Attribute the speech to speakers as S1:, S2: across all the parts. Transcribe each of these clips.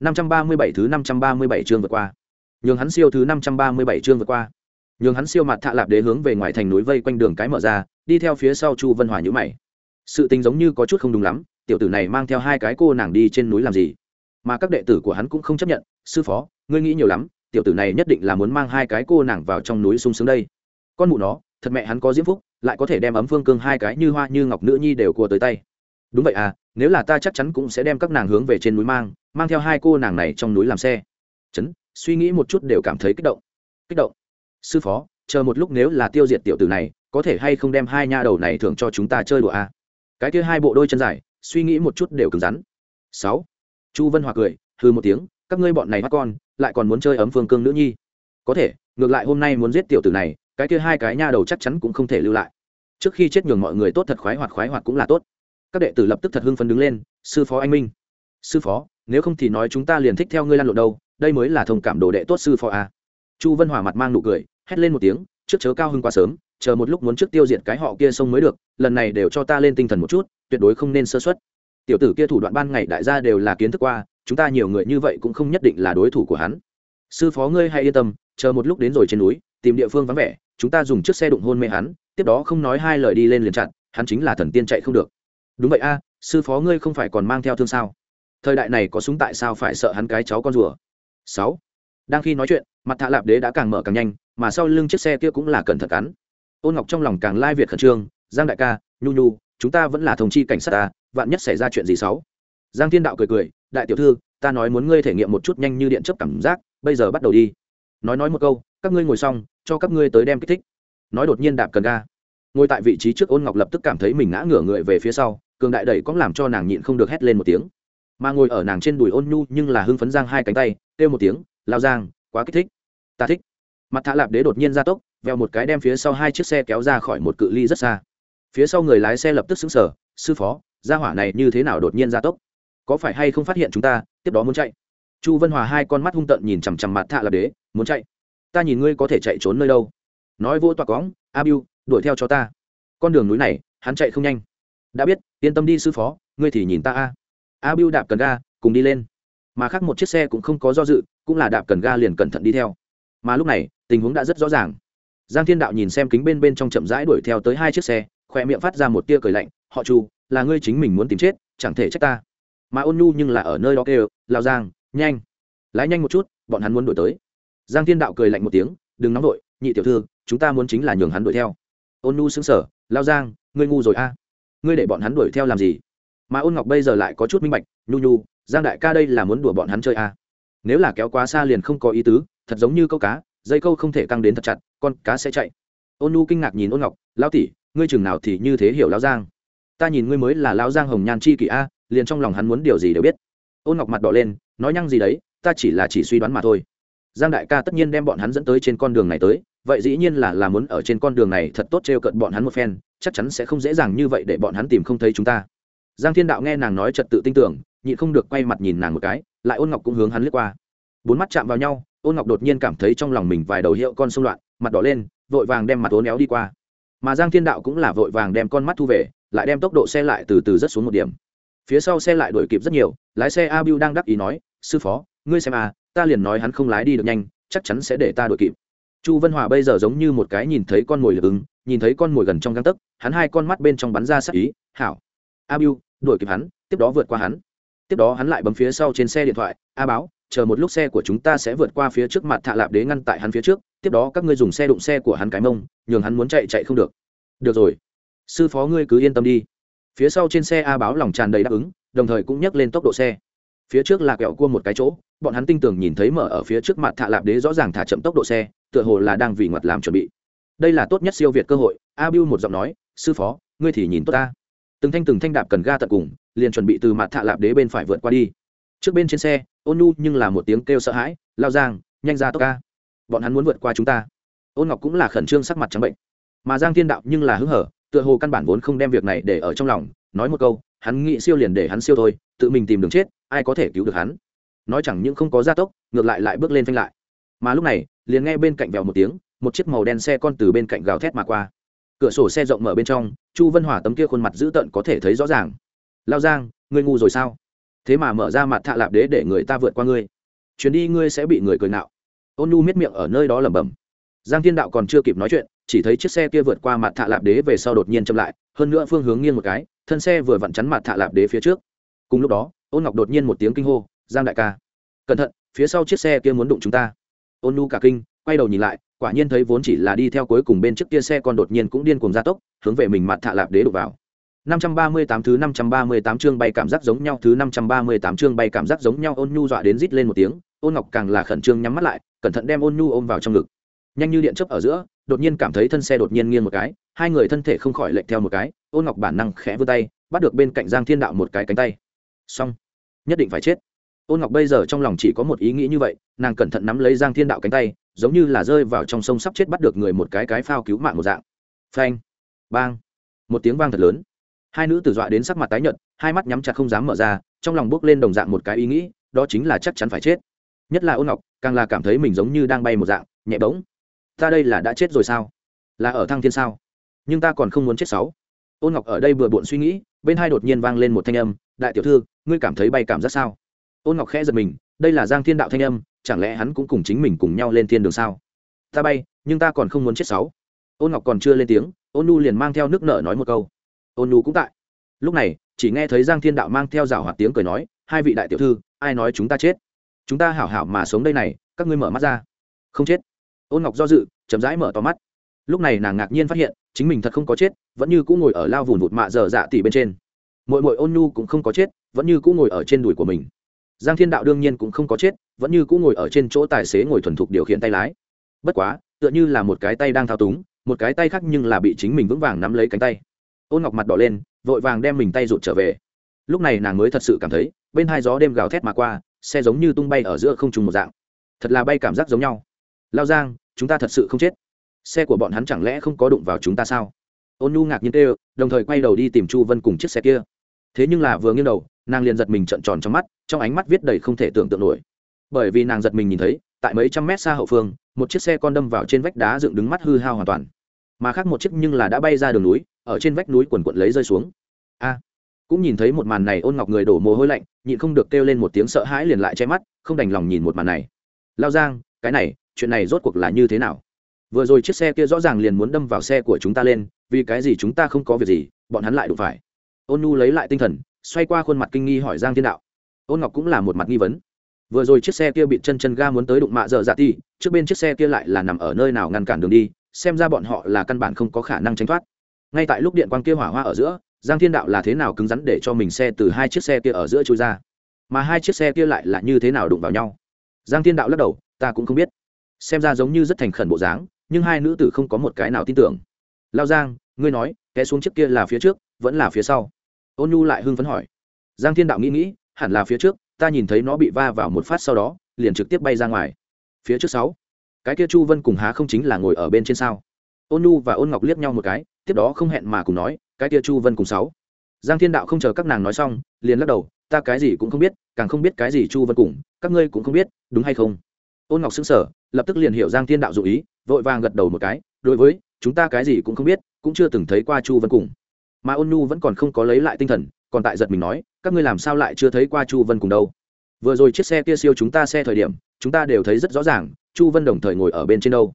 S1: năm trăm ba mươi bảy thứ năm trăm ba mươi bảy chương vượt qua. Nhường hắn siêu thứ năm trăm ba mươi bảy chương vượt qua. Nhường hắn siêu mặt thạ lạp đế hướng về ngoài thành núi vây quanh đường cái mở ra, đi theo phía sau chu vân hòa nhíu mày. Sự tình giống như có chút không đúng lắm, tiểu tử này mang theo hai cái cô nàng đi trên núi làm gì? Mà các đệ tử của hắn cũng không chấp nhận, sư phó, ngươi nghĩ nhiều lắm, tiểu tử này nhất định là muốn mang hai cái cô nàng vào trong núi sung sướng đây. Con mụ nó, thật mẹ hắn có diễm phúc, lại có thể đem ấm phương cương hai cái như hoa như ngọc nữ nhi đều cua tới tay đúng vậy à nếu là ta chắc chắn cũng sẽ đem các nàng hướng về trên núi mang mang theo hai cô nàng này trong núi làm xe. Chấn, suy nghĩ một chút đều cảm thấy kích động. Kích động. Sư phó, chờ một lúc nếu là tiêu diệt tiểu tử này, có thể hay không đem hai nha đầu này thưởng cho chúng ta chơi đùa à? cái kia hai bộ đôi chân dài, suy nghĩ một chút đều cứng rắn. Sáu. Chu vân hòa cười hư một tiếng, các ngươi bọn này mắt con, lại còn muốn chơi ấm phương cương nữ nhi. Có thể, ngược lại hôm nay muốn giết tiểu tử này, cái kia hai cái nha đầu chắc chắn cũng không thể lưu lại. Trước khi chết nhường mọi người tốt thật khoái hoạt khoái hoạt cũng là tốt các đệ tử lập tức thật hưng phấn đứng lên, sư phó anh minh, sư phó, nếu không thì nói chúng ta liền thích theo ngươi lan lộn đâu, đây mới là thông cảm đồ đệ tốt sư phó a chu vân hòa mặt mang nụ cười, hét lên một tiếng, trước chớ cao hưng quá sớm, chờ một lúc muốn trước tiêu diệt cái họ kia sông mới được, lần này đều cho ta lên tinh thần một chút, tuyệt đối không nên sơ xuất tiểu tử kia thủ đoạn ban ngày đại gia đều là kiến thức qua, chúng ta nhiều người như vậy cũng không nhất định là đối thủ của hắn. Sư phó ngươi hãy yên tâm, chờ một lúc đến rồi trên núi, tìm địa phương vắng vẻ, chúng ta dùng chiếc xe đụng hôn mê hắn, tiếp đó không nói hai lời đi lên liền chặn, hắn chính là thần tiên chạy không được đúng vậy a, sư phó ngươi không phải còn mang theo thương sao? Thời đại này có súng tại sao phải sợ hắn cái cháu con rùa? Sáu. Đang khi nói chuyện, mặt thạ lạp đế đã càng mở càng nhanh, mà sau lưng chiếc xe kia cũng là cẩn thận cắn. Ôn ngọc trong lòng càng lai việt khẩn trương, giang đại ca, nhu nhu, chúng ta vẫn là thống chi cảnh sát ta, vạn nhất xảy ra chuyện gì sáu? Giang thiên đạo cười cười, đại tiểu thư, ta nói muốn ngươi thể nghiệm một chút nhanh như điện chấp cảm giác, bây giờ bắt đầu đi. Nói nói một câu, các ngươi ngồi xong, cho các ngươi tới đem kích thích. Nói đột nhiên đạp cần ga. Ngồi tại vị trí trước ôn ngọc lập tức cảm thấy mình ngã ngửa người về phía sau cường đại đẩy cóng làm cho nàng nhịn không được hét lên một tiếng. Mà ngồi ở nàng trên đùi ôn nhu nhưng là hưng phấn giang hai cánh tay, kêu một tiếng, lao giang, quá kích thích. Ta thích. Mặt thạ lạp đế đột nhiên ra tốc, veo một cái đem phía sau hai chiếc xe kéo ra khỏi một cự ly rất xa. Phía sau người lái xe lập tức xứng sở sư phó, gia hỏa này như thế nào đột nhiên ra tốc? Có phải hay không phát hiện chúng ta, tiếp đó muốn chạy? Chu vân hòa hai con mắt hung tợn nhìn chằm chằm mặt thạ lạp đế, muốn chạy? Ta nhìn ngươi có thể chạy trốn nơi đâu. Nói vô toa cóng a biu, đuổi theo cho ta. Con đường núi này, hắn chạy không nhanh. Đã biết yên tâm đi sư phó, ngươi thì nhìn ta a. A biu đạp cần ga, cùng đi lên. Mà khác một chiếc xe cũng không có do dự, cũng là đạp cần ga liền cẩn thận đi theo. Mà lúc này, tình huống đã rất rõ ràng. Giang thiên đạo nhìn xem kính bên bên trong chậm rãi đuổi theo tới hai chiếc xe khỏe miệng phát ra một tia cười lạnh, họ chu, là ngươi chính mình muốn tìm chết, chẳng thể trách ta. Mà ôn nhu nhưng là ở nơi đó kêu lao giang, nhanh, lái nhanh một chút, bọn hắn muốn đuổi tới. Giang thiên đạo cười lạnh một tiếng, đừng nóng vội, nhị tiểu thư, chúng ta muốn chính là nhường hắn đuổi theo. Ôn nhu xứng sở lao giang, ngươi ngu rồi a ngươi để bọn hắn đuổi theo làm gì? Mà ôn ngọc bây giờ lại có chút minh bạch, nhu nhu, giang đại ca đây là muốn đùa bọn hắn chơi à? nếu là kéo quá xa liền không có ý tứ, thật giống như câu cá, dây câu không thể căng đến thật chặt, con cá sẽ chạy. Ôn nhu kinh ngạc nhìn ôn ngọc lao tỷ, ngươi chừng nào thì như thế hiểu lao giang? Ta nhìn ngươi mới là lao giang hồng nhan chi kỷ a, liền trong lòng hắn muốn điều gì đều biết. Ôn ngọc mặt đỏ lên, nói nhăng gì đấy, ta chỉ là chỉ suy đoán mà thôi. Giang đại ca tất nhiên đem bọn hắn dẫn tới trên con đường này tới, vậy dĩ nhiên là là muốn ở trên con đường này thật tốt t r e o cận bọn hắn một phen chắc chắn sẽ không dễ dàng như vậy để bọn hắn tìm không thấy chúng ta. Giang thiên đạo nghe nàng nói trật tự tin tưởng, nhịn không được quay mặt nhìn nàng một cái, lại ôn ngọc cũng hướng hắn lướt qua. Bốn mắt chạm vào nhau, ôn ngọc đột nhiên cảm thấy trong lòng mình vài đầu hiệu con xung loạn, mặt đỏ lên, vội vàng đem mặt ố néo đi qua. Mà giang thiên đạo cũng là vội vàng đem con mắt thu về, lại đem tốc độ xe lại từ từ rất xuống một điểm. Phía sau xe lại đuổi kịp rất nhiều, lái xe a đang đắc ý nói, sư phó, ngươi xem à ta liền nói hắn không lái đi được nhanh, chắc chắn sẽ để ta đuổi kịp. Chu vân hòa bây giờ giống như một cái nhìn thấy con mồi lực ứng nhìn thấy con mồi gần trong găng tấc, hắn hai con mắt bên trong bắn ra sắc ý, hảo. A đuổi kịp hắn, tiếp đó vượt qua hắn. Tiếp đó hắn lại bấm phía sau trên xe điện thoại, a báo, chờ một lúc xe của chúng ta sẽ vượt qua phía trước mặt thạ lạp đế ngăn tại hắn phía trước, tiếp đó các ngươi dùng xe đụng xe của hắn cái mông, nhường hắn muốn chạy chạy không được. Được rồi. Sư phó ngươi cứ yên tâm đi. Phía sau trên xe a báo lòng tràn đầy đáp ứng, đồng thời cũng nhấc lên tốc độ xe. Phía trước là kẹo cua một cái chỗ, bọn hắn tin tưởng nhìn thấy mở ở phía trước mặt thạ lạp đế rõ ràng thả chậm tốc độ xe, tựa hồ là đang vì ngoặt làm chuẩn bị đây là tốt nhất siêu việt cơ hội a biu một giọng nói, sư phó, ngươi thì nhìn tốt ta. Từng thanh từng thanh đạp cần ga tận cùng, liền chuẩn bị từ mặt thạ lạp đế bên phải vượt qua đi. Trước bên trên xe, ôn nu nhưng là một tiếng kêu sợ hãi, lao giang, nhanh ra tốc ca. Bọn hắn muốn vượt qua chúng ta. Ôn ngọc cũng là khẩn trương sắc mặt trắng bệnh. Mà giang thiên đạo nhưng là hứng hở, tựa hồ căn bản vốn không đem việc này để ở trong lòng, nói một câu, hắn nghĩ siêu liền để hắn siêu thôi, tự mình tìm đường chết, ai có thể cứu được hắn? Nói chẳng những không có gia tốc, ngược lại lại bước lên phanh lại. Mà lúc này, liền nghe bên cạnh vèo một tiếng một chiếc màu đen xe con từ bên cạnh gào thét mà qua. Cửa sổ xe rộng mở bên trong, chu vân hỏa tấm kia khuôn mặt dữ tợn có thể thấy rõ ràng. Lao giang, ngươi ngu rồi sao? Thế mà mở ra mặt thạ lạp đế để người ta vượt qua ngươi. Chuyến đi ngươi sẽ bị người cười nạo ôn Nu miết miệng ở nơi đó lẩm bẩm. Giang thiên đạo còn chưa kịp nói chuyện, chỉ thấy chiếc xe kia vượt qua mặt thạ lạp đế về sau đột nhiên chậm lại, hơn nữa phương hướng nghiêng một cái, thân xe vừa vặn chắn mặt thạ lạp đế phía trước. Cùng lúc đó, ôn ngọc đột nhiên một tiếng kinh hô, giang đại ca, cẩn thận, phía sau chiếc xe kia muốn đụng chúng ta. Ôn nu cả kinh quay đầu nhìn lại, quả nhiên thấy vốn chỉ là đi theo cuối cùng bên trước kia xe còn đột nhiên cũng điên cuồng gia tốc, hướng về mình mặt thạ lạp đế đục vào. 538 thứ 538 chương bay cảm giác giống nhau, thứ 538 chương bay cảm giác giống nhau, ôn nhu dọa đến rít lên một tiếng, ôn ngọc càng là khẩn trương nhắm mắt lại, cẩn thận đem ôn nhu ôm vào trong ngực. Nhanh như điện chớp ở giữa, đột nhiên cảm thấy thân xe đột nhiên nghiêng một cái, hai người thân thể không khỏi lệch theo một cái, ôn ngọc bản năng khẽ vươn tay, bắt được bên cạnh giang thiên đạo một cái cánh tay. Xong, nhất định phải chết ôn ngọc bây giờ trong lòng chỉ có một ý nghĩ như vậy, nàng cẩn thận nắm lấy giang thiên đạo cánh tay, giống như là rơi vào trong sông sắp chết bắt được người một cái cái phao cứu mạng một dạng. Phanh, bang, một tiếng vang thật lớn. Hai nữ tử dọa đến sắc mặt tái nhợt, hai mắt nhắm chặt không dám mở ra, trong lòng bước lên đồng dạng một cái ý nghĩ, đó chính là chắc chắn phải chết. Nhất là ôn ngọc, càng là cảm thấy mình giống như đang bay một dạng, nhẹ bỗng. Ta đây là đã chết rồi sao? Là ở thăng thiên sao? Nhưng ta còn không muốn chết sáu. Ôn ngọc ở đây vừa bộn suy nghĩ, bên hai đột nhiên vang lên một thanh âm, đại tiểu thư, ngươi cảm thấy bay cảm giác sao? Ôn ngọc khẽ giật mình, đây là giang thiên đạo thanh âm, chẳng lẽ hắn cũng cùng chính mình cùng nhau lên thiên đường sao? Ta bay, nhưng ta còn không muốn chết sáu. Ôn ngọc còn chưa lên tiếng, ôn nu liền mang theo nước nở nói một câu. Ôn nu cũng tại. Lúc này, chỉ nghe thấy giang thiên đạo mang theo rào hoạt tiếng cười nói, hai vị đại tiểu thư, ai nói chúng ta chết? Chúng ta hảo hảo mà sống đây này, các ngươi mở mắt ra. Không chết. Ôn ngọc do dự, chậm rãi mở to mắt. Lúc này nàng ngạc nhiên phát hiện, chính mình thật không có chết, vẫn như cũng ngồi ở lao vùn vụt mạ dở dạ tỉ bên trên. Mỗi mỗi ôn nhu cũng không có chết, vẫn như cũng ngồi ở trên đùi của mình giang thiên đạo đương nhiên cũng không có chết, vẫn như cũng ngồi ở trên chỗ tài xế ngồi thuần thục điều khiển tay lái. Bất quá, tựa như là một cái tay đang thao túng, một cái tay khác nhưng là bị chính mình vững vàng nắm lấy cánh tay. Ôn ngọc mặt đỏ lên, vội vàng đem mình tay rụt trở về. Lúc này nàng mới thật sự cảm thấy, bên hai gió đêm gào thét mà qua, xe giống như tung bay ở giữa không trùng một dạng. Thật là bay cảm giác giống nhau. Lao giang, chúng ta thật sự không chết. Xe của bọn hắn chẳng lẽ không có đụng vào chúng ta sao? Ôn nhu ngạc nhiên kêu, đồng thời quay đầu đi tìm chu vân cùng chiếc xe kia. Thế nhưng là vừa nghiêng đầu, nàng liền giật mình trợn tròn trong mắt trong ánh mắt viết đầy không thể tưởng tượng nổi. Bởi vì nàng giật mình nhìn thấy, tại mấy trăm mét xa hậu phương, một chiếc xe con đâm vào trên vách đá dựng đứng mắt hư hao hoàn toàn. Mà khác một chiếc nhưng là đã bay ra đường núi, ở trên vách núi quần quận lấy rơi xuống. A! Cũng nhìn thấy một màn này, ôn ngọc người đổ mồ hôi lạnh, nhịn không được kêu lên một tiếng sợ hãi liền lại che mắt, không đành lòng nhìn một màn này. Lao giang, cái này, chuyện này rốt cuộc là như thế nào? Vừa rồi chiếc xe kia rõ ràng liền muốn đâm vào xe của chúng ta lên, vì cái gì chúng ta không có việc gì, bọn hắn lại đụng phải. Ôn nu lấy lại tinh thần, xoay qua khuôn mặt kinh nghi hỏi giang thiên đạo ôn ngọc cũng là một mặt nghi vấn. Vừa rồi chiếc xe kia bị chân chân ga muốn tới đụng mạ dở dạ ti trước bên chiếc xe kia lại là nằm ở nơi nào ngăn cản đường đi, xem ra bọn họ là căn bản không có khả năng tránh thoát. Ngay tại lúc điện quang kia hỏa hoa ở giữa, giang thiên đạo là thế nào cứng rắn để cho mình xe từ hai chiếc xe kia ở giữa trôi ra? Mà hai chiếc xe kia lại là như thế nào đụng vào nhau? Giang thiên đạo lắc đầu, ta cũng không biết. Xem ra giống như rất thành khẩn bộ dáng, nhưng hai nữ tử không có một cái nào tin tưởng. Lao giang, ngươi nói, té xuống chiếc kia là phía trước, vẫn là phía sau. Ôn nhu lại hưng phấn hỏi. Giang thiên đạo nghĩ nghĩ hẳn là phía trước, ta nhìn thấy nó bị va vào một phát sau đó, liền trực tiếp bay ra ngoài. Phía trước sáu, cái kia chu vân cùng há không chính là ngồi ở bên trên sao? Ôn nhu và ôn ngọc liếc nhau một cái, tiếp đó không hẹn mà cùng nói, cái kia chu vân cùng sáu. Giang thiên đạo không chờ các nàng nói xong, liền lắc đầu, ta cái gì cũng không biết, càng không biết cái gì chu vân cùng, các ngươi cũng không biết, đúng hay không? Ôn ngọc xứng sở lập tức liền hiểu giang thiên đạo dụ ý, vội vàng gật đầu một cái, đối với, chúng ta cái gì cũng không biết, cũng chưa từng thấy qua chu vân cùng. Mà ôn nhu vẫn còn không có lấy lại tinh thần còn tại giật mình nói, các ngươi làm sao lại chưa thấy qua chu vân cùng đâu? Vừa rồi chiếc xe kia siêu chúng ta xe thời điểm, chúng ta đều thấy rất rõ ràng, chu vân đồng thời ngồi ở bên trên đâu.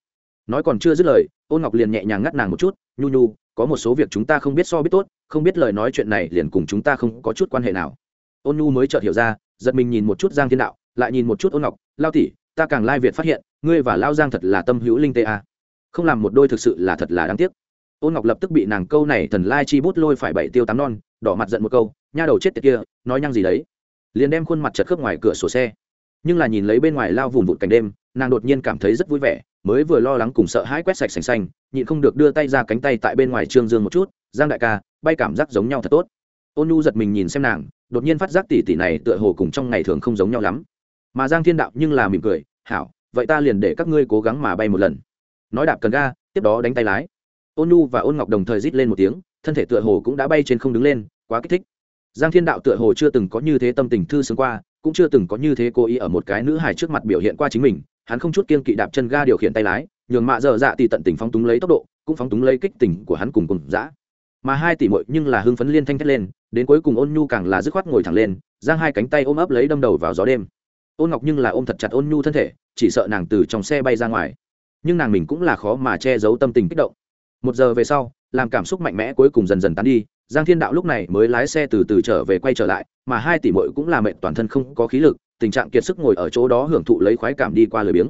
S1: Nói còn chưa dứt lời, ôn ngọc liền nhẹ nhàng ngắt nàng một chút, nhu nhu, có một số việc chúng ta không biết so biết tốt, không biết lời nói chuyện này liền cùng chúng ta không có chút quan hệ nào. Ôn nhu mới chợt hiểu ra, giật mình nhìn một chút giang thiên đạo, lại nhìn một chút ôn ngọc, lao tỉ ta càng lai việt phát hiện, ngươi và lao giang thật là tâm hữu linh tê a. Không làm một đôi thực sự là thật là đáng tiếc. Ôn ngọc lập tức bị nàng câu này thần lai chi bút lôi phải bảy tiêu tám non đỏ mặt giận một câu, nha đầu chết tiệt kia, nói nhăng gì đấy? Liền đem khuôn mặt chật khớp ngoài cửa sổ xe. Nhưng là nhìn lấy bên ngoài lao vùng vụt cảnh đêm, nàng đột nhiên cảm thấy rất vui vẻ, mới vừa lo lắng cùng sợ hãi quét sạch sành xanh, nhịn không được đưa tay ra cánh tay tại bên ngoài trương dương một chút, giang đại ca, bay cảm giác giống nhau thật tốt. Ôn nu giật mình nhìn xem nàng, đột nhiên phát giác tỉ tỉ này tựa hồ cùng trong ngày thường không giống nhau lắm. Mà giang thiên đạo nhưng là mỉm cười, hảo, vậy ta liền để các ngươi cố gắng mà bay một lần. Nói đạp cần ga, tiếp đó đánh tay lái. Ôn nu và ôn ngọc đồng thời rít lên một tiếng thân thể tựa hồ cũng đã bay trên không đứng lên, quá kích thích. Giang thiên đạo tựa hồ chưa từng có như thế tâm tình thư sướng qua, cũng chưa từng có như thế cố ý ở một cái nữ hài trước mặt biểu hiện qua chính mình, hắn không chút kiên kỵ đạp chân ga điều khiển tay lái, nhường mạ dở dạ thì tận tình phóng túng lấy tốc độ, cũng phóng túng lấy kích tình của hắn cùng cùng dã. Mà hai tỷ muội nhưng là hưng phấn liên thanh thét lên, đến cuối cùng ôn nhu càng là dứt khoát ngồi thẳng lên, giang hai cánh tay ôm ấp lấy đâm đầu vào gió đêm. Ôn ngọc nhưng là ôm thật chặt ôn nhu thân thể, chỉ sợ nàng từ trong xe bay ra ngoài. Nhưng nàng mình cũng là khó mà che giấu tâm tình kích động. Một giờ về sau làm cảm xúc mạnh mẽ cuối cùng dần dần tán đi. Giang thiên đạo lúc này mới lái xe từ từ trở về quay trở lại, mà hai tỷ mội cũng là mệnh toàn thân không có khí lực, tình trạng kiệt sức ngồi ở chỗ đó hưởng thụ lấy khoái cảm đi qua lười biếng.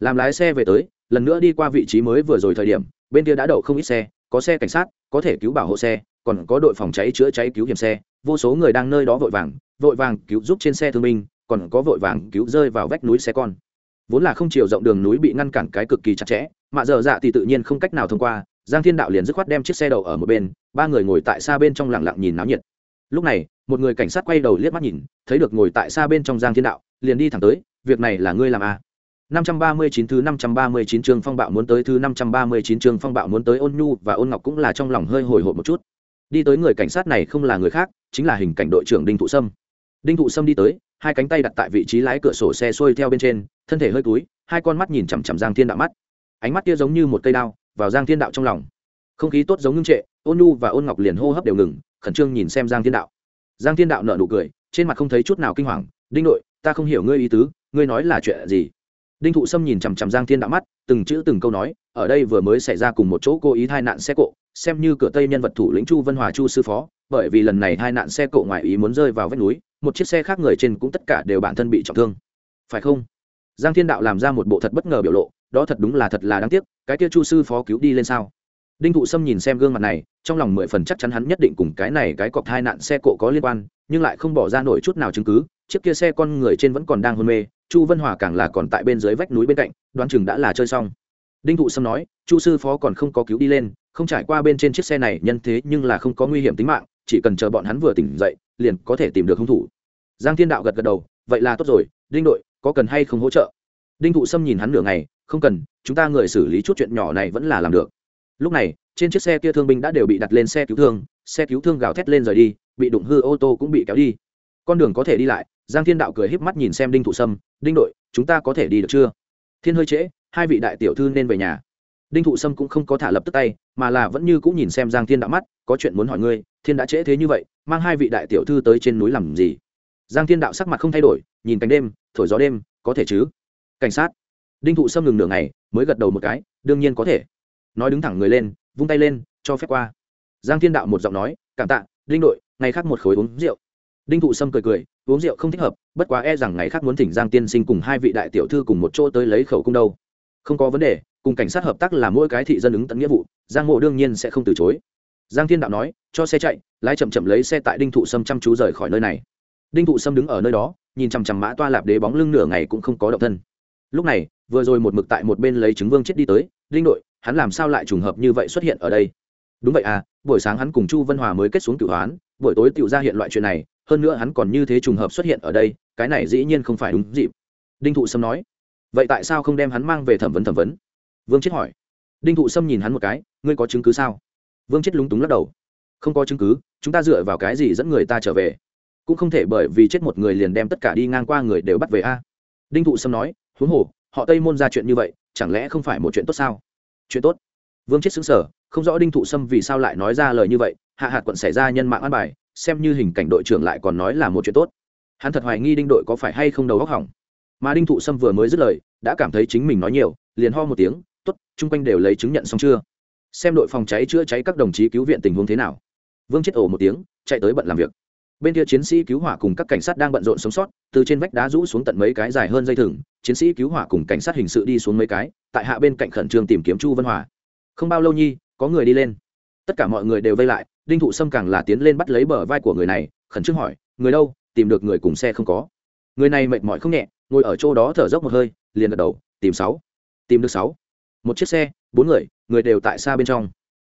S1: Làm lái xe về tới, lần nữa đi qua vị trí mới vừa rồi thời điểm, bên kia đã đậu không ít xe, có xe cảnh sát, có thể cứu bảo hộ xe, còn có đội phòng cháy chữa cháy cứu hiểm xe. Vô số người đang nơi đó vội vàng vội vàng cứu giúp trên xe thương binh, còn có vội vàng cứu rơi vào vách núi xe con. Vốn là không chiều rộng đường núi bị ngăn cản cái cực kỳ chặt chẽ mạ dở dạ thì tự nhiên không cách nào thông qua giang thiên đạo liền dứt khoát đem chiếc xe đầu ở một bên, ba người ngồi tại xa bên trong lặng lặng nhìn náo nhiệt. Lúc này, một người cảnh sát quay đầu liếc mắt nhìn, thấy được ngồi tại xa bên trong giang thiên đạo, liền đi thẳng tới, việc này là ngươi làm à. 539 thứ 539 chương phong bạo muốn tới, thứ 539 chương phong bạo muốn tới, ôn nhu và ôn ngọc cũng là trong lòng hơi hồi hộp một chút. Đi tới người cảnh sát này không là người khác, chính là hình cảnh đội trưởng đinh thụ sâm. Đinh thụ sâm đi tới, hai cánh tay đặt tại vị trí lái cửa sổ xe xuôi theo bên trên, thân thể hơi cúi, hai con mắt nhìn chằm chằm giang thiên đạo mắt. Ánh mắt kia giống như một cây đao vào giang thiên đạo trong lòng. Không khí tốt giống ngưng trệ, ôn nhu và ôn ngọc liền hô hấp đều ngừng, khẩn trương nhìn xem giang thiên đạo. Giang thiên đạo nợ nụ cười, trên mặt không thấy chút nào kinh hoàng, đinh đội, ta không hiểu ngươi ý tứ, ngươi nói là chuyện gì? Đinh thụ sâm nhìn chằm chằm giang thiên đạo mắt, từng chữ từng câu nói, ở đây vừa mới xảy ra cùng một chỗ cố ý tai nạn xe cộ, xem như cửa tây nhân vật thủ lĩnh chu vân hòa chu sư phó, bởi vì lần này hai nạn xe cộ ngoài ý muốn rơi vào vách núi, một chiếc xe khác người trên cũng tất cả đều bản thân bị trọng thương. Phải không? Giang thiên đạo làm ra một bộ thật bất ngờ biểu lộ đó thật đúng là thật là đáng tiếc, cái kia chu sư phó cứu đi lên sao? Đinh thụ sâm nhìn xem gương mặt này, trong lòng mười phần chắc chắn hắn nhất định cùng cái này cái cọc hai nạn xe cộ có liên quan, nhưng lại không bỏ ra nổi chút nào chứng cứ, chiếc kia xe con người trên vẫn còn đang hôn mê, chu vân hòa càng là còn tại bên dưới vách núi bên cạnh, đoán chừng đã là chơi xong. Đinh thụ sâm nói, chu sư phó còn không có cứu đi lên, không trải qua bên trên chiếc xe này, nhân thế nhưng là không có nguy hiểm tính mạng, chỉ cần chờ bọn hắn vừa tỉnh dậy, liền có thể tìm được hung thủ. Giang thiên đạo gật gật đầu, vậy là tốt rồi, đinh đội, có cần hay không hỗ trợ? Đinh thụ sâm nhìn hắn nửa ngày không cần, chúng ta người xử lý chút chuyện nhỏ này vẫn là làm được. Lúc này, trên chiếc xe kia thương binh đã đều bị đặt lên xe cứu thương, xe cứu thương gào thét lên rời đi, bị đụng hư ô tô cũng bị kéo đi. Con đường có thể đi lại, giang thiên đạo cười híp mắt nhìn xem đinh thụ sâm, đinh đội, chúng ta có thể đi được chưa? Thiên hơi trễ, hai vị đại tiểu thư nên về nhà. Đinh thụ sâm cũng không có thả lập tức tay, mà là vẫn như cũng nhìn xem giang thiên đạo mắt, có chuyện muốn hỏi ngươi, thiên đã trễ thế như vậy, mang hai vị đại tiểu thư tới trên núi làm gì? Giang thiên đạo sắc mặt không thay đổi, nhìn cánh đêm, thổi gió đêm, có thể chứ? Cảnh sát đinh thụ sâm ngừng nửa ngày, mới gật đầu một cái, đương nhiên có thể. Nói đứng thẳng người lên, vung tay lên, cho phép qua. Giang thiên đạo một giọng nói, cảm tạ, đinh đội, ngày khác một khối uống rượu. Đinh thụ sâm cười cười, uống rượu không thích hợp, bất quá e rằng ngày khác muốn thỉnh giang tiên sinh cùng hai vị đại tiểu thư cùng một chỗ tới lấy khẩu cung đâu. Không có vấn đề, cùng cảnh sát hợp tác là mỗi cái thị dân ứng tận nghĩa vụ, giang mộ đương nhiên sẽ không từ chối. Giang thiên đạo nói, cho xe chạy, lái chậm chậm lấy xe tại đinh thụ sâm chăm chú rời khỏi nơi này. Đinh thụ sâm đứng ở nơi đó, nhìn chằm chằm mã toa lạp đế bóng lưng nửa ngày cũng không có động thân lúc này, vừa rồi một mực tại một bên lấy chứng vương chết đi tới, linh đội, hắn làm sao lại trùng hợp như vậy xuất hiện ở đây? Đúng vậy à buổi sáng hắn cùng chu vân hòa mới kết xuống cửu hoán, buổi tối tự ra hiện loại chuyện này, hơn nữa hắn còn như thế trùng hợp xuất hiện ở đây, cái này dĩ nhiên không phải đúng dịp. Đinh thụ sâm nói. Vậy tại sao không đem hắn mang về thẩm vấn thẩm vấn? Vương chết hỏi. Đinh thụ sâm nhìn hắn một cái, ngươi có chứng cứ sao? Vương chết lúng túng lắc đầu. Không có chứng cứ, chúng ta dựa vào cái gì dẫn người ta trở về? Cũng không thể bởi vì chết một người liền đem tất cả đi ngang qua người đều bắt về a. Đinh thụ sâm nói huống hồ, họ tây môn ra chuyện như vậy, chẳng lẽ không phải một chuyện tốt sao? Chuyện tốt. Vương chết xứng sở không rõ đinh thụ sâm vì sao lại nói ra lời như vậy, hạ hạt quận xảy ra nhân mạng an bài, xem như hình cảnh đội trưởng lại còn nói là một chuyện tốt. Hắn thật hoài nghi đinh đội có phải hay không đầu góc hỏng. Mà đinh thụ sâm vừa mới dứt lời, đã cảm thấy chính mình nói nhiều, liền ho một tiếng t ố t chung quanh đều lấy chứng nhận xong chưa? Xem đội phòng cháy chữa cháy các đồng chí cứu viện tình huống thế nào. Vương chết ổ một tiếng, chạy tới bận làm việc bên kia chiến sĩ cứu hỏa cùng các cảnh sát đang bận rộn sống sót, từ trên vách đá rũ xuống tận mấy cái dài hơn dây thừng, chiến sĩ cứu hỏa cùng cảnh sát hình sự đi xuống mấy cái, tại hạ bên cạnh khẩn trương tìm kiếm chu Văn hòa. Không bao lâu nhi, có người đi lên. Tất cả mọi người đều vây lại, đinh thụ sâm càng là tiến lên bắt lấy bờ vai của người này, khẩn trương hỏi, người đâu? Tìm được người cùng xe không có? Người này mệt mỏi không nhẹ, ngồi ở chỗ đó thở dốc một hơi, liền gật đầu, tìm sáu. Tìm được sáu. Một chiếc xe, bốn người người đều tại xa bên trong.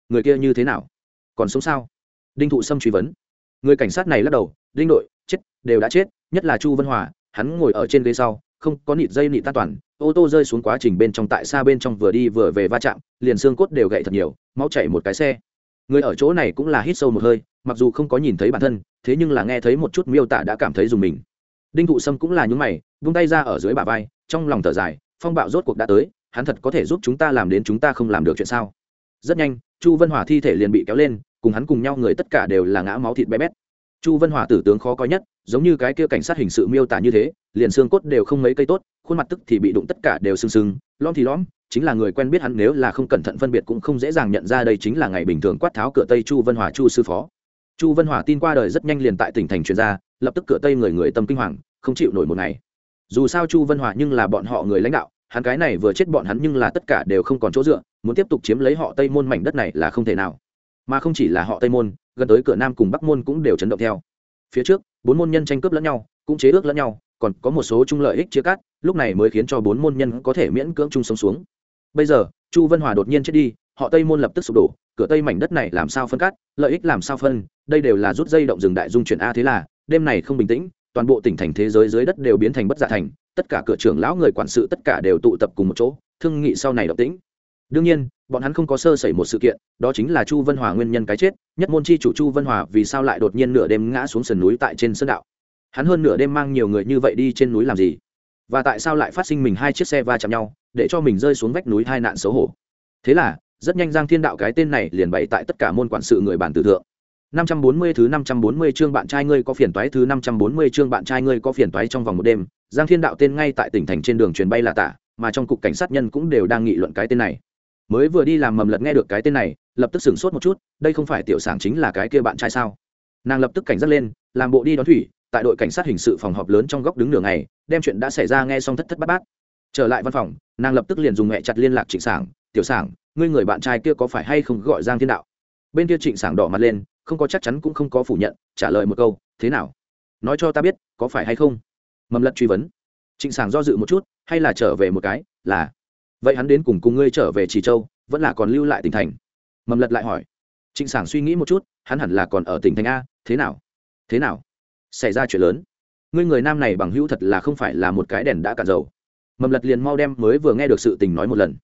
S1: Người kia như thế nào? Còn sống sao? Đinh thụ sâm truy vấn người cảnh sát này lắc đầu Linh đội, chết, đều đã chết, nhất là chu văn hòa, hắn ngồi ở trên ghế sau, không có nịt dây nịt tan toàn, ô tô rơi xuống quá trình bên trong tại xa bên trong vừa đi vừa về va chạm, liền xương cốt đều gậy thật nhiều, máu chảy một cái xe. Người ở chỗ này cũng là hít sâu một hơi, mặc dù không có nhìn thấy bản thân, thế nhưng là nghe thấy một chút miêu tả đã cảm thấy dùng mình. Đinh thụ sâm cũng là những mày, vung tay ra ở dưới bả vai, trong lòng thở dài, phong bạo rốt cuộc đã tới, hắn thật có thể giúp chúng ta làm đến chúng ta không làm được chuyện sao? Rất nhanh, chu vân hòa thi thể liền bị kéo lên cùng hắn cùng nhau người tất cả đều là ngã máu thịt bé bét. Chu vân hòa tử tướng khó coi nhất, giống như cái kia cảnh sát hình sự miêu tả như thế, liền xương cốt đều không mấy cây tốt, khuôn mặt tức thì bị đụng tất cả đều sưng sưng lom thì lom chính là người quen biết hắn nếu là không cẩn thận phân biệt cũng không dễ dàng nhận ra đây chính là ngày bình thường quát tháo cửa tây chu vân hòa chu sư phó. Chu vân hòa tin qua đời rất nhanh liền tại tỉnh thành truyền ra, lập tức cửa tây người người tâm kinh hoàng, không chịu nổi một ngày. Dù sao chu vân hòa nhưng là bọn họ người lãnh đạo, hắn cái này vừa chết bọn hắn nhưng là tất cả đều không còn chỗ dựa, muốn tiếp tục chiếm lấy họ tây môn mảnh đất này là không thể nào mà không chỉ là họ tây môn, gần tới cửa nam cùng bắc môn cũng đều chấn động theo. Phía trước, bốn môn nhân tranh cướp lẫn nhau, cũng chế ước lẫn nhau, còn có một số chung lợi ích chia cắt, lúc này mới khiến cho bốn môn nhân có thể miễn cưỡng chung sống xuống. Bây giờ, chu vân hòa đột nhiên chết đi, họ tây môn lập tức sụp đổ, cửa tây mảnh đất này làm sao phân cắt, lợi ích làm sao phân, đây đều là rút dây động rừng đại dung chuyển a thế là, đêm này không bình tĩnh, toàn bộ tỉnh thành thế giới dưới đất đều biến thành bất dạ thành, tất cả cửa trưởng lão người quản sự tất cả đều tụ tập cùng một chỗ, thương nghị sau này động tĩnh. Đương nhiên bọn hắn không có sơ sẩy một sự kiện đó chính là chu vân hòa nguyên nhân cái chết nhất môn chi chủ chu vân hòa vì sao lại đột nhiên nửa đêm ngã xuống sườn núi tại trên sơn đạo? Hắn hơn nửa đêm mang nhiều người như vậy đi trên núi làm gì? Và tại sao lại phát sinh mình hai chiếc xe va chạm nhau để cho mình rơi xuống vách núi hai nạn xấu hổ? Thế là rất nhanh giang thiên đạo cái tên này liền bày tại tất cả môn quản sự người bản tử thượng. 540 thứ 540 chương bạn trai ngươi có phiền toái thứ 540 chương bạn trai ngươi có phiền toái trong vòng một đêm, Giang Thiên Đạo tên ngay tại tỉnh thành trên đường truyền bay là tả, mà trong cục cảnh sát nhân cũng đều đang nghị luận cái tên này. Mới vừa đi làm mầm lật nghe được cái tên này, lập tức sửng sốt một chút, đây không phải tiểu sảng chính là cái kia bạn trai sao? Nàng lập tức cảnh giác lên, làm bộ đi đón thủy, tại đội cảnh sát hình sự phòng họp lớn trong góc đứng nửa ngày, đem chuyện đã xảy ra nghe xong thất thất bát bát. Trở lại văn phòng, nàng lập tức liền dùng mẹ chặt liên lạc Trịnh Sảng, "Tiểu Sảng, ngươi người bạn trai kia có phải hay không gọi Giang Thiên Đạo?" Bên kia Trịnh Sảng đỏ mặt lên, không có chắc chắn cũng không có phủ nhận trả lời một câu thế nào nói cho ta biết có phải hay không mầm lật truy vấn trịnh sảng do dự một chút hay là trở về một cái là vậy hắn đến cùng cùng ngươi trở về trì châu, vẫn là còn lưu lại tỉnh thành? Mầm lật lại hỏi. Trịnh sảng suy nghĩ một chút, hắn hẳn là còn ở tỉnh thành a, thế nào? Thế nào? Xảy ra chuyện lớn. Ngươi người nam này bằng hữu thật là không phải là một cái đèn đã cạn dầu. Mầm lật liền mau đem mới vừa nghe được sự tình nói một lần.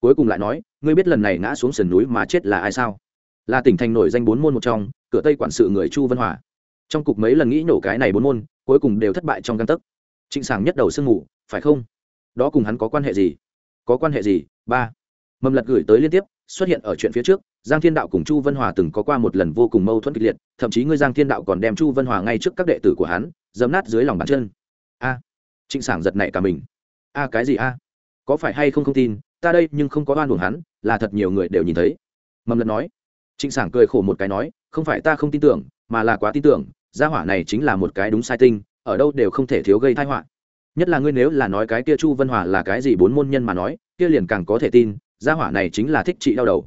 S1: Cuối cùng lại nói, ngươi biết lần này ngã xuống sườn núi mà chết là ai sao? Là tỉnh thành nổi danh bốn môn một trong, cửa tây quản sự người chu văn hòa. Trong cục mấy lần nghĩ nổ cái này bốn môn, cuối cùng đều thất bại trong căn tấc. Trịnh sảng nhất đầu sương ngủ phải không? Đó cùng hắn có quan hệ gì? Có quan hệ gì? Ba. Mầm lật gửi tới liên tiếp, xuất hiện ở chuyện phía trước, giang thiên đạo cùng chu văn hòa từng có qua một lần vô cùng mâu thuẫn kịch liệt, thậm chí ngươi giang thiên đạo còn đem chu văn hòa ngay trước các đệ tử của hắn dấm nát dưới lòng bàn chân. A. Trịnh sảng giật nảy cả mình. A cái gì a? Có phải hay không không tin, ta đây nhưng không có oan uổng hắn, là thật nhiều người đều nhìn thấy. Mầm lật nói. Trịnh sảng cười khổ một cái nói, không phải ta không tin tưởng, mà là quá tin tưởng, gia hỏa này chính là một cái đúng sai tinh, ở đâu đều không thể thiếu gây thai họa nhất là ngươi nếu là nói cái kia chu vân hòa là cái gì bốn môn nhân mà nói, kia liền càng có thể tin, gia hỏa này chính là thích trị đau đầu.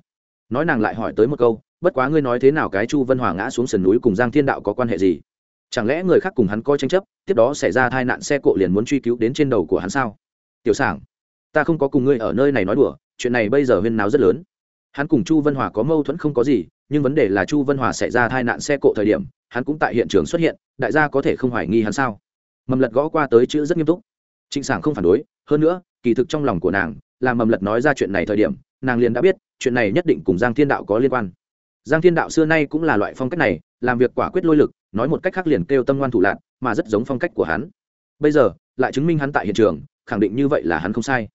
S1: Nói nàng lại hỏi tới một câu, bất quá ngươi nói thế nào cái chu vân hòa ngã xuống sườn núi cùng giang thiên đạo có quan hệ gì? Chẳng lẽ người khác cùng hắn coi tranh chấp, tiếp đó xảy ra tai nạn xe cộ liền muốn truy cứu đến trên đầu của hắn sao? Tiểu sảng, ta không có cùng ngươi ở nơi này nói đùa, chuyện này bây giờ huyên náo rất lớn. Hắn cùng chu vân hòa có mâu thuẫn không có gì, nhưng vấn đề là chu vân hòa xảy ra tai nạn xe cộ thời điểm, hắn cũng tại hiện trường xuất hiện, đại gia có thể không hoài nghi hắn sao? Mầm lật gõ qua tới chữ rất nghiêm túc. Trịnh sảng không phản đối, hơn nữa, kỳ thực trong lòng của nàng, là mầm lật nói ra chuyện này thời điểm, nàng liền đã biết, chuyện này nhất định cùng giang thiên đạo có liên quan. Giang thiên đạo xưa nay cũng là loại phong cách này, làm việc quả quyết lôi lực, nói một cách khác liền kêu tâm ngoan thủ lạc mà rất giống phong cách của hắn. Bây giờ, lại chứng minh hắn tại hiện trường, khẳng định như vậy là hắn không sai.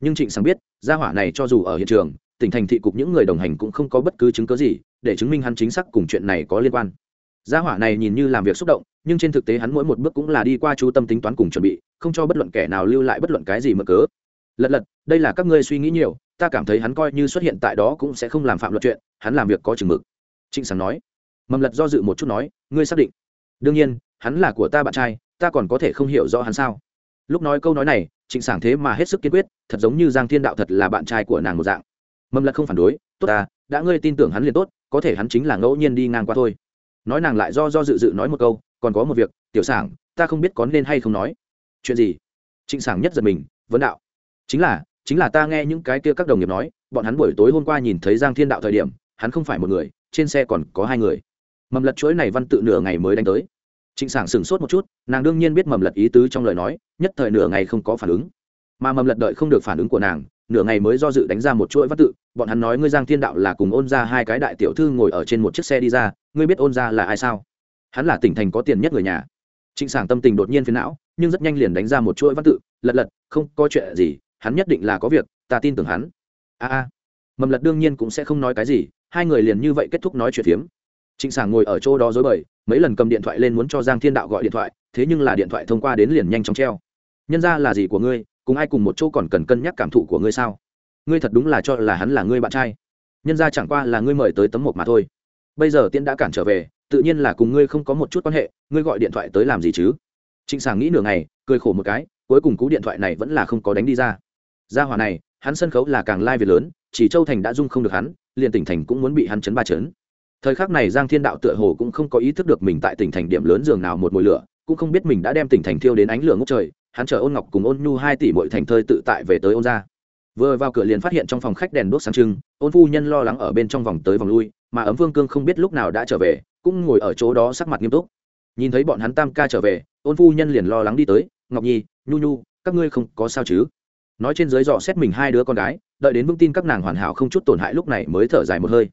S1: Nhưng trịnh sảng biết, gia hỏa này cho dù ở hiện trường, tỉnh thành thị cục những người đồng hành cũng không có bất cứ chứng cớ gì, để chứng minh hắn chính xác cùng chuyện này có liên quan. Gia hỏa này nhìn như làm việc xúc động nhưng trên thực tế hắn mỗi một bước cũng là đi qua chú tâm tính toán cùng chuẩn bị, không cho bất luận kẻ nào lưu lại bất luận cái gì mở cớ. Lật lật, đây là các ngươi suy nghĩ nhiều, ta cảm thấy hắn coi như xuất hiện tại đó cũng sẽ không làm phạm luật chuyện, hắn làm việc có chừng mực. Trịnh sảng nói. Mầm lật do dự một chút nói, ngươi xác định. Đương nhiên, hắn là của ta bạn trai, ta còn có thể không hiểu rõ hắn sao? Lúc nói câu nói này, trịnh sảng thế mà hết sức kiên quyết, thật giống như giang thiên đạo thật là bạn trai của nàng một dạng. Mầm lật không phản đối, tốt ta, đã ngươi tin tưởng hắn liền tốt, có thể hắn chính là ngẫu nhiên đi ngang qua thôi. Nói nàng lại do do dự dự nói một câu còn có một việc, tiểu sảng, ta không biết có nên hay không nói. Chuyện gì? Trịnh sảng nhất giật mình, vấn đạo. Chính là chính là ta nghe những cái kia các đồng nghiệp nói, bọn hắn buổi tối hôm qua nhìn thấy giang thiên đạo thời điểm, hắn không phải một người, trên xe còn có hai người. Mầm lật chuỗi này văn tự nửa ngày mới đánh tới. Trịnh sảng sửng sốt một chút, nàng đương nhiên biết mầm lật ý tứ trong lời nói, nhất thời nửa ngày không có phản ứng. Mà mầm lật đợi không được phản ứng của nàng, nửa ngày mới do dự đánh ra một chuỗi văn tự, bọn hắn nói ngươi giang thiên đạo là cùng ôn ra hai cái đại tiểu thư ngồi ở trên một chiếc xe đi ra, ngươi biết ôn ra là ai sao? Hắn là tỉnh thành có tiền nhất người nhà. Trịnh sảng tâm tình đột nhiên phiền não, nhưng rất nhanh liền đánh ra một chuỗi văn tự, lật lật, không có chuyện gì, hắn nhất định là có việc, ta tin tưởng hắn. A a, mầm lật đương nhiên cũng sẽ không nói cái gì, hai người liền như vậy kết thúc nói chuyện phiếm. Trịnh sảng ngồi ở chỗ đó dối bời, mấy lần cầm điện thoại lên muốn cho giang thiên đạo gọi điện thoại, thế nhưng là điện thoại thông qua đến liền nhanh chóng treo. Nhân ra là gì của ngươi, cùng ai cùng một chỗ còn cần cân nhắc cảm thụ của ngươi sao? Ngươi thật đúng là cho là hắn là ngươi bạn trai. Nhân ra chẳng qua là ngươi mời tới tấm một mà thôi bây giờ tiễn đã cản trở về, tự nhiên là cùng ngươi không có một chút quan hệ, ngươi gọi điện thoại tới làm gì chứ? Trịnh sảng nghĩ nửa ngày, cười khổ một cái, cuối cùng cú điện thoại này vẫn là không có đánh đi ra. Ra hỏa này, hắn sân khấu là càng lai việt lớn, chỉ châu thành đã dung không được hắn, liền tỉnh thành cũng muốn bị hắn chấn ba chấn. Thời khắc này giang thiên đạo tựa hồ cũng không có ý thức được mình tại tỉnh thành điểm lớn giường nào một mùi lửa, cũng không biết mình đã đem tỉnh thành thiêu đến ánh lửa ngốc trời, hắn chở ôn ngọc cùng ôn nhu hai tỷ mỗi thành thơi tự tại về tới ôn ra vừa vào cửa liền phát hiện trong phòng khách đèn đốt sáng trưng, ôn phu nhân lo lắng ở bên trong vòng tới vòng lui mà ấm vương cương không biết lúc nào đã trở về, cũng ngồi ở chỗ đó sắc mặt nghiêm túc. Nhìn thấy bọn hắn tam ca trở về, ôn phu nhân liền lo lắng đi tới, ngọc nhi, nhu nhu, các ngươi không có sao chứ? Nói trên dưới dò xét mình hai đứa con gái, đợi đến vững tin các nàng hoàn hảo không chút tổn hại lúc này mới thở dài một hơi.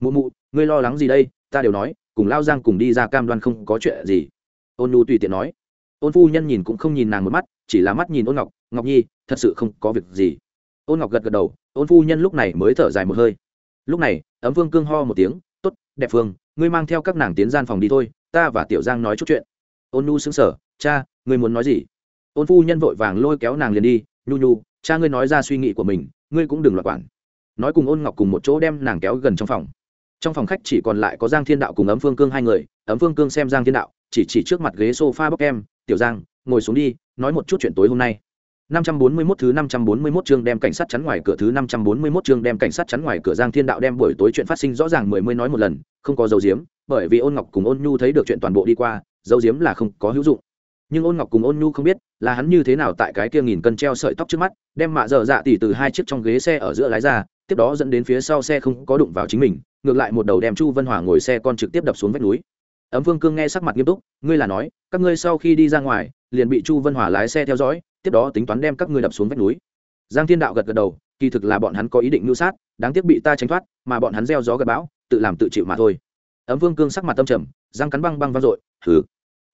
S1: Mụ mụ, ngươi lo lắng gì đây? Ta đều nói, cùng lao giang cùng đi ra cam đoan không có chuyện gì. Ôn nhu tùy tiện nói. Ôn phu nhân nhìn cũng không nhìn nàng một mắt, chỉ là mắt nhìn ôn ngọc. Ngọc nhi, thật sự không có việc gì. Ôn ngọc gật gật đầu, ôn phu nhân lúc này mới thở dài một hơi lúc này, ấm vương cương ho một tiếng t ố t đẹp phương ngươi mang theo các nàng tiến gian phòng đi thôi, ta và tiểu giang nói chút chuyện. Ôn nhu xứng sở cha, ngươi muốn nói gì? Ôn phu nhân vội vàng lôi kéo nàng liền đi, nhu nhu, cha ngươi nói ra suy nghĩ của mình, ngươi cũng đừng loạt quản. Nói cùng ôn ngọc cùng một chỗ đem nàng kéo gần trong phòng. Trong phòng khách chỉ còn lại có giang thiên đạo cùng ấm phương cương hai người, ấm phương cương xem giang thiên đạo, chỉ chỉ trước mặt ghế s o f a bóc em, tiểu giang, ngồi xuống đi, nói một chút chuyện tối hôm nay. 541 thứ 541 chương đem cảnh sát chắn ngoài cửa thứ 541 chương đem cảnh sát chắn ngoài cửa Giang Thiên Đạo đem buổi tối chuyện phát sinh rõ ràng mười mươi nói một lần, không có dấu diếm, bởi vì Ôn Ngọc cùng Ôn Nhu thấy được chuyện toàn bộ đi qua, dấu diếm là không có hữu dụng. Nhưng Ôn Ngọc cùng Ôn Nhu không biết, là hắn như thế nào tại cái kia nghìn cân treo sợi tóc trước mắt, đem mạ dở dạ tỉ từ hai chiếc trong ghế xe ở giữa lái ra, tiếp đó dẫn đến phía sau xe không có đụng vào chính mình, ngược lại một đầu đem Chu Vân Hòa ngồi xe con trực tiếp đập xuống vách núi. Ấm Vương Cương nghe sắc mặt nghiêm túc, ngươi là nói, các ngươi sau khi đi ra ngoài, liền bị Chu Vân Hòa lái xe theo dõi, tiếp đó tính toán đem các ngươi đập xuống vách núi. Giang thiên đạo gật gật đầu, kỳ thực là bọn hắn có ý định mưu sát, đáng tiếc bị ta tránh thoát, mà bọn hắn gieo gió gật bão, tự làm tự chịu mà thôi. Ấm vương cương sắc mặt tâm trầm, răng cắn băng băng vang dội thử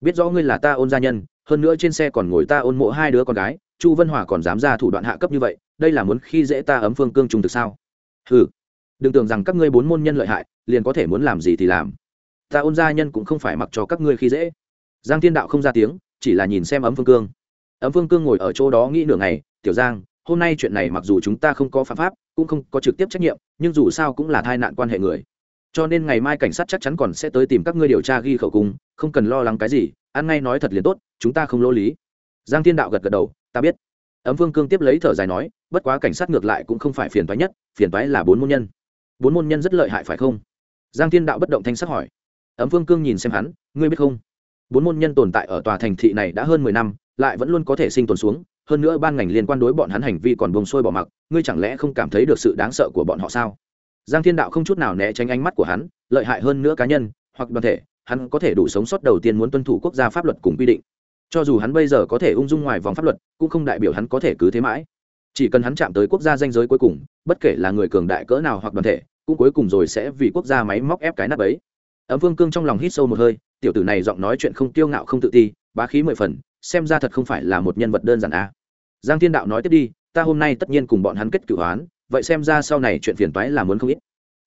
S1: biết rõ ngươi là ta ôn gia nhân, hơn nữa trên xe còn ngồi ta ôn mộ hai đứa con gái, chu vân hòa còn dám ra thủ đoạn hạ cấp như vậy, đây là muốn khi dễ ta ấm phương cương trung thực sao? Ừ đừng tưởng rằng các ngươi bốn môn nhân lợi hại, liền có thể muốn làm gì thì làm. Ta ôn gia nhân cũng không phải mặc cho các ngươi khi dễ. Giang thiên đạo không ra tiếng, chỉ là nhìn xem ấm phương cương ấm phương cương ngồi ở chỗ đó nghĩ nửa ngày, tiểu giang, hôm nay chuyện này mặc dù chúng ta không có phạm pháp, cũng không có trực tiếp trách nhiệm, nhưng dù sao cũng là tai nạn quan hệ người. Cho nên ngày mai cảnh sát chắc chắn còn sẽ tới tìm các ngươi điều tra ghi khẩu cung không cần lo lắng cái gì, ăn ngay nói thật liền tốt, chúng ta không lỗ lý. Giang thiên đạo gật gật đầu, ta biết. Ấm phương cương tiếp lấy thở dài nói, bất quá cảnh sát ngược lại cũng không phải phiền toái nhất, phiền toái là bốn môn nhân. Bốn môn nhân rất lợi hại phải không? Giang thiên đạo bất động thanh sắc hỏi. Ấm phương cương nhìn xem hắn, ngươi biết không? Bốn môn nhân tồn tại ở tòa thành thị này đã hơn mười năm lại vẫn luôn có thể sinh tồn xuống, hơn nữa ban ngành liên quan đối bọn hắn hành vi còn bông sôi bỏ mặc, ngươi chẳng lẽ không cảm thấy được sự đáng sợ của bọn họ sao? Giang thiên đạo không chút nào né tránh ánh mắt của hắn, lợi hại hơn nữa cá nhân, hoặc đoàn thể, hắn có thể đủ sống sót đầu tiên muốn tuân thủ quốc gia pháp luật cùng quy định. Cho dù hắn bây giờ có thể ung dung ngoài vòng pháp luật, cũng không đại biểu hắn có thể cứ thế mãi. Chỉ cần hắn chạm tới quốc gia danh giới cuối cùng, bất kể là người cường đại cỡ nào hoặc đoàn thể, cũng cuối cùng rồi sẽ vì quốc gia máy móc ép cái nắp ấy. Ấm vương cương trong lòng hít sâu một hơi, tiểu tử này giọng nói chuyện không tiêu ngạo không tự ti, bá khí mười phần xem ra thật không phải là một nhân vật đơn giản a à. giang thiên đạo nói tiếp đi, ta hôm nay tất nhiên cùng bọn hắn kết cửu hoán, vậy xem ra sau này chuyện phiền toái là muốn không ít.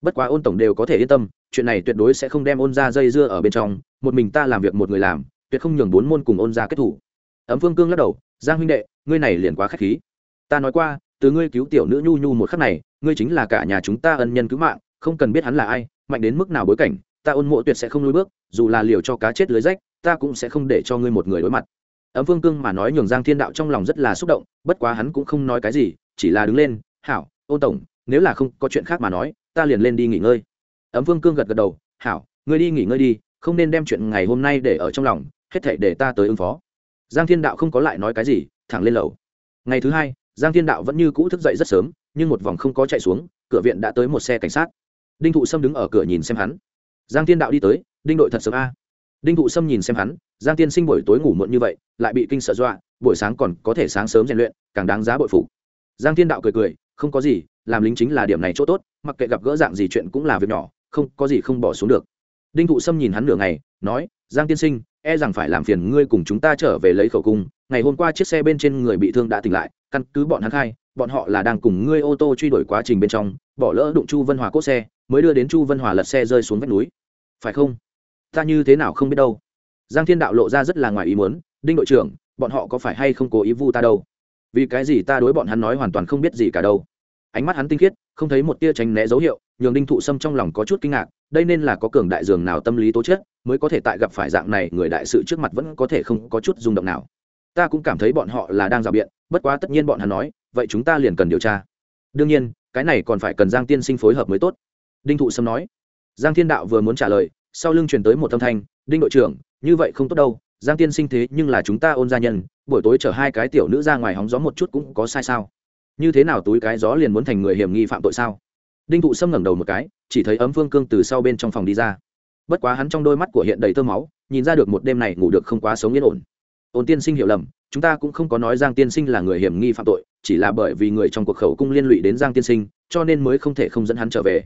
S1: Bất quá ôn tổng đều có thể yên tâm, chuyện này tuyệt đối sẽ không đem ôn ra dây dưa ở bên trong, một mình ta làm việc một người làm, tuyệt không nhường bốn môn cùng ôn ra kết thủ. Ấm phương cương lắc đầu, giang huynh đệ, ngươi này liền quá k h á c h khí. Ta nói qua, từ ngươi cứu tiểu nữ nhu nhu một khắc này, ngươi chính là cả nhà chúng ta ân nhân cứu mạng, không cần biết hắn là ai, mạnh đến mức nào bối cảnh, ta ôn mộ tuyệt sẽ không lùi bước, dù là liều cho cá chết lưới rách, ta cũng sẽ không để cho ngươi một người đối mặt ấm phương cương mà nói nhường giang thiên đạo trong lòng rất là xúc động, bất quá hắn cũng không nói cái gì, chỉ là đứng lên, hảo, ôn tổng, nếu là không có chuyện khác mà nói, ta liền lên đi nghỉ ngơi. Ấm phương cương gật gật đầu, hảo, ngươi đi nghỉ ngơi đi, không nên đem chuyện ngày hôm nay để ở trong lòng, hết thể để ta tới ứng phó. Giang thiên đạo không có lại nói cái gì, thẳng lên lầu. Ngày thứ hai, giang thiên đạo vẫn như cũ thức dậy rất sớm, nhưng một vòng không có chạy xuống, cửa viện đã tới một xe cảnh sát. Đinh thụ sâm đứng ở cửa nhìn xem hắn. Giang thiên đạo đi tới, đinh đội thật sớm a. Đinh thụ sâm nhìn xem hắn giang tiên sinh buổi tối ngủ muộn như vậy, lại bị kinh sợ dọa, buổi sáng còn có thể sáng sớm rèn luyện, càng đáng giá bội phụ giang thiên đạo cười cười, không có gì, làm lính chính là điểm này chỗ tốt, mặc kệ gặp gỡ dạng gì chuyện cũng là việc nhỏ, không có gì không bỏ xuống được. Đinh thụ sâm nhìn hắn nửa ngày, nói, giang tiên sinh e rằng phải làm phiền ngươi cùng chúng ta trở về lấy khẩu cung, ngày hôm qua chiếc xe bên trên người bị thương đã tỉnh lại, căn cứ bọn hắn khai, bọn họ là đang cùng ngươi ô tô truy đuổi quá trình bên trong, bỏ lỡ đụng chu vân hòa cốt xe, mới đưa đến chu vân hòa lật xe rơi xuống vách núi. Phải không? Ta như thế nào không biết đâu giang thiên đạo lộ ra rất là ngoài ý muốn, đinh đội trưởng, bọn họ có phải hay không cố ý vu ta đâu? Vì cái gì ta đối bọn hắn nói hoàn toàn không biết gì cả đâu? Ánh mắt hắn tinh khiết, không thấy một tia tránh né dấu hiệu, nhường đinh thụ sâm trong lòng có chút kinh ngạc, đây nên là có cường đại dường nào tâm lý tố chất mới có thể tại gặp phải dạng này, người đại sự trước mặt vẫn có thể không có chút rung động nào. Ta cũng cảm thấy bọn họ là đang rào biện, bất quá tất nhiên bọn hắn nói, vậy chúng ta liền cần điều tra. Đương nhiên, cái này còn phải cần giang tiên sinh phối hợp mới tốt. Đinh thụ sâm nói. Giang thiên đạo vừa muốn trả lời, sau lưng truyền tới một âm thanh đinh đội trưởng, như vậy không tốt đâu, giang tiên sinh thế nhưng là chúng ta ôn gia nhân, buổi tối chở hai cái tiểu nữ ra ngoài hóng gió một chút cũng có sai sao? Như thế nào túi cái gió liền muốn thành người hiểm nghi phạm tội sao? Đinh thụ sâm ngẩng đầu một cái, chỉ thấy ấm phương cương từ sau bên trong phòng đi ra. Bất quá hắn trong đôi mắt của hiện đầy tơ máu, nhìn ra được một đêm này ngủ được không quá sống yên ổn. Ôn tiên sinh hiểu lầm, chúng ta cũng không có nói giang tiên sinh là người hiểm nghi phạm tội, chỉ là bởi vì người trong cuộc khẩu cung liên lụy đến giang tiên sinh, cho nên mới không thể không dẫn hắn trở về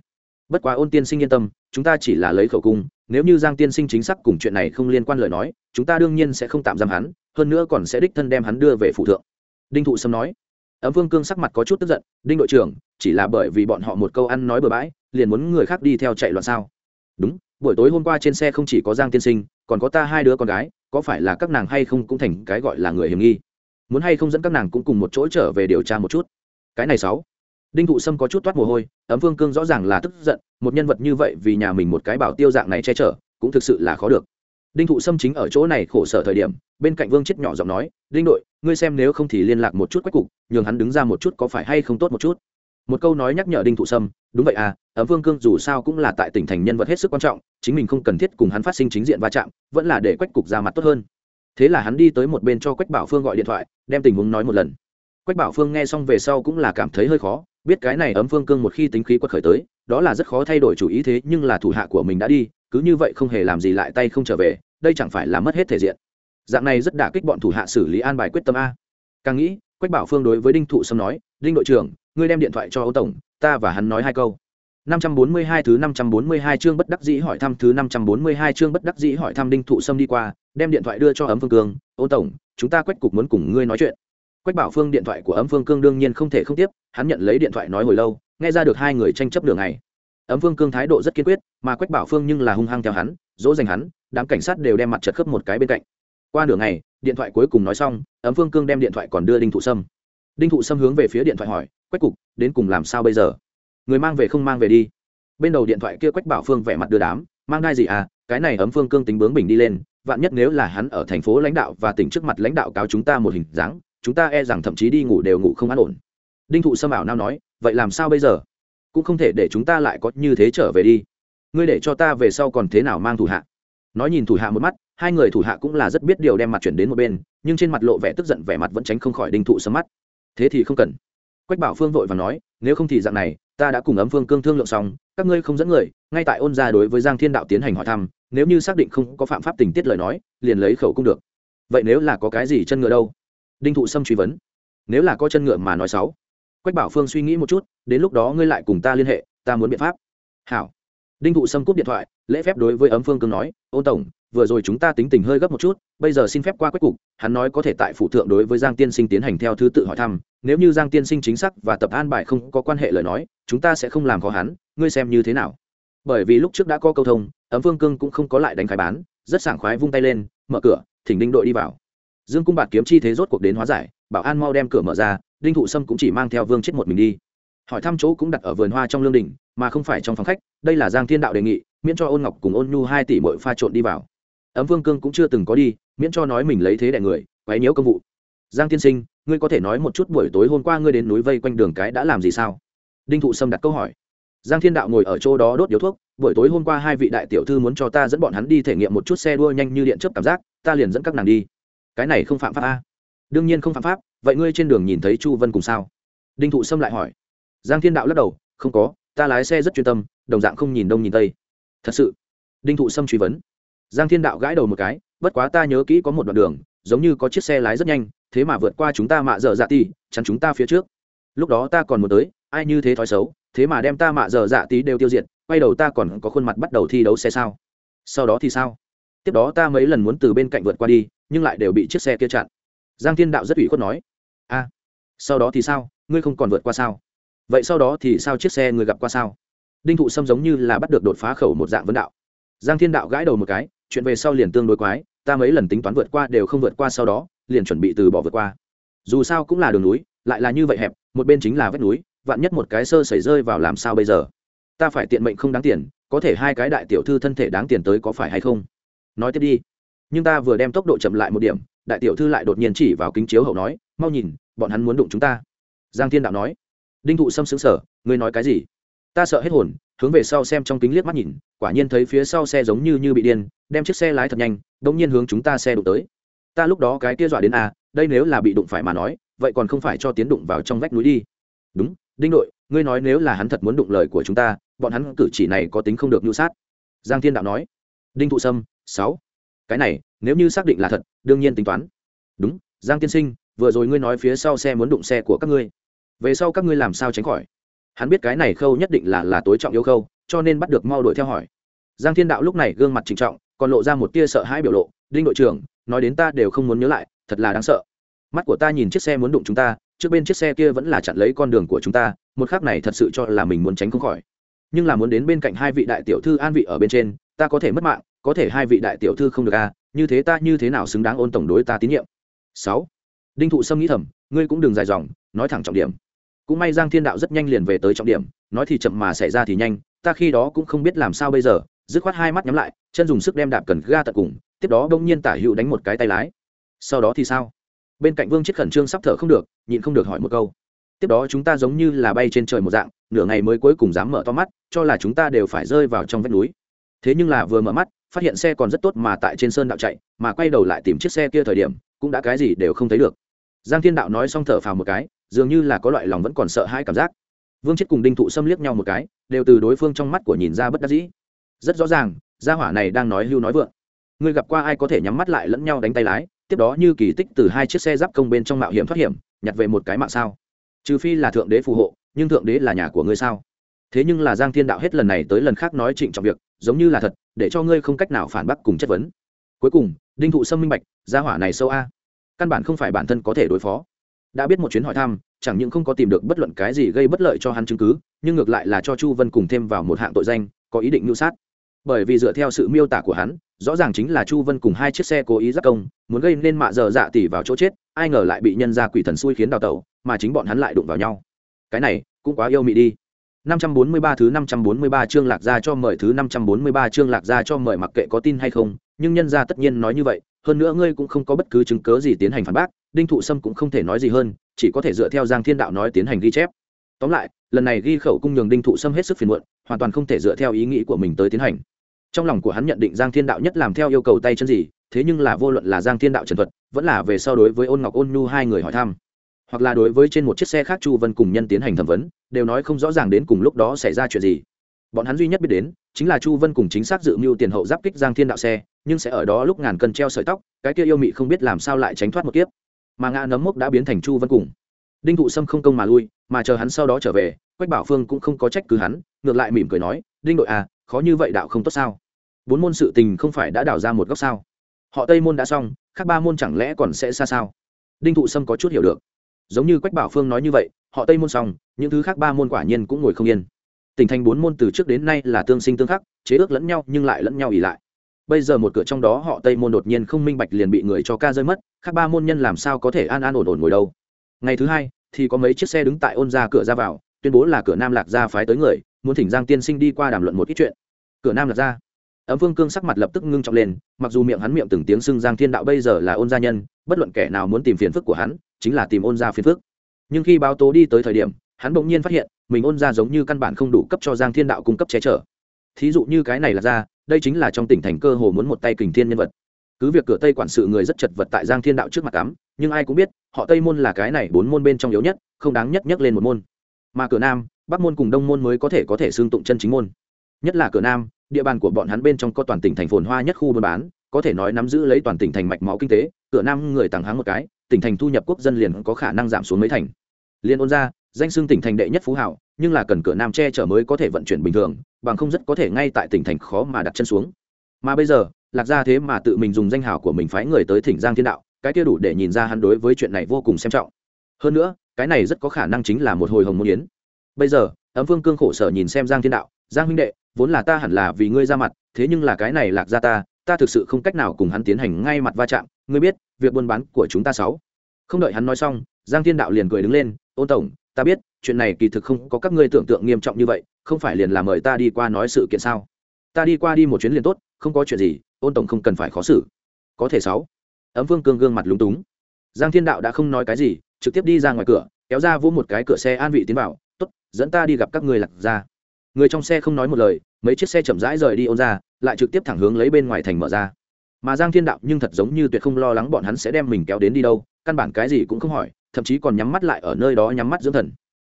S1: bất quá ôn tiên sinh yên tâm, chúng ta chỉ là lấy khẩu cung, nếu như giang tiên sinh chính xác cùng chuyện này không liên quan lời nói, chúng ta đương nhiên sẽ không tạm giam hắn, hơn nữa còn sẽ đích thân đem hắn đưa về phụ thượng. Đinh thụ sâm nói. Ấm vương cương sắc mặt có chút tức giận, đinh đội trưởng, chỉ là bởi vì bọn họ một câu ăn nói bừa bãi, liền muốn người khác đi theo chạy loạn sao? Đúng, buổi tối hôm qua trên xe không chỉ có giang tiên sinh, còn có ta hai đứa con gái, có phải là các nàng hay không cũng thành cái gọi là người hiểm nghi? Muốn hay không dẫn các nàng cũng cùng một chỗ trở về điều tra một chút? Cái này sáu đinh thụ sâm có chút toát mồ hôi, ấm vương cương rõ ràng là tức giận, một nhân vật như vậy vì nhà mình một cái bảo tiêu dạng này che chở, cũng thực sự là khó được. Đinh thụ sâm chính ở chỗ này khổ sở thời điểm, bên cạnh vương chết nhỏ giọng nói, đinh đội, ngươi xem nếu không thì liên lạc một chút quách cục, nhường hắn đứng ra một chút có phải hay không tốt một chút. Một câu nói nhắc nhở đinh thụ sâm, đúng vậy à ấm vương cương dù sao cũng là tại tỉnh thành nhân vật hết sức quan trọng, chính mình không cần thiết cùng hắn phát sinh chính diện va chạm, vẫn là để quách cục ra mặt tốt hơn. Thế là hắn đi tới một bên cho quách bảo phương gọi điện thoại, đem tình huống nói một lần. Quách bảo phương nghe xong về sau cũng là cảm thấy hơi khó biết cái này ấm phương cương một khi tính khí quật khởi tới, đó là rất khó thay đổi chủ ý thế, nhưng là thủ hạ của mình đã đi, cứ như vậy không hề làm gì lại tay không trở về, đây chẳng phải là mất hết thể diện. Dạng này rất đả kích bọn thủ hạ xử lý an bài quyết tâm a. Càng nghĩ, quách bảo phương đối với đinh thụ sâm nói, đinh đội trưởng, ngươi đem điện thoại cho âu tổng, ta và hắn nói hai câu. 542 thứ 542 chương bất đắc dĩ hỏi thăm thứ 542 chương bất đắc dĩ hỏi thăm đinh thụ sâm đi qua, đem điện thoại đưa cho ấm phương cương ô tổng, chúng ta quách cục muốn cùng ngươi nói chuyện quách bảo phương điện thoại của ấm phương cương đương nhiên không thể không tiếp, hắn nhận lấy điện thoại nói hồi lâu, nghe ra được hai người tranh chấp đường này. Ấm phương cương thái độ rất kiên quyết, mà quách bảo phương nhưng là hung hăng theo hắn, dỗ dành hắn, đám cảnh sát đều đem mặt chật khớp một cái bên cạnh. Qua nửa ngày điện thoại cuối cùng nói xong, ấm phương cương đem điện thoại còn đưa đinh thụ sâm. Đinh thụ sâm hướng về phía điện thoại hỏi, quách cục, đến cùng làm sao bây giờ? Người mang về không mang về đi. Bên đầu điện thoại kia quách bảo phương vẻ mặt đưa đám, mang đai gì à cái này ấm phương cương tính bướng bình đi lên, vạn nhất nếu là hắn ở thành phố lãnh đạo và tỉnh trước mặt lãnh đạo cáo chúng ta một hình dáng chúng ta e rằng thậm chí đi ngủ đều ngủ không an ổn. Đinh thụ sâm ảo nao nói, vậy làm sao bây giờ? Cũng không thể để chúng ta lại có như thế trở về đi. Ngươi để cho ta về sau còn thế nào mang thủ hạ? Nói nhìn thủ hạ một mắt, hai người thủ hạ cũng là rất biết điều đem mặt chuyển đến một bên, nhưng trên mặt lộ vẻ tức giận vẻ mặt vẫn tránh không khỏi đinh thụ sâm mắt. Thế thì không cần. Quách bảo phương vội và nói, nếu không thì dạng này, ta đã cùng ấm phương cương thương lượng xong, các ngươi không dẫn người, ngay tại ôn gia đối với giang thiên đạo tiến hành hỏi thăm, nếu như xác định không có phạm pháp tình tiết lời nói, liền lấy khẩu cung được. Vậy nếu là có cái gì chân ngựa đâu? Đinh thụ sâm truy vấn. Nếu là có chân ngựa mà nói sáu quách bảo phương suy nghĩ một chút, đến lúc đó ngươi lại cùng ta liên hệ, ta muốn biện pháp. Hảo. Đinh thụ sâm cúp điện thoại, lễ phép đối với ấm phương cương nói, ôn tổng, vừa rồi chúng ta tính tình hơi gấp một chút, bây giờ xin phép qua quách cục, hắn nói có thể tại phụ thượng đối với giang tiên sinh tiến hành theo thứ tự hỏi thăm, nếu như giang tiên sinh chính xác và tập an bài không có quan hệ lời nói, chúng ta sẽ không làm khó hắn, ngươi xem như thế nào? Bởi vì lúc trước đã có câu thông, ấm phương cương cũng không có lại đánh khai bán, rất sảng khoái vung tay lên, mở cửa, thỉnh đinh đội đi vào dương cung bạt kiếm chi thế rốt cuộc đến hóa giải, bảo an mau đem cửa mở ra, đinh thụ sâm cũng chỉ mang theo vương chết một mình đi. Hỏi thăm chỗ cũng đặt ở vườn hoa trong lương đình, mà không phải trong phòng khách, đây là giang thiên đạo đề nghị, miễn cho ôn ngọc cùng ôn nhu hai tỷ mội pha trộn đi vào. Ấm vương cương cũng chưa từng có đi, miễn cho nói mình lấy thế đại người, quấy nhiễu công vụ. Giang tiên sinh, ngươi có thể nói một chút buổi tối hôm qua ngươi đến núi vây quanh đường cái đã làm gì sao? Đinh thụ sâm đặt câu hỏi. Giang thiên đạo ngồi ở chỗ đó đốt điếu thuốc, buổi tối hôm qua hai vị đại tiểu thư muốn cho ta dẫn bọn hắn đi thể nghiệm một chút xe đua nhanh như điện chớp cảm giác, ta liền dẫn các nàng đi cái này không phạm pháp a. Đương nhiên không phạm pháp, vậy ngươi trên đường nhìn thấy chu vân cùng sao? Đinh thụ sâm lại hỏi. Giang thiên đạo lắc đầu, không có, ta lái xe rất chuyên tâm, đồng dạng không nhìn đông nhìn tây. Thật sự. Đinh thụ sâm truy vấn. Giang thiên đạo gãi đầu một cái, bất quá ta nhớ kỹ có một đoạn đường, giống như có chiếc xe lái rất nhanh, thế mà vượt qua chúng ta mạ dở dạ tí chắn chúng ta phía trước. Lúc đó ta còn muốn tới, ai như thế thói xấu, thế mà đem ta mạ dở dạ tí đều tiêu diệt, quay đầu ta còn có khuôn mặt bắt đầu thi đấu xe sao? Sau đó thì sao? Tiếp đó ta mấy lần muốn từ bên cạnh vượt qua đi nhưng lại đều bị chiếc xe kia chặn. Giang thiên đạo rất ủy khuất nói, a, sau đó thì sao? Ngươi không còn vượt qua sao? Vậy sau đó thì sao chiếc xe người gặp qua sao? Đinh thụ sâm giống như là bắt được đột phá khẩu một dạng vấn đạo. Giang thiên đạo gãi đầu một cái, chuyện về sau liền tương đối quái, ta mấy lần tính toán vượt qua đều không vượt qua sau đó, liền chuẩn bị từ bỏ vượt qua. Dù sao cũng là đường núi, lại là như vậy hẹp, một bên chính là vách núi, vạn nhất một cái sơ xảy rơi vào làm sao bây giờ? Ta phải tiện mệnh không đáng tiền, có thể hai cái đại tiểu thư thân thể đáng tiền tới có phải hay không? Nói tiếp đi nhưng ta vừa đem tốc độ chậm lại một điểm đại tiểu thư lại đột nhiên chỉ vào kính chiếu hậu nói mau nhìn bọn hắn muốn đụng chúng ta. Giang thiên đạo nói. Đinh thụ xâm xứng sở ngươi nói cái gì? Ta sợ hết hồn. Hướng về sau xem trong kính liếc mắt nhìn quả nhiên thấy phía sau xe giống như như bị điên đem chiếc xe lái thật nhanh đ ỗ n g nhiên hướng chúng ta xe đụng tới. Ta lúc đó cái kia dọa đến a à, đây nếu là bị đụng phải mà nói vậy còn không phải cho tiến đụng vào trong vách núi đi. Đúng đinh đội ngươi nói nếu là hắn thật muốn đụng lời của chúng ta bọn hắn cử chỉ này có tính không được nhu sát. Giang thiên đạo nói. Đinh thụ sâm sáu cái này, nếu như xác định là thật, đương nhiên tính toán. Đúng, giang tiên sinh, vừa rồi ngươi nói phía sau xe muốn đụng xe của các ngươi. Về sau các ngươi làm sao tránh khỏi? Hắn biết cái này khâu nhất định là là tối trọng yếu khâu, cho nên bắt được mau đuổi theo hỏi. Giang thiên đạo lúc này gương mặt trịnh trọng, còn lộ ra một tia sợ hãi biểu lộ. Đinh đội trưởng, nói đến ta đều không muốn nhớ lại, thật là đáng sợ. Mắt của ta nhìn chiếc xe muốn đụng chúng ta, trước bên chiếc xe kia vẫn là chặn lấy con đường của chúng ta, một khác này thật sự cho là mình muốn tránh không khỏi. Nhưng là muốn đến bên cạnh hai vị đại tiểu thư an vị ở bên trên, ta có thể mất mạng có thể hai vị đại tiểu thư không được à như thế ta như thế nào xứng đáng ôn tổng đối ta tín nhiệm? Sáu, đinh thụ sâm nghĩ thầm, ngươi cũng đừng dài dòng, nói thẳng trọng điểm. Cũng may giang thiên đạo rất nhanh liền về tới trọng điểm, nói thì chậm mà xảy ra thì nhanh, ta khi đó cũng không biết làm sao bây giờ, dứt khoát hai mắt nhắm lại, chân dùng sức đem đạp cần ga tận cùng, tiếp đó đông nhiên tả hữu đánh một cái tay lái. Sau đó thì sao? Bên cạnh vương chết khẩn trương sắp thở không được, nhịn không được hỏi một câu. Tiếp đó chúng ta giống như là bay trên trời một dạng, nửa ngày mới cuối cùng dám mở to mắt, cho là chúng ta đều phải rơi vào trong vách núi thế nhưng là vừa mở mắt, phát hiện xe còn rất tốt mà tại trên sơn đạo chạy, mà quay đầu lại tìm chiếc xe kia thời điểm, cũng đã cái gì đều không thấy được. Giang thiên đạo nói xong thở phào một cái, dường như là có loại lòng vẫn còn sợ hai cảm giác. Vương chết cùng đinh thụ xâm liếc nhau một cái, đều từ đối phương trong mắt của nhìn ra bất đắc dĩ. Rất rõ ràng, gia hỏa này đang nói hưu nói vượng. Người gặp qua ai có thể nhắm mắt lại lẫn nhau đánh tay lái, tiếp đó như kỳ tích từ hai chiếc xe giáp công bên trong mạo hiểm thoát hiểm, nhặt về một cái mạng sao? Trừ phi là thượng đế phù hộ, nhưng thượng đế là nhà của ngươi sao? Thế nhưng là giang thiên đạo hết lần này tới lần khác nói trịnh trọng việc, giống như là thật, để cho ngươi không cách nào phản bác cùng chất vấn. Cuối cùng, đinh thụ sâm minh bạch, gia hỏa này sâu a. Căn bản không phải bản thân có thể đối phó. Đã biết một chuyến hỏi thăm, chẳng những không có tìm được bất luận cái gì gây bất lợi cho hắn chứng cứ, nhưng ngược lại là cho chu vân cùng thêm vào một hạng tội danh, có ý định mưu sát. Bởi vì dựa theo sự miêu tả của hắn, rõ ràng chính là chu vân cùng hai chiếc xe cố ý giác công, muốn gây nên mạ dở dạ tỉ vào chỗ chết, ai ngờ lại bị nhân ra quỷ thần xui khiến đào tẩu, mà chính bọn hắn lại đụng vào nhau. Cái này, cũng quá yêu mị đi. 543 thứ 543 chương lạc gia cho mời thứ 543 chương lạc gia cho mời mặc kệ có tin hay không, nhưng nhân gia tất nhiên nói như vậy, hơn nữa ngươi cũng không có bất cứ chứng cứ gì tiến hành phản bác, đinh thụ sâm cũng không thể nói gì hơn chỉ có thể dựa theo giang thiên đạo nói tiến hành ghi chép. Tóm lại lần này ghi khẩu cung nhường đinh thụ sâm hết sức phiền muộn hoàn toàn không thể dựa theo ý nghĩ của mình tới tiến hành. Trong lòng của hắn nhận định giang thiên đạo nhất làm theo yêu cầu tay chân gì thế nhưng là vô luận là giang thiên đạo trần thuật vẫn là về sau đối với ôn ngọc ôn nhu hai người hỏi thăm hoặc là đối với trên một chiếc xe khác chu vân cùng nhân tiến hành thẩm vấn, đều nói không rõ ràng đến cùng lúc đó xảy ra chuyện gì. Bọn hắn duy nhất biết đến, chính là chu vân cùng chính xác dự mưu tiền hậu giáp kích giang thiên đạo xe, nhưng sẽ ở đó lúc ngàn cân treo sợi tóc, cái kia yêu mị không biết làm sao lại tránh thoát một kiếp. Mà ngã nấm mốc đã biến thành chu vân cùng. Đinh thụ sâm không công mà lui, mà chờ hắn sau đó trở về, quách bảo phương cũng không có trách cứ hắn, ngược lại mỉm cười nói, đinh đội à khó như vậy đạo không tốt sao? Bốn môn sự tình không phải đã đảo ra một góc sao? Họ tây môn đã xong, khác ba môn chẳng lẽ còn sẽ xa sao? Đinh thụ sâm có chút hiểu được giống như quách bảo phương nói như vậy họ tây môn xong những thứ khác ba môn quả nhiên cũng ngồi không yên. Tỉnh thành bốn môn từ trước đến nay là tương sinh tương khắc chế ước lẫn nhau nhưng lại lẫn nhau ỉ lại. Bây giờ một cửa trong đó họ tây môn đột nhiên không minh bạch liền bị người cho ca rơi mất khác ba môn nhân làm sao có thể an an ổn ổn ngồi đâu. Ngày thứ hai thì có mấy chiếc xe đứng tại ôn ra cửa ra vào tuyên bố là cửa nam lạc gia phái tới người muốn thỉnh giang tiên sinh đi qua đàm luận một ít chuyện. Cửa nam lạc gia, ấm vương cương sắc mặt lập tức ngưng trọng lên mặc dù miệng hắn miệng từng tiếng xưng giang thiên đạo bây giờ là ôn gia nhân bất luận kẻ nào muốn tìm phiền phức của hắn chính là tìm ôn gia phiền phức. Nhưng khi báo tố đi tới thời điểm, hắn bỗng nhiên phát hiện, mình ôn gia giống như căn bản không đủ cấp cho giang thiên đạo cung cấp che chở. Thí dụ như cái này là ra, đây chính là trong tỉnh thành cơ hồ muốn một tay kình thiên nhân vật. Cứ việc cửa tây quản sự người rất chật vật tại giang thiên đạo trước mặt cắm, nhưng ai cũng biết, họ tây môn là cái này bốn môn bên trong yếu nhất, không đáng nhất nhắc lên một môn. Mà cửa nam, bắc môn cùng đông môn mới có thể có thể xương tụng chân chính môn. Nhất là cửa nam, địa bàn của bọn hắn bên trong có toàn tỉnh thành phồn hoa nhất khu buôn bán, có thể nói nắm giữ lấy toàn tỉnh thành mạch máu kinh tế, cửa nam người tàng háng một cái tỉnh thành thu nhập quốc dân liền có khả năng giảm xuống mấy thành. Liên ôn ra, danh xưng tỉnh thành đệ nhất phú hảo nhưng là cần cửa nam che chở mới có thể vận chuyển bình thường, bằng không rất có thể ngay tại tỉnh thành khó mà đặt chân xuống. Mà bây giờ, lạc ra thế mà tự mình dùng danh hào của mình phái người tới thỉnh giang thiên đạo, cái kia đủ để nhìn ra hắn đối với chuyện này vô cùng xem trọng. Hơn nữa, cái này rất có khả năng chính là một hồi hồng môn yến. Bây giờ, ấm vương cương khổ sở nhìn xem giang thiên đạo, giang huynh đệ, vốn là ta hẳn là vì ngươi ra mặt, thế nhưng là cái này lạc ra ta ta thực sự không cách nào cùng hắn tiến hành ngay mặt va chạm, ngươi biết, việc buôn bán của chúng ta sáu. Không đợi hắn nói xong, giang thiên đạo liền cười đứng lên, ôn tổng, ta biết, chuyện này kỳ thực không có các ngươi tưởng tượng nghiêm trọng như vậy, không phải liền là mời ta đi qua nói sự kiện sao? Ta đi qua đi một chuyến liền tốt, không có chuyện gì, ôn tổng không cần phải khó xử. Có thể sáu. Ấm vương cương gương mặt lúng túng. Giang thiên đạo đã không nói cái gì, trực tiếp đi ra ngoài cửa, kéo ra vỗ một cái cửa xe an vị tiến vào t ố t dẫn ta đi gặp các người lạc ra người trong xe không nói một lời, mấy chiếc xe chậm rãi rời đi ôn ra lại trực tiếp thẳng hướng lấy bên ngoài thành mở ra. Mà giang thiên đạo nhưng thật giống như tuyệt không lo lắng bọn hắn sẽ đem mình kéo đến đi đâu, căn bản cái gì cũng không hỏi, thậm chí còn nhắm mắt lại ở nơi đó nhắm mắt dưỡng thần.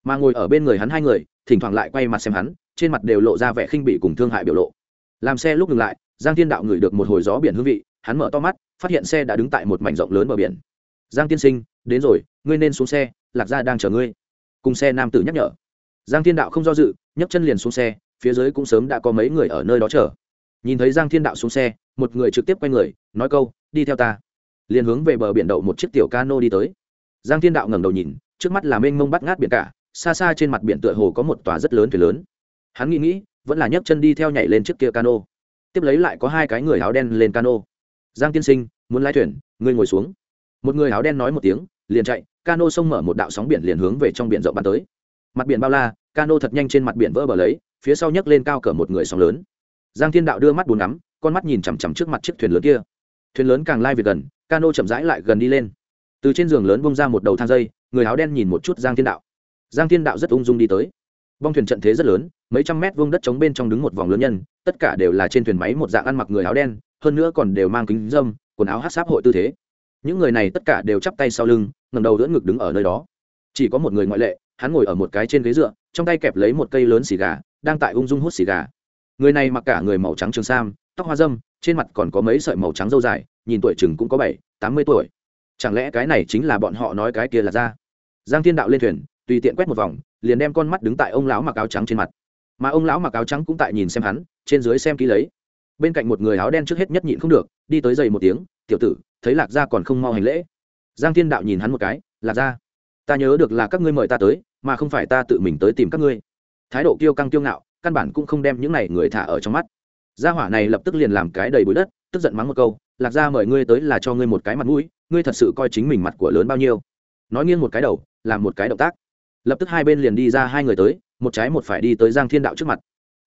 S1: Mà ngồi ở bên người hắn hai người, thỉnh thoảng lại quay mặt xem hắn, trên mặt đều lộ ra vẻ khinh bị cùng thương hại biểu lộ. Làm xe lúc ngừng lại, giang thiên đạo ngửi được một hồi gió biển hương vị, hắn mở to mắt, phát hiện xe đã đứng tại một mảnh rộng lớn bờ biển. Giang tiên sinh, đến rồi, ngươi nên xuống xe, lạc gia đang chờ ngươi. Cùng xe nam tử nhắc nhở. Giang thiên đạo không do dự, nhấc chân liền xuống xe, phía dưới cũng sớm đã có mấy người ở nơi đó chờ nhìn thấy giang thiên đạo xuống xe, một người trực tiếp quay người, nói câu, đi theo ta. Liền hướng về bờ biển đậu một chiếc tiểu cano đi tới. Giang thiên đạo ngẩng đầu nhìn, trước mắt là mênh mông bắt ngát biển cả, xa xa trên mặt biển tựa hồ có một tòa rất lớn thuyền lớn. Hắn nghĩ nghĩ, vẫn là nhấc chân đi theo nhảy lên chiếc kia cano. Tiếp lấy lại có hai cái người áo đen lên cano. Giang tiên sinh, muốn lái thuyền, ngươi ngồi xuống. Một người áo đen nói một tiếng, liền chạy, cano xông mở một đạo sóng biển liền hướng về trong biển rộng bắn tới. Mặt biển bao la, cano thật nhanh trên mặt biển vỡ bờ lấy, phía sau nhấc lên cao cỡ một người sóng lớn giang thiên đạo đưa mắt buồn ngắm, con mắt nhìn chằm chằm trước mặt chiếc thuyền lớn kia. Thuyền lớn càng lai về gần, cano chậm rãi lại gần đi lên. Từ trên giường lớn bông ra một đầu thang dây, người áo đen nhìn một chút giang thiên đạo. Giang thiên đạo rất ung dung đi tới. Bong thuyền trận thế rất lớn, mấy trăm mét vuông đất chống bên trong đứng một vòng lớn nhân, tất cả đều là trên thuyền máy một dạng ăn mặc người áo đen, hơn nữa còn đều mang kính dâm quần áo hát sáp hội tư thế. Những người này tất cả đều chắp tay sau lưng ngầm đầu đỡ ngực đứng ở nơi đó. Chỉ có một người ngoại lệ, hắn ngồi ở một cái trên ghế dựa, trong tay kẹp lấy một cây lớn xì gà, đang tại ung dung hút xì gà người này mặc cả người màu trắng trường sam, tóc hoa dâm, trên mặt còn có mấy sợi màu trắng dâu dài, nhìn tuổi chừng cũng có bảy, tám mươi tuổi. Chẳng lẽ cái này chính là bọn họ nói cái kia là ra? Giang thiên đạo lên thuyền, tùy tiện quét một vòng, liền đem con mắt đứng tại ông lão mặc áo trắng trên mặt. Mà ông lão mặc áo trắng cũng tại nhìn xem hắn, trên dưới xem kỹ lấy. Bên cạnh một người áo đen trước hết nhất nhịn không được, đi tới giày một tiếng, tiểu tử, thấy lạc gia còn không mau hành lễ? Giang thiên đạo nhìn hắn một cái, lạc gia, ta nhớ được là các ngươi mời ta tới, mà không phải ta tự mình tới tìm các ngươi. Thái độ kiêu căng kiêu ngạo căn bản cũng không đem những này người thả ở trong mắt. Gia hỏa này lập tức liền làm cái đầy bụi đất, tức giận mắng một câu, lạc gia mời ngươi tới là cho ngươi một cái mặt mũi, ngươi thật sự coi chính mình mặt của lớn bao nhiêu. Nói nghiêng một cái đầu, làm một cái động tác. Lập tức hai bên liền đi ra hai người tới, một trái một phải đi tới giang thiên đạo trước mặt.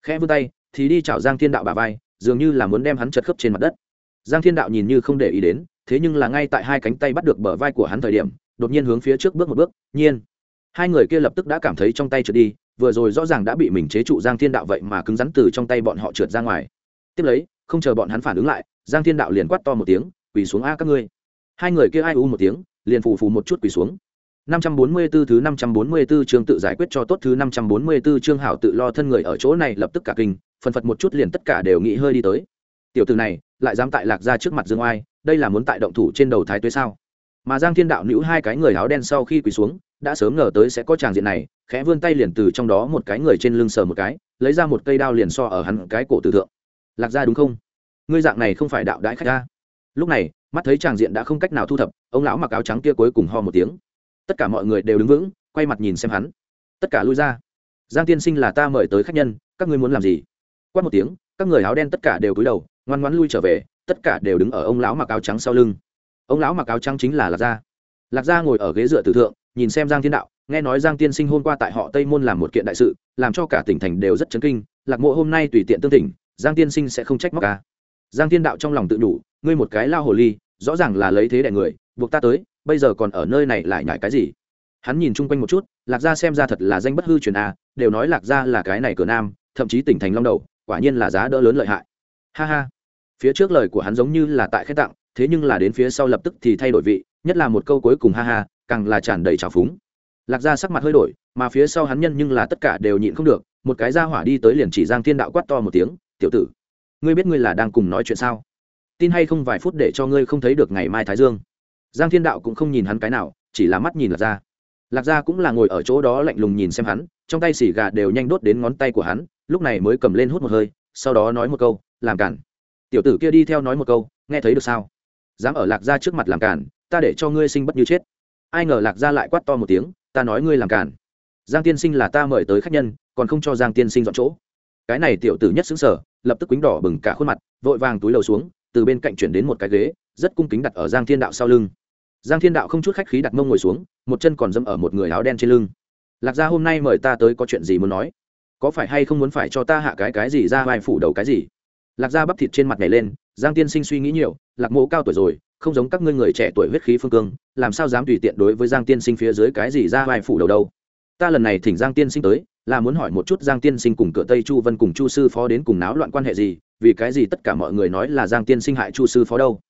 S1: Khẽ vươn tay, thì đi chào giang thiên đạo bà vai, dường như là muốn đem hắn chật khớp trên mặt đất. Giang thiên đạo nhìn như không để ý đến, thế nhưng là ngay tại hai cánh tay bắt được bờ vai của hắn thời điểm, đột nhiên hướng phía trước bước một bước, nhiên. Hai người kia lập tức đã cảm thấy trong tay trượt đi vừa rồi rõ ràng đã bị mình chế trụ giang thiên đạo vậy mà cứng rắn từ trong tay bọn họ trượt ra ngoài tiếp lấy không chờ bọn hắn phản ứng lại giang thiên đạo liền quát to một tiếng quỳ xuống a các ngươi hai người kia ai u một tiếng liền phù phù một chút quỳ xuống 544 thứ 544 chương tự giải quyết cho tốt thứ 544 chương hảo tự lo thân người ở chỗ này lập tức cả kinh, phần phật một chút liền tất cả đều nghĩ hơi đi tới. Tiểu tử này, lại dám tại lạc ra trước mặt Dương Oai, đây là muốn tại động thủ trên đầu thái tuế sao? Mà Giang Thiên Đạo nữu hai cái người áo đen sau khi quỳ xuống, đã sớm ngờ tới sẽ có tràng diện này, khẽ vươn tay liền từ trong đó một cái người trên lưng sờ một cái, lấy ra một cây đao liền so ở hắn cái cổ tử thượng. Lạc ra đúng không? Ngươi dạng này không phải đạo đãi khách a. Lúc này, mắt thấy tràng diện đã không cách nào thu thập, ông lão mặc áo trắng kia cuối cùng ho một tiếng tất cả mọi người đều đứng vững quay mặt nhìn xem hắn tất cả lui ra giang tiên sinh là ta mời tới khách nhân các ngươi muốn làm gì quát một tiếng các người áo đen tất cả đều cúi đầu ngoan ngoãn lui trở về tất cả đều đứng ở ông lão mặc áo trắng sau lưng ông lão mặc áo trắng chính là lạc gia lạc gia ngồi ở ghế dựa tử thượng nhìn xem giang thiên đạo, nghe nói giang tiên sinh hôm qua tại họ tây môn làm một kiện đại sự, làm cho cả tỉnh thành đều rất chấn kinh, lạc mộ hôm nay tùy tiện tương tỉnh giang tiên sinh sẽ không trách móc ca giang thiên đạo trong lòng tự đủ, ngươi một cái lao hồ ly, rõ ràng là lấy thế đẻ người, buộc ta tới, bây giờ còn ở nơi này lại nhải cái gì? Hắn nhìn chung quanh một chút, lạc gia xem ra thật là danh bất hư truyền a, đều nói lạc gia là cái này cửa nam, thậm chí tỉnh thành long đầu, quả nhiên là giá đỡ lớn lợi hại. Ha ha. Phía trước lời của hắn giống như là tại khách tặng, thế nhưng là đến phía sau lập tức thì thay đổi vị, nhất là một câu cuối cùng ha ha càng là tràn đầy trào phúng. Lạc gia sắc mặt hơi đổi, mà phía sau hắn nhân nhưng là tất cả đều nhịn không được, một cái ra hỏa đi tới liền chỉ giang thiên đạo quát to một tiếng, tiểu tử, ngươi biết ngươi là đang cùng nói chuyện sao? Tin hay không vài phút để cho ngươi không thấy được ngày mai thái dương. Giang thiên đạo cũng không nhìn hắn cái nào, chỉ là mắt nhìn lạc gia. Lạc gia cũng là ngồi ở chỗ đó lạnh lùng nhìn xem hắn, trong tay xỉ gà đều nhanh đốt đến ngón tay của hắn, lúc này mới cầm lên hút một hơi, sau đó nói một câu, làm cản. Tiểu tử kia đi theo nói một câu, nghe thấy được sao? Dám ở lạc gia trước mặt làm cản, ta để cho ngươi sinh bất như chết ai ngờ lạc gia lại quát to một tiếng, ta nói ngươi làm cản giang tiên sinh là ta mời tới khách nhân, còn không cho giang tiên sinh dọn chỗ. Cái này tiểu tử nhất xứng sở, lập tức quýnh đỏ bừng cả khuôn mặt, vội vàng túi lầu xuống, từ bên cạnh chuyển đến một cái ghế, rất cung kính đặt ở giang thiên đạo sau lưng. Giang thiên đạo không chút khách khí đặt mông ngồi xuống, một chân còn dẫm ở một người áo đen trên lưng. Lạc gia hôm nay mời ta tới có chuyện gì muốn nói? Có phải hay không muốn phải cho ta hạ cái cái gì ra vai phủ đầu cái gì? Lạc gia bắp thịt trên mặt này lên, giang tiên sinh suy nghĩ nhiều, lạc mộ cao tuổi rồi không giống các ngươi người trẻ tuổi huyết khí phương cương, làm sao dám tùy tiện đối với giang tiên sinh phía dưới cái gì ra vai phủ đầu đâu? Ta lần này thỉnh giang tiên sinh tới, là muốn hỏi một chút giang tiên sinh cùng cửa tây chu vân cùng chu sư phó đến cùng náo loạn quan hệ gì, vì cái gì tất cả mọi người nói là giang tiên sinh hại chu sư phó đâu?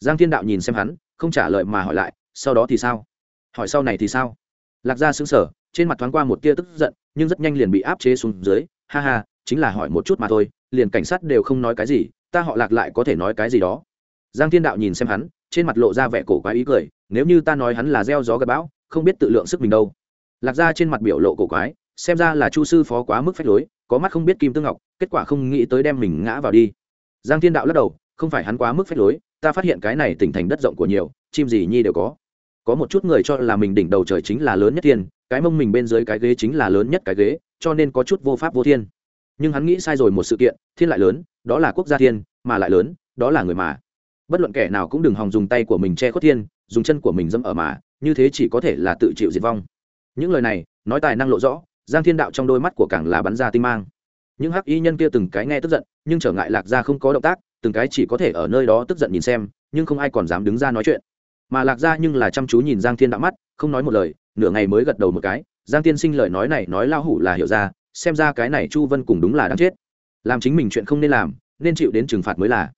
S1: Giang thiên đạo nhìn xem hắn, không trả lời mà hỏi lại, sau đó thì sao? Hỏi sau này thì sao? Lạc gia xứng sở trên mặt thoáng qua một tia tức giận, nhưng rất nhanh liền bị áp chế xuống dưới, ha ha, chính là hỏi một chút mà thôi, liền cảnh sát đều không nói cái gì, ta họ lạc lại có thể nói cái gì đó? Giang thiên đạo nhìn xem hắn trên mặt lộ ra vẻ cổ quái ý cười, nếu như ta nói hắn là gieo gió gặp bão, không biết tự lượng sức mình đâu. Lạc ra trên mặt biểu lộ cổ quái, xem ra là chu sư phó quá mức phách lối, có mắt không biết kim tương ngọc, kết quả không nghĩ tới đem mình ngã vào đi. Giang thiên đạo lắc đầu, không phải hắn quá mức phách lối, ta phát hiện cái này tỉnh thành đất rộng của nhiều, chim gì nhi đều có. Có một chút người cho là mình đỉnh đầu trời chính là lớn nhất thiên, cái mông mình bên dưới cái ghế chính là lớn nhất cái ghế, cho nên có chút vô pháp vô thiên. Nhưng hắn nghĩ sai rồi một sự kiện, thiên lại lớn, đó là quốc gia thiên, mà lại lớn, đó là người mà bất luận kẻ nào cũng đừng hòng dùng tay của mình che khuất thiên, dùng chân của mình dẫm ở mà, như thế chỉ có thể là tự chịu diệt vong. Những lời này, nói tài năng lộ rõ, giang thiên đạo trong đôi mắt của càng là bắn ra tinh mang. Những hắc y nhân kia từng cái nghe tức giận, nhưng trở ngại lạc gia không có động tác, từng cái chỉ có thể ở nơi đó tức giận nhìn xem, nhưng không ai còn dám đứng ra nói chuyện. Mà lạc gia nhưng là chăm chú nhìn giang thiên đạo mắt, không nói một lời, nửa ngày mới gật đầu một cái. Giang tiên sinh lời nói này nói lao hủ là hiểu ra, xem ra cái này chu vân cùng đúng là đáng chết. Làm chính mình chuyện không nên làm, nên chịu đến trừng phạt mới là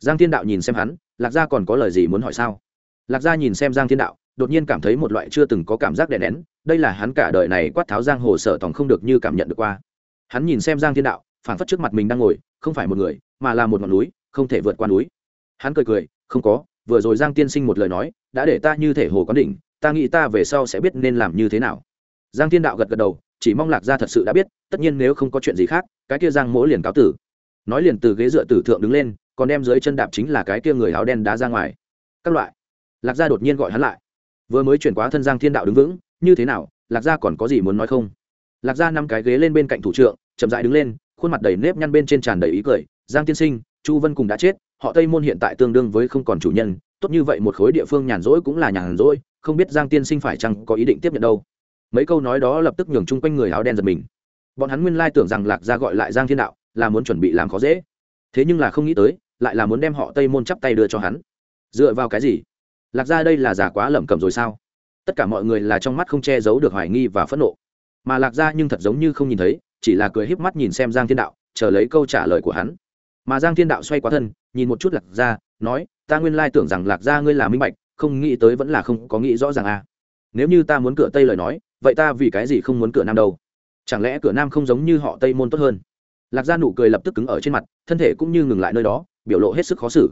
S1: giang thiên đạo nhìn xem hắn, lạc gia còn có lời gì muốn hỏi sao? Lạc gia nhìn xem giang thiên đạo, đột nhiên cảm thấy một loại chưa từng có cảm giác đè nén, đây là hắn cả đời này quát tháo giang hồ sở tòng không được như cảm nhận được qua. Hắn nhìn xem giang thiên đạo phản phất trước mặt mình đang ngồi, không phải một người, mà là một ngọn núi, không thể vượt qua núi. Hắn cười cười, không có, vừa rồi giang tiên sinh một lời nói, đã để ta như thể hồ có đỉnh, ta nghĩ ta về sau sẽ biết nên làm như thế nào. Giang thiên đạo gật gật đầu, chỉ mong lạc gia thật sự đã biết, tất nhiên nếu không có chuyện gì khác, cái kia giang mỗ liền cáo tử. Nói liền từ ghế dựa tử thượng đứng lên còn đem dưới chân đạp chính là cái kia người áo đen đá ra ngoài. Các loại. Lạc gia đột nhiên gọi hắn lại. Vừa mới chuyển quá thân giang thiên đạo đứng vững, như thế nào, lạc gia còn có gì muốn nói không? Lạc gia năm cái ghế lên bên cạnh thủ trượng, chậm dại đứng lên, khuôn mặt đầy nếp nhăn bên trên tràn đầy ý cười. Giang tiên sinh, chu vân cùng đã chết, họ tây môn hiện tại tương đương với không còn chủ nhân, tốt như vậy một khối địa phương nhàn rỗi cũng là nhàn rỗi, không biết giang tiên sinh phải chăng có ý định tiếp nhận đâu. Mấy câu nói đó lập tức nhường chung quanh người áo đen giật mình. Bọn hắn nguyên lai tưởng rằng lạc gia gọi lại giang thiên đạo là muốn chuẩn bị làm khó dễ thế nhưng là không nghĩ tới, lại là muốn đem họ tây môn chắp tay đưa cho hắn. Dựa vào cái gì? Lạc gia đây là giả quá lẩm cẩm rồi sao? Tất cả mọi người là trong mắt không che giấu được hoài nghi và phẫn nộ. Mà lạc gia nhưng thật giống như không nhìn thấy, chỉ là cười híp mắt nhìn xem giang thiên đạo, chờ lấy câu trả lời của hắn. Mà giang thiên đạo xoay quá thân, nhìn một chút lạc gia, nói, ta nguyên lai tưởng rằng lạc gia ngươi là minh bạch, không nghĩ tới vẫn là không có nghĩ rõ ràng à. Nếu như ta muốn cửa tây lời nói, vậy ta vì cái gì không muốn cửa nam đâu? Chẳng lẽ cửa nam không giống như họ tây môn tốt hơn? Lạc gia nụ cười lập tức cứng ở trên mặt thân thể cũng như ngừng lại nơi đó biểu lộ hết sức khó xử.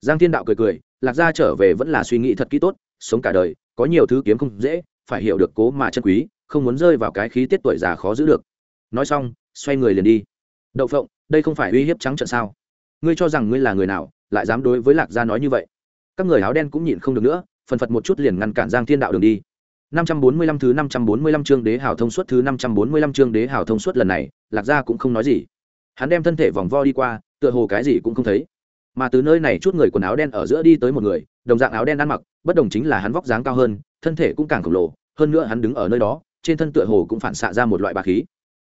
S1: Giang thiên đạo cười cười lạc gia trở về vẫn là suy nghĩ thật kỹ tốt sống cả đời có nhiều thứ kiếm không dễ phải hiểu được cố mà chân quý không muốn rơi vào cái khí tiết tuổi già khó giữ được. Nói xong xoay người liền đi. Đậu phộng đây không phải uy hiếp trắng trợn sao? Ngươi cho rằng ngươi là người nào lại dám đối với lạc gia nói như vậy? Các người áo đen cũng nhịn không được nữa phần phật một chút liền ngăn cản giang thiên đạo đường đi. 545 thứ 545 chương đế hào thông suốt thứ 545 chương đế hào thông suốt lần này, Lạc Gia cũng không nói gì. Hắn đem thân thể vòng vo đi qua, tựa hồ cái gì cũng không thấy. Mà từ nơi này chút người quần áo đen ở giữa đi tới một người, đồng dạng áo đen ăn mặc, bất đồng chính là hắn vóc dáng cao hơn, thân thể cũng càng khổng lồ, hơn nữa hắn đứng ở nơi đó, trên thân tựa hồ cũng phản xạ ra một loại bá khí.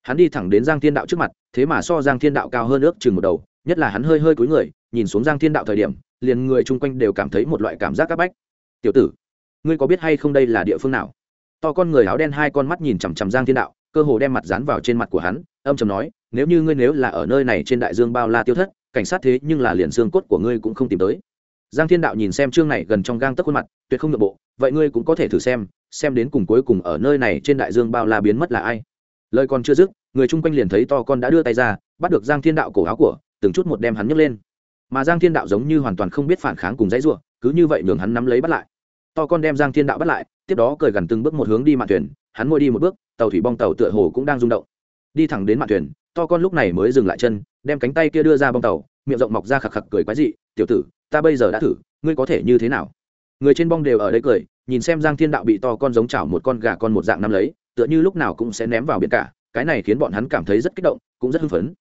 S1: Hắn đi thẳng đến Giang Thiên Đạo trước mặt, thế mà so Giang Thiên Đạo cao hơn ước chừng một đầu, nhất là hắn hơi hơi cúi người, nhìn xuống Giang Thiên Đạo thời điểm, liền người chung quanh đều cảm thấy một loại cảm giác áp bách. "Tiểu tử, ngươi có biết hay không đây là địa phương nào?" to con người áo đen hai con mắt nhìn chằm chằm giang thiên đạo cơ hồ đem mặt dán vào trên mặt của hắn âm chầm nói nếu như ngươi nếu là ở nơi này trên đại dương bao la tiêu thất, cảnh sát thế nhưng là liền xương cốt của ngươi cũng không tìm tới. Giang thiên đạo nhìn xem chương này gần trong gang tấc khuôn mặt, tuyệt không nội bộ, vậy ngươi cũng có thể thử xem xem đến cùng cuối cùng ở nơi này trên đại dương bao la biến mất là ai. Lời còn chưa dứt, người chung quanh liền thấy to con đã đưa tay ra, bắt được giang thiên đạo cổ áo của, từng chút một đem hắn nhấc lên. Mà giang thiên đạo giống như hoàn toàn không biết phản kháng cùng dãy ruộng cứ như vậy nhường hắn nắm lấy bắt lại. To con đem giang thiên đạo bắt lại, tiếp đó cười gần từng bước một hướng đi mạn thuyền, hắn môi đi một bước, tàu thủy bong tàu tựa hồ cũng đang rung động. Đi thẳng đến mạn thuyền to con lúc này mới dừng lại chân, đem cánh tay kia đưa ra bong tàu, miệng rộng mọc ra khạc khạc cười quái dị, tiểu tử, ta bây giờ đã thử, ngươi có thể như thế nào? Người trên bong đều ở đây cười, nhìn xem giang thiên đạo bị to con giống chảo một con gà con một dạng năm lấy, tựa như lúc nào cũng sẽ ném vào biển cả, cái này khiến bọn hắn cảm thấy rất kích động, cũng rất hưng phấn.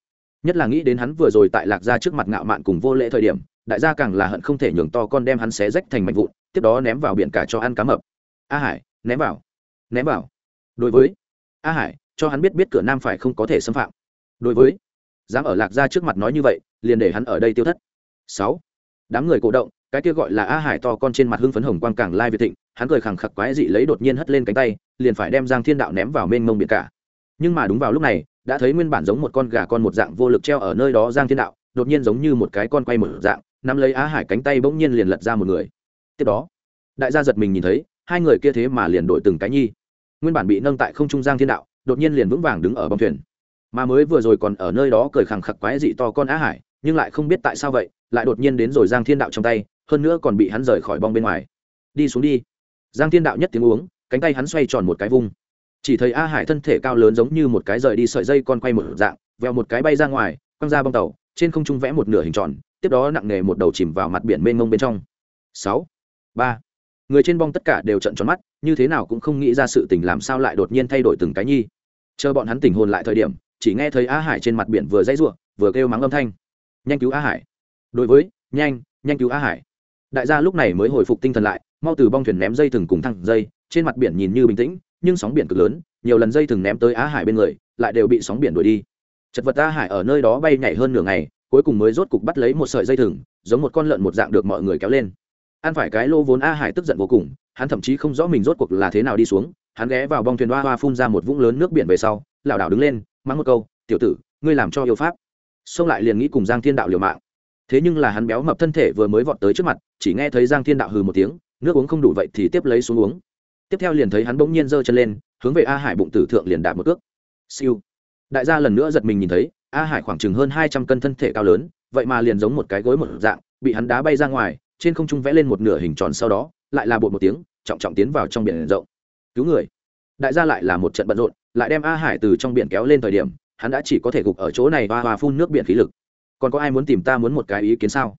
S1: Nhất là nghĩ đến hắn vừa rồi tại lạc gia trước mặt ngạo mạn cùng vô lễ thời điểm, đại gia càng là hận không thể nhường to con đem hắn xé rách thành mảnh vụn, tiếp đó ném vào biển cả cho ăn cá mập. A hải, ném vào ném vào. Đối với a hải, cho hắn biết biết cửa nam phải không có thể xâm phạm đối với, dám ở lạc gia trước mặt nói như vậy, liền để hắn ở đây tiêu thất. Sáu, đám người cổ động, cái kia gọi là a hải to con trên mặt hưng phấn hồng quang càng lai việt thịnh, hắn cười khẳng khặc quái dị lấy đột nhiên hất lên cánh tay, liền phải đem giang thiên đạo ném vào mênh mông biển cả. Nhưng mà đúng vào lúc này, đã thấy nguyên bản giống một con gà con một dạng vô lực treo ở nơi đó giang thiên đạo, đột nhiên giống như một cái con quay một dạng, nắm lấy á hải cánh tay bỗng nhiên liền lật ra một người. Tiếp đó, đại gia giật mình nhìn thấy, hai người kia thế mà liền đổi từng cái nhi. Nguyên bản bị nâng tại không trung giang thiên đạo, đột nhiên liền vững vàng đứng ở bong thuyền mà mới vừa rồi còn ở nơi đó cười khẳng khặc quái dị to con á hải, nhưng lại không biết tại sao vậy, lại đột nhiên đến rồi giang thiên đạo trong tay, hơn nữa còn bị hắn rời khỏi bong bên ngoài. Đi xuống đi. Giang thiên đạo nhất tiếng uống, cánh tay hắn xoay tròn một cái vung. Chỉ thấy a hải thân thể cao lớn giống như một cái rời đi sợi dây con quay một dạng, veo một cái bay ra ngoài, quăng ra bong tàu, trên không trung vẽ một nửa hình tròn, tiếp đó nặng nề một đầu chìm vào mặt biển mênh mông bên trong. Sáu, ba, người trên bong tất cả đều trận tròn mắt, như thế nào cũng không nghĩ ra sự tình làm sao lại đột nhiên thay đổi từng cái nhi. Chờ bọn hắn tỉnh hồn lại thời điểm chỉ nghe thấy a hải trên mặt biển vừa dãy ruộng, vừa kêu mắng âm thanh. Nhanh cứu a hải. Đối với, nhanh nhanh cứu a hải. Đại gia lúc này mới hồi phục tinh thần lại, mau từ bong thuyền ném dây thừng cùng thẳng dây, trên mặt biển nhìn như bình tĩnh, nhưng sóng biển cực lớn, nhiều lần dây thừng ném tới á hải bên người, lại đều bị sóng biển đuổi đi. Chật vật á hải ở nơi đó bay nhảy hơn nửa ngày, cuối cùng mới rốt cục bắt lấy một sợi dây thừng, giống một con lợn một dạng được mọi người kéo lên. Ăn phải cái lô vốn a hải tức giận vô cùng, hắn thậm chí không rõ mình rốt cuộc là thế nào đi xuống, hắn ghé vào bong thuyền hoa hoa phun ra một vũng lớn nước biển về sau, lảo đảo đứng lên mắng một câu, tiểu tử, ngươi làm cho yêu pháp. Xông lại liền nghĩ cùng giang thiên đạo liều mạng. Thế nhưng là hắn béo mập thân thể vừa mới vọt tới trước mặt, chỉ nghe thấy giang thiên đạo hừ một tiếng, nước uống không đủ vậy thì tiếp lấy xuống uống. Tiếp theo liền thấy hắn bỗng nhiên giơ chân lên, hướng về a hải bụng tử thượng liền đạp một cước. Siêu. Đại gia lần nữa giật mình nhìn thấy, a hải khoảng chừng hơn hai trăm cân thân thể cao lớn, vậy mà liền giống một cái gối một dạng, bị hắn đá bay ra ngoài, trên không trung vẽ lên một nửa hình tròn sau đó, lại là bột một tiếng, trọng trọng tiến vào trong biển rộng. Cứu người. Đại gia lại là một trận bận rộn lại đem a hải từ trong biển kéo lên thời điểm, hắn đã chỉ có thể gục ở chỗ này và hòa phun nước biển khí lực. Còn có ai muốn tìm ta muốn một cái ý kiến sao?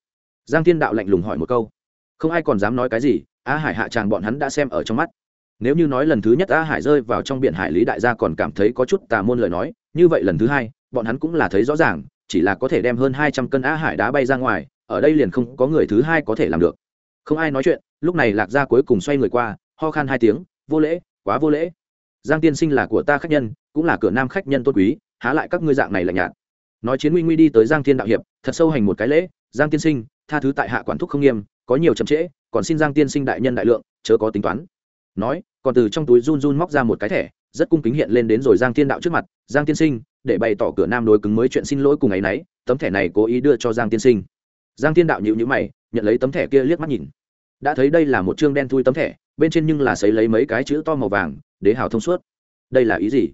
S1: Giang thiên đạo lạnh lùng hỏi một câu. Không ai còn dám nói cái gì, a hải hạ tràng bọn hắn đã xem ở trong mắt. Nếu như nói lần thứ nhất a hải rơi vào trong biển hải lý đại gia còn cảm thấy có chút tà môn lời nói, như vậy lần thứ hai, bọn hắn cũng là thấy rõ ràng, chỉ là có thể đem hơn hai trăm cân a hải đá bay ra ngoài, ở đây liền không có người thứ hai có thể làm được. Không ai nói chuyện, lúc này lạc gia cuối cùng xoay người qua, ho khan hai tiếng, vô lễ, quá vô lễ giang tiên sinh là của ta khách nhân, cũng là cửa nam khách nhân tôn quý, há lại các ngươi dạng này là nhạt. Nói chiến nguy nguy đi tới giang thiên đạo hiệp, thật sâu hành một cái lễ, giang tiên sinh, tha thứ tại hạ quản thúc không nghiêm, có nhiều chậm trễ, còn xin giang tiên sinh đại nhân đại lượng, chớ có tính toán. Nói, còn từ trong túi run run móc ra một cái thẻ, rất cung kính hiện lên đến rồi giang thiên đạo trước mặt, giang tiên sinh, để bày tỏ cửa nam đối cứng mới chuyện xin lỗi cùng ngày nấy, tấm thẻ này cố ý đưa cho giang tiên sinh. Giang thiên đạo nhịu nhữ mày, nhận lấy tấm thẻ kia liếc mắt nhìn. Đã thấy đây là một chương đen thui tấm thẻ, bên trên nhưng là xấy lấy mấy cái chữ to màu vàng đế hào thông suốt. Đây là ý gì?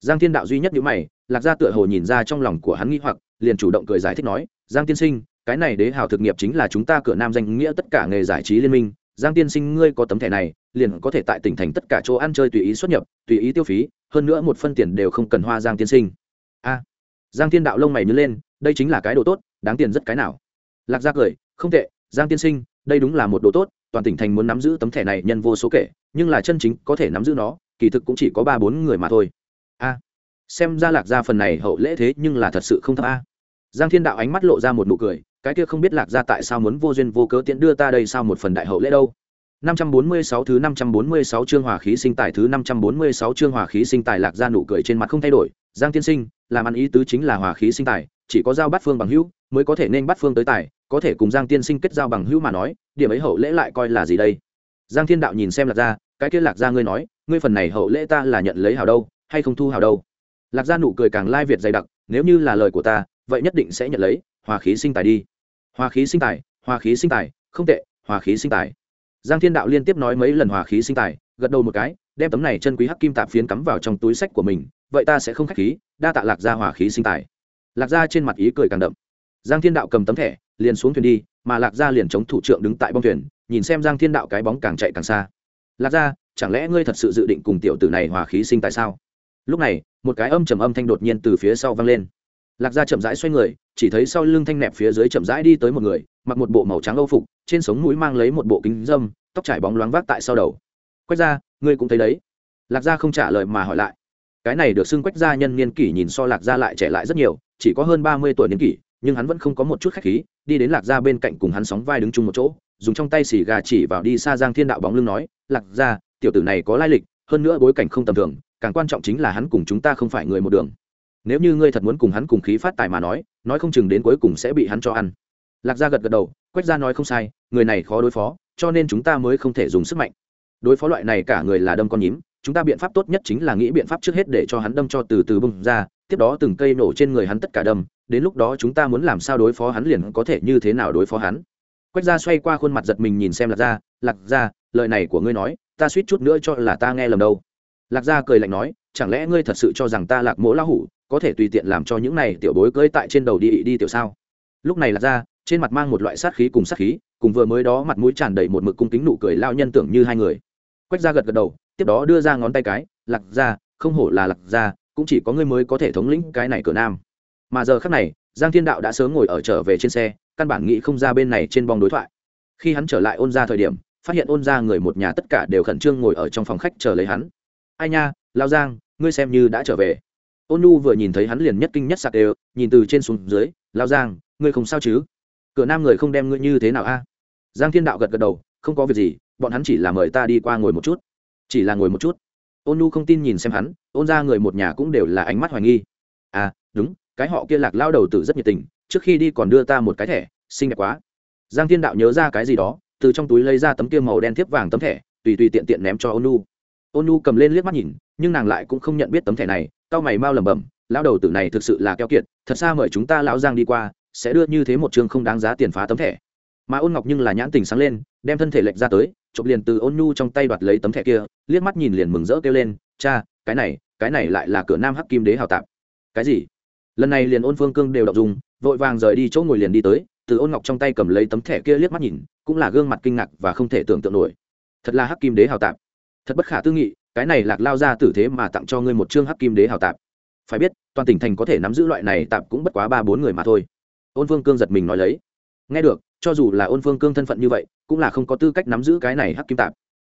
S1: Giang thiên đạo duy nhất nhữ mày, lạc gia tựa hồ nhìn ra trong lòng của hắn nghĩ hoặc, liền chủ động cười giải thích nói, giang tiên sinh, cái này đế hào thực nghiệp chính là chúng ta cửa nam danh nghĩa tất cả nghề giải trí liên minh. Giang tiên sinh, ngươi có tấm thẻ này, liền có thể tại tỉnh thành tất cả chỗ ăn chơi tùy ý xuất nhập, tùy ý tiêu phí, hơn nữa một phân tiền đều không cần hoa giang tiên sinh. A. Giang tiên đạo lông mày nhớ lên, đây chính là cái đồ tốt, đáng tiền rất cái nào? Lạc gia cười, không tệ, giang tiên sinh, đây đúng là một đồ tốt, toàn tỉnh thành muốn nắm giữ tấm thẻ này nhân vô số kể, nhưng là chân chính có thể nắm giữ nó kỳ thực cũng chỉ có ba bốn người mà thôi. A xem ra lạc gia phần này hậu lễ thế nhưng là thật sự không thấp a. Giang thiên đạo ánh mắt lộ ra một nụ cười cái kia không biết lạc gia tại sao muốn vô duyên vô cớ tiện đưa ta đây sao một phần đại hậu lễ đâu. 546 thứ 546 chương hòa khí sinh tài thứ 546 chương hòa khí sinh tài lạc gia nụ cười trên mặt không thay đổi, Giang tiên sinh, làm ăn ý tứ chính là hòa khí sinh tài, chỉ có giao bắt phương bằng hữu mới có thể nên bắt phương tới tài, có thể cùng Giang tiên sinh kết giao bằng hữu mà nói, điểm ấy hậu lễ lại coi là gì đây? Giang Thiên đạo nhìn xem lạc gia, cái kia lạc gia ngươi nói, ngươi phần này hậu lễ ta là nhận lấy hảo đâu, hay không thu hảo đâu? Lạc gia nụ cười càng lai việt dày đặc, nếu như là lời của ta, vậy nhất định sẽ nhận lấy, hòa khí sinh tài đi. Hòa khí sinh tài, hòa khí sinh tài, không tệ, hòa khí sinh tài giang thiên đạo liên tiếp nói mấy lần hòa khí sinh tài gật đầu một cái đem tấm này chân quý hắc kim tạp phiến cắm vào trong túi sách của mình vậy ta sẽ không khách khí đa tạ lạc gia hòa khí sinh tài lạc gia trên mặt ý cười càng đậm giang thiên đạo cầm tấm thẻ liền xuống thuyền đi mà lạc gia liền chống thủ trưởng đứng tại bong thuyền nhìn xem giang thiên đạo cái bóng càng chạy càng xa lạc gia chẳng lẽ ngươi thật sự dự định cùng tiểu tử này hòa khí sinh tại sao? Lúc này, một cái âm trầm âm thanh đột nhiên từ phía sau vang lên. Lạc gia chậm rãi xoay người, chỉ thấy sau lưng thanh nẹp phía dưới chậm rãi đi tới một người, mặc một bộ màu trắng âu phục, trên sống mũi mang lấy một bộ kính dâm, tóc trải bóng loáng vác tại sau đầu. Quét ra ngươi cũng thấy đấy. Lạc gia không trả lời mà hỏi lại. Cái này được xưng quách gia nhân niên kỷ nhìn so lạc gia lại trẻ lại rất nhiều, chỉ có hơn ba mươi tuổi niên kỷ, nhưng hắn vẫn không có một chút khách khí, đi đến lạc gia bên cạnh cùng hắn sóng vai đứng chung một chỗ, dùng trong tay xì gà chỉ vào đi xa giang thiên đạo bóng lưng nói, lạc gia tiểu tử này có lai lịch, hơn nữa bối cảnh không tầm thường, càng quan trọng chính là hắn cùng chúng ta không phải người một đường. Nếu như ngươi thật muốn cùng hắn cùng khí phát tài mà nói nói không chừng đến cuối cùng sẽ bị hắn cho ăn. Lạc gia gật gật đầu, quách gia nói không sai, người này khó đối phó, cho nên chúng ta mới không thể dùng sức mạnh. Đối phó loại này cả người là đâm con nhím, chúng ta biện pháp tốt nhất chính là nghĩ biện pháp trước hết để cho hắn đâm cho từ từ bung ra, tiếp đó từng cây nổ trên người hắn tất cả đâm, đến lúc đó chúng ta muốn làm sao đối phó hắn liền có thể như thế nào đối phó hắn. Quách gia xoay qua khuôn mặt giật mình nhìn xem lạc gia lạc gia lời này của ngươi nói, ta suýt chút nữa cho là ta nghe lầm đâu. Lạc gia cười lạnh nói, chẳng lẽ ngươi thật sự cho rằng ta lạc mỗ lão hủ, có thể tùy tiện làm cho những này tiểu bối cưỡi tại trên đầu đi đi tiểu sao? Lúc này lạc gia, trên mặt mang một loại sát khí cùng sát khí, cùng vừa mới đó mặt mũi tràn đầy một mực cung kính nụ cười lao nhân tưởng như hai người. Quách gia gật gật đầu, tiếp đó đưa ra ngón tay cái, lạc gia, không hổ là lạc gia, cũng chỉ có ngươi mới có thể thống lĩnh cái này cửa nam. Mà giờ khắc này, giang thiên đạo đã sớm ngồi ở trở về trên xe, căn bản nghĩ không ra bên này trên bong đối thoại. Khi hắn trở lại ôn ra thời điểm phát hiện ôn ra người một nhà tất cả đều khẩn trương ngồi ở trong phòng khách chờ lấy hắn. Ai nha, lao giang, ngươi xem như đã trở về. Ôn nhu vừa nhìn thấy hắn liền nhất kinh nhất sạc đều, nhìn từ trên xuống dưới, lao giang, ngươi không sao chứ? Cửa nam người không đem ngươi như thế nào a? Giang thiên đạo gật gật đầu, không có việc gì, bọn hắn chỉ là mời ta đi qua ngồi một chút. Chỉ là ngồi một chút. Ôn nhu không tin nhìn xem hắn, ôn ra người một nhà cũng đều là ánh mắt hoài nghi. À đúng, cái họ kia lạc lao đầu tử rất nhiệt tình, trước khi đi còn đưa ta một cái thẻ, xinh đẹp quá. Giang thiên đạo nhớ ra cái gì đó từ trong túi lấy ra tấm kia màu đen thiếp vàng tấm thẻ, tùy tùy tiện tiện ném cho ônu ônu cầm lên liếc mắt nhìn, nhưng nàng lại cũng không nhận biết tấm thẻ này tao mày mau lẩm bẩm lao đầu tử này thực sự là keo kiệt, thật xa mời chúng ta lão giang đi qua, sẽ đưa như thế một chương không đáng giá tiền phá tấm thẻ. Mà ôn ngọc nhưng là nhãn tình sáng lên, đem thân thể lệch ra tới, chụp liền từ ôn nhu trong tay đoạt lấy tấm thẻ kia, liếc mắt nhìn liền mừng rỡ kêu lên, cha, cái này cái này lại là cửa nam hắc kim đế hào tạp. Cái gì? Lần này liền ôn phương cương đều đọc dùng vội vàng rời đi chỗ ngồi liền đi tới từ ôn ngọc trong tay cầm lấy tấm thẻ kia liếc mắt nhìn, cũng là gương mặt kinh ngạc và không thể tưởng tượng nổi. Thật là hắc kim đế hào tạp. Thật bất khả tư nghị, cái này lạc lao ra tử thế mà tặng cho ngươi một chương hắc kim đế hào tạp. Phải biết, toàn tỉnh thành có thể nắm giữ loại này tạp cũng bất quá ba bốn người mà thôi. Ôn phương cương giật mình nói lấy. Nghe được, cho dù là ôn phương cương thân phận như vậy, cũng là không có tư cách nắm giữ cái này hắc kim tạp.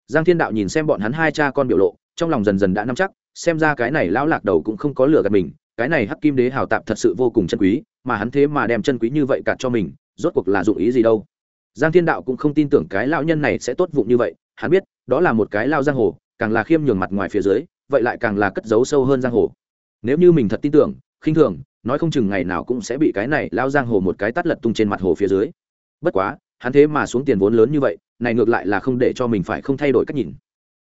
S1: Giang thiên đạo nhìn xem bọn hắn hai cha con biểu lộ, trong lòng dần dần đã nắm chắc, xem ra cái này lão lạc đầu cũng không có lừa gạt mình, cái này hắc kim đế hào tạp thật sự vô cùng chân quý mà hắn thế mà đem chân quý như vậy cạt cho mình, rốt cuộc là dụng ý gì đâu? Giang thiên đạo cũng không tin tưởng cái lão nhân này sẽ tốt vụng như vậy, hắn biết, đó là một cái lao giang hồ, càng là khiêm nhường mặt ngoài phía dưới, vậy lại càng là cất giấu sâu hơn giang hồ. Nếu như mình thật tin tưởng, khinh thường, nói không chừng ngày nào cũng sẽ bị cái này lao giang hồ một cái tắt lật tung trên mặt hồ phía dưới. Bất quá, hắn thế mà xuống tiền vốn lớn như vậy, này ngược lại là không để cho mình phải không thay đổi cách nhìn.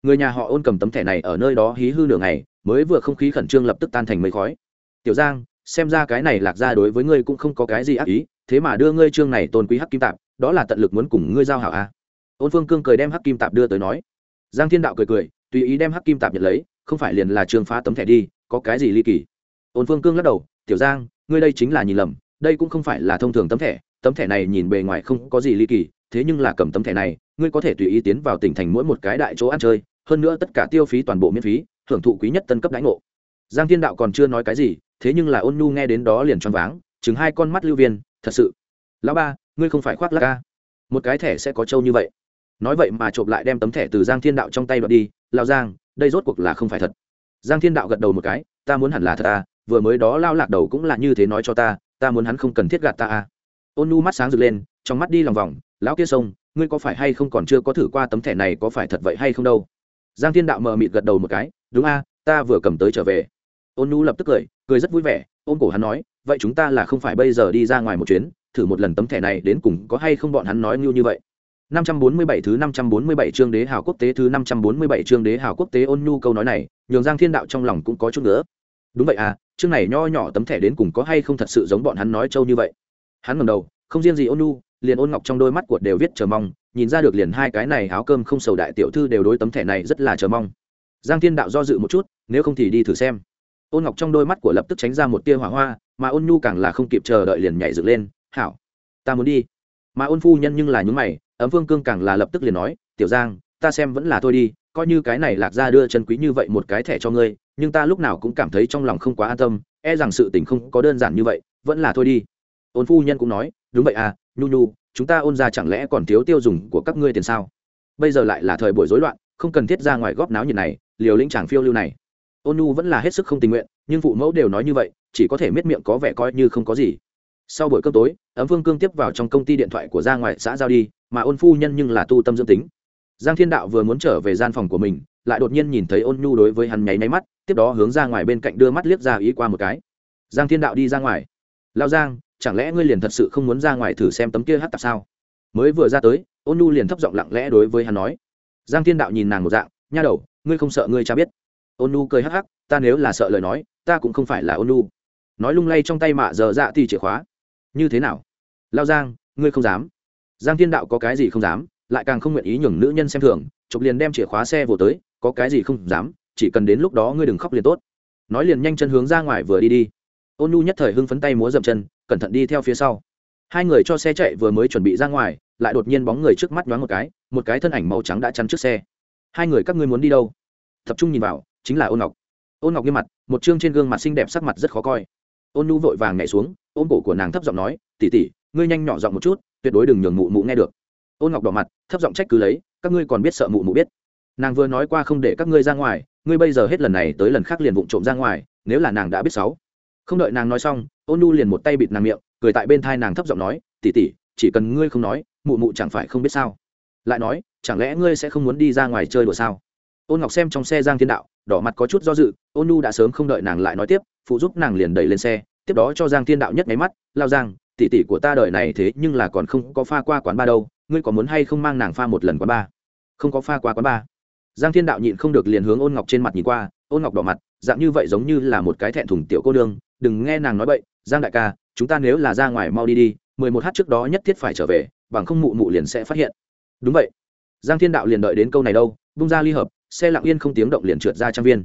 S1: Người nhà họ ôn cầm tấm thẻ này ở nơi đó hí hư nửa ngày, mới vừa không khí khẩn trương lập tức tan thành mây khói. Tiểu giang xem ra cái này lạc ra đối với ngươi cũng không có cái gì ác ý, thế mà đưa ngươi chương này tôn quý hắc kim tạp, đó là tận lực muốn cùng ngươi giao hảo a à. ôn phương cương cười đem hắc kim tạp đưa tới nói. Giang thiên đạo cười cười, tùy ý đem hắc kim tạp nhận lấy, không phải liền là trương phá tấm thẻ đi, có cái gì ly kỳ? Ôn phương cương lắc đầu, tiểu giang, ngươi đây chính là nhìn lầm, đây cũng không phải là thông thường tấm thẻ tấm thẻ này nhìn bề ngoài không có gì ly kỳ, thế nhưng là cầm tấm thẻ này, ngươi có thể tùy ý tiến vào tỉnh thành mỗi một cái đại chỗ ăn chơi, hơn nữa tất cả tiêu phí toàn bộ miễn phí, hưởng thụ quý nhất tân cấp đãi ngộ. Giang thiên đạo còn chưa nói cái gì thế nhưng là ôn nhu nghe đến đó liền choáng váng, chừng hai con mắt lưu viên, thật sự, lão ba, ngươi không phải khoác lắc ca một cái thẻ sẽ có trâu như vậy. Nói vậy mà trộm lại đem tấm thẻ từ giang thiên đạo trong tay đoạt đi lao giang, đây rốt cuộc là không phải thật. Giang thiên đạo gật đầu một cái, ta muốn hẳn là thật à vừa mới đó lao lạc đầu cũng là như thế nói cho ta ta muốn hắn không cần thiết gạt ta à ôn nhu mắt sáng rực lên, trong mắt đi lòng vòng, lão kia sông, ngươi có phải hay không còn chưa có thử qua tấm thẻ này có phải thật vậy hay không đâu? Giang thiên đạo mờ mịt gật đầu một cái, đúng a, ta vừa cầm tới trở về ôn nhu lập tức cười cười rất vui vẻ ôm cổ hắn nói vậy chúng ta là không phải bây giờ đi ra ngoài một chuyến thử một lần tấm thẻ này đến cùng có hay không bọn hắn nói như như vậy 547 thứ 547 chương đế hào quốc tế thứ 547 chương đế hào quốc tế ôn nhu câu nói này, nhường Giang Thiên Đạo trong lòng cũng có chút nữa. Đúng vậy à, chương này nho nhỏ tấm thẻ đến cùng có hay không thật sự giống bọn hắn nói châu như vậy. Hắn ngẩng đầu, không riêng gì ôn nhu, liền ôn ngọc trong đôi mắt của đều viết chờ mong, nhìn ra được liền hai cái này áo cơm không sầu đại tiểu thư đều đối tấm thẻ này rất là chờ mong. Giang Thiên Đạo do dự một chút, nếu không thì đi thử xem. Ôn ngọc trong đôi mắt của lập tức tránh ra một tia hỏa hoa, mà ôn nhu càng là không kịp chờ đợi liền nhảy dựng lên, "Hảo, ta muốn đi." Mà ôn phu nhân nhưng là nhúng mày, ấm vương cương càng là lập tức liền nói tiểu giang ta xem vẫn là thôi đi coi như cái này lạc ra đưa chân quý như vậy một cái thẻ cho ngươi nhưng ta lúc nào cũng cảm thấy trong lòng không quá an tâm e rằng sự tình không có đơn giản như vậy vẫn là thôi đi. Ôn phu nhân cũng nói đúng vậy à nhu nhu chúng ta ôn ra chẳng lẽ còn thiếu tiêu dùng của các ngươi tiền sao? Bây giờ lại là thời buổi rối loạn không cần thiết ra ngoài góp náo nhiệt này liều lĩnh chàng phiêu lưu này ôn nhu vẫn là hết sức không tình nguyện, nhưng phụ mẫu đều nói như vậy, chỉ có thể miết miệng có vẻ coi như không có gì. Sau buổi cơm tối, ấm vương cương tiếp vào trong công ty điện thoại của ra ngoài xã giao đi, mà ôn phu nhân nhưng là tu tâm dưỡng tính. Giang thiên đạo vừa muốn trở về gian phòng của mình, lại đột nhiên nhìn thấy ôn nhu đối với hắn nháy máy mắt, tiếp đó hướng ra ngoài bên cạnh đưa mắt liếc ra ý qua một cái. Giang thiên đạo đi ra ngoài. Lao giang, chẳng lẽ ngươi liền thật sự không muốn ra ngoài thử xem tấm kia hát tạp sao? Mới vừa ra tới, ôn nhu liền thấp giọng lặng lẽ đối với hắn nói. Giang thiên đạo nhìn nàng một dạng, nha đầu, ngươi không sợ ngươi cha biết? Ôn nu cười hắc hắc, ta nếu là sợ lời nói, ta cũng không phải là ôn nu. Nói lung lay trong tay mạ giờ dạ thì chìa khóa. Như thế nào? Lao giang, ngươi không dám. Giang thiên đạo có cái gì không dám, lại càng không nguyện ý nhường nữ nhân xem thường, chụp liền đem chìa khóa xe vô tới, có cái gì không dám, chỉ cần đến lúc đó ngươi đừng khóc liền tốt. Nói liền nhanh chân hướng ra ngoài vừa đi đi. Ôn nhu nhất thời hưng phấn tay múa dậm chân, cẩn thận đi theo phía sau. Hai người cho xe chạy vừa mới chuẩn bị ra ngoài, lại đột nhiên bóng người trước mắt nhoáng một cái một cái thân ảnh màu trắng đã chắn trước xe. Hai người, các ngươi muốn đi đâu? Tập trung nhìn vào chính là ôn ngọc. Ôn ngọc nghiêm mặt, một chương trên gương mặt xinh đẹp sắc mặt rất khó coi. Ôn nhu vội vàng nhảy xuống, ôm cổ của nàng thấp giọng nói tỉ tỉ ngươi nhanh nhỏ giọng một chút, tuyệt đối đừng nhường mụ mụ nghe được. Ôn ngọc đỏ mặt, thấp giọng trách cứ lấy, các ngươi còn biết sợ mụ mụ biết. Nàng vừa nói qua không để các ngươi ra ngoài, ngươi bây giờ hết lần này tới lần khác liền vụng trộm ra ngoài, nếu là nàng đã biết sáu. Không đợi nàng nói xong, ôn nu liền một tay bịt nàng miệng, cười tại bên thai nàng thấp giọng nói tỉ tỉ chỉ cần ngươi không nói, mụ mụ chẳng phải không biết sao? Lại nói, chẳng lẽ ngươi sẽ không muốn đi ra ngoài chơi đùa sao? Ôn ngọc xem trong xe giang thiên đạo, đỏ mặt có chút do dự, ôn nu đã sớm không đợi nàng lại nói tiếp, phụ giúp nàng liền đẩy lên xe, tiếp đó cho giang thiên đạo nhất máy mắt, lao giang tỉ tỉ của ta đợi này thế nhưng là còn không có pha qua quán ba đâu, ngươi có muốn hay không mang nàng pha một lần quán ba? Không có pha qua quán ba. Giang thiên đạo nhịn không được liền hướng ôn ngọc trên mặt nhìn qua, ôn ngọc đỏ mặt, dạng như vậy giống như là một cái thẹn thùng tiểu cô đương đừng nghe nàng nói bậy, giang đại ca, chúng ta nếu là ra ngoài mau đi đi, mười một h trước đó nhất thiết phải trở về, bằng không mụ mụ liền sẽ phát hiện. Đúng vậy. Giang thiên đạo liền đợi đến câu này đâu, bung ra ly hợp xe lặng yên không tiếng động liền trượt ra trang viên.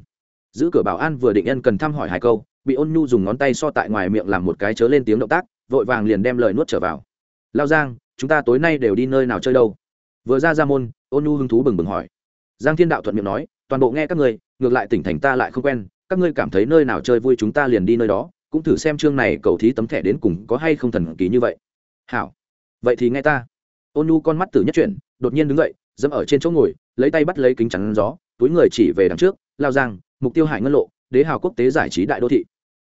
S1: Giữ cửa bảo an vừa định nhân cần thăm hỏi hai câu, bị ôn nhu dùng ngón tay so tại ngoài miệng làm một cái chớ lên tiếng động tác, vội vàng liền đem lời nuốt trở vào. Lao giang, chúng ta tối nay đều đi nơi nào chơi đâu? Vừa ra ra môn, ôn nhu hứng thú bừng bừng hỏi. Giang thiên đạo thuận miệng nói, toàn bộ nghe các người ngược lại tỉnh thành ta lại không quen, các ngươi cảm thấy nơi nào chơi vui chúng ta liền đi nơi đó, cũng thử xem chương này cầu thí tấm thẻ đến cùng có hay không thần kỳ như vậy. Hảo. Vậy thì nghe ta. Ôn nhu con mắt tử nhất chuyển, đột nhiên đứng dậy dẫm ở trên chỗ ngồi, lấy tay bắt lấy kính chắn gió, túi người chỉ về đằng trước, lao giang, mục tiêu hải ngân lộ, đế hào quốc tế giải trí đại đô thị.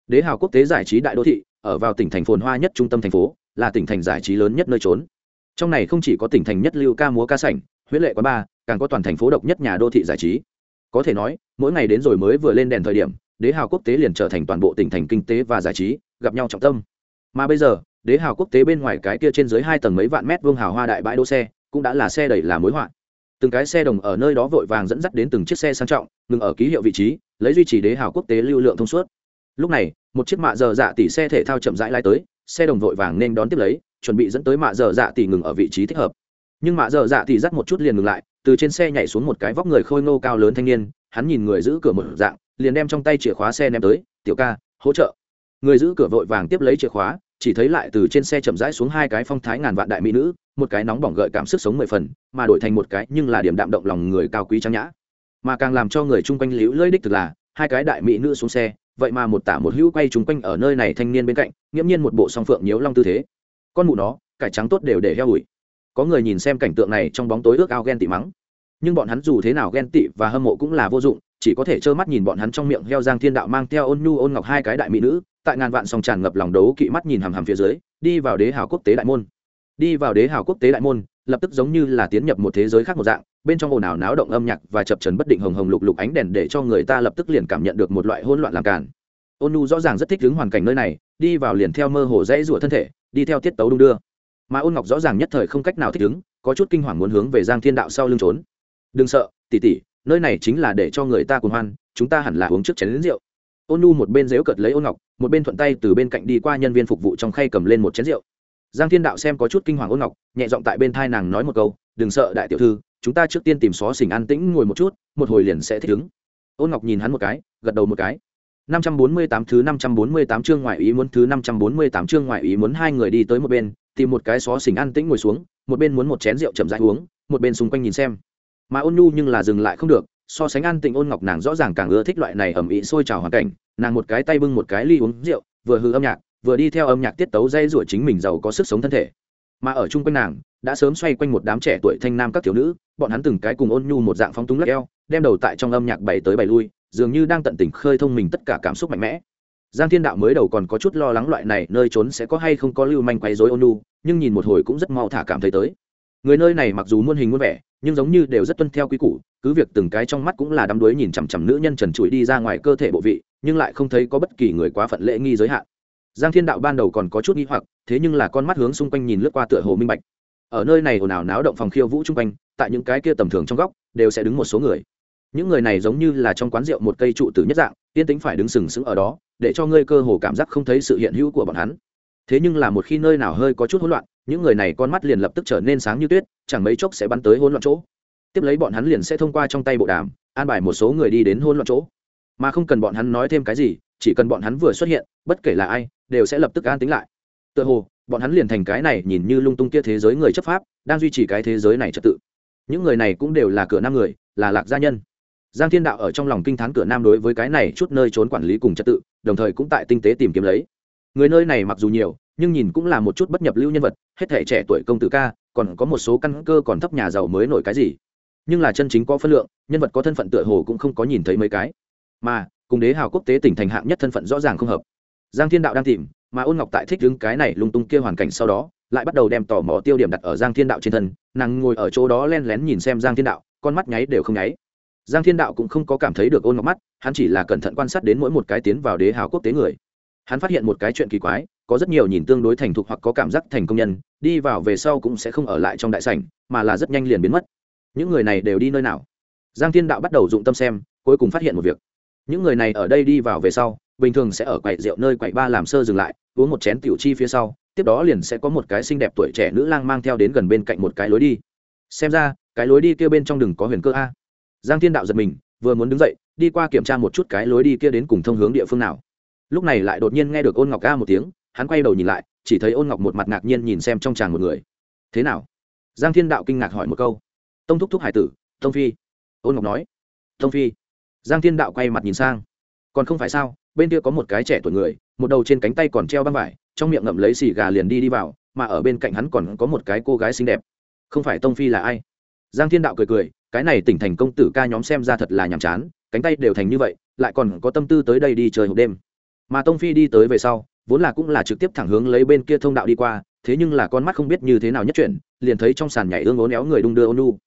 S1: Đế hào quốc tế giải trí đại đô thị, ở vào tỉnh thành phồn hoa nhất trung tâm thành phố, là tỉnh thành giải trí lớn nhất nơi trốn. Trong này không chỉ có tỉnh thành nhất lưu ca múa ca sảnh huyết lệ quán ba càng có toàn thành phố độc nhất nhà đô thị giải trí. Có thể nói, mỗi ngày đến rồi mới vừa lên đèn thời điểm, đế hào quốc tế liền trở thành toàn bộ tỉnh thành kinh tế và giải trí, gặp nhau trọng tâm. Mà bây giờ, đế hào quốc tế bên ngoài cái kia trên dưới hai tầng mấy vạn mét vương hào hoa đại bãi đỗ xe, cũng đã là xe đầy là mối họa từng cái xe đồng ở nơi đó vội vàng dẫn dắt đến từng chiếc xe sang trọng, ngừng ở ký hiệu vị trí, lấy duy trì đế hào quốc tế lưu lượng thông suốt. Lúc này, một chiếc mạ giờ dạ tỷ xe thể thao chậm rãi lai tới, xe đồng vội vàng nên đón tiếp lấy, chuẩn bị dẫn tới mạ giờ dạ tỷ ngừng ở vị trí thích hợp. Nhưng mạ giờ dạ tỷ dắt một chút liền ngừng lại, từ trên xe nhảy xuống một cái vóc người khôi ngô cao lớn thanh niên, hắn nhìn người giữ cửa một dạng, liền đem trong tay chìa khóa xe ném tới, tiểu ca, hỗ trợ. Người giữ cửa vội vàng tiếp lấy chìa khóa, chỉ thấy lại từ trên xe chậm rãi xuống hai cái phong thái ngàn vạn đại mỹ nữ một cái nóng bỏng gợi cảm sức sống mười phần, mà đổi thành một cái nhưng là điểm đạm động lòng người cao quý trang nhã. Mà càng làm cho người chung quanh liễu lơi đích thực là, hai cái đại mỹ nữ xuống xe, vậy mà một tả một hữu quay chung quanh ở nơi này thanh niên bên cạnh, nghiễm nhiên một bộ song phượng nhiễu long tư thế. Con mụ nó, cải trắng tốt đều để heo ủi. Có người nhìn xem cảnh tượng này trong bóng tối ước ao ghen tị mắng. Nhưng bọn hắn dù thế nào ghen tị và hâm mộ cũng là vô dụng, chỉ có thể trơ mắt nhìn bọn hắn trong miệng heo giang thiên đạo mang theo ôn nhu ôn ngọc hai cái đại mỹ nữ, tại ngàn vạn sòng tràn ngập lòng đấu kỵ mắt nhìn hầm hầm phía dưới, đi vào đế hào quốc tế đại môn đi vào đế hào quốc tế đại môn, lập tức giống như là tiến nhập một thế giới khác một dạng, bên trong ồn ào náo động âm nhạc và chập trần bất định hồng hồng lục lục ánh đèn để cho người ta lập tức liền cảm nhận được một loại hỗn loạn làm cản ôn nu rõ ràng rất thích đứng hoàn cảnh nơi này, đi vào liền theo mơ hồ dãy rủa thân thể, đi theo tiết tấu đung đưa. Mà ôn ngọc rõ ràng nhất thời không cách nào thích đứng có chút kinh hoàng muốn hướng về giang thiên đạo sau lưng trốn. Đừng sợ tỉ tỉ nơi này chính là để cho người ta cuồng hoan, chúng ta hẳn là uống trước chén rượu. Ôn nu một bên dếu cợt lấy ôn ngọc, một bên thuận tay từ bên cạnh đi qua nhân viên phục vụ trong khay cầm lên một chén rượu giang thiên đạo xem có chút kinh hoàng ôn ngọc nhẹ giọng tại bên thai nàng nói một câu đừng sợ đại tiểu thư chúng ta trước tiên tìm xó xỉnh an tĩnh ngồi một chút một hồi liền sẽ thích ứng ôn ngọc nhìn hắn một cái gật đầu một cái 548 thứ 548 chương ngoại ý muốn thứ 548 chương ngoại ý muốn hai người đi tới một bên, tìm một cái xó xỉnh an tĩnh ngồi xuống, một bên muốn một chén rượu chậm rãi uống, một bên xung quanh nhìn xem. Mà Ôn Nhu nhưng là dừng lại không được, so sánh an tĩnh ôn ngọc nàng rõ ràng càng ưa thích loại này ẩm ý sôi trào hoàn cảnh, nàng một cái tay bưng một cái ly uống rượu, vừa hư âm nhạc, vừa đi theo âm nhạc tiết tấu dây rủa chính mình giàu có sức sống thân thể. Mà ở chung quanh nàng, đã sớm xoay quanh một đám trẻ tuổi thanh nam các thiếu nữ, bọn hắn từng cái cùng Ôn Nhu một dạng phóng túng lắc eo, đem đầu tại trong âm nhạc bày tới bày lui, dường như đang tận tình khơi thông mình tất cả cảm xúc mạnh mẽ. Giang thiên đạo mới đầu còn có chút lo lắng loại này nơi trốn sẽ có hay không có lưu manh quấy dối ôn nhu nhưng nhìn một hồi cũng rất mau thả cảm thấy tới. Người nơi này mặc dù muôn hình muôn vẻ nhưng giống như đều rất tuân theo quy củ cứ việc từng cái trong mắt cũng là đắm đuối nhìn chằm chằm nữ nhân trần trụi đi ra ngoài cơ thể bộ vị nhưng lại không thấy có bất kỳ người quá phận lễ nghi giới hạn giang thiên đạo ban đầu còn có chút nghi hoặc, thế nhưng là con mắt hướng xung quanh nhìn lướt qua tựa hồ minh bạch. Ở nơi này ồn ào náo động phòng khiêu vũ chung quanh, tại những cái kia tầm thường trong góc, đều sẽ đứng một số người. Những người này giống như là trong quán rượu một cây trụ tử nhất dạng tiên tính phải đứng sừng sững ở đó, để cho ngươi cơ hồ cảm giác không thấy sự hiện hữu của bọn hắn. Thế nhưng là một khi nơi nào hơi có chút hỗn loạn, những người này con mắt liền lập tức trở nên sáng như tuyết, chẳng mấy chốc sẽ bắn tới hỗn loạn chỗ. Tiếp lấy bọn hắn liền sẽ thông qua trong tay bộ đàm, an bài một số người đi đến hỗn loạn chỗ. Mà không cần bọn hắn nói thêm cái gì, chỉ cần bọn hắn vừa xuất hiện, bất kể là ai đều sẽ lập tức an tính lại. Tựa hồ, bọn hắn liền thành cái này nhìn như lung tung kia thế giới người chấp pháp, đang duy trì cái thế giới này trật tự. Những người này cũng đều là cửa nam người, là lạc gia nhân. Giang thiên đạo ở trong lòng kinh t h á n cửa nam đối với cái này chút nơi trốn quản lý cùng trật tự, đồng thời cũng tại tinh tế tìm kiếm lấy. Người nơi này mặc dù nhiều, nhưng nhìn cũng là một chút bất nhập lưu nhân vật, hết thể trẻ tuổi công tử ca, còn có một số căn cơ còn thấp nhà giàu mới nổi cái gì. Nhưng là chân chính có phân lượng, nhân vật có thân phận tựa hồ cũng không có nhìn thấy mấy cái. Mà, cùng đế hào quốc tế tỉnh thành hạng nhất thân phận rõ ràng không hợp giang thiên đạo đang tìm, mà ôn ngọc tại thích đứng cái này lung tung kia hoàn cảnh sau đó, lại bắt đầu đem tò mò tiêu điểm đặt ở giang thiên đạo trên thân. Nàng ngồi ở chỗ đó len lén nhìn xem giang thiên đạo, con mắt nháy đều không nháy. Giang thiên đạo cũng không có cảm thấy được ôn ngọc mắt, hắn chỉ là cẩn thận quan sát đến mỗi một cái tiến vào đế hào quốc tế người. Hắn phát hiện một cái chuyện kỳ quái, có rất nhiều nhìn tương đối thành thục hoặc có cảm giác thành công nhân, đi vào về sau cũng sẽ không ở lại trong đại sảnh, mà là rất nhanh liền biến mất. Những người này đều đi nơi nào? Giang thiên đạo bắt đầu dụng tâm xem, cuối cùng phát hiện một việc. Những người này ở đây đi vào về sau bình thường sẽ ở quầy rượu nơi quầy ba làm sơ dừng lại, uống một chén tiểu chi phía sau, tiếp đó liền sẽ có một cái xinh đẹp tuổi trẻ nữ lang mang theo đến gần bên cạnh một cái lối đi. Xem ra, cái lối đi kia bên trong đừng có huyền cơ a. Giang thiên đạo giật mình, vừa muốn đứng dậy, đi qua kiểm tra một chút cái lối đi kia đến cùng thông hướng địa phương nào. Lúc này lại đột nhiên nghe được ôn ngọc ca một tiếng, hắn quay đầu nhìn lại, chỉ thấy ôn ngọc một mặt ngạc nhiên nhìn xem trong tràng một người. Thế nào? Giang thiên đạo kinh ngạc hỏi một câu. Tông thúc thúc hải tử, tông phi. Ôn ngọc nói. Tông phi. Giang thiên đạo quay mặt nhìn sang. Còn không phải sao? Bên kia có một cái trẻ tuổi người, một đầu trên cánh tay còn treo băng vải, trong miệng ngậm lấy xì gà liền đi đi vào, mà ở bên cạnh hắn còn có một cái cô gái xinh đẹp. Không phải tông phi là ai? Giang thiên đạo cười cười, cái này tỉnh thành công tử ca nhóm xem ra thật là nhàm chán, cánh tay đều thành như vậy, lại còn có tâm tư tới đây đi chơi hộp đêm. Mà tông phi đi tới về sau, vốn là cũng là trực tiếp thẳng hướng lấy bên kia thông đạo đi qua, thế nhưng là con mắt không biết như thế nào nhất chuyển, liền thấy trong sàn nhảy ương ố néo người đung đưa ôn nu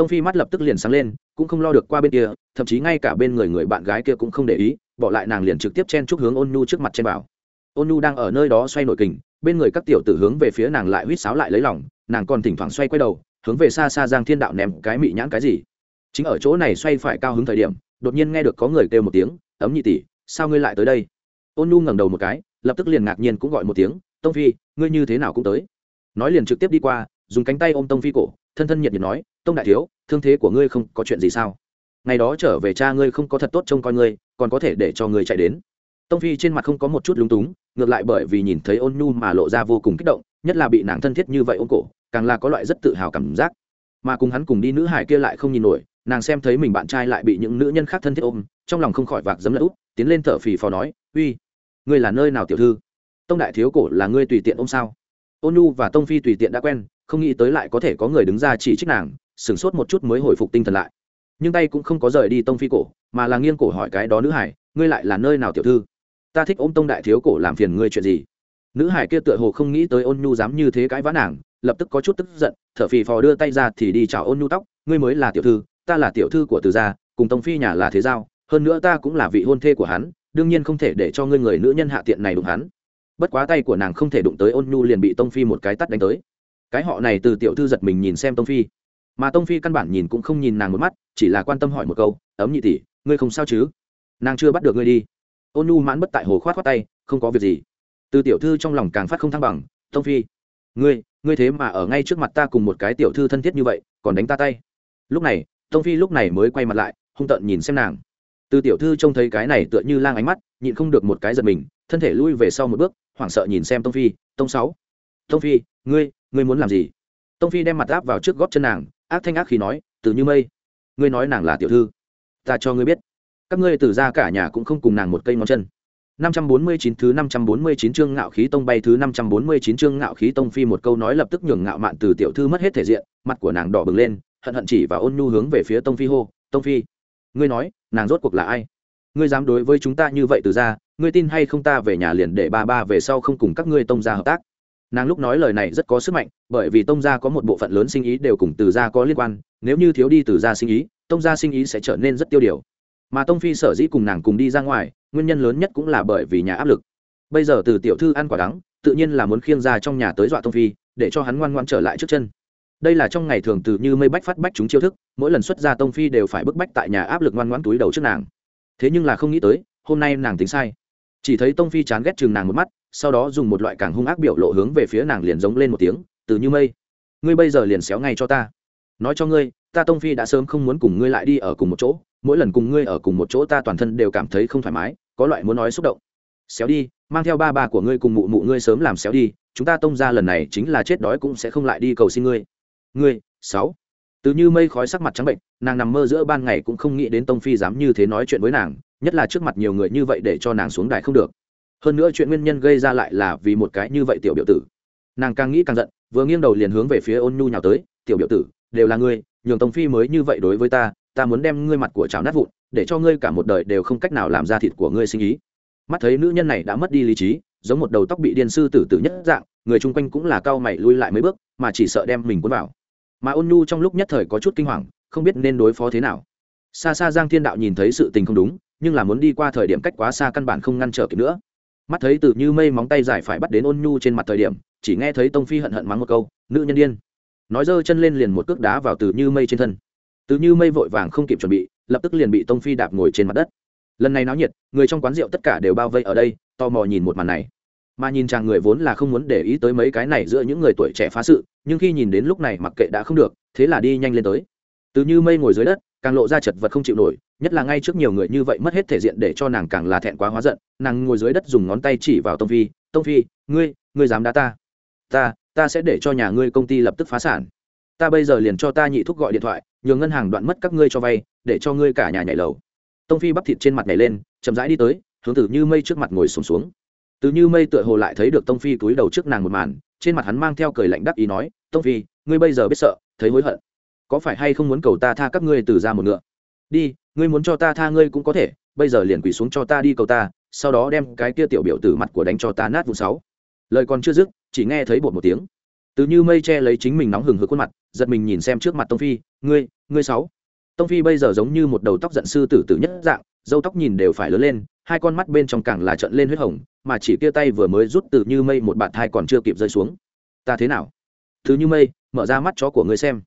S1: tông phi mắt lập tức liền sáng lên cũng không lo được qua bên kia, thậm chí ngay cả bên người người bạn gái kia cũng không để ý, bỏ lại nàng liền trực tiếp chen chúc hướng ôn nhu trước mặt trên bảo ôn nhu đang ở nơi đó xoay nổi kình, bên người các tiểu tử hướng về phía nàng lại huýt sáo lại lấy lòng, nàng còn thỉnh thoảng xoay quay đầu, hướng về xa xa giang thiên đạo ném cái mị nhãn cái gì. Chính ở chỗ này xoay phải cao hứng thời điểm, đột nhiên nghe được có người kêu một tiếng, ấm nhị tỷ, sao ngươi lại tới đây? Ôn nhu ngẩng đầu một cái, lập tức liền ngạc nhiên cũng gọi một tiếng, tông phi, ngươi như thế nào cũng tới? Nói liền trực tiếp đi qua, dùng cánh tay ôm tông phi cổ thân thân nhiệt nhiệt nói, tông đại thiếu, thương thế của ngươi không có chuyện gì sao? Ngày đó trở về cha ngươi không có thật tốt trông coi ngươi, còn có thể để cho ngươi chạy đến. Tông phi trên mặt không có một chút lúng túng, ngược lại bởi vì nhìn thấy ôn nhu mà lộ ra vô cùng kích động, nhất là bị nàng thân thiết như vậy ôm cổ, càng là có loại rất tự hào cảm giác. Mà cùng hắn cùng đi nữ hải kia lại không nhìn nổi, nàng xem thấy mình bạn trai lại bị những nữ nhân khác thân thiết ôm, trong lòng không khỏi vạc dấm lỡ út, tiến lên thở phì phò nói, uy, ngươi là nơi nào tiểu thư? Tông đại thiếu cổ là ngươi tùy tiện ôm sao? Ôn nhu và tông phi tùy tiện đã quen, không nghĩ tới lại có thể có người đứng ra chỉ trích nàng, sửng sốt một chút mới hồi phục tinh thần lại. Nhưng tay cũng không có rời đi tông phi cổ, mà là nghiêng cổ hỏi cái đó nữ hải, ngươi lại là nơi nào tiểu thư? Ta thích ôm tông đại thiếu cổ làm phiền ngươi chuyện gì? Nữ hải kia tựa hồ không nghĩ tới ôn nhu dám như thế cãi vã nàng, lập tức có chút tức giận, thở phì phò đưa tay ra thì đi chào ôn nhu tóc, ngươi mới là tiểu thư, ta là tiểu thư của từ gia, cùng tông phi nhà là thế giao, hơn nữa ta cũng là vị hôn thê của hắn, đương nhiên không thể để cho ngươi người nữ nhân hạ tiện này đụng hắn bất quá tay của nàng không thể đụng tới ôn nhu liền bị tông phi một cái tắt đánh tới. Cái họ này từ tiểu thư giật mình nhìn xem tông phi. Mà tông phi căn bản nhìn cũng không nhìn nàng một mắt, chỉ là quan tâm hỏi một câu, ấm nhị tỷ, ngươi không sao chứ? Nàng chưa bắt được ngươi đi. Ôn nhu mãn bất tại hồ khoát khoát tay, không có việc gì. Từ tiểu thư trong lòng càng phát không thăng bằng, tông phi, ngươi ngươi thế mà ở ngay trước mặt ta cùng một cái tiểu thư thân thiết như vậy, còn đánh ta tay. Lúc này, tông phi lúc này mới quay mặt lại, hung tợn nhìn xem nàng. Từ tiểu thư trông thấy cái này tựa như lang ánh mắt, nhịn không được một cái giật mình, thân thể lui về sau một bước hoảng sợ nhìn xem tông phi tông sáu tông phi ngươi ngươi muốn làm gì? Tông phi đem mặt áp vào trước gót chân nàng ác thanh ác khi nói từ như mây ngươi nói nàng là tiểu thư ta cho ngươi biết. Các ngươi từ ra cả nhà cũng không cùng nàng một cây ngón chân. 549 thứ 549 chương ngạo khí tông bay thứ 549 chương ngạo khí tông phi một câu nói lập tức nhường ngạo mạn từ tiểu thư mất hết thể diện, mặt của nàng đỏ bừng lên, hận hận chỉ và ôn nhu hướng về phía tông phi hô, "Tông phi, ngươi nói, nàng rốt cuộc là ai?" Ngươi dám đối với chúng ta như vậy từ ra, ngươi tin hay không ta về nhà liền để ba ba về sau không cùng các ngươi tông gia hợp tác. Nàng lúc nói lời này rất có sức mạnh, bởi vì tông gia có một bộ phận lớn sinh ý đều cùng từ gia có liên quan, nếu như thiếu đi từ gia sinh ý, tông gia sinh ý sẽ trở nên rất tiêu điều. Mà tông phi sở dĩ cùng nàng cùng đi ra ngoài, nguyên nhân lớn nhất cũng là bởi vì nhà áp lực. Bây giờ từ tiểu thư ăn quả đắng, tự nhiên là muốn khiêng ra trong nhà tới dọa tông phi, để cho hắn ngoan ngoan trở lại trước chân. Đây là trong ngày thường từ như mây bách phát bách chúng chiêu thức, mỗi lần xuất ra tông phi đều phải bức bách tại nhà áp lực ngoan ngoãn túi đầu trước nàng thế nhưng là không nghĩ tới, hôm nay nàng tính sai. Chỉ thấy tông phi chán ghét chừng nàng một mắt, sau đó dùng một loại càng hung ác biểu lộ hướng về phía nàng liền giống lên một tiếng, từ như mây, ngươi bây giờ liền xéo ngay cho ta. Nói cho ngươi, ta tông phi đã sớm không muốn cùng ngươi lại đi ở cùng một chỗ, mỗi lần cùng ngươi ở cùng một chỗ ta toàn thân đều cảm thấy không thoải mái, có loại muốn nói xúc động. Xéo đi, mang theo ba ba của ngươi cùng mụ mụ ngươi sớm làm xéo đi, chúng ta tông ra lần này chính là chết đói cũng sẽ không lại đi cầu xin ngươi. Ngươi, sáu từ như mây khói sắc mặt trắng bệnh, nàng nằm mơ giữa ban ngày cũng không nghĩ đến tông phi dám như thế nói chuyện với nàng, nhất là trước mặt nhiều người như vậy để cho nàng xuống đài không được. Hơn nữa chuyện nguyên nhân gây ra lại là vì một cái như vậy tiểu biểu tử. Nàng càng nghĩ càng giận, vừa nghiêng đầu liền hướng về phía ôn nhu nhào tới, tiểu biểu tử, đều là ngươi, nhường tông phi mới như vậy đối với ta ta muốn đem ngươi mặt của chảo nát vụn, để cho ngươi cả một đời đều không cách nào làm ra thịt của ngươi sinh ý. Mắt thấy nữ nhân này đã mất đi lý trí, giống một đầu tóc bị điên sư tử tử nhất dạng, người chung quanh cũng là cao mày lui lại mấy bước, mà chỉ sợ đem mình cuốn vào mà ôn nhu trong lúc nhất thời có chút kinh hoàng, không biết nên đối phó thế nào. Xa xa giang thiên đạo nhìn thấy sự tình không đúng, nhưng là muốn đi qua thời điểm cách quá xa căn bản không ngăn trở kịp nữa. Mắt thấy từ như mây móng tay dài phải bắt đến ôn nhu trên mặt thời điểm, chỉ nghe thấy tông phi hận hận mắng một câu, nữ nhân điên. Nói giơ chân lên liền một cước đá vào từ như mây trên thân. Từ như mây vội vàng không kịp chuẩn bị, lập tức liền bị tông phi đạp ngồi trên mặt đất. Lần này náo nhiệt, người trong quán rượu tất cả đều bao vây ở đây, tò mò nhìn một màn này. Mà nhìn chàng người vốn là không muốn để ý tới mấy cái này giữa những người tuổi trẻ phá sự nhưng khi nhìn đến lúc này mặc kệ đã không được thế là đi nhanh lên tới. Từ như mây ngồi dưới đất càng lộ ra chật vật không chịu nổi nhất là ngay trước nhiều người như vậy mất hết thể diện để cho nàng càng là thẹn quá hóa giận nàng ngồi dưới đất dùng ngón tay chỉ vào tông phi tông phi ngươi ngươi dám đá ta? Ta ta sẽ để cho nhà ngươi công ty lập tức phá sản. Ta bây giờ liền cho ta nhị thúc gọi điện thoại nhường ngân hàng đoạn mất các ngươi cho vay để cho ngươi cả nhà nhảy lầu. Tông phi bắp thịt trên mặt nhảy lên chậm rãi đi tới hướng từ như mây trước mặt ngồi sùng xuống, xuống từ như mây tựa hồ lại thấy được tông phi túi đầu trước nàng một màn trên mặt hắn mang theo cười lạnh đắc ý nói, tông phi, ngươi bây giờ biết sợ, thấy hối hận. Có phải hay không muốn cầu ta tha các ngươi từ ra một ngựa? Đi, ngươi muốn cho ta tha ngươi cũng có thể, bây giờ liền quỳ xuống cho ta đi cầu ta, sau đó đem cái kia tiểu biểu tử mặt của đánh cho ta nát vùng sáu. Lời còn chưa dứt, chỉ nghe thấy bột một tiếng. Từ như mây che lấy chính mình nóng hừng hực khuôn mặt, giật mình nhìn xem trước mặt tông phi, ngươi ngươi sáu. Tông phi bây giờ giống như một đầu tóc giận sư tử tử nhất dạng dâu tóc nhìn đều phải lớn lên hai con mắt bên trong càng là trận lên huyết hồng, mà chỉ kia tay vừa mới rút từ như mây một bạt thai còn chưa kịp rơi xuống. Ta thế nào? Thứ như mây, mở ra mắt chó của ngươi xem.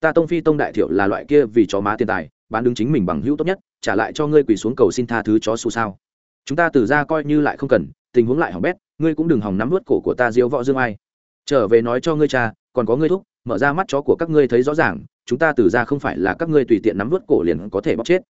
S1: Ta tông phi tông đại thiệu là loại kia vì chó má tiền tài, bán đứng chính mình bằng hữu tốt nhất, trả lại cho ngươi quỳ xuống cầu xin tha thứ chó xù sao. Chúng ta từ ra coi như lại không cần, tình huống lại hỏng bét, ngươi cũng đừng hỏng nắm vớt cổ của ta diễu võ dương ai. Trở về nói cho ngươi cha, còn có ngươi thúc, mở ra mắt chó của các ngươi thấy rõ ràng, chúng ta từ ra không phải là các ngươi tùy tiện nắm vớt cổ liền có thể bóc chết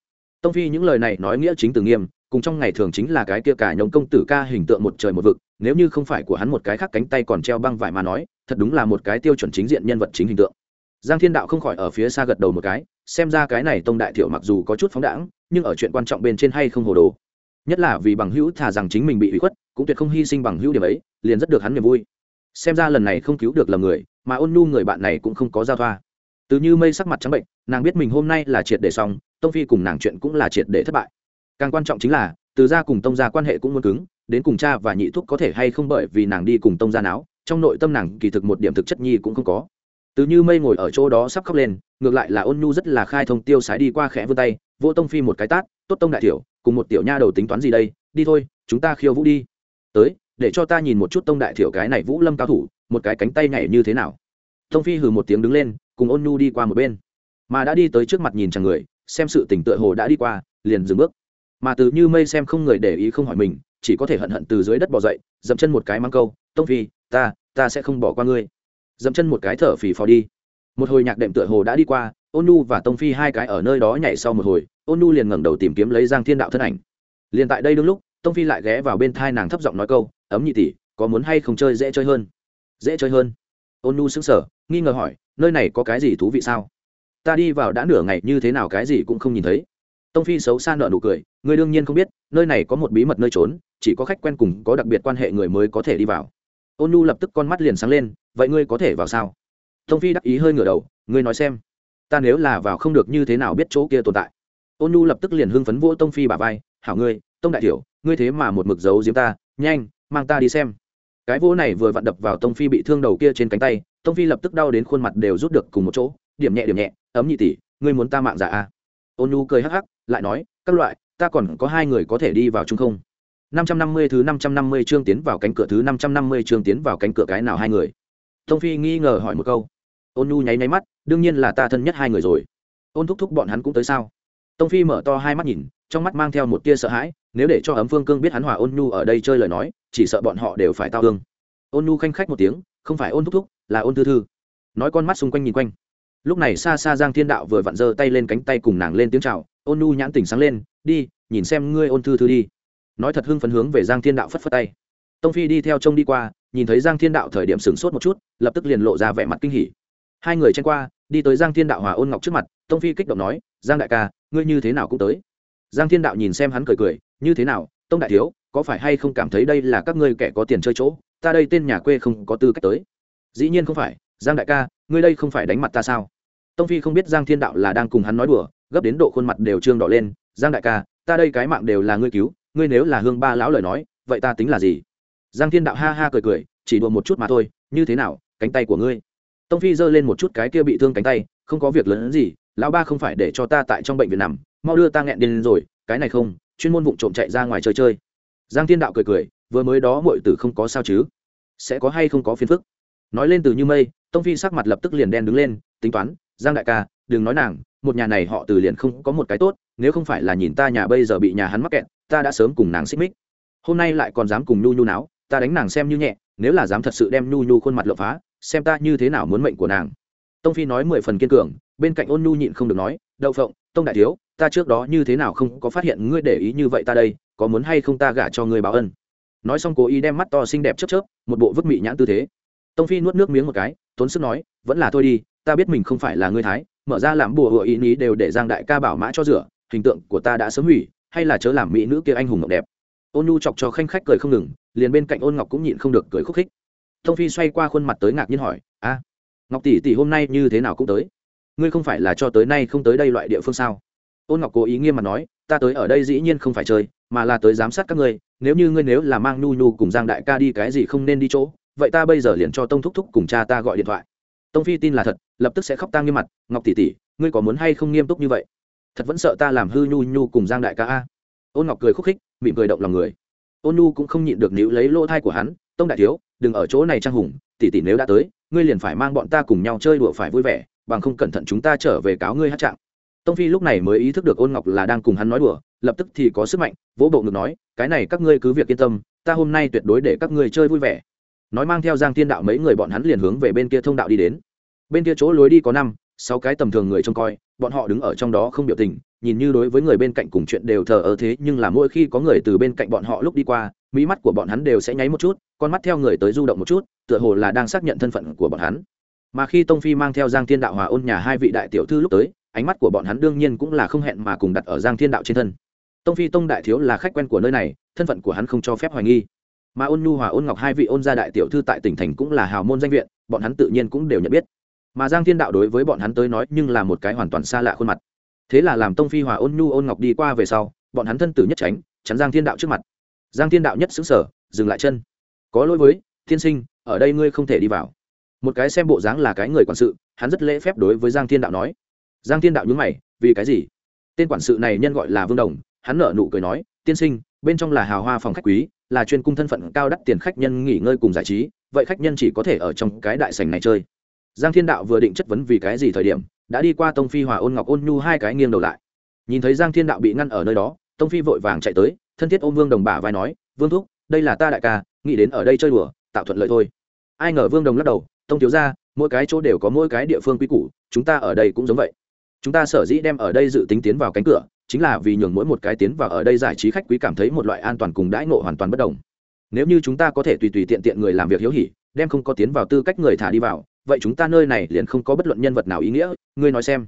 S1: tông phi những lời này nói nghĩa chính từ nghiêm, cùng trong ngày thường chính là cái kia cả nhóm công tử ca hình tượng một trời một vực, nếu như không phải của hắn một cái khác cánh tay còn treo băng vải mà nói, thật đúng là một cái tiêu chuẩn chính diện nhân vật chính hình tượng. Giang thiên đạo không khỏi ở phía xa gật đầu một cái, xem ra cái này tông đại thiệu mặc dù có chút phóng đãng, nhưng ở chuyện quan trọng bên trên hay không hồ đồ. Nhất là vì bằng hữu thà rằng chính mình bị hủy khuất, cũng tuyệt không hy sinh bằng hữu điểm ấy, liền rất được hắn niềm vui. Xem ra lần này không cứu được lầm người, mà ôn nhu người bạn này cũng không có giao thoa. Từ như mây sắc mặt trắng bệnh nàng biết mình hôm nay là triệt để xong tông phi cùng nàng chuyện cũng là triệt để thất bại. Càng quan trọng chính là từ gia cùng tông gia quan hệ cũng muốn cứng đến cùng cha và nhị thúc có thể hay không bởi vì nàng đi cùng tông gia não trong nội tâm nàng kỳ thực một điểm thực chất nhi cũng không có. Từ như mây ngồi ở chỗ đó sắp khóc lên ngược lại là ôn nhu rất là khai thông tiêu sái đi qua khẽ vươn tay vô tông phi một cái tát tốt tông đại tiểu, cùng một tiểu nha đầu tính toán gì đây đi thôi chúng ta khiêu vũ đi. Tới để cho ta nhìn một chút tông đại thiểu cái này vũ lâm cao thủ một cái cánh tay nhảy như thế nào. Tông phi hừ một tiếng đứng lên cùng ôn nhu đi qua một bên mà đã đi tới trước mặt nhìn chàng người, xem sự tỉnh tựa hồ đã đi qua, liền dừng bước. Mà từ như mây xem không người để ý không hỏi mình, chỉ có thể hận hận từ dưới đất bỏ dậy, dậm chân một cái mang câu, tông phi, ta ta sẽ không bỏ qua ngươi. Dậm chân một cái thở phì phò đi. Một hồi nhạc đệm tựa hồ đã đi qua, ôn nu và tông phi hai cái ở nơi đó nhảy sau một hồi, ôn nu liền ngẩng đầu tìm kiếm lấy giang thiên đạo thân ảnh. Liền tại đây đương lúc, tông phi lại ghé vào bên thai nàng thấp giọng nói câu, ấm nhị tỷ, có muốn hay không chơi dễ chơi hơn? Dễ chơi hơn? Ôn nu sững sờ, nghi ngờ hỏi, nơi này có cái gì thú vị sao? Ta đi vào đã nửa ngày như thế nào cái gì cũng không nhìn thấy. Tông phi xấu xa nợ nụ cười ngươi đương nhiên không biết nơi này có một bí mật nơi trốn chỉ có khách quen cùng có đặc biệt quan hệ người mới có thể đi vào. Ôn nhu lập tức con mắt liền sáng lên vậy ngươi có thể vào sao? Tông phi đắc ý hơi ngửa đầu ngươi nói xem ta nếu là vào không được như thế nào biết chỗ kia tồn tại? Ôn nhu lập tức liền hưng phấn vỗ tông phi bà vai hảo ngươi tông đại tiểu, ngươi thế mà một mực giấu diếm ta nhanh mang ta đi xem. Cái vỗ này vừa vặn đập vào tông phi bị thương đầu kia trên cánh tay tông phi lập tức đau đến khuôn mặt đều rút được cùng một chỗ điểm nhẹ điểm nhẹ, ấm nhị tỷ, ngươi muốn ta mạng giả à? ôn nhu cười hắc hắc, lại nói, các loại, ta còn có hai người có thể đi vào chung không? 550 thứ 550 chương tiến vào cánh cửa thứ 550 chương tiến vào cánh cửa cái nào hai người? Tông phi nghi ngờ hỏi một câu. Ôn nhu nháy nháy mắt, đương nhiên là ta thân nhất hai người rồi. Ôn thúc thúc bọn hắn cũng tới sao? Tông phi mở to hai mắt nhìn, trong mắt mang theo một tia sợ hãi, nếu để cho ấm phương cương biết hắn hòa ôn nhu ở đây chơi lời nói, chỉ sợ bọn họ đều phải tao thương. Ôn nhu khanh khách một tiếng, không phải ôn thúc thúc, là ôn thư thư. Nói con mắt xung quanh nhìn quanh lúc này xa xa giang thiên đạo vừa vặn giơ tay lên cánh tay cùng nàng lên tiếng chào, ôn nu nhãn tỉnh sáng lên, đi, nhìn xem ngươi ôn thư thư đi. Nói thật hưng phấn hướng về giang thiên đạo phất phất tay. Tông phi đi theo trông đi qua, nhìn thấy giang thiên đạo thời điểm sửng sốt một chút, lập tức liền lộ ra vẻ mặt kinh hỉ. Hai người chen qua, đi tới giang thiên đạo hòa ôn ngọc trước mặt, tông phi kích động nói, giang đại ca, ngươi như thế nào cũng tới. Giang thiên đạo nhìn xem hắn cười cười, như thế nào, tông đại thiếu, có phải hay không cảm thấy đây là các ngươi kẻ có tiền chơi chỗ? Ta đây tên nhà quê không có tư cách tới. Dĩ nhiên không phải, giang đại ca ngươi đây không phải đánh mặt ta sao? Tông phi không biết giang thiên đạo là đang cùng hắn nói đùa, gấp đến độ khuôn mặt đều trương đỏ lên. Giang đại ca, ta đây cái mạng đều là ngươi cứu, ngươi nếu là hương ba lão lời nói, vậy ta tính là gì? Giang thiên đạo ha ha cười cười, chỉ đùa một chút mà thôi, như thế nào, cánh tay của ngươi. Tông phi giơ lên một chút cái kia bị thương cánh tay, không có việc lớn gì, lão ba không phải để cho ta tại trong bệnh viện nằm, mau đưa ta nghẹn điên rồi, cái này không, chuyên môn vụng trộm chạy ra ngoài chơi chơi. Giang thiên đạo cười cười, vừa mới đó mọi tử không có sao chứ? Sẽ có hay không có phiền phức? Nói lên từ như mây tông phi sắc mặt lập tức liền đen đứng lên, tính toán, giang đại ca, đừng nói nàng, một nhà này họ từ liền không có một cái tốt, nếu không phải là nhìn ta nhà bây giờ bị nhà hắn mắc kẹt, ta đã sớm cùng nàng xích mích. Hôm nay lại còn dám cùng nhu nhu náo, ta đánh nàng xem như nhẹ, nếu là dám thật sự đem nhu nhu khuôn mặt lộ phá, xem ta như thế nào muốn mệnh của nàng. Tông phi nói mười phần kiên cường, bên cạnh ôn nhu nhịn không được nói, đậu phộng, tông đại thiếu, ta trước đó như thế nào không có phát hiện ngươi để ý như vậy ta đây, có muốn hay không ta gả cho ngươi báo ân? Nói xong cố ý đem mắt to xinh đẹp chớp chớp, một bộ vứt mị nhãn tư thế. Tông phi nuốt nước miếng một cái tốn sức nói, vẫn là thôi đi, ta biết mình không phải là người thái, mở ra làm bùa hựa ý ní đều để giang đại ca bảo mã cho rửa, hình tượng của ta đã sớm hủy, hay là chớ làm mỹ nữ kia anh hùng ngọc đẹp. Ôn nhu chọc cho khanh khách cười không ngừng, liền bên cạnh ôn ngọc cũng nhịn không được cười khúc khích. Thông phi xoay qua khuôn mặt tới ngạc nhiên hỏi, a, ngọc tỷ tỷ hôm nay như thế nào cũng tới? Ngươi không phải là cho tới nay không tới đây loại địa phương sao? Ôn ngọc cố ý nghiêm mặt nói, ta tới ở đây dĩ nhiên không phải chơi, mà là tới giám sát các ngươi, nếu như ngươi nếu là mang nhu nhu cùng giang đại ca đi cái gì không nên đi chỗ vậy ta bây giờ liền cho tông thúc thúc cùng cha ta gọi điện thoại. Tông phi tin là thật, lập tức sẽ khóc ta nghiêm mặt, ngọc tỷ tỷ, ngươi có muốn hay không nghiêm túc như vậy? Thật vẫn sợ ta làm hư nhu nhu cùng giang đại ca a. Ôn ngọc cười khúc khích, mỉm cười động lòng người. Ôn nhu cũng không nhịn được níu lấy lỗ thai của hắn, tông đại thiếu, đừng ở chỗ này trang hùng, tỷ tỷ nếu đã tới, ngươi liền phải mang bọn ta cùng nhau chơi đùa phải vui vẻ, bằng không cẩn thận chúng ta trở về cáo ngươi hát trạng. Tông phi lúc này mới ý thức được ôn ngọc là đang cùng hắn nói đùa, lập tức thì có sức mạnh, vỗ bộ ngực nói, cái này các ngươi cứ việc yên tâm, ta hôm nay tuyệt đối để các ngươi chơi vui vẻ nói mang theo giang thiên đạo mấy người bọn hắn liền hướng về bên kia thông đạo đi đến. Bên kia chỗ lối đi có năm, sáu cái tầm thường người trông coi, bọn họ đứng ở trong đó không biểu tình, nhìn như đối với người bên cạnh cùng chuyện đều thờ ơ thế, nhưng là mỗi khi có người từ bên cạnh bọn họ lúc đi qua, mỹ mắt của bọn hắn đều sẽ nháy một chút, con mắt theo người tới du động một chút, tựa hồ là đang xác nhận thân phận của bọn hắn. Mà khi tông phi mang theo giang thiên đạo hòa ôn nhà hai vị đại tiểu thư lúc tới, ánh mắt của bọn hắn đương nhiên cũng là không hẹn mà cùng đặt ở giang thiên đạo trên thân. Tông phi tông đại thiếu là khách quen của nơi này, thân phận của hắn không cho phép hoài nghi mà ôn nhu hòa ôn ngọc hai vị ôn gia đại tiểu thư tại tỉnh thành cũng là hào môn danh viện, bọn hắn tự nhiên cũng đều nhận biết. Mà giang thiên đạo đối với bọn hắn tới nói nhưng là một cái hoàn toàn xa lạ khuôn mặt. Thế là làm tông phi hòa ôn nhu ôn ngọc đi qua về sau, bọn hắn thân tử nhất tránh, chắn giang thiên đạo trước mặt. Giang thiên đạo nhất xứng sở dừng lại chân. Có lỗi với thiên sinh, ở đây ngươi không thể đi vào. Một cái xem bộ dáng là cái người quản sự, hắn rất lễ phép đối với giang thiên đạo nói. Giang thiên đạo nhúng mày, vì cái gì? Tên quản sự này nhân gọi là vương đồng, hắn nở nụ cười nói tiên sinh, bên trong là hào hoa phòng khách quý, là chuyên cung thân phận cao đắt tiền khách nhân nghỉ ngơi cùng giải trí, vậy khách nhân chỉ có thể ở trong cái đại sành này chơi. Giang thiên đạo vừa định chất vấn vì cái gì thời điểm, đã đi qua tông phi hòa ôn ngọc ôn nhu hai cái nghiêng đầu lại. Nhìn thấy giang thiên đạo bị ngăn ở nơi đó, tông phi vội vàng chạy tới, thân thiết ôm vương đồng Bà vai nói, vương thúc, đây là ta đại ca, nghĩ đến ở đây chơi đùa, tạo thuận lợi thôi. Ai ngờ vương đồng lắc đầu, tông thiếu ra mỗi cái chỗ đều có mỗi cái địa phương quy củ, chúng ta ở đây cũng giống vậy. Chúng ta sở dĩ đem ở đây dự tính tiến vào cánh cửa chính là vì nhường mỗi một cái tiến vào ở đây giải trí khách quý cảm thấy một loại an toàn cùng đãi ngộ hoàn toàn bất đồng. Nếu như chúng ta có thể tùy tùy tiện tiện người làm việc hiếu hỉ, đem không có tiến vào tư cách người thả đi vào, vậy chúng ta nơi này liền không có bất luận nhân vật nào ý nghĩa, ngươi nói xem.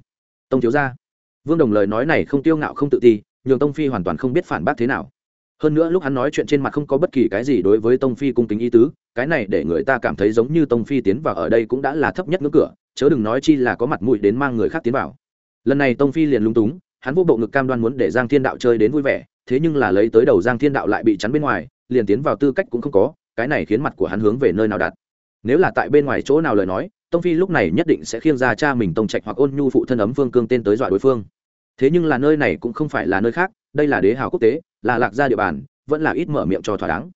S1: Tông thiếu ra vương đồng lời nói này không tiêu ngạo không tự ti, nhường tông phi hoàn toàn không biết phản bác thế nào. Hơn nữa lúc hắn nói chuyện trên mặt không có bất kỳ cái gì đối với tông phi cung kính ý tứ, cái này để người ta cảm thấy giống như tông phi tiến vào ở đây cũng đã là thấp nhất ngưỡng cửa, chớ đừng nói chi là có mặt mũi đến mang người khác tiến vào. Lần này tông phi liền lung túng hắn vô bộ ngực cam đoan muốn để giang thiên đạo chơi đến vui vẻ, thế nhưng là lấy tới đầu giang thiên đạo lại bị chắn bên ngoài, liền tiến vào tư cách cũng không có, cái này khiến mặt của hắn hướng về nơi nào đặt. Nếu là tại bên ngoài chỗ nào lời nói, tông phi lúc này nhất định sẽ khiêng ra cha mình tông trạch hoặc ôn nhu phụ thân ấm phương cương tên tới dọa đối phương. Thế nhưng là nơi này cũng không phải là nơi khác, đây là đế hào quốc tế, là lạc gia địa bàn, vẫn là ít mở miệng cho thỏa đáng.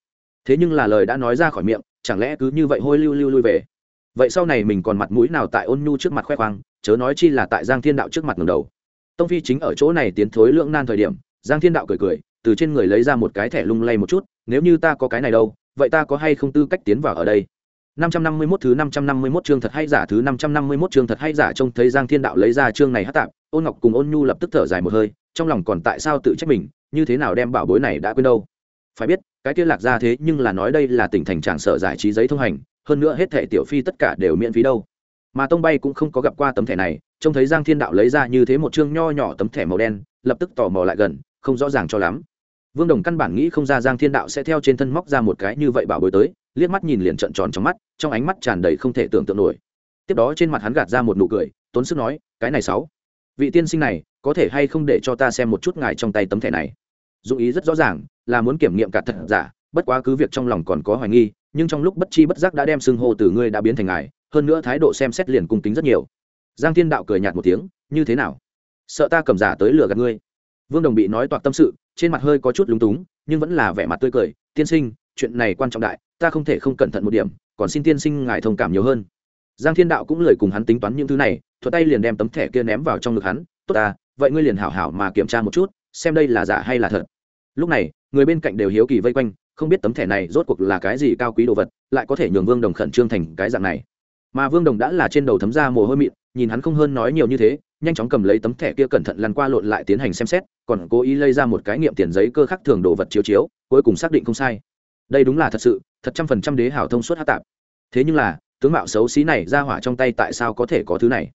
S1: Thế nhưng là lời đã nói ra khỏi miệng, chẳng lẽ cứ như vậy hôi lưu lưu lui về? Vậy sau này mình còn mặt mũi nào tại ôn nhu trước mặt khoe khoang, chớ nói chi là tại giang thiên đạo trước mặt ngầm đầu tông phi chính ở chỗ này tiến thối lưỡng nan thời điểm giang thiên đạo cười cười từ trên người lấy ra một cái thẻ lung lay một chút nếu như ta có cái này đâu vậy ta có hay không tư cách tiến vào ở đây 551 thứ 551 chương thật hay giả thứ 551 chương thật hay giả trông thấy Giang Thiên Đạo lấy ra chương này hắc tạm, Ôn Ngọc cùng Ôn Nhu lập tức thở dài một hơi, trong lòng còn tại sao tự trách mình, như thế nào đem bảo bối này đã quên đâu. Phải biết, cái kia lạc ra thế nhưng là nói đây là tỉnh thành tràng sở giải trí giấy thông hành, hơn nữa hết thảy tiểu phi tất cả đều miễn phí đâu. Mà Tông Bay cũng không có gặp qua tấm thẻ này, trông thấy Giang Thiên Đạo lấy ra như thế một chương nho nhỏ tấm thẻ màu đen, lập tức tò mò lại gần, không rõ ràng cho lắm. Vương Đồng căn bản nghĩ không ra Giang Thiên Đạo sẽ theo trên thân móc ra một cái như vậy bảo bối tới, liếc mắt nhìn liền trợn tròn trong mắt trong ánh mắt tràn đầy không thể tưởng tượng nổi tiếp đó trên mặt hắn gạt ra một nụ cười tốn sức nói cái này sáu vị tiên sinh này có thể hay không để cho ta xem một chút ngài trong tay tấm thẻ này dụng ý rất rõ ràng là muốn kiểm nghiệm cả thật giả bất quá cứ việc trong lòng còn có hoài nghi, nhưng trong lúc bất chi bất giác đã đem xưng hô từ ngươi đã biến thành ngài, hơn nữa thái độ xem xét liền cung kính rất nhiều. Giang thiên đạo cười nhạt một tiếng, như thế nào? Sợ ta cầm giả tới lừa gạt ngươi. Vương đồng bị nói toạc tâm sự, trên mặt hơi có chút lúng túng, nhưng vẫn là vẻ mặt tươi cười, tiên sinh, chuyện này quan trọng đại, ta không thể không cẩn thận một điểm, còn xin tiên sinh ngài thông cảm nhiều hơn. Giang thiên đạo cũng lời cùng hắn tính toán những thứ này thuật tay liền đem tấm thẻ kia ném vào trong ngực hắn, tốt ta, vậy ngươi liền hảo hảo mà kiểm tra một chút, xem đây là giả hay là thật. Lúc này, người bên cạnh đều hiếu kỳ vây quanh không biết tấm thẻ này rốt cuộc là cái gì cao quý đồ vật, lại có thể nhường vương đồng khẩn trương thành cái dạng này. Mà vương đồng đã là trên đầu thấm ra mồ hôi mịn, nhìn hắn không hơn nói nhiều như thế, nhanh chóng cầm lấy tấm thẻ kia cẩn thận lăn qua lộn lại tiến hành xem xét, còn cố ý lấy ra một cái nghiệm tiền giấy cơ khắc thường đồ vật chiếu chiếu, cuối cùng xác định không sai. Đây đúng là thật sự, thật trăm phần trăm đế hảo thông suốt hát tạp. Thế nhưng là, tướng mạo xấu xí này ra hỏa trong tay tại sao có thể có thứ này?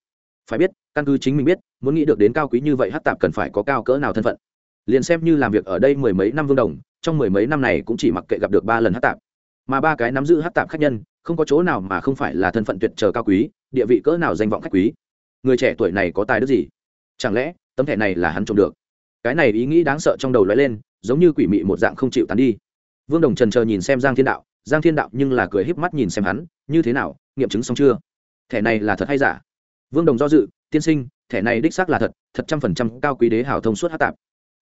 S1: Phải biết, căn cứ chính mình biết, muốn nghĩ được đến cao quý như vậy hát tạp cần phải có cao cỡ nào thân phận. Liền xem như làm việc ở đây mười mấy năm vương đồng trong mười mấy năm này cũng chỉ mặc kệ gặp được ba lần hát tạp. Mà ba cái nắm giữ hát tạp khách nhân, không có chỗ nào mà không phải là thân phận tuyệt chờ cao quý, địa vị cỡ nào danh vọng khách quý. Người trẻ tuổi này có tài đức gì? Chẳng lẽ, tấm thẻ này là hắn trộm được? Cái này ý nghĩ đáng sợ trong đầu lóe lên, giống như quỷ mị một dạng không chịu tán đi. Vương đồng trần chờ nhìn xem giang thiên đạo, giang thiên đạo nhưng là cười híp mắt nhìn xem hắn, như thế nào, nghiệm chứng xong chưa? Thẻ này là thật hay giả? Vương đồng do dự, tiên sinh, thẻ này đích xác là thật thật trăm phần trăm cao quý đế hảo thông suốt hát tạp.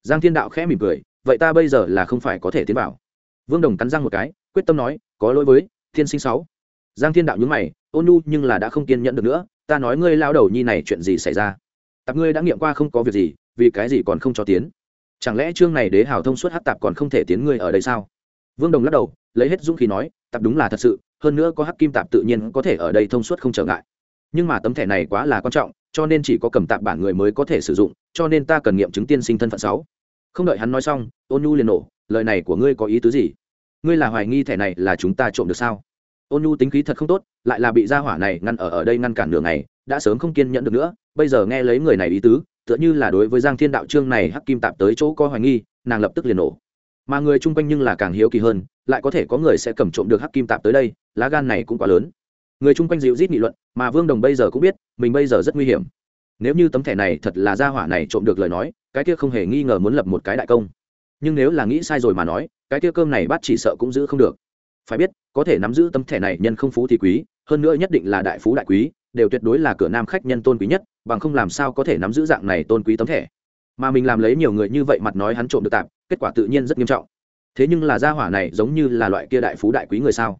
S1: Giang thiên đạo khẽ mỉm cười vậy ta bây giờ là không phải có thể tiến vào. Vương đồng cắn răng một cái, quyết tâm nói, có lỗi với thiên sinh sáu. Giang thiên đạo nhúng mày, ôn nhu nhưng là đã không kiên nhẫn được nữa, ta nói ngươi lao đầu nhi này chuyện gì xảy ra? Tạp ngươi đã nghiệm qua không có việc gì, vì cái gì còn không cho tiến? Chẳng lẽ chương này đế hào thông suốt hát tạp còn không thể tiến ngươi ở đây sao? Vương đồng lắc đầu, lấy hết dũng khí nói, tạp đúng là thật sự, hơn nữa có hắc kim tạp tự nhiên có thể ở đây thông suốt không trở ngại. Nhưng mà tấm thẻ này quá là quan trọng, cho nên chỉ có cầm tạp bản người mới có thể sử dụng, cho nên ta cần nghiệm chứng tiên sinh thân phận sáu không đợi hắn nói xong, ôn nhu liền nổ, lời này của ngươi có ý tứ gì? Ngươi là hoài nghi thẻ này là chúng ta trộm được sao? Ôn nhu tính khí thật không tốt, lại là bị gia hỏa này ngăn ở ở đây ngăn cản đường này đã sớm không kiên nhẫn được nữa, bây giờ nghe lấy người này ý tứ, tựa như là đối với giang thiên đạo trương này hắc kim tạp tới chỗ có hoài nghi, nàng lập tức liền nổ. Mà người chung quanh nhưng là càng hiếu kỳ hơn, lại có thể có người sẽ cầm trộm được hắc kim tạp tới đây, lá gan này cũng quá lớn. Người chung quanh dịu rít nghị luận, mà vương đồng bây giờ cũng biết, mình bây giờ rất nguy hiểm nếu như tấm thẻ này thật là gia hỏa này trộm được lời nói, cái kia không hề nghi ngờ muốn lập một cái đại công. Nhưng nếu là nghĩ sai rồi mà nói, cái kia cơm này bắt chỉ sợ cũng giữ không được. Phải biết, có thể nắm giữ tấm thẻ này nhân không phú thì quý, hơn nữa nhất định là đại phú đại quý, đều tuyệt đối là cửa nam khách nhân tôn quý nhất, bằng không làm sao có thể nắm giữ dạng này tôn quý tấm thẻ. Mà mình làm lấy nhiều người như vậy mặt nói hắn trộm được tạm, kết quả tự nhiên rất nghiêm trọng. Thế nhưng là gia hỏa này giống như là loại kia đại phú đại quý người sao?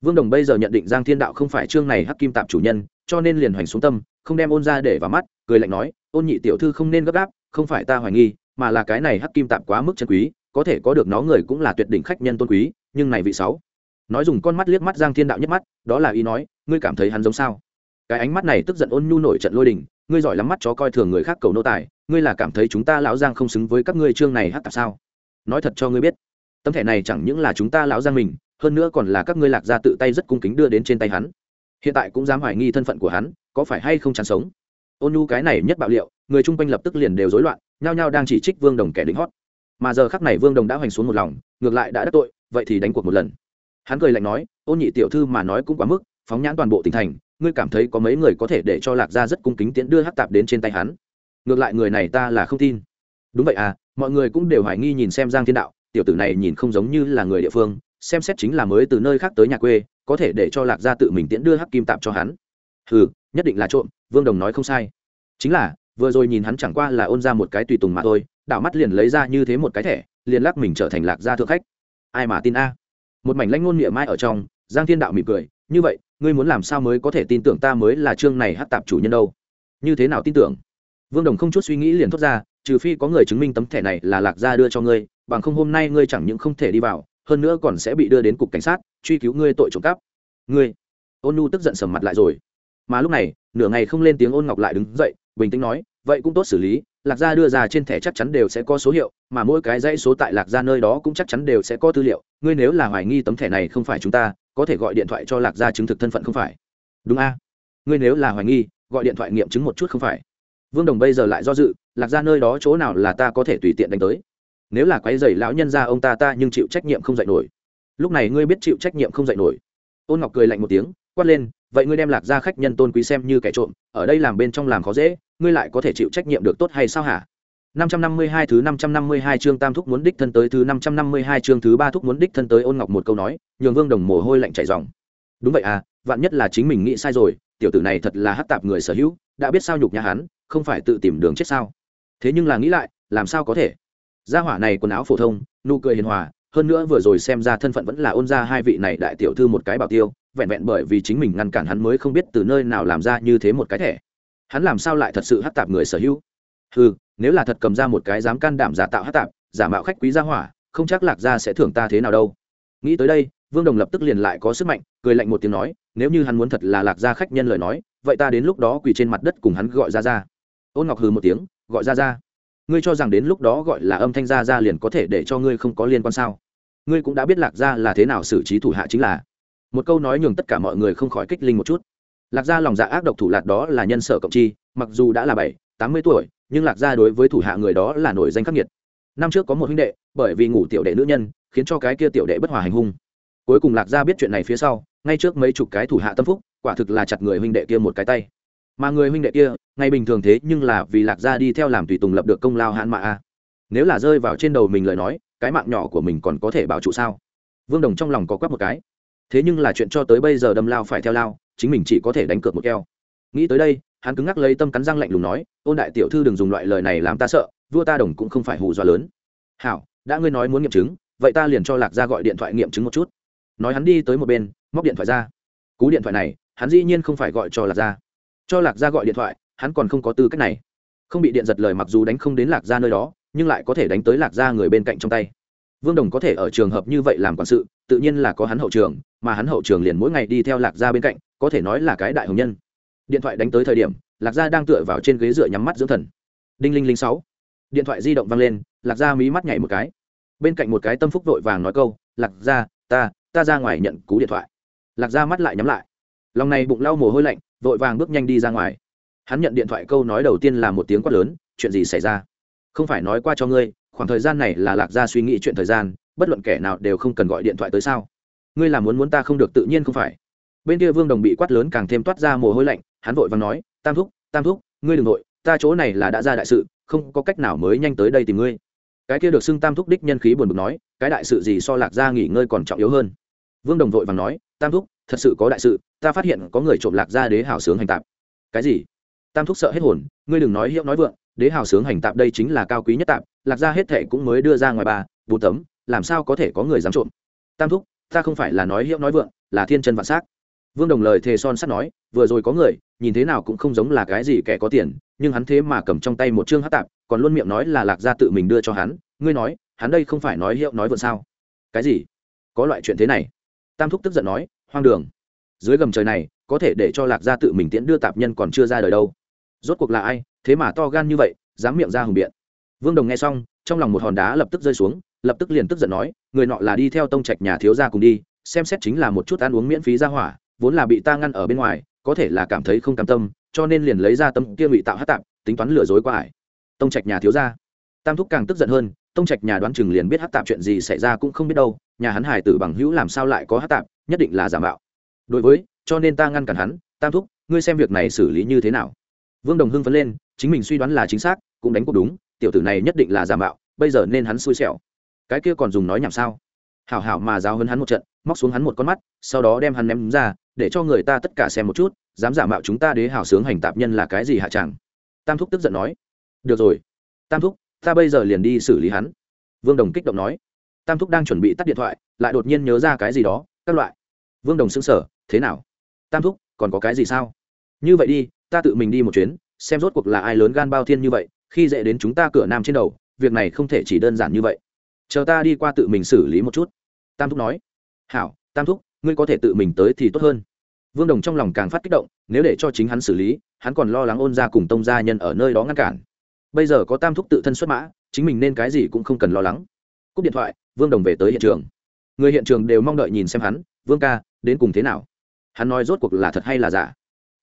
S1: Vương đồng bây giờ nhận định giang thiên đạo không phải chương này hắc kim tạp chủ nhân, cho nên liền hoành xuống tâm không đem ôn ra để vào mắt, cười lạnh nói, ôn nhị tiểu thư không nên gấp gáp, không phải ta hoài nghi, mà là cái này hắc kim tạm quá mức chân quý, có thể có được nó người cũng là tuyệt đỉnh khách nhân tôn quý, nhưng này vị sáu. Nói dùng con mắt liếc mắt giang thiên đạo nhất mắt, đó là ý nói, ngươi cảm thấy hắn giống sao? Cái ánh mắt này tức giận ôn nhu nổi trận lôi đình, ngươi giỏi lắm mắt chó coi thường người khác cầu nô tài, ngươi là cảm thấy chúng ta lão giang không xứng với các ngươi chương này hát tạp sao? Nói thật cho ngươi biết, tấm thẻ này chẳng những là chúng ta lão giang mình, hơn nữa còn là các ngươi lạc gia tự tay rất cung kính đưa đến trên tay hắn. Hiện tại cũng dám hoài nghi thân phận của hắn có phải hay không chán sống? Ôn nhu cái này nhất bạo liệu, người chung quanh lập tức liền đều rối loạn, nhao nhao đang chỉ trích vương đồng kẻ lính hót. Mà giờ khắc này vương đồng đã hoành xuống một lòng, ngược lại đã đắc tội, vậy thì đánh cuộc một lần. Hắn cười lạnh nói, ôn nhị tiểu thư mà nói cũng quá mức, phóng nhãn toàn bộ tỉnh thành, ngươi cảm thấy có mấy người có thể để cho lạc gia rất cung kính tiễn đưa hắc tạp đến trên tay hắn? Ngược lại người này ta là không tin. Đúng vậy à mọi người cũng đều hoài nghi nhìn xem giang thiên đạo, tiểu tử này nhìn không giống như là người địa phương, xem xét chính là mới từ nơi khác tới nhà quê, có thể để cho lạc gia tự mình tiễn đưa hắc kim tạp cho hắn hừ nhất định là trộm, vương đồng nói không sai. Chính là, vừa rồi nhìn hắn chẳng qua là ôn ra một cái tùy tùng mà thôi, đảo mắt liền lấy ra như thế một cái thẻ, liền lắc mình trở thành lạc gia thượng khách. Ai mà tin a? Một mảnh lanh ngôn miệng mai ở trong, giang thiên đạo mỉm cười, như vậy, ngươi muốn làm sao mới có thể tin tưởng ta mới là chương này hát tạp chủ nhân đâu? Như thế nào tin tưởng? Vương đồng không chút suy nghĩ liền thốt ra, trừ phi có người chứng minh tấm thẻ này là lạc gia đưa cho ngươi, bằng không hôm nay ngươi chẳng những không thể đi vào, hơn nữa còn sẽ bị đưa đến cục cảnh sát, truy cứu ngươi tội trộm cắp. Ngươi? Ôn nu tức giận sầm mặt lại rồi mà lúc này, nửa ngày không lên tiếng ôn ngọc lại đứng dậy, bình tĩnh nói, vậy cũng tốt xử lý, lạc gia đưa ra trên thẻ chắc chắn đều sẽ có số hiệu, mà mỗi cái dãy số tại lạc gia nơi đó cũng chắc chắn đều sẽ có tư liệu. Ngươi nếu là hoài nghi tấm thẻ này không phải chúng ta, có thể gọi điện thoại cho lạc gia chứng thực thân phận không phải? Đúng a. Ngươi nếu là hoài nghi, gọi điện thoại nghiệm chứng một chút không phải? Vương đồng bây giờ lại do dự, lạc gia nơi đó chỗ nào là ta có thể tùy tiện đánh tới? Nếu là quái dày lão nhân gia ông ta ta nhưng chịu trách nhiệm không dạy nổi. Lúc này ngươi biết chịu trách nhiệm không dạy nổi. Ôn ngọc cười lạnh một tiếng quát lên vậy ngươi đem lạc gia khách nhân tôn quý xem như kẻ trộm ở đây làm bên trong làm khó dễ ngươi lại có thể chịu trách nhiệm được tốt hay sao hả 552 thứ 552 chương Tam thúc muốn đích thân tới thứ 552 chương thứ ba thúc muốn đích thân tới Ôn Ngọc một câu nói, nhường Vương Đồng mồ hôi lạnh chảy ròng. Đúng vậy à, vạn nhất là chính mình nghĩ sai rồi, tiểu tử này thật là hắc tạp người sở hữu, đã biết sao nhục nhà hắn, không phải tự tìm đường chết sao? Thế nhưng là nghĩ lại, làm sao có thể? Gia hỏa này quần áo phổ thông, nụ cười hiền hòa, hơn nữa vừa rồi xem ra thân phận vẫn là ôn ra hai vị này đại tiểu thư một cái bảo tiêu, vẹn vẹn bởi vì chính mình ngăn cản hắn mới không biết từ nơi nào làm ra như thế một cái thẻ. Hắn làm sao lại thật sự hát tạp người sở hữu? Ừ nếu là thật cầm ra một cái dám can đảm giả tạo hát tạp giả mạo khách quý gia hỏa không chắc lạc gia sẽ thưởng ta thế nào đâu. Nghĩ tới đây vương đồng lập tức liền lại có sức mạnh cười lạnh một tiếng nói nếu như hắn muốn thật là lạc gia khách nhân lời nói vậy ta đến lúc đó quỳ trên mặt đất cùng hắn gọi ra ra. Ôn ngọc hừ một tiếng gọi ra ra ngươi cho rằng đến lúc đó gọi là âm thanh ra ra liền có thể để cho ngươi không có liên quan sao? Ngươi cũng đã biết lạc gia là thế nào xử trí thủ hạ chính là. Một câu nói nhường tất cả mọi người không khỏi kích linh một chút. Lạc gia lòng dạ ác độc thủ lạc đó là nhân sở cộng chi, mặc dù đã là bảy, tám mươi tuổi, nhưng lạc gia đối với thủ hạ người đó là nổi danh khắc nghiệt. Năm trước có một huynh đệ, bởi vì ngủ tiểu đệ nữ nhân, khiến cho cái kia tiểu đệ bất hòa hành hung. Cuối cùng lạc gia biết chuyện này phía sau, ngay trước mấy chục cái thủ hạ tâm phúc, quả thực là chặt người huynh đệ kia một cái tay mà người huynh đệ kia ngày bình thường thế nhưng là vì lạc gia đi theo làm tùy tùng lập được công lao hãn mạ a. Nếu là rơi vào trên đầu mình lời nói, cái mạng nhỏ của mình còn có thể bảo trụ sao? Vương đồng trong lòng có quắp một cái. Thế nhưng là chuyện cho tới bây giờ đâm lao phải theo lao, chính mình chỉ có thể đánh cược một keo. Nghĩ tới đây, hắn cứng ngắc lấy tâm cắn răng lạnh lùng nói, ôn đại tiểu thư đừng dùng loại lời này làm ta sợ, vua ta đồng cũng không phải hù dọa lớn. Hảo, đã ngươi nói muốn nghiệm chứng, vậy ta liền cho lạc ra gọi điện thoại nghiệm chứng một chút. Nói hắn đi tới một bên, móc điện thoại ra. Cú điện thoại này, hắn dĩ nhiên không phải gọi cho lạc ra cho lạc gia gọi điện thoại, hắn còn không có tư cách này. Không bị điện giật lời mặc dù đánh không đến lạc gia nơi đó, nhưng lại có thể đánh tới lạc gia người bên cạnh trong tay. Vương đồng có thể ở trường hợp như vậy làm quản sự, tự nhiên là có hắn hậu trường, mà hắn hậu trường liền mỗi ngày đi theo lạc gia bên cạnh, có thể nói là cái đại hồng nhân. Điện thoại đánh tới thời điểm, lạc gia đang tựa vào trên ghế dựa nhắm mắt dưỡng thần. Đinh linh linh sáu. Điện thoại di động vang lên, lạc gia mí mắt nhảy một cái. Bên cạnh một cái tâm phúc vội vàng nói câu, lạc gia, ta ta ra ngoài nhận cú điện thoại. Lạc gia mắt lại nhắm lại. Lòng này bụng lau mồ hôi lạnh vội vàng bước nhanh đi ra ngoài. Hắn nhận điện thoại câu nói đầu tiên là một tiếng quát lớn, chuyện gì xảy ra? Không phải nói qua cho ngươi, khoảng thời gian này là lạc gia suy nghĩ chuyện thời gian, bất luận kẻ nào đều không cần gọi điện thoại tới sao? Ngươi làm muốn muốn ta không được tự nhiên không phải? Bên kia vương đồng bị quát lớn càng thêm toát ra mồ hôi lạnh, hắn vội và nói, tam thúc tam thúc, ngươi đ ừ n g nội ta chỗ này là đã ra đại sự, không có cách nào mới nhanh tới đây tìm ngươi. Cái kia được xưng tam thúc đích nhân khí buồn bực nói, cái đại sự gì so lạc ra nghỉ ngơi còn trọng yếu hơn? Vương đồng vội và nói, tam thúc thật sự có đại sự, ta phát hiện có người trộm lạc ra đế hảo sướng hành tạp. Cái gì? Tam thúc sợ hết hồn, ngươi đừng nói hiệu nói vượng, đế hảo sướng hành tạp đây chính là cao quý nhất tạp, lạc ra hết thệ cũng mới đưa ra ngoài ba bốn tấm, làm sao có thể có người dám trộm? Tam thúc, ta không phải là nói hiệu nói vượng, là thiên chân vạn s á c vương đồng lời thề son sắt nói, vừa rồi có người, nhìn thế nào cũng không giống là cái gì kẻ có tiền, nhưng hắn thế mà cầm trong tay một chương hát tạp, còn luôn miệng nói là lạc gia tự mình đưa cho hắn, ngươi nói, hắn đây không phải nói hiệu nói vượng sao? Cái gì? Có loại chuyện thế này. Tam thúc tức giận nói hoang đường. Dưới gầm trời này, có thể để cho lạc gia tự mình tiễn đưa tạp nhân còn chưa ra đời đâu. Rốt cuộc là ai, thế mà to gan như vậy, dám miệng ra hùng biện. Vương đồng nghe xong, trong lòng một hòn đá lập tức rơi xuống, lập tức liền tức giận nói, người nọ là đi theo tông trạch nhà thiếu gia cùng đi, xem xét chính là một chút ăn uống miễn phí ra hỏa, vốn là bị ta ngăn ở bên ngoài, có thể là cảm thấy không cam tâm, cho nên liền lấy ra tâm kia ngụy tạo hát tạp, tính toán lừa dối qua ải tông trạch nhà thiếu gia. Tam thúc càng tức giận hơn, tông trạch nhà đoán chừng liền biết hát tạp chuyện gì xảy ra cũng không biết đâu, nhà hắn hải tử bằng hữu làm sao lại có hát tạp nhất định là giả mạo. Đối với, cho nên ta ngăn cản hắn, tam thúc, ngươi xem việc này xử lý như thế nào. Vương đồng hưng phấn lên, chính mình suy đoán là chính xác, cũng đánh cuộc đúng, tiểu tử này nhất định là giả mạo, bây giờ nên hắn xui xẻo. Cái kia còn dùng nói nhảm sao? Hảo hảo mà giáo hơn hắn một trận, móc xuống hắn một con mắt, sau đó đem hắn ném ra, để cho người ta tất cả xem một chút, dám giả mạo chúng ta đế hảo sướng hành tạp nhân là cái gì hạ chẳng? Tam thúc tức giận nói. Được rồi. Tam thúc, ta bây giờ liền đi xử lý hắn. Vương đồng kích động nói. Tam thúc đang chuẩn bị tắt điện thoại, lại đột nhiên nhớ ra cái gì đó, các loại vương đồng xứng sở thế nào? Tam thúc, còn có cái gì sao? Như vậy đi, ta tự mình đi một chuyến, xem rốt cuộc là ai lớn gan bao thiên như vậy, khi dễ đến chúng ta cửa nam trên đầu, việc này không thể chỉ đơn giản như vậy. Chờ ta đi qua tự mình xử lý một chút. Tam thúc nói. Hảo, tam thúc, ngươi có thể tự mình tới thì tốt hơn. Vương đồng trong lòng càng phát kích động, nếu để cho chính hắn xử lý, hắn còn lo lắng ôn ra cùng tông gia nhân ở nơi đó ngăn cản. Bây giờ có tam thúc tự thân xuất mã, chính mình nên cái gì cũng không cần lo lắng. Cúp điện thoại, vương đồng về tới hiện trường. Người hiện trường đều mong đợi nhìn xem hắn, vương ca đến cùng thế nào? Hắn nói rốt cuộc là thật hay là giả?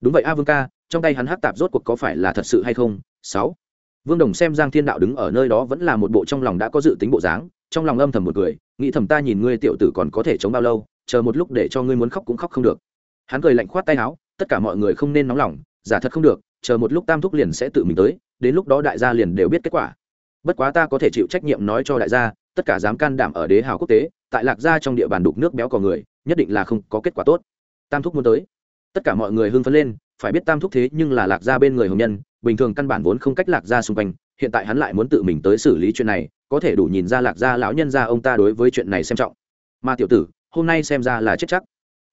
S1: Đúng vậy a vương ca trong tay hắn hát tạp rốt cuộc có phải là thật sự hay không? Sáu. Vương đồng xem giang thiên đạo đứng ở nơi đó vẫn là một bộ trong lòng đã có dự tính bộ dáng trong lòng âm thầm một người, nghĩ thầm ta nhìn ngươi tiểu tử còn có thể chống bao lâu chờ một lúc để cho ngươi muốn khóc cũng khóc không được. Hắn cười lạnh khoát tay áo tất cả mọi người không nên nóng lòng giả thật không được chờ một lúc tam thúc liền sẽ tự mình tới đến lúc đó đại gia liền đều biết kết quả. Bất quá ta có thể chịu trách nhiệm nói cho đại gia tất cả dám can đảm ở đế hào quốc tế tại lạc gia trong địa bàn đục nước béo cò người nhất định là không có kết quả tốt tam thúc muốn tới tất cả mọi người hưng phấn lên phải biết tam thúc thế nhưng là lạc gia bên người hồng nhân bình thường căn bản vốn không cách lạc gia xung quanh hiện tại hắn lại muốn tự mình tới xử lý chuyện này có thể đủ nhìn ra lạc gia lão nhân gia ông ta đối với chuyện này xem trọng mà tiểu tử hôm nay xem ra là chết chắc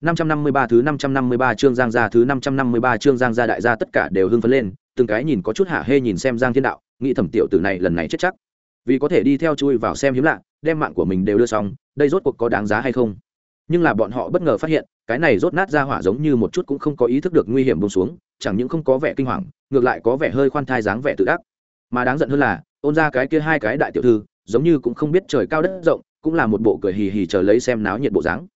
S1: 553 thứ 553 chương Giang gia thứ 553 chương Giang gia đại gia tất cả đều hưng phấn lên, từng cái nhìn có chút hạ hê nhìn xem Giang Thiên Đạo, nghĩ thẩm tiểu tử này lần này chết chắc. Vì có thể đi theo chui vào xem hiếm lạ, đem mạng của mình đều đưa xong, đây rốt cuộc có đáng giá hay không? Nhưng là bọn họ bất ngờ phát hiện, cái này rốt nát ra hỏa giống như một chút cũng không có ý thức được nguy hiểm buông xuống, chẳng những không có vẻ kinh hoàng, ngược lại có vẻ hơi khoan thai dáng vẻ tự ác. Mà đáng giận hơn là, ôn ra cái kia hai cái đại tiểu thư, giống như cũng không biết trời cao đất rộng, cũng là một bộ cười hì hì chờ lấy xem náo nhiệt bộ dáng.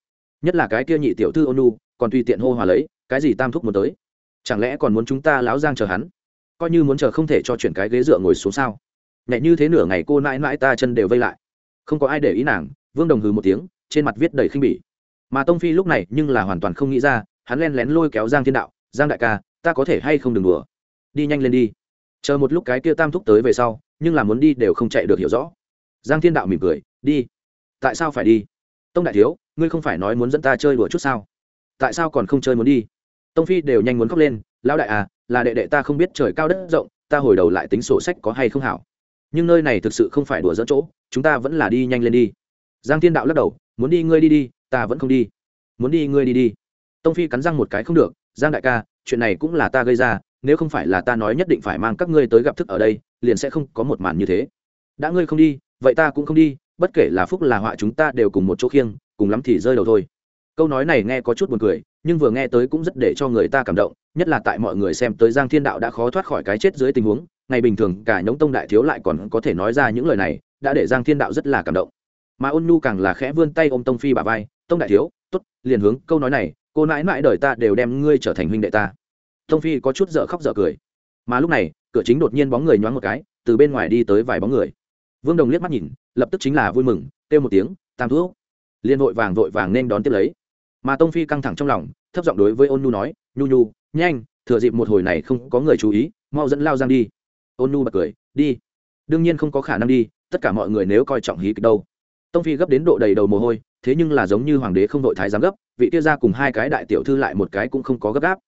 S1: Nhất là cái kia nhị tiểu thư ônu còn tùy tiện hô hòa lấy cái gì tam thúc muốn tới? Chẳng lẽ còn muốn chúng ta láo giang chờ hắn? Coi như muốn chờ không thể cho chuyển cái ghế dựa ngồi xuống sao? Nhẹ như thế nửa ngày cô mãi mãi ta chân đều vây lại. Không có ai để ý nàng vương đồng hừ một tiếng trên mặt viết đầy khinh bỉ mà tông phi lúc này nhưng là hoàn toàn không nghĩ ra, hắn len lén lôi kéo giang thiên đạo, giang đại ca, ta có thể hay không đừng đùa? Đi nhanh lên đi. Chờ một lúc cái kia tam thúc tới về sau, nhưng là muốn đi đều không chạy được hiểu rõ. Giang thiên đạo mỉm cười, đi. Tại sao phải đi? Tông đại thiếu, ngươi không phải nói muốn dẫn ta chơi đùa chút sao? Tại sao còn không chơi muốn đi? Tông phi đều nhanh muốn khóc lên, lão đại à là đệ đệ ta không biết trời cao đất rộng, ta hồi đầu lại tính sổ sách có hay không hảo. Nhưng nơi này thực sự không phải đùa dẫn chỗ, chúng ta vẫn là đi nhanh lên đi. Giang thiên đạo lắc đầu muốn đi ngươi đi đi, ta vẫn không đi. Muốn đi ngươi đi đi. Tông phi cắn răng một cái không được, giang đại ca, chuyện này cũng là ta gây ra, nếu không phải là ta nói nhất định phải mang các ngươi tới gặp thức ở đây, liền sẽ không có một màn như thế. Đã ngươi không đi, vậy ta cũng không đi, bất kể là phúc là họa chúng ta đều cùng một chỗ khiêng, cùng lắm thì rơi đầu thôi. Câu nói này nghe có chút buồn cười, nhưng vừa nghe tới cũng rất để cho người ta cảm động, nhất là tại mọi người xem tới giang thiên đạo đã khó thoát khỏi cái chết dưới tình huống, ngày bình thường cả nhóm tông đại thiếu lại còn có thể nói ra những lời này, đã để giang thiên đạo rất là cảm động mà ôn nhu càng là khẽ vươn tay ôm tông phi bà vai, tông đại thiếu t ố t liền hướng câu nói này, cô nãi mãi đời ta đều đem ngươi trở thành huynh đệ ta. Tông phi có chút dở khóc dở cười. Mà lúc này, cửa chính đột nhiên bóng người nhoáng một cái, từ bên ngoài đi tới vài bóng người. Vương đồng liếc mắt nhìn, lập tức chính là vui mừng, kêu một tiếng, tam thuốc liên vội vàng vội vàng nên đón tiếp lấy. Mà tông phi căng thẳng trong lòng, thấp giọng đối với ôn nhu nói, nhu nhu, nhanh, thừa dịp một hồi này không có người chú ý, mau dẫn lao giang đi. Ôn nhu bật cười, đi. Đương nhiên không có khả năng đi, tất cả mọi người nếu coi trọng hí kịch đâu tông phi gấp đến độ đầy đầu mồ hôi thế nhưng là giống như hoàng đế không đội thái giám gấp vị kia ra cùng hai cái đại tiểu thư lại một cái cũng không có gấp gáp.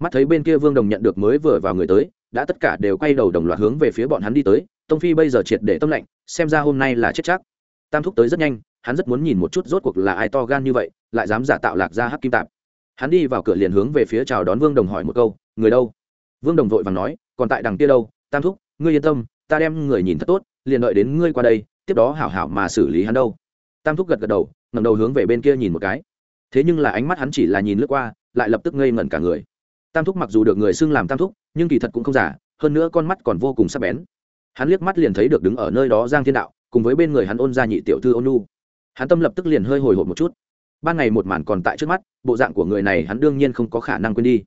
S1: Mắt thấy bên kia vương đồng nhận được mới vừa vào người tới đã tất cả đều quay đầu đồng loạt hướng về phía bọn hắn đi tới tông phi bây giờ triệt để tâm lạnh, xem ra hôm nay là chết chắc. Tam thúc tới rất nhanh hắn rất muốn nhìn một chút rốt cuộc là ai to gan như vậy lại dám giả tạo lạc ra hắc kim tạp. Hắn đi vào cửa liền hướng về phía chào đón vương đồng hỏi một câu người đâu? Vương đồng vội vàng nói còn tại đằng kia đâu tam thúc ngươi yên tâm ta đem người nhìn thật tốt liền đợi đến ngươi qua đây tiếp đó hảo hảo mà xử lý hắn đâu. Tam thúc gật gật đầu ngầm đầu hướng về bên kia nhìn một cái. Thế nhưng là ánh mắt hắn chỉ là nhìn lướt qua, lại lập tức ngây ngẩn cả người. Tam thúc mặc dù được người xưng làm tam thúc, nhưng kỳ thật cũng không giả, hơn nữa con mắt còn vô cùng sắc bén. Hắn liếc mắt liền thấy được đứng ở nơi đó giang thiên đạo, cùng với bên người hắn ôn ra nhị tiểu thư ôn nu hắn tâm lập tức liền hơi hồi hộp một chút. Ban ngày một màn còn tại trước mắt, bộ dạng của người này hắn đương nhiên không có khả năng quên đi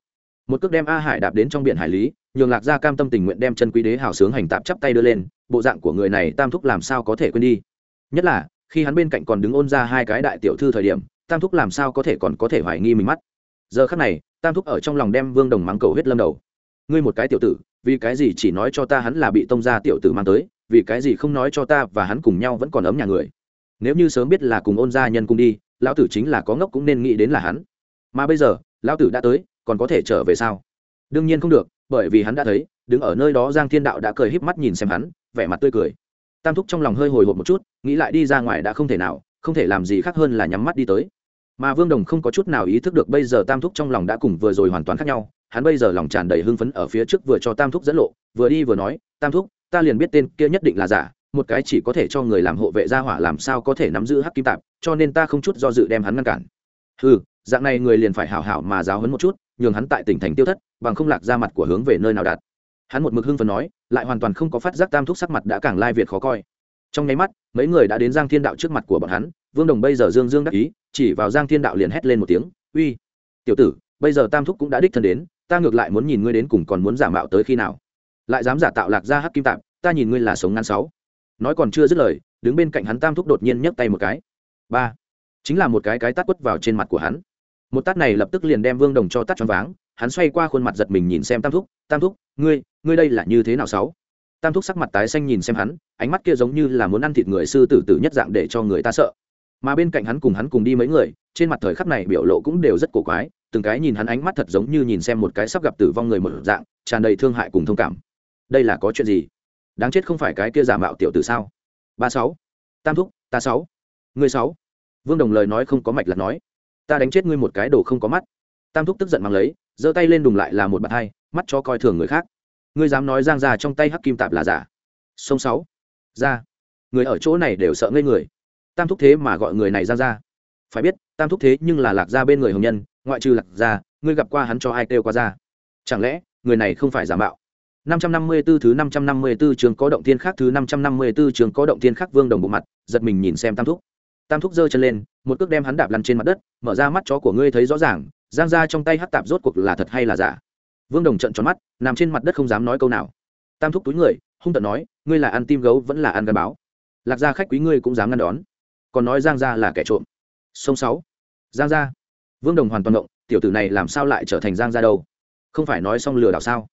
S1: một cước đem a hải đạp đến trong biển hải lý, nhường lạc gia cam tâm tình nguyện đem chân quý đế hào sướng hành tạp chắp tay đưa lên, bộ dạng của người này tam thúc làm sao có thể quên đi? Nhất là, khi hắn bên cạnh còn đứng ôn ra hai cái đại tiểu thư thời điểm, tam thúc làm sao có thể còn có thể hoài nghi mình mắt? Giờ khắc này, tam thúc ở trong lòng đem vương đồng mắng cầu huyết lâm đầu. Ngươi một cái tiểu tử, vì cái gì chỉ nói cho ta hắn là bị tông gia tiểu tử mang tới, vì cái gì không nói cho ta và hắn cùng nhau vẫn còn ấm nhà người? Nếu như sớm biết là cùng ôn gia nhân cùng đi, lão tử chính là có ngốc cũng nên nghĩ đến là hắn. Mà bây giờ, lão tử đã tới còn có thể trở về sao? Đương nhiên không được, bởi vì hắn đã thấy, đứng ở nơi đó giang thiên đạo đã cười híp mắt nhìn xem hắn, vẻ mặt tươi cười. Tam thúc trong lòng hơi hồi hộp một chút, nghĩ lại đi ra ngoài đã không thể nào, không thể làm gì khác hơn là nhắm mắt đi tới. Mà vương đồng không có chút nào ý thức được bây giờ tam thúc trong lòng đã cùng vừa rồi hoàn toàn khác nhau, hắn bây giờ lòng tràn đầy hưng phấn ở phía trước vừa cho tam thúc dẫn lộ, vừa đi vừa nói, tam thúc, ta liền biết tên kia nhất định là giả, một cái chỉ có thể cho người làm hộ vệ gia hỏa làm sao có thể nắm giữ hắc kim tạp, cho nên ta không chút do dự đem hắn ngăn cản. Ừ dạng này người liền phải hảo hảo mà giáo hấn một chút, nhường hắn tại tỉnh thành tiêu thất, bằng không lạc ra mặt của hướng về nơi nào đạt. Hắn một mực hưng phần nói, lại hoàn toàn không có phát giác tam thúc sắc mặt đã càng lai việt khó coi. Trong nháy mắt, mấy người đã đến giang thiên đạo trước mặt của bọn hắn, vương đồng bây giờ dương dương đắc ý, chỉ vào giang thiên đạo liền hét lên một tiếng, uy, tiểu tử, bây giờ tam thúc cũng đã đích thân đến, ta ngược lại muốn nhìn ngươi đến cùng còn muốn giả mạo tới khi nào. Lại dám giả tạo lạc ra hắc kim tạm, ta nhìn ngươi là sống ngăn sáu. Nói còn chưa dứt lời, đứng bên cạnh hắn tam thúc đột nhiên nhấc tay một cái. Ba. Chính là một cái cái tát quất vào trên mặt của hắn một tát này lập tức liền đem vương đồng cho tát choáng váng, hắn xoay qua khuôn mặt giật mình nhìn xem tam thúc tam thúc, ngươi ngươi đây là như thế nào sáu? Tam thúc sắc mặt tái xanh nhìn xem hắn, ánh mắt kia giống như là muốn ăn thịt người sư tử tử nhất dạng để cho người ta sợ. Mà bên cạnh hắn cùng hắn cùng đi mấy người, trên mặt thời khắc này biểu lộ cũng đều rất cổ quái, từng cái nhìn hắn ánh mắt thật giống như nhìn xem một cái sắp gặp tử vong người một dạng, tràn đầy thương hại cùng thông cảm. Đây là có chuyện gì? Đáng chết không phải cái kia giả mạo tiểu tử sao? Ba sáu. Tam thúc, ta sáu. Ngươi sáu. Vương đồng lời nói không có mạch là nói ta đánh chết ngươi một cái đồ không có mắt. Tam thúc tức giận mang lấy giơ tay lên đùng lại là một bàn hai mắt cho coi thường người khác. Ngươi dám nói giang già trong tay hắc kim tạp là giả. Sông sáu. Ra. Người ở chỗ này đều sợ ngây người. Tam thúc thế mà gọi người này giang ra phải biết tam thúc thế nhưng là lạc ra bên người hồng nhân ngoại trừ lạc ra ngươi gặp qua hắn cho ai kêu qua ra? Chẳng lẽ người này không phải giả mạo? 554 thứ 554 trường có động tiên khác thứ 554 trường có động tiên khác Vương Đồng bộ mặt, giật mình nhìn xem Tam Thúc. Tam Thúc giơ chân lên, một cước đem hắn đạp lăn trên mặt đất, mở ra mắt chó của ngươi thấy rõ ràng, giang ra trong tay hắc tạp rốt cuộc là thật hay là giả. Vương Đồng trận tròn mắt, nằm trên mặt đất không dám nói câu nào. Tam Thúc túi người, hung tận nói, ngươi là ăn tim gấu vẫn là ăn gan báo. Lạc gia khách quý ngươi cũng dám ngăn đón, còn nói giang gia là kẻ trộm. Sông sáu Giang gia. Vương Đồng hoàn toàn động, tiểu tử này làm sao lại trở thành giang gia đâu? Không phải nói xong lừa đảo sao?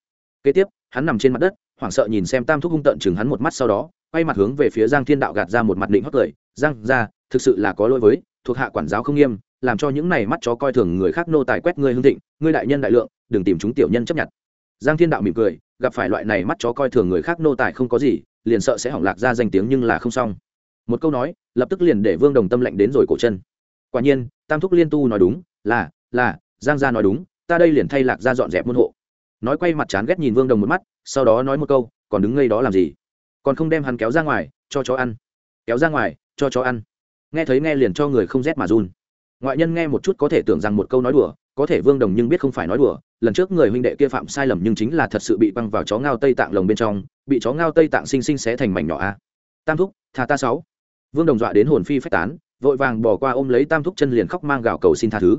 S1: Kế tiếp, hắn nằm trên mặt đất hoảng sợ nhìn xem tam thúc hung tận chừng hắn một mắt sau đó quay mặt hướng về phía giang thiên đạo gạt ra một mặt định hót cười giang ra thực sự là có lỗi với, thuộc hạ quản giáo không nghiêm, làm cho những này mắt chó coi thường người khác nô tài quét ngươi hương thịnh, ngươi đại nhân đại lượng, đừng tìm chúng tiểu nhân chấp nhận. Giang thiên đạo mỉm cười, gặp phải loại này mắt chó coi thường người khác nô tài không có gì, liền sợ sẽ hỏng lạc ra danh tiếng nhưng là không xong. Một câu nói, lập tức liền để vương đồng tâm lệnh đến rồi cổ chân. Quả nhiên, tam thúc liên tu nói đúng, là là, giang gia nói đúng, ta đây liền thay lạc ra dọn dẹp môn hộ. Nói quay mặt chán ghét nhìn vương đồng một mắt, sau đó nói một câu, còn đứng ngây đó làm gì? Còn không đem hắn kéo ra ngoài, cho chó ăn. Kéo ra ngoài, cho chó ăn nghe thấy nghe liền cho người không rét mà run. Ngoại nhân nghe một chút có thể tưởng rằng một câu nói đùa, có thể vương đồng nhưng biết không phải nói đùa, lần trước người huynh đệ kia phạm sai lầm nhưng chính là thật sự bị băng vào chó ngao tây tạng lồng bên trong, bị chó ngao tây tạng xinh xinh xé thành mảnh nhỏ a. Tam thúc thà ta sáu. Vương đồng dọa đến hồn phi phách tán, vội vàng bỏ qua ôm lấy tam thúc chân liền khóc mang gạo cầu xin tha thứ.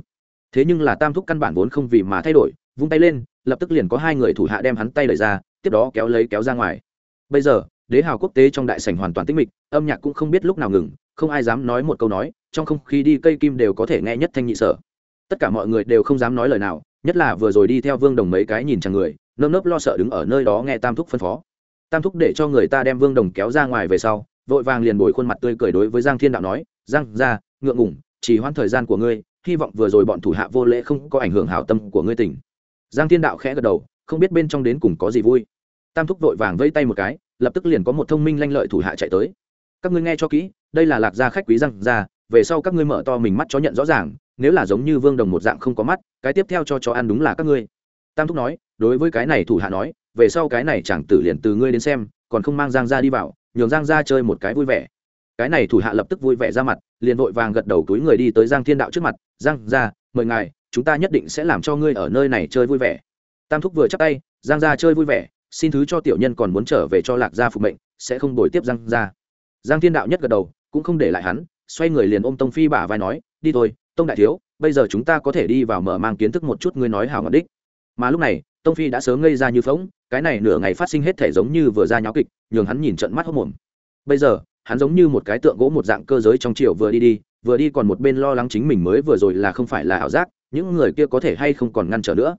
S1: Thế nhưng là tam thúc căn bản vốn không vì mà thay đổi, vung tay lên, lập tức liền có hai người thủ hạ đem hắn tay đẩy ra, tiếp đó kéo lấy kéo ra ngoài. Bây giờ, đế hào quốc tế trong đại sảnh hoàn toàn tĩnh mịch, âm nhạc cũng không biết lúc nào ngừng không ai dám nói một câu nói, trong không khí đi cây kim đều có thể nghe nhất thanh nhị sở. Tất cả mọi người đều không dám nói lời nào, nhất là vừa rồi đi theo vương đồng mấy cái nhìn chàng người, nơm nớp lo sợ đứng ở nơi đó nghe tam thúc phân phó. Tam thúc để cho người ta đem vương đồng kéo ra ngoài về sau, vội vàng liền bồi khuôn mặt tươi cười đối với giang thiên đạo nói, giang ra ngượng ngủng chỉ hoãn thời gian của ngươi, hy vọng vừa rồi bọn thủ hạ vô lễ không có ảnh hưởng hảo tâm của ngươi tỉnh giang thiên đạo khẽ gật đầu, không biết bên trong đến cùng có gì vui. Tam thúc vội vàng vây tay một cái, lập tức liền có một thông minh lanh lợi thủ hạ chạy tới các ngươi nghe cho kỹ, đây là lạc gia khách quý răng ra, về sau các ngươi mở to mình mắt cho nhận rõ ràng, nếu là giống như vương đồng một dạng không có mắt, cái tiếp theo cho chó ăn đúng là các ngươi. Tam thúc nói, đối với cái này thủ hạ nói, về sau cái này chẳng tử liền từ ngươi đến xem, còn không mang giang ra đi vào, nhường giang ra chơi một cái vui vẻ. Cái này thủ hạ lập tức vui vẻ ra mặt, liền vội vàng gật đầu túi người đi tới giang thiên đạo trước mặt, giang ra, mời ngài, chúng ta nhất định sẽ làm cho ngươi ở nơi này chơi vui vẻ. Tam thúc vừa chắc tay, giang gia chơi vui vẻ, xin thứ cho tiểu nhân còn muốn trở về cho lạc gia phục mệnh, sẽ không đổi tiếp giang gia giang thiên đạo nhất gật đầu, cũng không để lại hắn, xoay người liền ôm tông phi bả vai nói, đi thôi, tông đại thiếu, bây giờ chúng ta có thể đi vào mở mang kiến thức một chút ngươi nói hảo ngọc đích. Mà lúc này, tông phi đã sớm ngây ra như phóng cái này nửa ngày phát sinh hết thể giống như vừa ra nháo kịch, nhường hắn nhìn trận mắt hốc mồm bây giờ, hắn giống như một cái tượng gỗ một dạng cơ giới trong chiều vừa đi đi, vừa đi còn một bên lo lắng chính mình mới vừa rồi là không phải là ảo giác, những người kia có thể hay không còn ngăn trở nữa.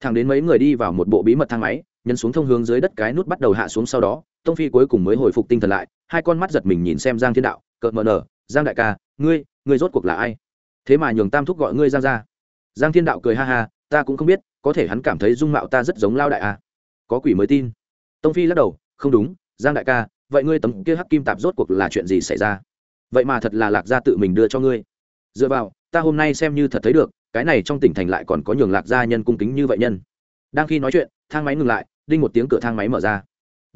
S1: Thẳng đến mấy người đi vào một bộ bí mật thang máy, nhấn xuống thông hướng dưới đất cái nút bắt đầu hạ xuống sau đó tông phi cuối cùng mới hồi phục tinh thần lại, hai con mắt giật mình nhìn xem giang thiên đạo, cợt mờ nở, giang đại ca, ngươi ngươi rốt cuộc là ai? Thế mà nhường tam thúc gọi ngươi giang ra. Giang thiên đạo cười ha ha, ta cũng không biết, có thể hắn cảm thấy dung mạo ta rất giống lao đại à? có quỷ mới tin. Tông phi lắc đầu, không đúng, giang đại ca, vậy ngươi tấm kia hắc kim tạp rốt cuộc là chuyện gì xảy ra? Vậy mà thật là lạc gia tự mình đưa cho ngươi. Dựa vào, ta hôm nay xem như thật thấy được, cái này trong tỉnh thành lại còn có nhường lạc gia nhân cung kính như vậy nhân. Đang khi nói chuyện, thang máy ngừng lại, đinh một tiếng cửa thang máy mở ra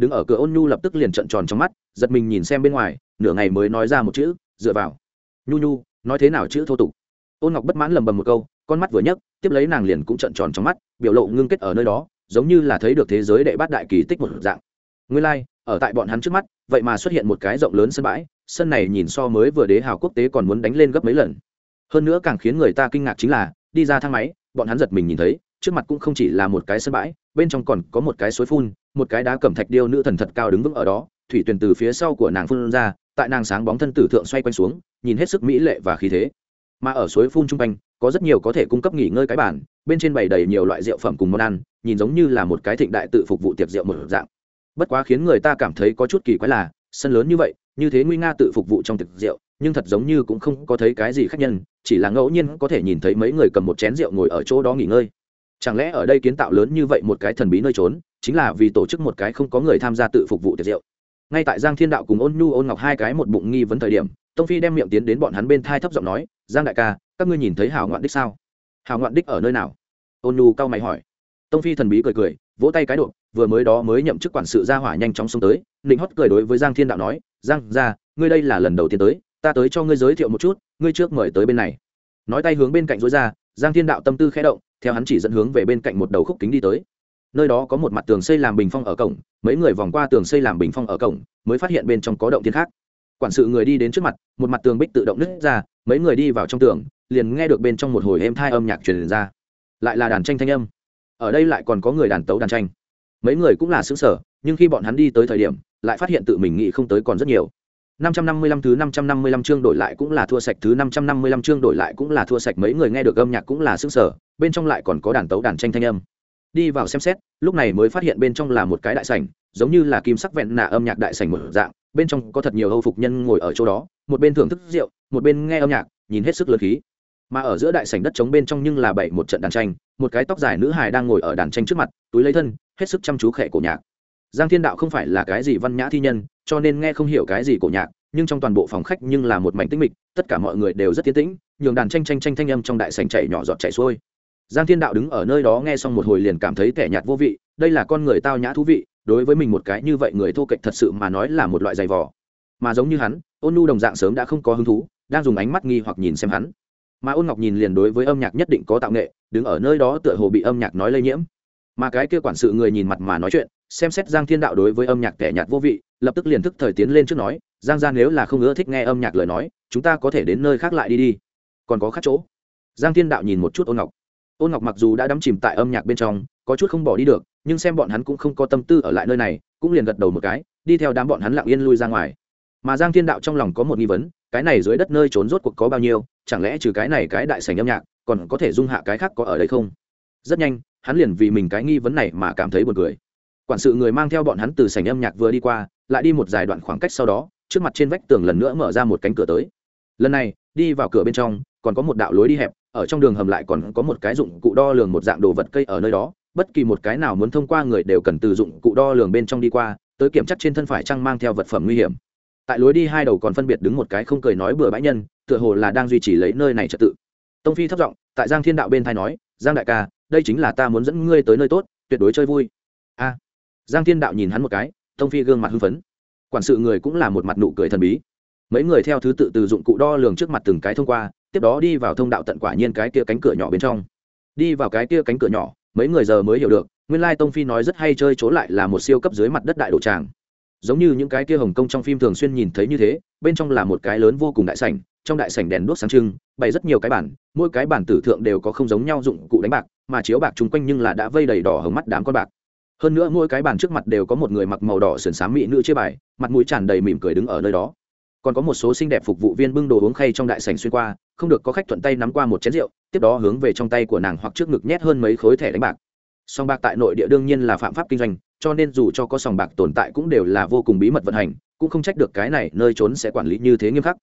S1: đứng ở cửa ôn nhu lập tức liền trợn tròn trong mắt giật mình nhìn xem bên ngoài nửa ngày mới nói ra một chữ dựa vào. Nhu nhu nói thế nào chữ thô tục? Ôn ngọc bất mãn lầm bầm một câu con mắt vừa nhấc tiếp lấy nàng liền cũng trợn tròn trong mắt biểu lộ ngưng kết ở nơi đó giống như là thấy được thế giới đệ bát đại kỳ tích một dạng. Nguyên lai、like, ở tại bọn hắn trước mắt vậy mà xuất hiện một cái rộng lớn sân bãi sân này nhìn so mới vừa đế hào quốc tế còn muốn đánh lên gấp mấy lần. Hơn nữa càng khiến người ta kinh ngạc chính là đi ra thang máy bọn hắn giật mình nhìn thấy trước mặt cũng không chỉ là một cái sân bãi, bên trong còn có một cái suối phun, một cái đá cẩm thạch điêu nữ thần thật cao đứng vững ở đó, thủy tuyền từ phía sau của nàng phun ra, tại nàng sáng bóng thân tử thượng xoay quanh xuống, nhìn hết sức mỹ lệ và khí thế. Mà ở suối phun trung quanh, có rất nhiều có thể cung cấp nghỉ ngơi cái bản bên trên bày đầy nhiều loại rượu phẩm cùng món ăn, nhìn giống như là một cái thịnh đại tự phục vụ tiệc rượu một dạng. Bất quá khiến người ta cảm thấy có chút kỳ quái là, sân lớn như vậy, như thế nguy nga tự phục vụ trong tiệc rượu, nhưng thật giống như cũng không có thấy cái gì khác nhân, chỉ là ngẫu nhiên có thể nhìn thấy mấy người cầm một chén rượu ngồi ở chỗ đó nghỉ ngơi chẳng lẽ ở đây kiến tạo lớn như vậy một cái thần bí nơi trốn, chính là vì tổ chức một cái không có người tham gia tự phục vụ tiệc rượu? Ngay tại giang thiên đạo cùng ôn nhu ôn ngọc hai cái một bụng nghi vấn thời điểm, tông phi đem miệng tiến đến bọn hắn bên thai thấp giọng nói, giang đại ca, các ngươi nhìn thấy hảo ngoạn đích sao? Hảo ngoạn đích ở nơi nào? Ôn nhu cao mày hỏi. Tông phi thần bí cười cười, vỗ tay cái độ vừa mới đó mới nhậm chức quản sự gia hỏa nhanh chóng xông tới, nịnh hót cười đối với giang thiên đạo nói, giang ra ngươi đây là lần đầu tiên tới, ta tới cho ngươi giới thiệu một chút, ngươi trước mời tới bên này. Nói tay hướng bên cạnh dối ra, giang thiên đạo tâm tư khẽ động theo hắn chỉ dẫn hướng về bên cạnh một đầu khúc kính đi tới. Nơi đó có một mặt tường xây làm bình phong ở cổng, mấy người vòng qua tường xây làm bình phong ở cổng, mới phát hiện bên trong có động thiên khác. Quản sự người đi đến trước mặt, một mặt tường bích tự động nứt ra, mấy người đi vào trong tường, liền nghe được bên trong một hồi êm thai âm nhạc truyền ra. Lại là đàn tranh thanh âm. Ở đây lại còn có người đàn tấu đàn tranh. Mấy người cũng là xứng sở nhưng khi bọn hắn đi tới thời điểm, lại phát hiện tự mình nghĩ không tới còn rất nhiều. 555 thứ 555 chương đổi lại cũng là thua sạch thứ 555 chương đổi lại cũng là thua sạch mấy người nghe được âm nhạc cũng là sững sờ, bên trong lại còn có đàn tấu đàn tranh thanh âm. Đi vào xem xét, lúc này mới phát hiện bên trong là một cái đại sảnh, giống như là kim sắc vẹn nạ âm nhạc đại sảnh mở dạng, bên trong có thật nhiều hầu phục nhân ngồi ở chỗ đó, một bên thưởng thức rượu, một bên nghe âm nhạc, nhìn hết sức lớn khí. Mà ở giữa đại sảnh đất trống bên trong nhưng là bảy một trận đàn tranh, một cái tóc dài nữ hài đang ngồi ở đàn tranh trước mặt, túi lấy thân, hết sức chăm chú khệ cổ nhạc giang thiên đạo không phải là cái gì văn nhã thi nhân, cho nên nghe không hiểu cái gì cổ nhạc, nhưng trong toàn bộ phòng khách nhưng là một mảnh tĩnh mịch, tất cả mọi người đều rất tiến tĩnh, nhường đàn tranh tranh tranh thanh âm trong đại sành chảy nhỏ giọt chảy xuôi. Giang thiên đạo đứng ở nơi đó nghe xong một hồi liền cảm thấy tẻ nhạt vô vị, đây là con người tao nhã thú vị, đối với mình một cái như vậy người thô kệch thật sự mà nói là một loại giày vò. Mà giống như hắn, ôn nu đồng dạng sớm đã không có hứng thú, đang dùng ánh mắt nghi hoặc nhìn xem hắn. Mà ôn ngọc nhìn liền đối với âm nhạc nhất định có tạo nghệ, đứng ở nơi đó tựa hồ bị âm nhạc nói lây nhiễm mà cái kia quản sự người nhìn mặt mà nói chuyện, xem xét giang thiên đạo đối với âm nhạc kẻ nhạt vô vị, lập tức liền thức thời tiến lên trước nói, giang ra nếu là không ưa thích nghe âm nhạc lời nói, chúng ta có thể đến nơi khác lại đi đi. Còn có khác chỗ. Giang thiên đạo nhìn một chút ôn ngọc. Ôn ngọc mặc dù đã đắm chìm tại âm nhạc bên trong, có chút không bỏ đi được, nhưng xem bọn hắn cũng không có tâm tư ở lại nơi này, cũng liền gật đầu một cái, đi theo đám bọn hắn lặng yên lui ra ngoài. Mà giang thiên đạo trong lòng có một nghi vấn, cái này dưới đất nơi trốn rốt cuộc có bao nhiêu, chẳng lẽ trừ cái này cái đại sảnh âm nhạc, còn có thể dung hạ cái khác có ở đây không? Rất nhanh hắn liền vì mình cái nghi vấn này mà cảm thấy buồn cười. Quản sự người mang theo bọn hắn từ sảnh âm nhạc vừa đi qua, lại đi một dài đoạn khoảng cách sau đó, trước mặt trên vách tường lần nữa mở ra một cánh cửa tới. Lần này, đi vào cửa bên trong, còn có một đạo lối đi hẹp, ở trong đường hầm lại còn có một cái dụng cụ đo lường một dạng đồ vật cây ở nơi đó, bất kỳ một cái nào muốn thông qua người đều cần từ dụng cụ đo lường bên trong đi qua, tới kiểm chắc trên thân phải chăng mang theo vật phẩm nguy hiểm. Tại lối đi hai đầu còn phân biệt đứng một cái không cười nói bừa bãi nhân, tựa hồ là đang duy trì lấy nơi này trật tự. Tông phi thấp giọng, tại giang thiên đạo bên thai nói, giang đại ca đây chính là ta muốn dẫn ngươi tới nơi tốt, tuyệt đối chơi vui. A. Giang thiên đạo nhìn hắn một cái tông phi gương mặt hưng phấn. Quản sự người cũng là một mặt nụ cười thần bí. Mấy người theo thứ tự từ dụng cụ đo lường trước mặt từng cái thông qua, tiếp đó đi vào thông đạo tận quả nhiên cái kia cánh cửa nhỏ bên trong. Đi vào cái kia cánh cửa nhỏ, mấy người giờ mới hiểu được, nguyên lai tông phi nói rất hay chơi chỗ lại là một siêu cấp dưới mặt đất đại đồ tràng. Giống như những cái kia hồng kông trong phim thường xuyên nhìn thấy như thế, bên trong là một cái lớn vô cùng đại sảnh, trong đại sảnh đèn đuốc sáng trưng bày rất nhiều cái bản, mỗi cái bản tử thượng đều có không giống nhau dụng cụ đánh bạc, mà chiếu bạc chung quanh nhưng là đã vây đầy đỏ hồng mắt đám con bạc. Hơn nữa mỗi cái bàn trước mặt đều có một người mặc màu đỏ sườn xám mỹ nữ chia bài, mặt mũi tràn đầy mỉm cười đứng ở nơi đó. Còn có một số xinh đẹp phục vụ viên bưng đồ uống khay trong đại sảnh xuyên qua, không được có khách thuận tay nắm qua một chén rượu, tiếp đó hướng về trong tay của nàng hoặc trước ngực nhét hơn mấy khối thẻ đánh bạc. Song bạc tại nội địa đương nhiên là phạm pháp kinh doanh, cho nên dù cho có sòng bạc tồn tại cũng đều là vô cùng bí mật vận hành, cũng không trách được cái này nơi trốn sẽ quản lý như thế nghiêm khắc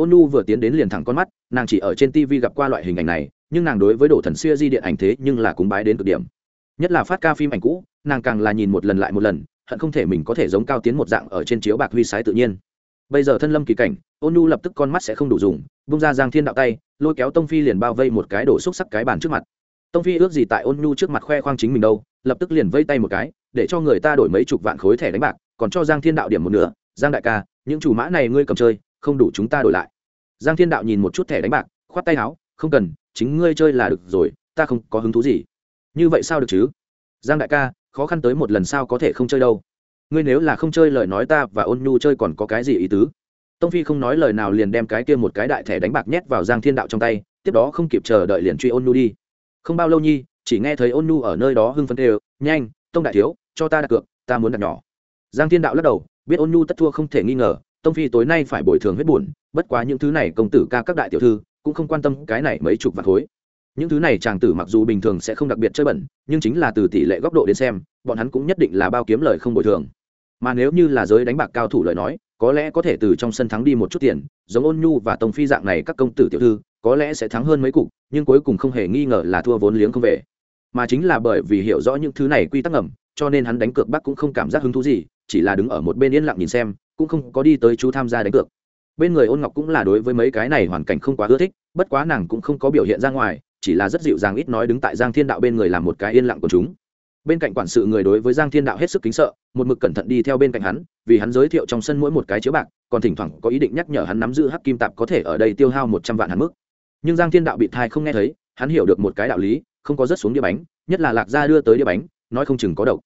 S1: ôn nu vừa tiến đến liền thẳng con mắt, nàng chỉ ở trên tv gặp qua loại hình ảnh này, nhưng nàng đối với đồ thần xưa di điện ảnh thế nhưng là cúng bái đến cực điểm. Nhất là phát ca phim ảnh cũ, nàng càng là nhìn một lần lại một lần, hận không thể mình có thể giống cao tiến một dạng ở trên chiếu bạc huy sái tự nhiên. Bây giờ thân lâm kỳ cảnh ôn nu lập tức con mắt sẽ không đủ dùng, bung ra giang thiên đạo tay, lôi kéo tông phi liền bao vây một cái đổ xúc sắc cái bàn trước mặt. Tông phi ước gì tại ôn nu trước mặt khoe khoang chính mình đâu, lập tức liền vây tay một cái, để cho người ta đổi mấy chục vạn khối thẻ đánh bạc, còn cho giang thiên đạo điểm một nửa. Giang đại ca, những chủ mã này ngươi cầm chơi không đủ chúng ta đổi lại. Giang thiên đạo nhìn một chút thẻ đánh bạc, khoát tay áo, không cần, chính ngươi chơi là được rồi, ta không có hứng thú gì. Như vậy sao được chứ? Giang đại ca, khó khăn tới một lần sao có thể không chơi đâu? Ngươi nếu là không chơi lời nói ta và ôn nhu chơi còn có cái gì ý tứ? Tông phi không nói lời nào liền đem cái kia một cái đại thẻ đánh bạc nhét vào giang thiên đạo trong tay, tiếp đó không kịp chờ đợi liền truy ôn nhu đi. Không bao lâu nhi, chỉ nghe thấy ôn nhu ở nơi đó hưng phấn đều nhanh, tông đại thiếu, cho ta đặt cược, ta muốn đặt nhỏ. Giang thiên đạo lắc đầu, biết ôn nhu tất thua không thể nghi ngờ tông phi tối nay phải bồi thường huyết buồn bất quá những thứ này công tử ca các đại tiểu thư cũng không quan tâm cái này mấy chục vạn khối. Những thứ này chàng tử mặc dù bình thường sẽ không đặc biệt chơi bẩn, nhưng chính là từ tỷ lệ góc độ đến xem, bọn hắn cũng nhất định là bao kiếm lời không bồi thường. Mà nếu như là giới đánh bạc cao thủ lời nói, có lẽ có thể từ trong sân thắng đi một chút tiền, giống ôn nhu và tông phi dạng này các công tử tiểu thư, có lẽ sẽ thắng hơn mấy cục, nhưng cuối cùng không hề nghi ngờ là thua vốn liếng không về. Mà chính là bởi vì hiểu rõ những thứ này quy tắc ngầm, cho nên hắn đánh cược bắc cũng không cảm giác hứng thú gì, chỉ là đứng ở một bên yên lặng nhìn xem cũng không có đi tới chú tham gia đánh cược. Bên người ôn ngọc cũng là đối với mấy cái này hoàn cảnh không quá ưa thích, bất quá nàng cũng không có biểu hiện ra ngoài, chỉ là rất dịu dàng ít nói đứng tại giang thiên đạo bên người làm một cái yên lặng của chúng. Bên cạnh quản sự người đối với giang thiên đạo hết sức kính sợ, một mực cẩn thận đi theo bên cạnh hắn, vì hắn giới thiệu trong sân mỗi một cái chiếu bạc, còn thỉnh thoảng có ý định nhắc nhở hắn nắm giữ hắc kim tạp có thể ở đây tiêu hao một trăm vạn hắn mức. Nhưng giang thiên đạo bị thai không nghe thấy, hắn hiểu được một cái đạo lý, không có rớt xuống đĩa bánh, nhất là lạc gia đưa tới đĩa bánh, nói không chừng có độc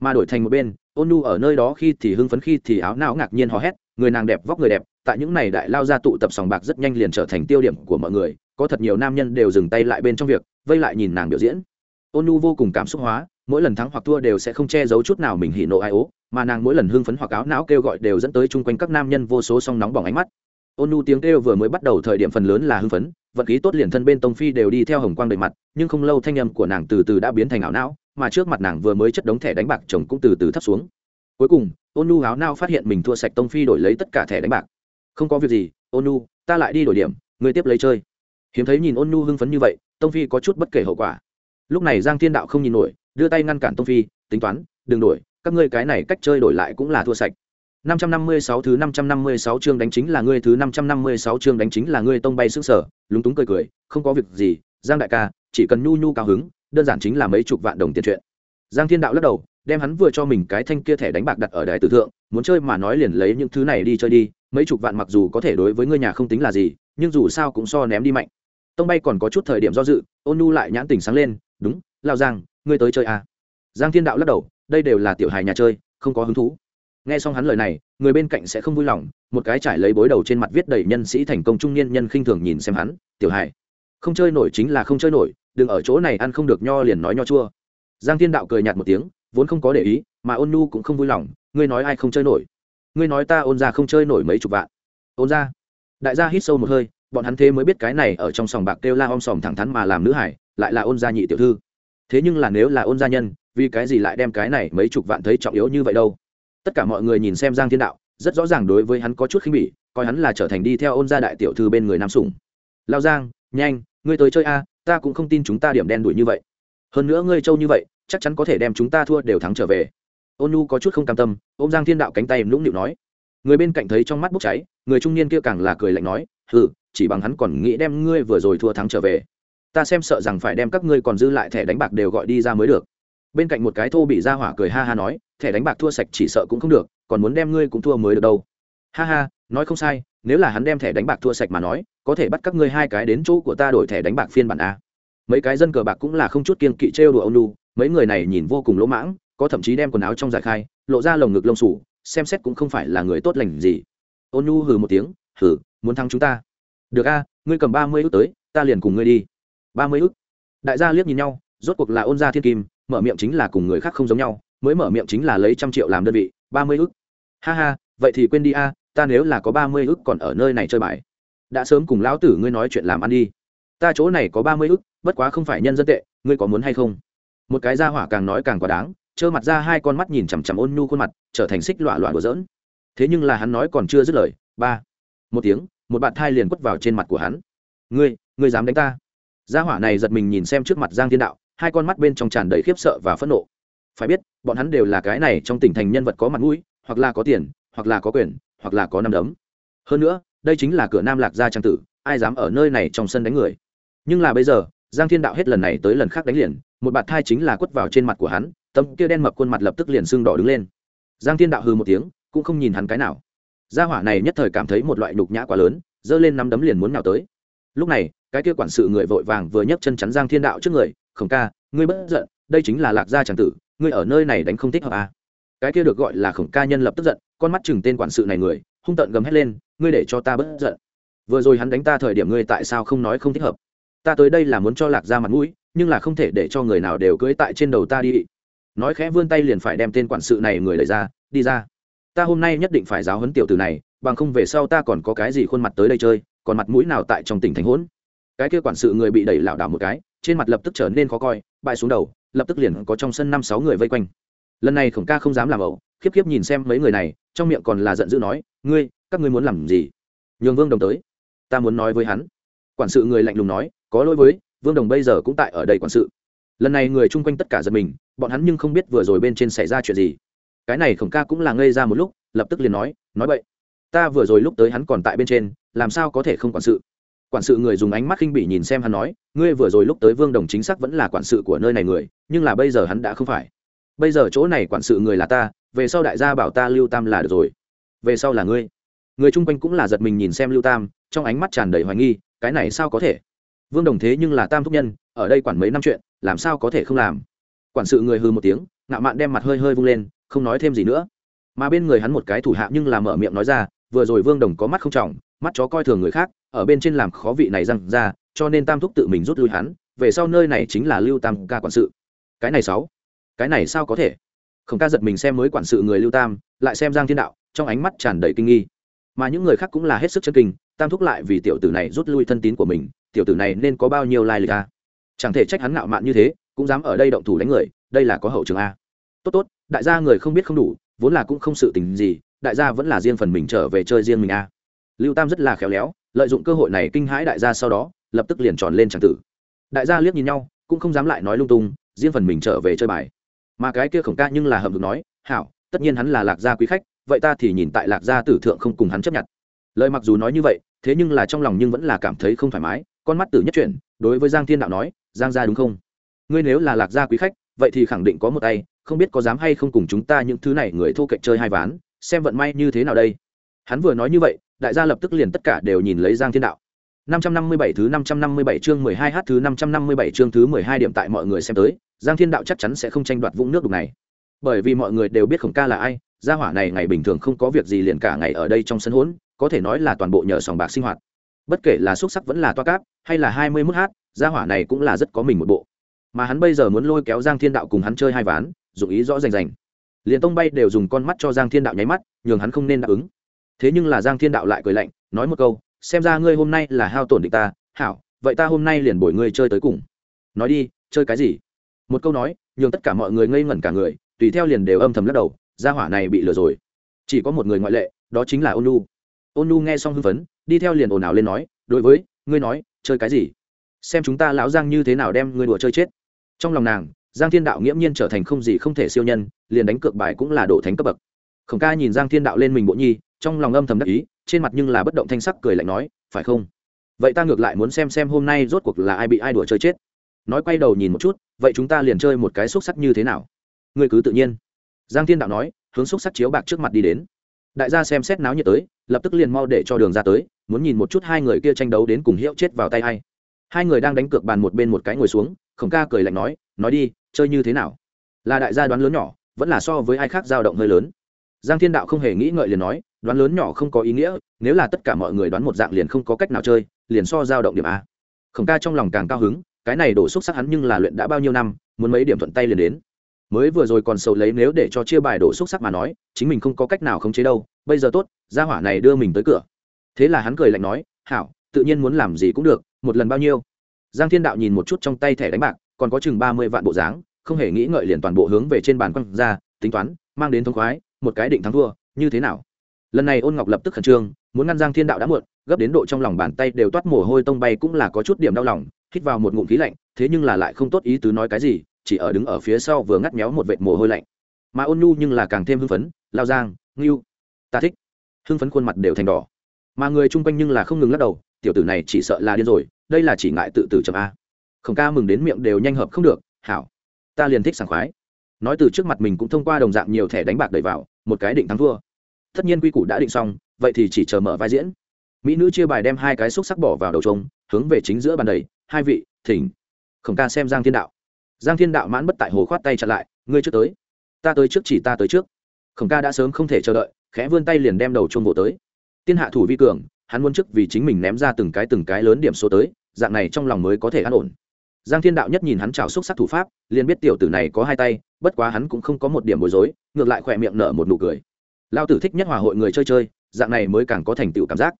S1: mà đổi thành một bên, ôn nu ở nơi đó khi thì hưng phấn, khi thì áo não ngạc nhiên hò hét, người nàng đẹp vóc người đẹp, tại những này đại lao ra tụ tập sòng bạc rất nhanh liền trở thành tiêu điểm của mọi người, có thật nhiều nam nhân đều dừng tay lại bên trong việc, vây lại nhìn nàng biểu diễn. Ôn nu vô cùng cảm xúc hóa, mỗi lần thắng hoặc thua đều sẽ không che giấu chút nào mình hỉ nộ ai ố, mà nàng mỗi lần hưng phấn hoặc áo não kêu gọi đều dẫn tới chung quanh các nam nhân vô số song nóng bỏng ánh mắt. Ôn nu tiếng kêu vừa mới bắt đầu thời điểm phần lớn là hưng phấn, vật khí tốt liền thân bên tông phi đều đi theo hồng quang đầy mặt, nhưng không lâu thanh âm của nàng từ từ đã biến thành ảo não mà trước mặt nàng vừa mới chất đống thẻ đánh bạc chồng cũng từ từ thấp xuống. Cuối cùng ôn nu háo nao phát hiện mình thua sạch tông phi đổi lấy tất cả thẻ đánh bạc. Không có việc gì ôn nu ta lại đi đổi điểm người tiếp lấy chơi. Hiếm thấy nhìn ôn nu hưng phấn như vậy tông phi có chút bất kể hậu quả. Lúc này giang thiên đạo không nhìn nổi đưa tay ngăn cản tông phi tính toán đừng đổi các ngươi cái này cách chơi đổi lại cũng là thua sạch. 556 thứ 556 chương đánh chính là ngươi thứ 556 chương đánh chính là ngươi tông bay sững sở, lúng túng cười cười, không có việc gì, Giang đại ca, chỉ cần nhu nhu cao hứng, đơn giản chính là mấy chục vạn đồng tiền chuyện. Giang Thiên Đạo lắc đầu, đem hắn vừa cho mình cái thanh kia thẻ đánh bạc đặt ở đài tử thượng, muốn chơi mà nói liền lấy những thứ này đi chơi đi, mấy chục vạn mặc dù có thể đối với ngươi nhà không tính là gì, nhưng dù sao cũng so ném đi mạnh. Tông bay còn có chút thời điểm do dự, Ôn Nhu lại nhãn tỉnh sáng lên, đúng, lao Giang, ngươi tới chơi à? Giang Thiên Đạo lắc đầu, đây đều là tiểu hài nhà chơi, không có hứng thú nghe xong hắn lời này người bên cạnh sẽ không vui lòng một cái trải lấy bối đầu trên mặt viết đầy nhân sĩ thành công trung niên nhân khinh thường nhìn xem hắn tiểu hải không chơi nổi chính là không chơi nổi đừng ở chỗ này ăn không được nho liền nói nho chua. Giang thiên đạo cười nhạt một tiếng, vốn không có để ý, mà ôn nu cũng không vui lòng, ngươi nói ai không chơi nổi? Ngươi nói ta ôn ra không chơi nổi mấy chục vạn. Ôn ra đại gia hít sâu một hơi, bọn hắn thế mới biết cái này ở trong sòng bạc kêu la om sòm thẳng thắn mà làm nữ hải, lại là ôn gia nhị tiểu thư. Thế nhưng là nếu là ôn gia nhân, vì cái gì lại đem cái này mấy chục vạn thấy trọng yếu như vậy đâu? Tất cả mọi người nhìn xem giang thiên đạo, rất rõ ràng đối với hắn có chút khinh bỉ, coi hắn là trở thành đi theo ôn gia đại tiểu thư bên người nam sủng. Lao giang, nhanh, ngươi tới chơi a ta cũng không tin chúng ta điểm đen đuổi như vậy. Hơn nữa ngươi trâu như vậy, chắc chắn có thể đem chúng ta thua đều thắng trở về. Ôn nu có chút không cam tâm, ôm giang thiên đạo cánh tay lũng nịu nói. Người bên cạnh thấy trong mắt bốc cháy, người trung niên kia càng là cười lạnh nói ừ chỉ bằng hắn còn nghĩ đem ngươi vừa rồi thua thắng trở về. Ta xem sợ rằng phải đem các ngươi còn dư lại thẻ đánh bạc đều gọi đi ra mới được. Bên cạnh một cái thô bị ra hỏa cười ha ha nói, thẻ đánh bạc thua sạch chỉ sợ cũng không được, còn muốn đem ngươi cũng thua mới được đâu. Ha ha, nói không sai nếu là hắn đem thẻ đánh bạc thua sạch mà nói, có thể bắt các ngươi hai cái đến chỗ của ta đổi thẻ đánh bạc phiên bản a. Mấy cái dân cờ bạc cũng là không chút kiên kỵ trêu đùa ông nu mấy người này nhìn vô cùng lỗ mãng, có thậm chí đem quần áo trong giải khai, lộ ra lồng ngực lông sủ xem xét cũng không phải là người tốt lành gì. Ôn nu hừ một tiếng, hừ, muốn thắng chúng ta. Được a, ngươi cầm ba mươi ước tới, ta liền cùng ngươi đi. Ba mươi ước đại gia liếc nhìn nhau, rốt cuộc là ôn gia thiên kim, mở miệng chính là cùng người khác không giống nhau, mới mở miệng chính là lấy trăm triệu làm đơn vị, ba mươi ước ha ha, vậy thì quên đi a ta nếu là có ba mươi ức còn ở nơi này chơi bài. Đã sớm cùng lão tử ngươi nói chuyện làm ăn đi. Ta chỗ này có ba mươi ức, bất quá không phải nhân dân tệ, ngươi có muốn hay không? Một cái gia hỏa càng nói càng quá đáng, trơ mặt ra hai con mắt nhìn chằm chằm ôn nhu khuôn mặt, trở thành xích lọa lọa đùa giỡn. Thế nhưng là hắn nói còn chưa dứt lời, ba, một tiếng, một bạn thai liền quất vào trên mặt của hắn. Ngươi ngươi dám đánh ta? Gia hỏa này giật mình nhìn xem trước mặt giang thiên đạo, hai con mắt bên trong tràn đầy khiếp sợ và phẫn nộ. Phải biết, bọn hắn đều là cái này trong tỉnh thành nhân vật có mặt mũi, hoặc là có tiền, hoặc là có quyền hoặc là có năm đấm. Hơn nữa, đây chính là cửa nam lạc gia trang tử, ai dám ở nơi này trong sân đánh người. Nhưng là bây giờ, giang thiên đạo hết lần này tới lần khác đánh liền, một bạt thai chính là quất vào trên mặt của hắn, tấm kia đen mập khuôn mặt lập tức liền sưng đỏ đứng lên. Giang thiên đạo hư một tiếng, cũng không nhìn hắn cái nào. Gia hỏa này nhất thời cảm thấy một loại nhục nhã quá lớn, giơ lên nắm đấm liền muốn nào tới. Lúc này, cái kia quản sự người vội vàng vừa nhấc chân chắn giang thiên đạo trước người, khổng ca, ngươi bất giận, đây chính là lạc gia tràng tử, ngươi ở nơi này đánh không thích hợp à. cái kia được gọi là khổng ca nhân lập tức giận con mắt chừng tên quản sự này người, hung tợn gầm hét lên, ngươi để cho ta bất giận. Vừa rồi hắn đánh ta thời điểm ngươi tại sao không nói không thích hợp? Ta tới đây là muốn cho lạc ra mặt mũi, nhưng là không thể để cho người nào đều cưỡi tại trên đầu ta đi. Nói khẽ vươn tay liền phải đem tên quản sự này người lấy ra, đi ra. Ta hôm nay nhất định phải giáo huấn tiểu từ này, bằng không về sau ta còn có cái gì khuôn mặt tới đây chơi, còn mặt mũi nào tại trong tỉnh thành hỗn? Cái kia quản sự người bị đẩy lảo đảo một cái, trên mặt lập tức trở nên khó coi, bại xuống đầu, lập tức liền có trong sân năm sáu người vây quanh. Lần này khổng ca không dám làm ẩu, khiếp khiếp nhìn xem mấy người này trong miệng còn là giận dữ nói, ngươi, các ngươi muốn làm gì? Nhường vương đồng tới. Ta muốn nói với hắn. Quản sự người lạnh lùng nói, có lỗi với, vương đồng bây giờ cũng tại ở đây quản sự. Lần này người chung quanh tất cả giật mình, bọn hắn nhưng không biết vừa rồi bên trên xảy ra chuyện gì. Cái này khổng ca cũng là ngây ra một lúc, lập tức liền nói nói vậy ta vừa rồi lúc tới hắn còn tại bên trên, làm sao có thể không quản sự? Quản sự người dùng ánh mắt khinh bỉ nhìn xem hắn nói, ngươi vừa rồi lúc tới vương đồng chính xác vẫn là quản sự của nơi này người, nhưng là bây giờ hắn đã không phải. Bây giờ chỗ này quản sự người là ta về sau đại gia bảo ta lưu tam là được rồi. Về sau là ngươi. Người chung quanh cũng là giật mình nhìn xem lưu tam, trong ánh mắt tràn đầy hoài nghi, cái này sao có thể? Vương đồng thế nhưng là tam thúc nhân, ở đây quản mấy năm chuyện, làm sao có thể không làm? Quản sự người hư một tiếng, ngạo mạn đem mặt hơi hơi vung lên, không nói thêm gì nữa. Mà bên người hắn một cái thủ hạ nhưng là mở miệng nói ra, vừa rồi vương đồng có mắt không trọng, mắt chó coi thường người khác, ở bên trên làm khó vị này răng ra, cho nên tam thúc tự mình rút lui hắn, về sau nơi này chính là lưu tam ca quản sự. Cái này sáu. Cái này sao có thể? Không ca giật mình xem mới quản sự người lưu tam, lại xem giang thiên đạo, trong ánh mắt tràn đầy kinh nghi. Mà những người khác cũng là hết sức chân kinh, tam thúc lại vì tiểu tử này rút lui thân tín của mình, tiểu tử này nên có bao nhiêu lai lịch a? Chẳng thể trách hắn ngạo mạn như thế, cũng dám ở đây động thủ đánh người, đây là có hậu trường a. Tốt tốt, đại gia người không biết không đủ, vốn là cũng không sự tình gì, đại gia vẫn là riêng phần mình trở về chơi riêng mình a. Lưu tam rất là khéo léo, lợi dụng cơ hội này kinh hãi đại gia sau đó, lập tức liền tròn lên tràng tử. Đại gia liếc nhìn nhau, cũng không dám lại nói lung tung, riêng phần mình trở về chơi bài mà cái kia khổng ca nhưng là hầm hực nói hảo tất nhiên hắn là lạc gia quý khách vậy ta thì nhìn tại lạc gia tử thượng không cùng hắn chấp nhận. Lời mặc dù nói như vậy thế nhưng là trong lòng nhưng vẫn là cảm thấy không thoải mái con mắt tử nhất chuyển đối với giang thiên đạo nói giang gia đúng không? Ngươi nếu là lạc gia quý khách vậy thì khẳng định có một tay không biết có dám hay không cùng chúng ta những thứ này người thô cạnh chơi hai ván xem vận may như thế nào đây. Hắn vừa nói như vậy đại gia lập tức liền tất cả đều nhìn lấy giang thiên đạo. 557 thứ 557 chương 12h thứ 557 chương thứ 12 điểm tại mọi người xem tới, Giang Thiên Đạo chắc chắn sẽ không tranh đoạt vũng nước đục này. Bởi vì mọi người đều biết Khổng Ca là ai, gia hỏa này ngày bình thường không có việc gì liền cả ngày ở đây trong sân hỗn, có thể nói là toàn bộ nhờ sòng bạc sinh hoạt. Bất kể là xuất sắc vẫn là toa cáp, hay là hai mươi mốt hát gia hỏa này cũng là rất có mình một bộ. Mà hắn bây giờ muốn lôi kéo Giang Thiên Đạo cùng hắn chơi hai ván, dụng ý rõ rành rành. Liên Tông Bay đều dùng con mắt cho Giang Thiên Đạo nháy mắt, nhường hắn không nên đáp ứng. Thế nhưng là Giang Thiên Đạo lại cười lạnh, nói một câu, xem ra ngươi hôm nay là hao tổn địch ta hảo vậy ta hôm nay liền bổi ngươi chơi tới cùng nói đi chơi cái gì một câu nói, nhường tất cả mọi người ngây ngẩn cả người, tùy theo liền đều âm thầm lắc đầu, gia hỏa này bị lừa rồi. Chỉ có một người ngoại lệ, đó chính là ôn nu. Ôn nu nghe xong hưng phấn, đi theo liền ồn ào lên nói, đối với, ngươi nói, chơi cái gì? Xem chúng ta lão giang như thế nào đem ngươi đùa chơi chết. Trong lòng nàng, giang thiên đạo nghiễm nhiên trở thành không gì không thể siêu nhân, liền đánh cược bài cũng là độ thánh cấp bậc. Khổng ca nhìn giang thiên đạo lên mình bộ nhi, trong lòng âm thầm đắc ý, trên mặt nhưng là bất động thanh sắc cười lạnh nói, phải không? Vậy ta ngược lại muốn xem xem hôm nay rốt cuộc là ai bị ai đùa chơi chết nói quay đầu nhìn một chút, vậy chúng ta liền chơi một cái xúc sắc như thế nào? Ngươi cứ tự nhiên. Giang thiên đạo nói, hướng xúc sắc chiếu bạc trước mặt đi đến. Đại gia xem xét náo nhiệt tới, lập tức liền mau để cho đường ra tới, muốn nhìn một chút hai người kia tranh đấu đến cùng hiệu chết vào tay hay hai người đang đánh cược bàn một bên một cái ngồi xuống, khổng ca cười lạnh nói nói đi, chơi như thế nào? Là đại gia đoán lớn nhỏ, vẫn là so với ai khác dao động hơi lớn. Giang thiên đạo không hề nghĩ ngợi liền nói, đoán lớn nhỏ không có ý nghĩa, nếu là tất cả mọi người đoán một dạng liền không có cách nào chơi, liền so dao động điểm a. Khổng ca trong lòng càng cao hứng cái này đổ xúc sắc hắn nhưng là luyện đã bao nhiêu năm, muốn mấy điểm thuận tay liền đến. Mới vừa rồi còn sầu lấy nếu để cho chia bài đổ xúc sắc mà nói, chính mình không có cách nào khống chế đâu, bây giờ tốt, gia hỏa này đưa mình tới cửa. Thế là hắn cười lạnh nói, hảo, tự nhiên muốn làm gì cũng được, một lần bao nhiêu? Giang thiên đạo nhìn một chút trong tay thẻ đánh bạc, còn có chừng ba mươi vạn bộ dáng, không hề nghĩ ngợi liền toàn bộ hướng về trên bàn quăng ra, tính toán, mang đến thông khoái, một cái định thắng thua, như thế nào? Lần này ôn ngọc lập tức khẩn trương, muốn ngăn giang thiên đạo đã muộn, gấp đến độ trong lòng bàn tay đều toát mồ hôi tông bay cũng là có chút điểm đau lòng hít vào một ngụm khí lạnh, thế nhưng là lại không tốt ý tứ nói cái gì, chỉ ở đứng ở phía sau vừa ngắt méo một vệt mồ hôi lạnh. Mà ôn nhu nhưng là càng thêm hưng phấn, lao giang, ngưu, ta thích. Hưng phấn khuôn mặt đều thành đỏ. Mà người chung quanh nhưng là không ngừng lắc đầu, tiểu tử này chỉ sợ là điên rồi, đây là chỉ ngại tự tử chậm a. Khổng ca mừng đến miệng đều nhanh hợp không được, hảo, ta liền thích sảng khoái. Nói từ trước mặt mình cũng thông qua đồng dạng nhiều thẻ đánh bạc đẩy vào, một cái định thắng thua. Tất nhiên quy củ đã định xong, vậy thì chỉ chờ mở vai diễn. Mỹ nữ chia bài đem hai cái xúc sắc bỏ vào đầu trống, hướng về chính giữa bàn đầy hai vị, thỉnh. Khổng ca xem giang thiên đạo. Giang thiên đạo mãn bất tại hồ khoát tay chặn lại, ngươi trước tới. Ta tới trước chỉ ta tới trước. Khổng ca đã sớm không thể chờ đợi, khẽ vươn tay liền đem đầu chôn bộ tới. Tiên hạ thủ vi cường, hắn muốn trước vì chính mình ném ra từng cái từng cái lớn điểm số tới, dạng này trong lòng mới có thể an ổn. Giang thiên đạo nhất nhìn hắn trào xúc sắc thủ pháp, liền biết tiểu tử này có hai tay, bất quá hắn cũng không có một điểm bối rối, ngược lại khỏe miệng nở một nụ cười. Lao tử thích nhất hòa hội người chơi chơi, dạng này mới càng có thành tựu cảm giác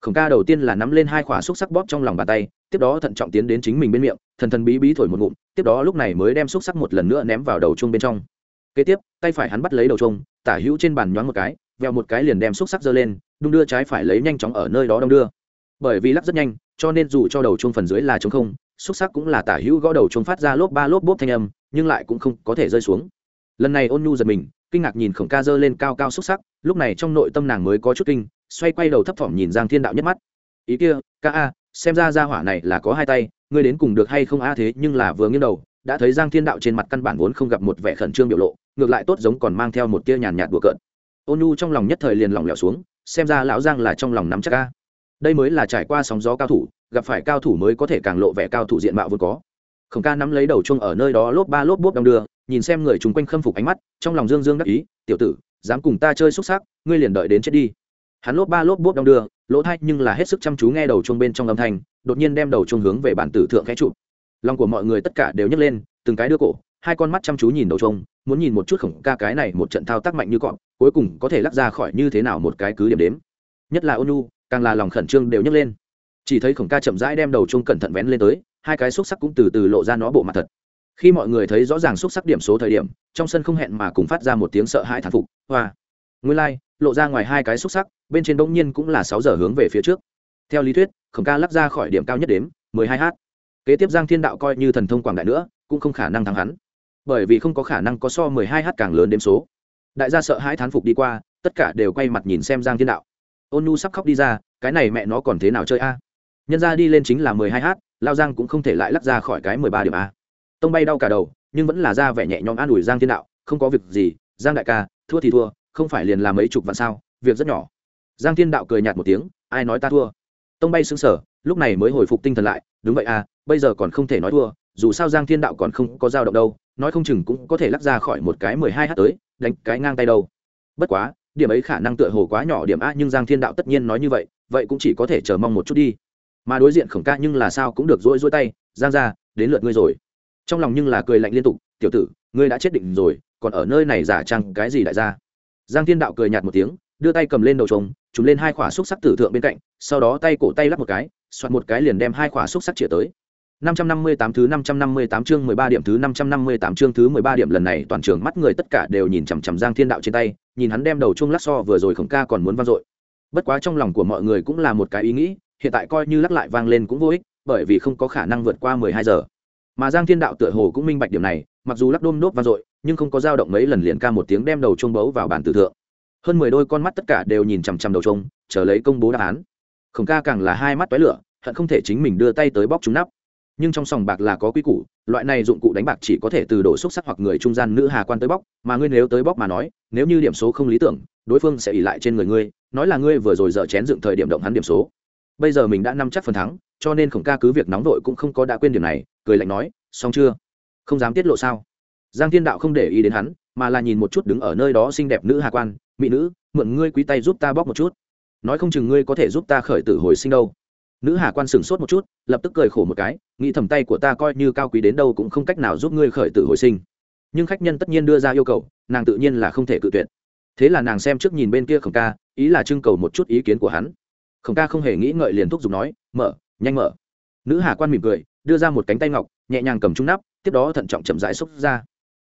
S1: khổng ca đầu tiên là nắm lên hai khỏa xúc sắc bóp trong lòng bàn tay, tiếp đó thận trọng tiến đến chính mình bên miệng, thần thần bí bí thổi một ngụm, tiếp đó lúc này mới đem xúc sắc một lần nữa ném vào đầu chung bên trong. Kế tiếp, tay phải hắn bắt lấy đầu chung tả hữu trên bàn nhoáng một cái veo một cái liền đem xúc sắc giơ lên, đung đưa trái phải lấy nhanh chóng ở nơi đó đong đưa. Bởi vì lắc rất nhanh, cho nên dù cho đầu chung phần dưới là trống không, xúc sắc cũng là tả hữu gõ đầu chung phát ra lốp ba lốp bốp thanh âm, nhưng lại cũng không có thể rơi xuống. Lần này ôn nhu giật mình, kinh ngạc nhìn khổng ca giơ lên cao cao xúc sắc, lúc này trong nội tâm nàng mới có chút kinh xoay quay đầu thấp thỏm nhìn giang thiên đạo nhất mắt. Ý kia, ca a, xem ra ra hỏa này là có hai tay, ngươi đến cùng được hay không a? Thế nhưng là vừa nghiêng đầu, đã thấy giang thiên đạo trên mặt căn bản vốn không gặp một vẻ khẩn trương biểu lộ, ngược lại tốt giống còn mang theo một tia nhàn nhạt đùa cợt. Ôn nhu trong lòng nhất thời liền lỏng lẻo xuống, xem ra lão giang là trong lòng nắm chắc ca đây mới là trải qua sóng gió cao thủ, gặp phải cao thủ mới có thể càng lộ vẻ cao thủ diện mạo vốn có. Khổng ca nắm lấy đầu chung ở nơi đó lốp ba lốp bốp đong đưa, nhìn xem người chung quanh khâm phục ánh mắt, trong lòng dương dương đắc ý, tiểu tử, dám cùng ta chơi xúc xác ngươi liền đợi đến chết đi hắn lốp ba lốp bốp đong đưa lỗ thay nhưng là hết sức chăm chú nghe đầu chuông bên trong âm thanh đột nhiên đem đầu chuông hướng về bản tử thượng khẽ chụp. Lòng của mọi người tất cả đều nhấc lên từng cái đưa cổ hai con mắt chăm chú nhìn đầu chuông muốn nhìn một chút khổng ca cái này một trận thao tác mạnh như cọp cuối cùng có thể lắc ra khỏi như thế nào một cái cứ điểm đếm. Nhất là ônu càng là lòng khẩn trương đều nhấc lên. Chỉ thấy khổng ca chậm rãi đem đầu chuông cẩn thận vén lên tới hai cái xúc sắc cũng từ từ lộ ra nó bộ mặt thật. Khi mọi người thấy rõ ràng xúc sắc điểm số thời điểm trong sân không hẹn mà cùng phát ra một tiếng sợ hãi thán phục hoa nguyên lai、like, lộ ra ngoài hai cái xúc sắc, bên trên bỗng nhiên cũng là sáu giờ hướng về phía trước. Theo lý thuyết, khổng ca lắc ra khỏi điểm cao nhất đếm, mười hai h kế tiếp giang thiên đạo coi như thần thông quảng đại nữa, cũng không khả năng thắng hắn. Bởi vì không có khả năng có so mười hai h càng lớn đếm số. Đại gia sợ hãi thán phục đi qua, tất cả đều quay mặt nhìn xem giang thiên đạo. Ôn nhu sắp khóc đi ra, cái này mẹ nó còn thế nào chơi a? Nhân ra đi lên chính là mười hai h lao giang cũng không thể lại lắc ra khỏi cái mười ba điểm a. Tông bay đau cả đầu, nhưng vẫn là ra vẻ nhẹ nhõm an ủi giang thiên đạo, không có việc gì, giang đại ca, thua thì thua không phải liền làm mấy chục vạn sao, việc rất nhỏ. Giang thiên đạo cười nhạt một tiếng, ai nói ta thua? Tông bay xứng sở lúc này mới hồi phục tinh thần lại, đúng vậy à bây giờ còn không thể nói thua, dù sao giang thiên đạo còn không có dao động đâu, nói không chừng cũng có thể lắc ra khỏi một cái mười hai h tới, đánh cái ngang tay đâu. Bất quá, điểm ấy khả năng tựa hồ quá nhỏ điểm a nhưng giang thiên đạo tất nhiên nói như vậy vậy cũng chỉ có thể chờ mong một chút đi. Mà đối diện khổng ca nhưng là sao cũng được rỗi rỗi tay, giang ra đến lượt ngươi rồi. Trong lòng nhưng là cười lạnh liên tục, tiểu tử, ngươi đã chết định rồi, còn ở nơi này giả trăng cái gì đại gia? Giang thiên đạo cười nhạt một tiếng đưa tay cầm lên đầu trống chúng lên hai khỏa xúc sắc tử thượng bên cạnh sau đó tay cổ tay lắp một cái soạt một cái liền đem hai khỏa xúc sắc chĩa tới 558 thứ 558 chương 13 điểm thứ 558 chương thứ 13 điểm lần này toàn trường mắt người tất cả đều nhìn chằm chằm Giang Thiên Đạo trên tay, nhìn hắn đem đầu chuông lắc so vừa rồi khổng ca còn muốn vang dội. Bất quá trong lòng của mọi người cũng là một cái ý nghĩ, hiện tại coi như lắc lại vang lên cũng vô ích, bởi vì không có khả năng vượt qua 12 giờ. Mà Giang Thiên Đạo tựa hồ cũng minh bạch điểm này, mặc dù lắc đôm nốt vang dội, nhưng không có dao động mấy lần liền ca một tiếng đem đầu chuông bấu vào bàn tử thượng. Hơn 10 đôi con mắt tất cả đều nhìn chằm chằm đầu chuông, chờ lấy công bố đáp án. Khổng ca càng là hai mắt toái lửa, hận không thể chính mình đưa tay tới bóc chúng nắp nhưng trong sòng bạc là có quy củ loại này dụng cụ đánh bạc chỉ có thể từ đổ xúc sắc hoặc người trung gian nữ hà quan tới bóc mà ngươi nếu tới bóc mà nói nếu như điểm số không lý tưởng đối phương sẽ ỉ lại trên người ngươi nói là ngươi vừa rồi dở chén dựng thời điểm động hắn điểm số bây giờ mình đã nắm chắc phần thắng cho nên khổng ca cứ việc nóng vội cũng không có đã quên điểm này cười lạnh nói, xong chưa? Không dám tiết lộ sao? Giang thiên đạo không để ý đến hắn, mà là nhìn một chút đứng ở nơi đó xinh đẹp nữ hà quan, mỹ nữ, mượn ngươi quý tay giúp ta bóc một chút. Nói không chừng ngươi có thể giúp ta khởi tử hồi sinh đâu. Nữ hà quan sửng sốt một chút, lập tức cười khổ một cái, nghĩ thầm tay của ta coi như cao quý đến đâu cũng không cách nào giúp ngươi khởi tử hồi sinh. Nhưng khách nhân tất nhiên đưa ra yêu cầu, nàng tự nhiên là không thể cự tuyệt. Thế là nàng xem trước nhìn bên kia khổng ca, ý là trưng cầu một chút ý kiến của hắn. Khổng ca không hề nghĩ ngợi liền thúc giục nói, mở, nhanh mở. Nữ hà quan mỉm cười đưa ra một cánh tay ngọc, nhẹ nhàng cầm trung nắp, tiếp đó thận trọng chậm rãi xốc ra.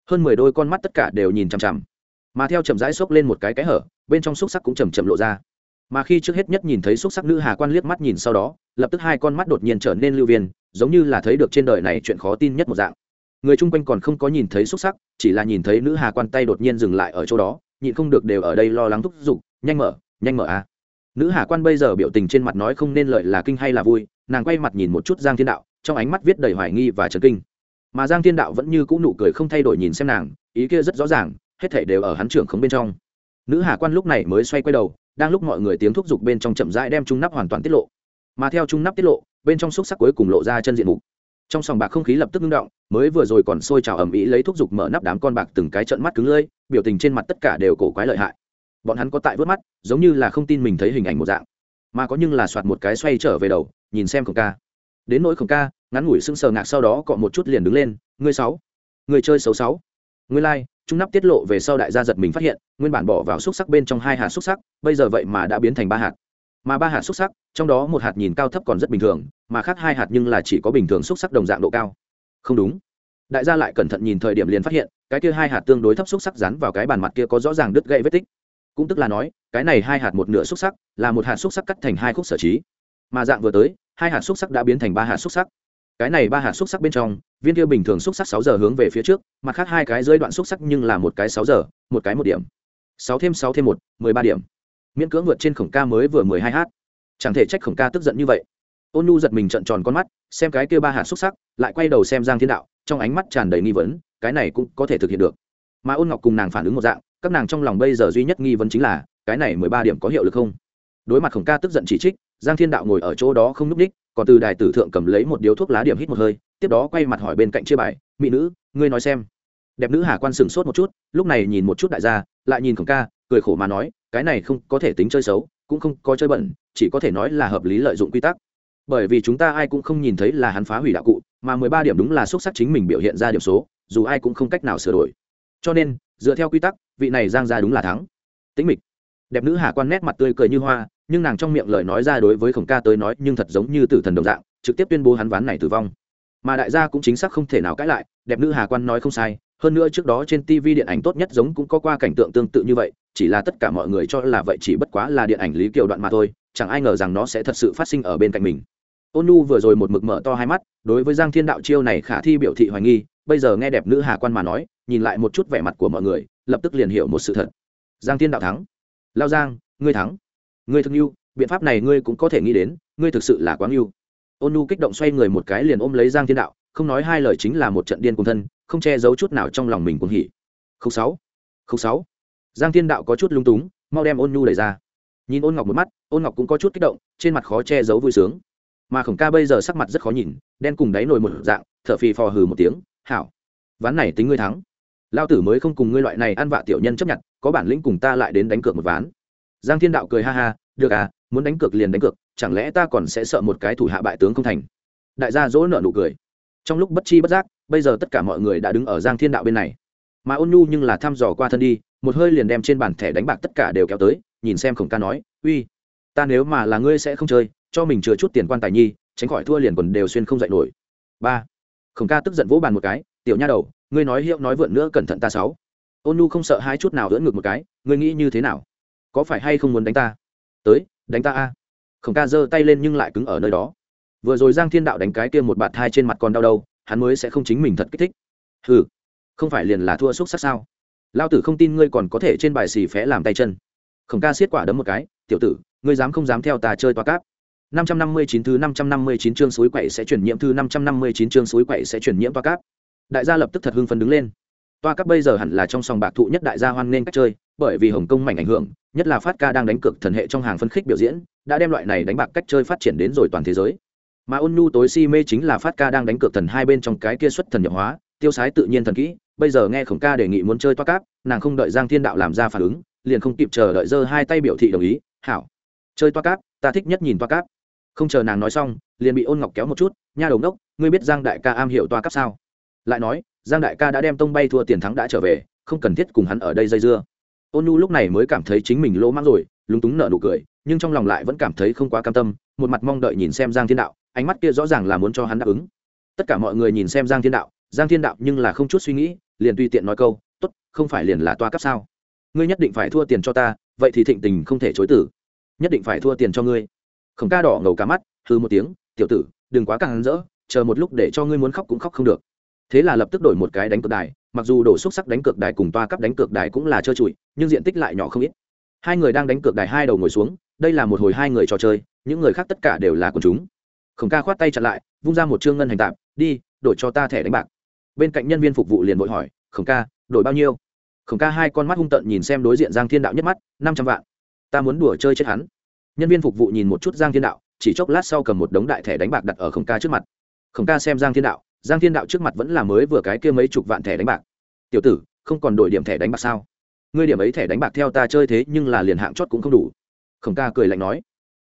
S1: Hơn mười đôi con mắt tất cả đều nhìn chằm chằm. Mà theo chậm rãi xốc lên một cái cái hở, bên trong xúc sắc cũng chầm chậm lộ ra. Mà khi trước hết nhất nhìn thấy xúc sắc nữ hà quan liếc mắt nhìn sau đó, lập tức hai con mắt đột nhiên trở nên lưu viên, giống như là thấy được trên đời này chuyện khó tin nhất một dạng. Người chung quanh còn không có nhìn thấy xúc sắc, chỉ là nhìn thấy nữ hà quan tay đột nhiên dừng lại ở chỗ đó, nhịn không được đều ở đây lo lắng thúc giục, nhanh mở nhanh mở a. Nữ hà quan bây giờ biểu tình trên mặt nói không nên lợi là kinh hay là vui, nàng quay mặt nhìn một chút giang thiên đạo trong ánh mắt viết đầy hoài nghi và trấn kinh. Mà giang thiên đạo vẫn như cũ nụ cười không thay đổi nhìn xem nàng, ý kia rất rõ ràng, hết thể đều ở hắn trưởng khống bên trong. Nữ hà quan lúc này mới xoay quay đầu, đang lúc mọi người tiếng thúc giục bên trong chậm rãi đem trung nắp hoàn toàn tiết lộ. Mà theo trung nắp tiết lộ, bên trong xúc sắc cuối cùng lộ ra chân diện mục. Trong sòng bạc không khí lập tức ngưng động, mới vừa rồi còn sôi trào ầm ĩ lấy thúc giục mở nắp đám con bạc từng cái trận mắt cứng lưỡi, biểu tình trên mặt tất cả đều cổ quái lợi hại. Bọn hắn có tại vớt mắt, giống như là không tin mình thấy hình ảnh một dạng. Mà có nhưng là soạt một cái xoay trở về đầu, nhìn xem cổng ca đến nỗi khổng ca ngắn ngủi sưng sờ ngạc sau đó cọ một chút liền đứng lên ngươi sáu người chơi xấu sáu. Ngươi lai、like, trung nắp tiết lộ về sau đại gia giật mình phát hiện nguyên bản bỏ vào xúc sắc bên trong hai hạt xúc sắc bây giờ vậy mà đã biến thành ba hạt. Mà ba hạt xúc sắc trong đó một hạt nhìn cao thấp còn rất bình thường mà khác hai hạt nhưng là chỉ có bình thường xúc sắc đồng dạng độ cao. Không đúng. Đại gia lại cẩn thận nhìn thời điểm liền phát hiện cái kia hai hạt tương đối thấp xúc sắc rắn vào cái bàn mặt kia có rõ ràng đứt gãy vết tích. Cũng tức là nói cái này hai hạt một nửa xúc sắc là một hạt xúc sắc cắt thành hai khúc sở trí. Mà dạng vừa tới hai hạt xúc sắc đã biến thành ba hạt xúc sắc. Cái này ba hạt xúc sắc bên trong, viên kia bình thường xúc sắc sáu giờ hướng về phía trước, mặt khác hai cái dưới đoạn xúc sắc nhưng là một cái sáu giờ, một cái một điểm. Sáu thêm sáu thêm một, mười ba điểm. Miễn cưỡng vượt trên khổng ca mới vừa mười hai h chẳng thể trách khổng ca tức giận như vậy. Ôn nhu giật mình trận tròn con mắt, xem cái kia ba hạt xúc sắc, lại quay đầu xem giang thiên đạo, trong ánh mắt tràn đầy nghi vấn, cái này cũng có thể thực hiện được. Mà ôn ngọc cùng nàng phản ứng một dạng, các nàng trong lòng bây giờ duy nhất nghi vấn chính là, cái này mười ba điểm có hiệu lực không? Đối mặt khổng ca tức giận chỉ trích giang thiên đạo ngồi ở chỗ đó không n ú c ních còn từ đài tử thượng cầm lấy một điếu thuốc lá điểm hít một hơi, tiếp đó quay mặt hỏi bên cạnh chia bài, mỹ nữ, ngươi nói xem. Đẹp nữ hà quan sừng sốt một chút, lúc này nhìn một chút đại gia, lại nhìn khổng ca, cười khổ mà nói, cái này không có thể tính chơi xấu, cũng không có chơi bẩn, chỉ có thể nói là hợp lý lợi dụng quy tắc. Bởi vì chúng ta ai cũng không nhìn thấy là hắn phá hủy đạo cụ, mà mười ba điểm đúng là xuất sắc chính mình biểu hiện ra điểm số, dù ai cũng không cách nào sửa đổi. Cho nên, dựa theo quy tắc, vị này giang ra đúng là thắng. Tĩnh mịch. Đẹp nữ hà quan nét mặt tươi cười như hoa nhưng nàng trong miệng lời nói ra đối với khổng ca tới nói nhưng thật giống như tử thần đồng dạng, trực tiếp tuyên bố hắn ván này tử vong. Mà đại gia cũng chính xác không thể nào cãi lại, đẹp nữ hà quan nói không sai, hơn nữa trước đó trên tv điện ảnh tốt nhất giống cũng có qua cảnh tượng tương tự như vậy, chỉ là tất cả mọi người cho là vậy chỉ bất quá là điện ảnh lý kiều đoạn mà thôi, chẳng ai ngờ rằng nó sẽ thật sự phát sinh ở bên cạnh mình. Ôn nu vừa rồi một mực mở to hai mắt, đối với giang thiên đạo chiêu này khả thi biểu thị hoài nghi, bây giờ nghe đẹp nữ hà quan mà nói, nhìn lại một chút vẻ mặt của mọi người, lập tức liền hiểu một sự thật. Giang thiên đạo thắng. Lao giang, ngươi thắng ngươi thương yêu, biện pháp này ngươi cũng có thể nghĩ đến, ngươi thực sự là quá yêu. Ôn nu kích động xoay người một cái liền ôm lấy giang thiên đạo, không nói hai lời chính là một trận điên cùng thân, không che giấu chút nào trong lòng mình cũng hỉ. Không sáu không sáu. Giang thiên đạo có chút lung túng, mau đem ôn nu đẩy ra. Nhìn ôn ngọc một mắt, ôn ngọc cũng có chút kích động, trên mặt khó che giấu vui sướng. Mà khổng ca bây giờ sắc mặt rất khó nhìn, đen cùng đáy nồi một dạng, thở phì phò hừ một tiếng, hảo, ván này tính ngươi thắng. Lao tử mới không cùng ngươi loại này ăn vạ tiểu nhân chấp nhận, có bản lĩnh cùng ta lại đến đánh cược một ván giang thiên đạo cười ha ha, được à muốn đánh cược liền đánh cược, chẳng lẽ ta còn sẽ sợ một cái thủ hạ bại tướng không thành? Đại gia dỗ nợ nụ cười. Trong lúc bất chi bất giác, bây giờ tất cả mọi người đã đứng ở giang thiên đạo bên này. Mà ôn nhu nhưng là thăm dò qua thân đi, một hơi liền đem trên bàn thẻ đánh bạc tất cả đều kéo tới, nhìn xem khổng ca nói, uy, ta nếu mà là ngươi sẽ không chơi, cho mình chừa chút tiền quan tài nhi, tránh khỏi thua liền quần đều xuyên không dậy nổi. Ba, khổng ca tức giận vỗ bàn một cái, tiểu nha đầu, ngươi nói hiệu nói vượn nữa cẩn thận ta sáu. Ôn nu không sợ hai chút nào đỡ ngược một cái, ngươi nghĩ như thế nào? Có phải hay không muốn đánh ta? Tới đánh ta a. Khổng ca giơ tay lên nhưng lại cứng ở nơi đó. Vừa rồi giang thiên đạo đánh cái kia một bạt thai trên mặt còn đau đâu hắn mới sẽ không chính mình thật kích thích. Ừ không phải liền là thua xúc sắc sao? Lao tử không tin ngươi còn có thể trên bài xì phé làm tay chân. Khổng ca xiết quả đấm một cái tiểu tử ngươi dám không dám theo ta chơi toa cáp? 559 thứ 559 chương suối quậy sẽ chuyển nhiễm thứ 559 chương suối quậy sẽ chuyển nhiễm toa cáp. Đại gia lập tức thật hưng phấn đứng lên. Toa cáp bây giờ hẳn là trong sòng bạc thụ nhất đại gia hoan nên cách chơi, bởi vì Hồng Kông mảnh ảnh hưởng, nhất là Phát Ca đang đánh cược thần hệ trong hàng phân khích biểu diễn, đã đem loại này đánh bạc cách chơi phát triển đến rồi toàn thế giới. Mà Ôn Nhu tối si mê chính là Phát Ca đang đánh cược thần hai bên trong cái kia xuất thần nhập hóa, tiêu sái tự nhiên thần kỹ, bây giờ nghe Khổng Ca đề nghị muốn chơi toa cáp, nàng không đợi Giang Thiên Đạo làm ra phản ứng, liền không kịp chờ đợi giơ hai tay biểu thị đồng ý, "Hảo, chơi toa cáp, ta thích nhất nhìn toa cáp." không chờ nàng nói xong liền bị ôn ngọc kéo một chút nha đầu đốc ngươi biết giang đại ca am hiểu toa cáp sao lại nói giang đại ca đã đem tông bay thua tiền thắng đã trở về không cần thiết cùng hắn ở đây dây dưa ôn nhu lúc này mới cảm thấy chính mình lỗ mãng rồi, lúng túng nở nụ cười, nhưng trong lòng lại vẫn cảm thấy không quá cam tâm, một mặt mong đợi nhìn xem giang thiên đạo, ánh mắt kia rõ ràng là muốn cho hắn đáp ứng. Tất cả mọi người nhìn xem giang thiên đạo, giang thiên đạo nhưng là không chút suy nghĩ, liền tùy tiện nói câu t ố t không phải liền là toa cấp sao? Ngươi nhất định phải thua tiền cho ta, vậy thì thịnh tình không thể chối tử. Nhất định phải thua tiền cho ngươi. Khổng ca đỏ ngầu cả mắt hư một tiếng, tiểu tử, đừng quá càng rỡ, chờ một lúc để cho ngươi muốn khóc cũng khóc không được. Thế là lập tức đổi một cái đánh cược đài mặc dù đổ xúc sắc đánh cược đài cùng toa cấp đánh cược đài cũng là trơ trụi, nhưng diện tích lại nhỏ không ít. Hai người đang đánh cược đài hai đầu ngồi xuống, đây là một hồi hai người trò chơi, những người khác tất cả đều là quần chúng. Khổng ca khoát tay chặn lại, vung ra một chương ngân hành tạm đi, đổi cho ta thẻ đánh bạc. Bên cạnh nhân viên phục vụ liền vội hỏi, khổng ca, đổi bao nhiêu? Khổng ca hai con mắt hung tợn nhìn xem đối diện giang thiên đạo nhất mắt, năm trăm vạn. Ta muốn đùa chơi chết hắn. Nhân viên phục vụ nhìn một chút giang thiên đạo, chỉ chốc lát sau cầm một đống đại thẻ đánh bạc đặt ở khổng ca trước mặt. Khổng ca xem giang thiên đạo giang thiên đạo trước mặt vẫn là mới vừa cái kia mấy chục vạn thẻ đánh bạc. Tiểu tử, không còn đổi điểm thẻ đánh bạc sao? Ngươi điểm ấy thẻ đánh bạc theo ta chơi thế nhưng là liền hạng chót cũng không đủ. Khổng ca cười lạnh nói.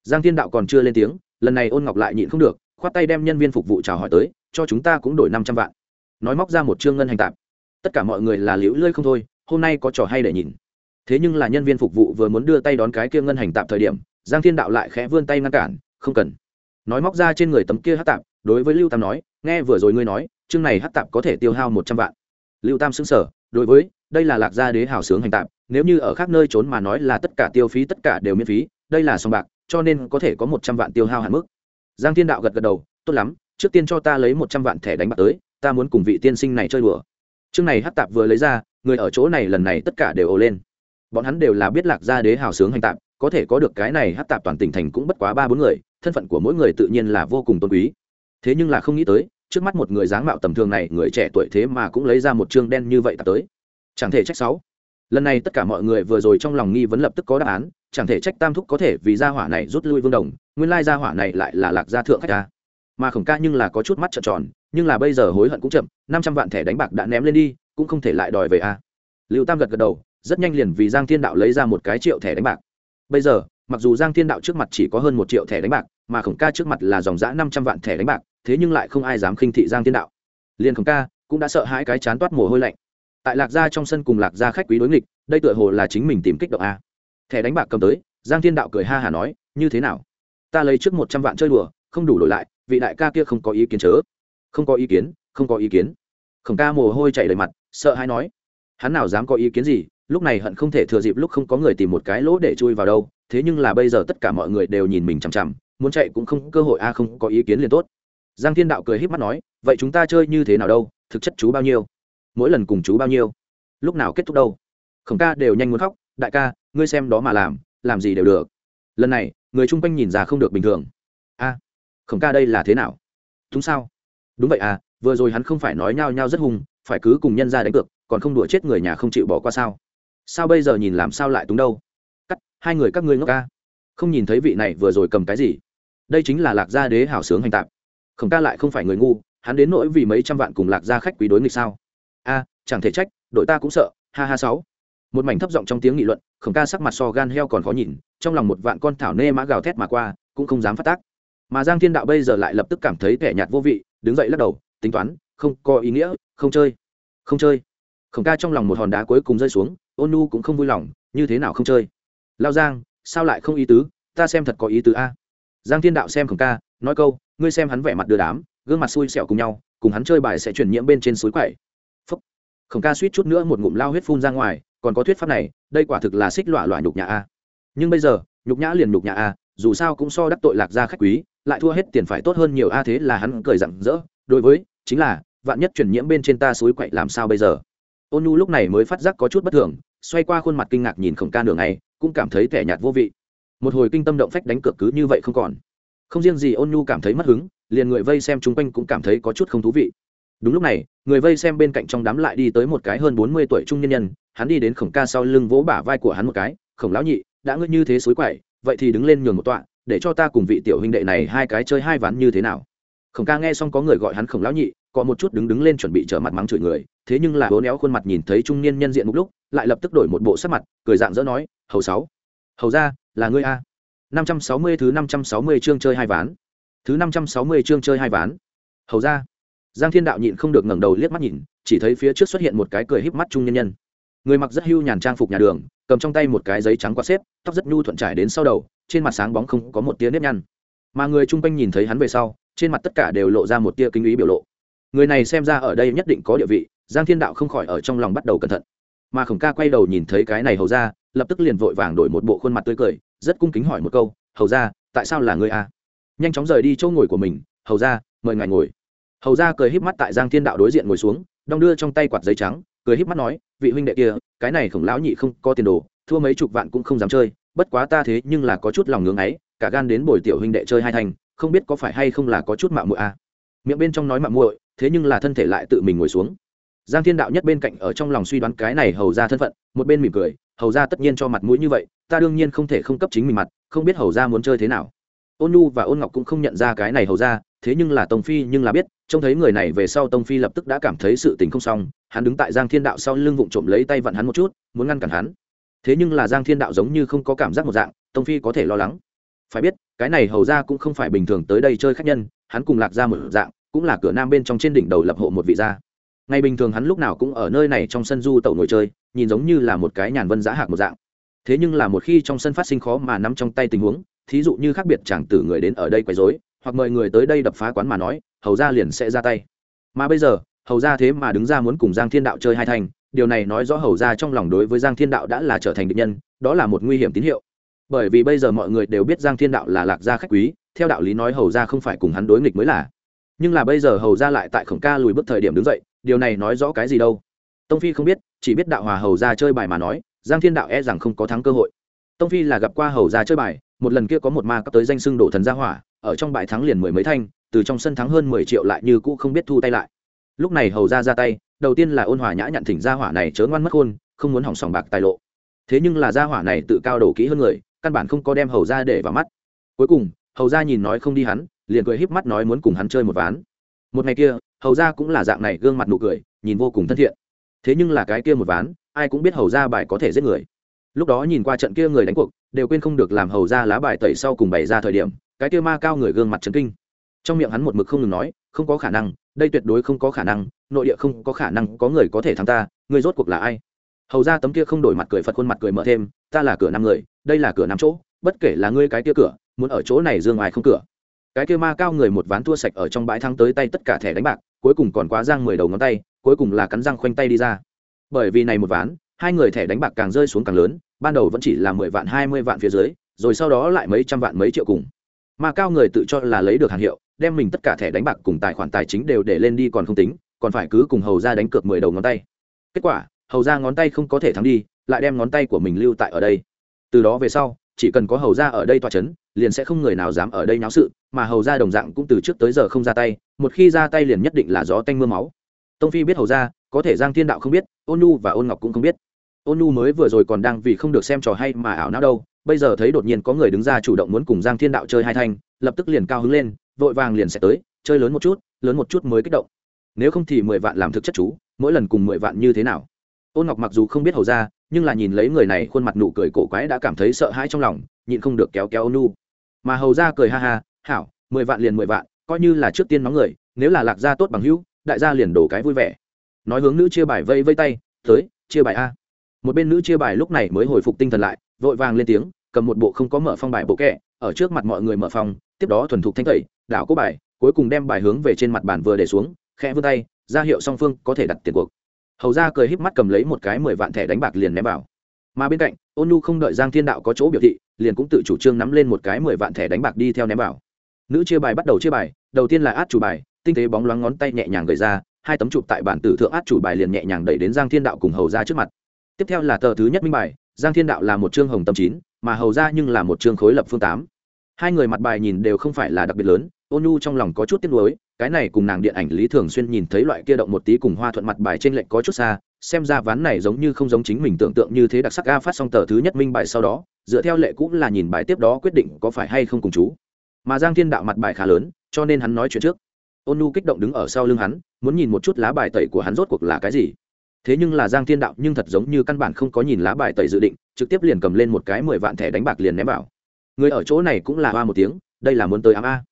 S1: Giang thiên đạo còn chưa lên tiếng, lần này ôn ngọc lại nhịn không được, khoát tay đem nhân viên phục vụ chào hỏi tới, cho chúng ta cũng đổi năm trăm vạn. Nói móc ra một chương ngân hành tạp. Tất cả mọi người là liễu lơi không thôi, hôm nay có trò hay để nhìn. Thế nhưng là nhân viên phục vụ vừa muốn đưa tay đón cái kia ngân hành tạp thời điểm, giang thiên đạo lại khẽ vươn tay ngăn cản, không cần nói móc ra trên người tấm kia hát tạp, đối với lưu tam nói, nghe vừa rồi ngươi nói, chương này hát tạp có thể tiêu hao một trăm vạn. Lưu tam xứng sở đối với, đây là lạc gia đế hảo sướng hành tạp, nếu như ở khác nơi trốn mà nói là tất cả tiêu phí tất cả đều miễn phí, đây là sòng bạc, cho nên có thể có một trăm vạn tiêu hao hạn mức. Giang thiên đạo gật gật đầu, tốt lắm, trước tiên cho ta lấy một trăm vạn thẻ đánh bạc tới, ta muốn cùng vị tiên sinh này chơi đùa. Chương này hát tạp vừa lấy ra, người ở chỗ này lần này tất cả đều ồ lên. Bọn hắn đều là biết lạc gia đế hào sướng hành tạp có thể có được cái này hát tạp toàn tỉnh thành cũng bất quá ba bốn người, thân phận của mỗi người tự nhiên là vô cùng tôn quý. Thế nhưng là không nghĩ tới, trước mắt một người dáng mạo tầm thường này, người trẻ tuổi thế mà cũng lấy ra một chương đen như vậy tạp tới. Chẳng thể trách sáu. Lần này tất cả mọi người vừa rồi trong lòng nghi vấn lập tức có đáp án, chẳng thể trách tam thúc có thể vì gia hỏa này rút lui vương đồng, nguyên lai gia hỏa này lại là lạc gia thượng khách ta mà khổng ca nhưng là có chút mắt trợn tròn, nhưng là bây giờ hối hận cũng chậm, năm trăm vạn thẻ đánh bạc đã ném lên đi, cũng không thể lại đòi về a. Lưu tam gật gật đầu, rất nhanh liền vì giang thiên đạo lấy ra một cái triệu thẻ đánh bạc bây giờ, mặc dù giang thiên đạo trước mặt chỉ có hơn một triệu thẻ đánh bạc, mà khổng ca trước mặt là dòng giã năm trăm vạn thẻ đánh bạc, thế nhưng lại không ai dám khinh thị giang thiên đạo. Liền khổng ca cũng đã sợ hãi cái chán toát mồ hôi lạnh. Tại lạc gia trong sân cùng lạc gia khách quý đối nghịch, đây tựa hồ là chính mình tìm kích động a. Thẻ đánh bạc cầm tới, giang thiên đạo cười ha hà nói, như thế nào? Ta lấy trước một trăm vạn chơi đùa, không đủ đổi lại, vị đại ca kia không có ý kiến chớ. Không có ý kiến, không có ý kiến. Khổng ca mồ hôi chạy đầy mặt, sợ hãi nói, hắn nào dám có ý kiến gì lúc này hận không thể thừa dịp lúc không có người tìm một cái lỗ để chui vào đâu, thế nhưng là bây giờ tất cả mọi người đều nhìn mình chằm chằm, muốn chạy cũng không cơ hội a không có ý kiến liền tốt. Giang thiên đạo cười h í p mắt nói, vậy chúng ta chơi như thế nào đâu, thực chất chú bao nhiêu? Mỗi lần cùng chú bao nhiêu? Lúc nào kết thúc đâu? Khổng ca đều nhanh muốn khóc, đại ca, ngươi xem đó mà làm làm gì đều được. Lần này, người chung quanh nhìn ra không được bình thường. A, khổng ca đây là thế nào? Đúng sao? Đúng vậy à vừa rồi hắn không phải nói nhao nhao rất hung, phải cứ cùng nhân ra đánh cược, còn không đùa chết người nhà không chịu bỏ qua sao? Sao bây giờ nhìn làm sao lại túng đâu? Cắt, hai người các ngươi ngốc ca. Không nhìn thấy vị này vừa rồi cầm cái gì? Đây chính là lạc gia đế hảo sướng hành tạp. Khổng ca lại không phải người ngu, hắn đến nỗi vì mấy trăm vạn cùng lạc gia khách quý đối nghịch sao? A, chẳng thể trách, đội ta cũng sợ, ha ha sáu. Một mảnh thấp giọng trong tiếng nghị luận, khổng ca sắc mặt so gan heo còn khó nhìn, trong lòng một vạn con thảo nê mã gào thét mà qua, cũng không dám phát tác. Mà giang thiên đạo bây giờ lại lập tức cảm thấy kẻ nhạt vô vị, đứng dậy lắc đầu, tính toán, không có ý nghĩa, không chơi. Không chơi khổng ca trong lòng một hòn đá cuối cùng rơi xuống, ôn nu cũng không vui lòng, như thế nào không chơi? Lao giang, sao lại không ý tứ? Ta xem thật có ý tứ a. Giang thiên đạo xem khổng ca, nói câu, ngươi xem hắn vẻ mặt đưa đám, gương mặt xui xẻo cùng nhau, cùng hắn chơi bài sẽ chuyển nhiễm bên trên suối quậy. Phúc. Khổng ca suýt chút nữa một ngụm lao huyết phun ra ngoài, còn có thuyết pháp này, đây quả thực là xích lọa lọa nhục nhà a. Nhưng bây giờ, nhục nhã liền nhục nhà a, dù sao cũng so đắc tội lạc ra khách quý, lại thua hết tiền phải tốt hơn nhiều a, thế là hắn cười rặng rỡ. Đối với, chính là, vạn nhất chuyển nhiễm bên trên ta suối quậy làm sao bây giờ? Ôn nu lúc này mới phát giác có chút bất thường, xoay qua khuôn mặt kinh ngạc nhìn khổng ca đường này cũng cảm thấy tẻ nhạt vô vị. Một hồi kinh tâm động phách đánh cược cứ như vậy không còn. Không riêng gì ôn nhu cảm thấy mất hứng, liền người vây xem chung quanh cũng cảm thấy có chút không thú vị. Đúng lúc này, người vây xem bên cạnh trong đám lại đi tới một cái hơn bốn mươi tuổi trung nhân nhân, hắn đi đến khổng ca sau lưng vỗ bả vai của hắn một cái, khổng lão nhị, đã ngươi như thế xối quậy, vậy thì đứng lên nhường một tọa, để cho ta cùng vị tiểu huynh đệ này hai cái chơi hai ván như thế nào? Khổng ca nghe xong có người gọi hắn khổng lão nhị có một chút đứng đứng lên chuẩn bị trở mặt mắng chửi người, thế nhưng là hố néo khuôn mặt nhìn thấy trung niên nhân diện một lúc, lại lập tức đổi một bộ sắc mặt, cười dạng dỡ nói, hầu sáu, hầu ra là ngươi a? năm trăm sáu mươi thứ năm trăm sáu mươi chương chơi hai ván. Thứ năm trăm sáu mươi chương chơi hai ván. Hầu ra giang thiên đạo nhịn không được ngẩng đầu liếc mắt nhìn, chỉ thấy phía trước xuất hiện một cái cười híp mắt trung nhân nhân. Người mặc rất hưu nhàn trang phục nhà đường, cầm trong tay một cái giấy trắng quạt xếp, tóc rất nhu thuận trải đến sau đầu, trên mặt sáng bóng không có một tia nếp nhăn. Mà người chung quanh nhìn thấy hắn về sau, trên mặt tất cả đều lộ ra một tia kinh ý biểu lộ người này xem ra ở đây nhất định có địa vị, giang thiên đạo không khỏi ở trong lòng bắt đầu cẩn thận. Mà khổng ca quay đầu nhìn thấy cái này hầu ra lập tức liền vội vàng đổi một bộ khuôn mặt tươi cười, rất cung kính hỏi một câu, hầu ra tại sao là người a? Nhanh chóng rời đi chỗ ngồi của mình, hầu ra mời ngài ngồi. Hầu ra cười híp mắt tại giang thiên đạo đối diện ngồi xuống, đong đưa trong tay quạt giấy trắng, cười híp mắt nói, vị huynh đệ kia, cái này khổng lão nhị không có tiền đồ, thua mấy chục vạn cũng không dám chơi, bất quá ta thế nhưng là có chút lòng ngưỡng ấy, cả gan đến bồi tiểu huynh đệ chơi hai thành, không biết có phải hay không là có chút mạo muội a. Miệng bên trong nói mạo muội thế nhưng là thân thể lại tự mình ngồi xuống. Giang thiên đạo nhất bên cạnh ở trong lòng suy đoán cái này hầu ra thân phận, một bên mỉm cười, hầu ra tất nhiên cho mặt mũi như vậy, ta đương nhiên không thể không cấp chính mình mặt, không biết hầu ra muốn chơi thế nào. Ôn nhu và ôn ngọc cũng không nhận ra cái này hầu ra thế nhưng là tông phi nhưng là biết, trông thấy người này về sau tông phi lập tức đã cảm thấy sự tình không xong, hắn đứng tại giang thiên đạo sau lưng vụng trộm lấy tay vặn hắn một chút, muốn ngăn cản hắn. Thế nhưng là giang thiên đạo giống như không có cảm giác một dạng, tông phi có thể lo lắng. Phải biết, cái này hầu ra cũng không phải bình thường tới đây chơi khách nhân, hắn cùng lạc ra một dạng cũng là cửa nam bên trong trên đỉnh đầu lập hộ một vị gia. Ngày bình thường hắn lúc nào cũng ở nơi này trong sân du tẩu ngồi chơi, nhìn giống như là một cái nhàn vân giả hạc một dạng. Thế nhưng là một khi trong sân phát sinh khó mà nắm trong tay tình huống, thí dụ như khác biệt chẳng tử người đến ở đây quấy rối, hoặc mời người tới đây đập phá quán mà nói, hầu ra liền sẽ ra tay. Mà bây giờ, hầu ra thế mà đứng ra muốn cùng giang thiên đạo chơi hai thành, điều này nói rõ hầu ra trong lòng đối với giang thiên đạo đã là trở thành địch nhân, đó là một nguy hiểm tín hiệu. Bởi vì bây giờ mọi người đều biết giang thiên đạo là lạc gia khách quý, theo đạo lý nói hầu ra không phải cùng hắn đối nghịch mới là nhưng là bây giờ hầu ra lại tại khổng ca lùi bước thời điểm đứng dậy, điều này nói rõ cái gì đâu? Tông phi không biết, chỉ biết đạo hòa hầu ra chơi bài mà nói, giang thiên đạo e rằng không có thắng cơ hội. Tông phi là gặp qua hầu ra chơi bài, một lần kia có một ma cấp tới danh xưng đổ thần gia hỏa, ở trong bài thắng liền mười mấy thanh, từ trong sân thắng hơn mười triệu lại như cũ không biết thu tay lại. Lúc này hầu ra ra tay, đầu tiên là ôn hòa nhã nhận thỉnh gia hỏa này chớ ngoan mất khôn, không muốn hỏng sòng bạc tài lộ. Thế nhưng là gia hỏa này tự cao đầu kỹ hơn người, căn bản không có đem hầu ra để vào mắt. Cuối cùng, hầu ra nhìn nói không đi hắn liền cười híp mắt nói muốn cùng hắn chơi một ván. Một ngày kia, hầu ra cũng là dạng này gương mặt nụ cười, nhìn vô cùng thân thiện. Thế nhưng là cái kia một ván, ai cũng biết hầu ra bài có thể giết người. Lúc đó nhìn qua trận kia người đánh cuộc, đều quên không được làm hầu ra lá bài tẩy sau cùng bày ra thời điểm, cái kia ma cao người gương mặt trấn kinh. Trong miệng hắn một mực không ngừng nói, không có khả năng, đây tuyệt đối không có khả năng, nội địa không có khả năng có người có thể thắng ta, người rốt cuộc là ai? Hầu ra tấm kia không đổi mặt cười phật khuôn mặt cười mở thêm, ta là cửa năm người, đây là cửa năm chỗ, bất kể là ngươi cái kia cửa, muốn ở chỗ này dương ai không cửa cái kia ma cao người một ván thua sạch ở trong bãi thắng tới tay tất cả thẻ đánh bạc, cuối cùng còn quá giang mười đầu ngón tay, cuối cùng là cắn răng khoanh tay đi ra. Bởi vì này một ván, hai người thẻ đánh bạc càng rơi xuống càng lớn, ban đầu vẫn chỉ là mười vạn, hai mươi vạn phía dưới, rồi sau đó lại mấy trăm vạn mấy triệu cùng. Ma cao người tự cho là lấy được hàng hiệu, đem mình tất cả thẻ đánh bạc cùng tài khoản tài chính đều để lên đi còn không tính, còn phải cứ cùng hầu ra đánh cược mười đầu ngón tay. Kết quả, hầu ra ngón tay không có thể thắng đi, lại đem ngón tay của mình lưu tại ở đây. Từ đó về sau chỉ cần có hầu ra ở đây toa c h ấ n liền sẽ không người nào dám ở đây náo sự, mà hầu ra đồng dạng cũng từ trước tới giờ không ra tay, một khi ra tay liền nhất định là gió tanh m ư a máu. Tông phi biết hầu ra có thể giang thiên đạo không biết, ôn nhu và ôn ngọc cũng không biết. Ôn nhu mới vừa rồi còn đang vì không được xem trò hay mà ảo não đâu, bây giờ thấy đột nhiên có người đứng ra chủ động muốn cùng giang thiên đạo chơi hai thanh, lập tức liền cao hứng lên, vội vàng liền sẽ tới, chơi lớn một chút, lớn một chút mới kích động. Nếu không thì mười vạn làm thực chất chú, mỗi lần cùng mười vạn như thế nào? Ôn ngọc mặc dù không biết hầu ra nhưng là nhìn lấy người này khuôn mặt nụ cười cổ quái đã cảm thấy sợ hãi trong lòng, nhịn không được kéo kéo nu. Mà hầu ra cười ha ha, hảo, mười vạn liền mười vạn, coi như là trước tiên nóng người, nếu là lạc gia tốt bằng hữu, đại gia liền đổ cái vui vẻ. Nói hướng nữ chia bài vây vây tay, tới, chia bài a. Một bên nữ chia bài lúc này mới hồi phục tinh thần lại, vội vàng lên tiếng, cầm một bộ không có mở phong bài bộ kẹ ở trước mặt mọi người mở phong, tiếp đó thuần thục thanh tẩy, đảo cố bài, cuối cùng đem bài hướng về trên mặt bàn vừa để xuống, khẽ vươn tay, ra hiệu song phương có thể đặt tiền cuộc hầu ra cười híp mắt cầm lấy một cái mười vạn thẻ đánh bạc liền ném vào. Mà bên cạnh, ôn nhu không đợi giang thiên đạo có chỗ biểu thị, liền cũng tự chủ trương nắm lên một cái mười vạn thẻ đánh bạc đi theo ném vào. Nữ chia bài bắt đầu chia bài, đầu tiên là át chủ bài, tinh tế bóng loáng ngón tay nhẹ nhàng gầy ra, hai tấm chụp tại bản tử thượng át chủ bài liền nhẹ nhàng đẩy đến giang thiên đạo cùng hầu ra trước mặt. Tiếp theo là tờ thứ nhất minh bài, giang thiên đạo là một chương hồng tâm chín, mà hầu ra nhưng là một chương khối lập phương tám. Hai người mặt bài nhìn đều không phải là đặc biệt lớn ôn nhu trong lòng có chút tiếc nuối, cái này cùng nàng điện ảnh lý thường xuyên nhìn thấy loại kia động một tí cùng hoa thuận mặt bài trên lệnh có chút xa, xem ra ván này giống như không giống chính mình tưởng tượng như thế đặc sắc ga phát xong tờ thứ nhất minh bài sau đó, dựa theo lệ cũng là nhìn bài tiếp đó quyết định có phải hay không cùng chú. Mà giang thiên đạo mặt bài khá lớn, cho nên hắn nói chuyện trước. Ôn nhu kích động đứng ở sau lưng hắn, muốn nhìn một chút lá bài tẩy của hắn rốt cuộc là cái gì. Thế nhưng là giang thiên đạo nhưng thật giống như căn bản không có nhìn lá bài tẩy dự định, trực tiếp liền cầm lên một cái mười vạn thẻ đánh bạc liền ném vào. Người ở chỗ này cũng là hoa một tiếng, đây là muốn tới ám a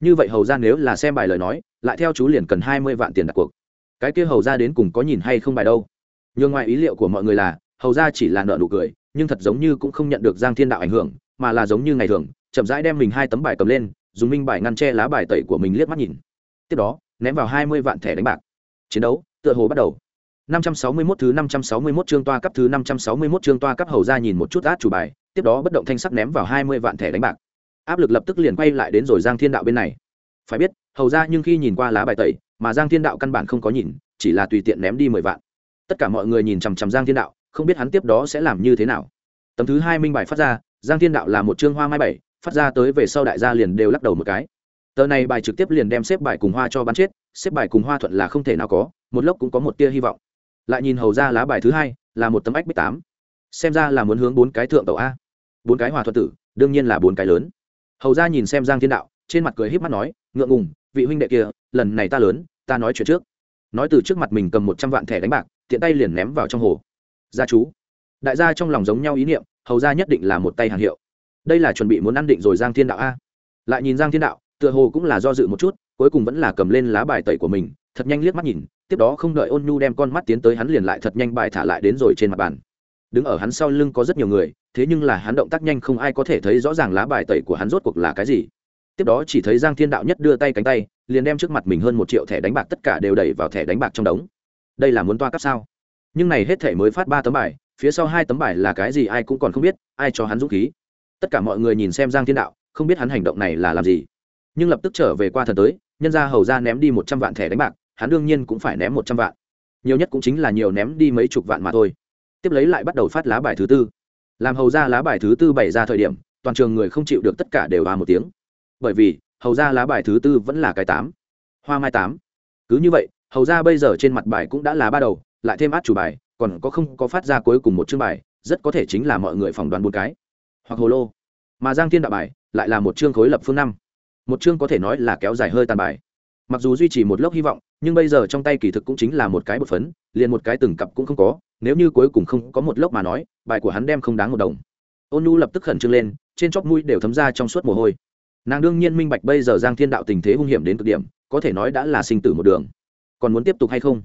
S1: như vậy hầu ra nếu là xem bài lời nói lại theo chú liền cần hai mươi vạn tiền đặt cuộc. Cái kia hầu ra đến cùng có nhìn hay không bài đâu? Nhưng ngoài ý liệu của mọi người là hầu ra chỉ là nợ nụ cười nhưng thật giống như cũng không nhận được giang thiên đạo ảnh hưởng mà là giống như ngày thường chậm rãi đem mình hai tấm bài cầm lên dùng minh bài ngăn che lá bài tẩy của mình liếc mắt nhìn. Tiếp đó ném vào hai mươi vạn thẻ đánh bạc. Chiến đấu tựa hồ bắt đầu. 561 thứ 561 chương toa cấp thứ 561 chương toa cấp hầu ra nhìn một chút át chủ bài, tiếp đó bất động thanh sắc ném vào 20 vạn thẻ đánh bạc. Áp lực lập tức liền quay lại đến rồi Giang Thiên Đạo bên này. Phải biết, hầu ra nhưng khi nhìn qua lá bài tẩy, mà Giang Thiên Đạo căn bản không có nhìn, chỉ là tùy tiện ném đi 10 vạn. Tất cả mọi người nhìn chằm chằm Giang Thiên Đạo, không biết hắn tiếp đó sẽ làm như thế nào. Tấm thứ 2 minh bài phát ra, Giang Thiên Đạo là một chương hoa mai bảy, phát ra tới về sau đại gia liền đều lắc đầu một cái. Tờ này bài trực tiếp liền đem xếp bài cùng hoa cho bắn chết, xếp bài cùng hoa thuận là không thể nào có, một lốc cũng có một tia hy vọng lại nhìn hầu ra lá bài thứ hai là một tấm ách bích tám xem ra là muốn hướng bốn cái thượng tàu a bốn cái hòa thuật tử đương nhiên là bốn cái lớn hầu ra nhìn xem giang thiên đạo, trên mặt cười h í p mắt nói, ngượng ngùng, vị huynh đệ kia, lần này ta lớn, ta nói chuyện trước. Nói từ trước mặt mình cầm một trăm vạn thẻ đánh bạc, tiện tay liền ném vào trong hồ. Gia chú. Đại gia trong lòng giống nhau ý niệm, hầu ra nhất định là một tay hàng hiệu. Đây là chuẩn bị muốn ăn định rồi giang thiên đạo a. Lại nhìn giang thiên đạo, tựa hồ cũng là do dự một chút, cuối cùng vẫn là cầm lên lá bài tẩy của mình, thật nhanh liếc mắt nhìn, tiếp đó không đợi ôn nhu đem con mắt tiến tới hắn liền lại thật nhanh bài thả lại đến rồi trên mặt bàn. Đứng ở hắn sau lưng có rất nhiều người thế nhưng là hắn động tác nhanh không ai có thể thấy rõ ràng lá bài tẩy của hắn rốt cuộc là cái gì. Tiếp đó chỉ thấy giang thiên đạo nhất đưa tay cánh tay, liền đem trước mặt mình hơn một triệu thẻ đánh bạc tất cả đều đẩy vào thẻ đánh bạc trong đống. Đây là muốn toa cấp sao? Nhưng này hết thẻ mới phát ba tấm bài, phía sau hai tấm bài là cái gì ai cũng còn không biết, ai cho hắn dũng khí. Tất cả mọi người nhìn xem giang thiên đạo, không biết hắn hành động này là làm gì. Nhưng lập tức trở về qua thần tới, nhân ra hầu ra ném đi một trăm vạn thẻ đánh bạc, hắn đương nhiên cũng phải ném một trăm vạn. Nhiều nhất cũng chính là nhiều ném đi mấy chục vạn mà thôi. Tiếp lấy lại bắt đầu phát lá bài thứ tư làm hầu ra lá bài thứ tư bày ra thời điểm, toàn trường người không chịu được tất cả đều à một tiếng. Bởi vì, hầu ra lá bài thứ tư vẫn là cái tám. Hoa mai tám. Cứ như vậy, hầu ra bây giờ trên mặt bài cũng đã là ba đầu, lại thêm át chủ bài, còn có không có phát ra cuối cùng một chương bài, rất có thể chính là mọi người phỏng đoán một cái. Hoặc hồ lô. Mà giang thiên đạo bài, lại là một chương khối lập phương năm. Một chương có thể nói là kéo dài hơi tàn bài. Mặc dù duy trì một lốc hy vọng, nhưng bây giờ trong tay kỳ thực cũng chính là một cái bột phấn, liền một cái từng cặp cũng không có nếu như cuối cùng không có một lốc mà nói, bài của hắn đem không đáng một đồng. Ôn nhu lập tức khẩn trương lên, trên chóp mũi đều thấm ra trong suốt mồ hôi. Nàng đương nhiên minh bạch bây giờ giang thiên đạo tình thế hung hiểm đến cực điểm, có thể nói đã là sinh tử một đường. Còn muốn tiếp tục hay không?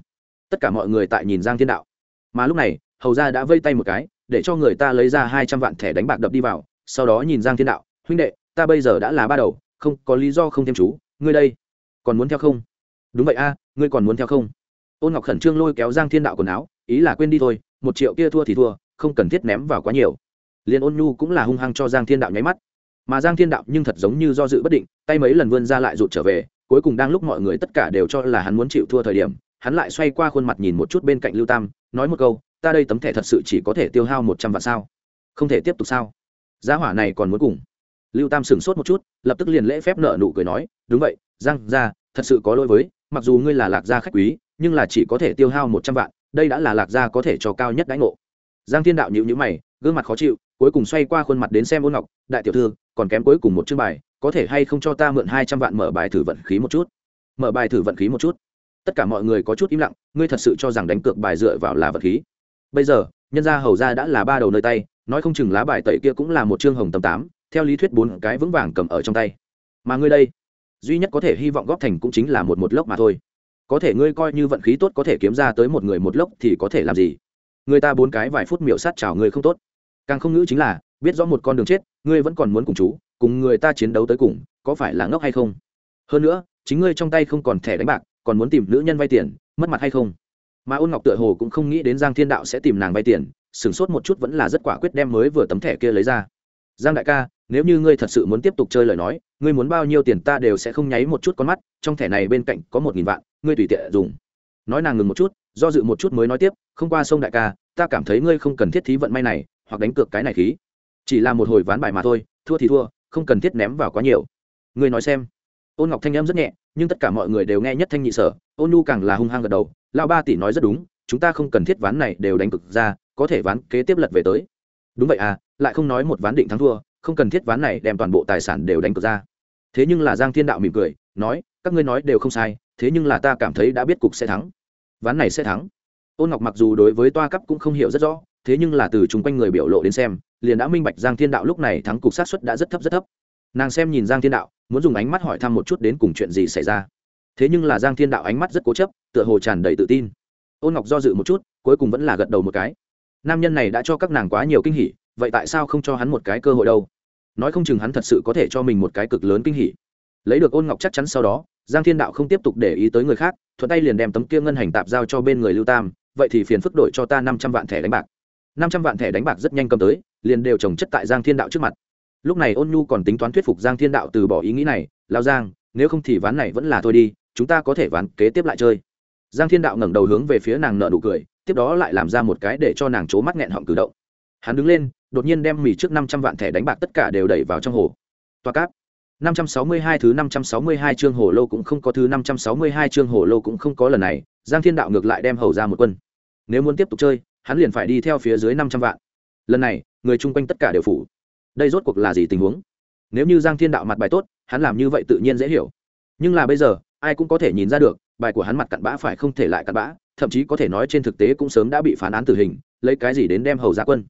S1: Tất cả mọi người tại nhìn giang thiên đạo. Mà lúc này, hầu ra đã vây tay một cái, để cho người ta lấy ra hai trăm vạn thẻ đánh bạc đập đi vào, sau đó nhìn giang thiên đạo, huynh đệ, ta bây giờ đã là ba đầu, không, có lý do không thêm chú, ngươi đây, còn muốn theo không? Đúng vậy a, ngươi còn muốn theo không? Ôn ngọc khẩn trương lôi kéo giang thiên đạo quần áo ý là quên đi thôi, một triệu kia thua thì thua, không cần thiết ném vào quá nhiều. Liền ôn nhu cũng là hung hăng cho giang thiên đạo nháy mắt. Mà giang thiên đạo nhưng thật giống như do dự bất định, tay mấy lần vươn ra lại rụt trở về, cuối cùng đang lúc mọi người tất cả đều cho là hắn muốn chịu thua thời điểm, hắn lại xoay qua khuôn mặt nhìn một chút bên cạnh lưu tam, nói một câu, ta đây tấm thẻ thật sự chỉ có thể tiêu hao một trăm vạn sao? Không thể tiếp tục sao? Giá hỏa này còn muốn cùng. Lưu tam sửng sốt một chút, lập tức liền lễ phép nợ nụ cười nói, đúng vậy, giang ra thật sự có lỗi với, mặc dù ngươi là lạc gia khách quý, nhưng là chỉ có thể tiêu hao một trăm vạn đây đã là lạc gia có thể cho cao nhất đãi ngộ. Giang thiên đạo nhịu nhữ mày, gương mặt khó chịu, cuối cùng xoay qua khuôn mặt đến xem ôn ngọc, đại tiểu thư, còn kém cuối cùng một chương bài, có thể hay không cho ta mượn hai trăm vạn mở bài thử vận khí một chút? Mở bài thử vận khí một chút? Tất cả mọi người có chút im lặng, ngươi thật sự cho rằng đánh cược bài dựa vào là vận khí? Bây giờ, nhân gia hầu ra đã là ba đầu nơi tay, nói không chừng lá bài tẩy kia cũng là một chương hồng tầm tám, theo lý thuyết bốn cái vững vàng cầm ở trong tay. Mà ngươi đây, duy nhất có thể hy vọng góp thành cũng chính là một một lốc mà thôi có thể ngươi coi như vận khí tốt có thể kiếm ra tới một người một lốc thì có thể làm gì? Người ta bốn cái vài phút miểu sát chào người không tốt. Càng không ngữ chính là, biết rõ một con đường chết, ngươi vẫn còn muốn cùng chú, cùng người ta chiến đấu tới cùng, có phải là ngốc hay không? Hơn nữa, chính ngươi trong tay không còn thẻ đánh bạc, còn muốn tìm nữ nhân vay tiền, mất mặt hay không? Mà ôn ngọc tựa hồ cũng không nghĩ đến giang thiên đạo sẽ tìm nàng vay tiền, sửng sốt một chút vẫn là rất quả quyết đem mới vừa tấm thẻ kia lấy ra. Giang đại ca, nếu như ngươi thật sự muốn tiếp tục chơi lời nói, ngươi muốn bao nhiêu tiền ta đều sẽ không nháy một chút con mắt, trong thẻ này bên cạnh có một nghìn vạn ngươi tùy tiện dùng. Nói nàng ngừng một chút, do dự một chút mới nói tiếp, không qua sông đại ca, ta cảm thấy ngươi không cần thiết thí vận may này, hoặc đánh cược cái này khí. Chỉ là một hồi ván bài mà thôi, thua thì thua, không cần thiết ném vào quá nhiều. Ngươi nói xem. Ôn ngọc thanh em rất nhẹ, nhưng tất cả mọi người đều nghe nhất thanh nhị sở, ôn nu càng là hung hăng gật đầu lao ba tỷ nói rất đúng, chúng ta không cần thiết ván này đều đánh cực ra, có thể ván kế tiếp lật về tới. Đúng vậy à lại không nói một ván định thắng thua, không cần thiết ván này đem toàn bộ tài sản đều đánh cược ra. Thế nhưng là giang thiên đạo mỉm cười, nói, các ngươi nói đều không sai thế nhưng là ta cảm thấy đã biết cục sẽ thắng. Ván này sẽ thắng. Ôn ngọc mặc dù đối với toa cấp cũng không hiểu rất rõ, thế nhưng là từ chung quanh người biểu lộ đến xem, liền đã minh bạch giang thiên đạo lúc này thắng cục sát xuất đã rất thấp rất thấp. Nàng xem nhìn giang thiên đạo, muốn dùng ánh mắt hỏi thăm một chút đến cùng chuyện gì xảy ra. Thế nhưng là giang thiên đạo ánh mắt rất cố chấp, tựa hồ tràn đầy tự tin. Ôn ngọc do dự một chút, cuối cùng vẫn là gật đầu một cái. Nam nhân này đã cho các nàng quá nhiều kinh hỉ, vậy tại sao không cho hắn một cái cơ hội đâu? Nói không chừng hắn thật sự có thể cho mình một cái cực lớn kinh hỉ lấy được ôn ngọc chắc chắn sau đó, giang thiên đạo không tiếp tục để ý tới người khác, thuận tay liền đem tấm kia ngân hành tạp giao cho bên người lưu tam, vậy thì phiền phức đổi cho ta năm trăm vạn thẻ đánh bạc. Năm trăm vạn thẻ đánh bạc rất nhanh cầm tới, liền đều trồng chất tại giang thiên đạo trước mặt. Lúc này ôn nhu còn tính toán thuyết phục giang thiên đạo từ bỏ ý nghĩ này lao giang, nếu không thì ván này vẫn là thôi đi, chúng ta có thể ván kế tiếp lại chơi. Giang thiên đạo ngẩng đầu hướng về phía nàng nợ nụ cười, tiếp đó lại làm ra một cái để cho nàng c h ố mắt nghẹn họng cử động. Hắn đứng lên, đột nhiên đem mì trước năm trăm vạn thẻ đánh bạc tất cả đều đẩy vào trong hồ. Toa cáp năm trăm sáu mươi hai thứ năm trăm sáu mươi hai chương hồ lô cũng không có thứ năm trăm sáu mươi hai chương hồ lô cũng không có lần này, giang thiên đạo ngược lại đem hầu ra một quân. Nếu muốn tiếp tục chơi, hắn liền phải đi theo phía dưới năm trăm vạn. Lần này, người chung quanh tất cả đều phủ. Đây rốt cuộc là gì tình huống? Nếu như giang thiên đạo mặt bài tốt, hắn làm như vậy tự nhiên dễ hiểu. Nhưng là bây giờ, ai cũng có thể nhìn ra được, bài của hắn mặt cặn bã phải không thể lại cặn bã, thậm chí có thể nói trên thực tế cũng sớm đã bị phán án tử hình, lấy cái gì đến đem hầu ra quân.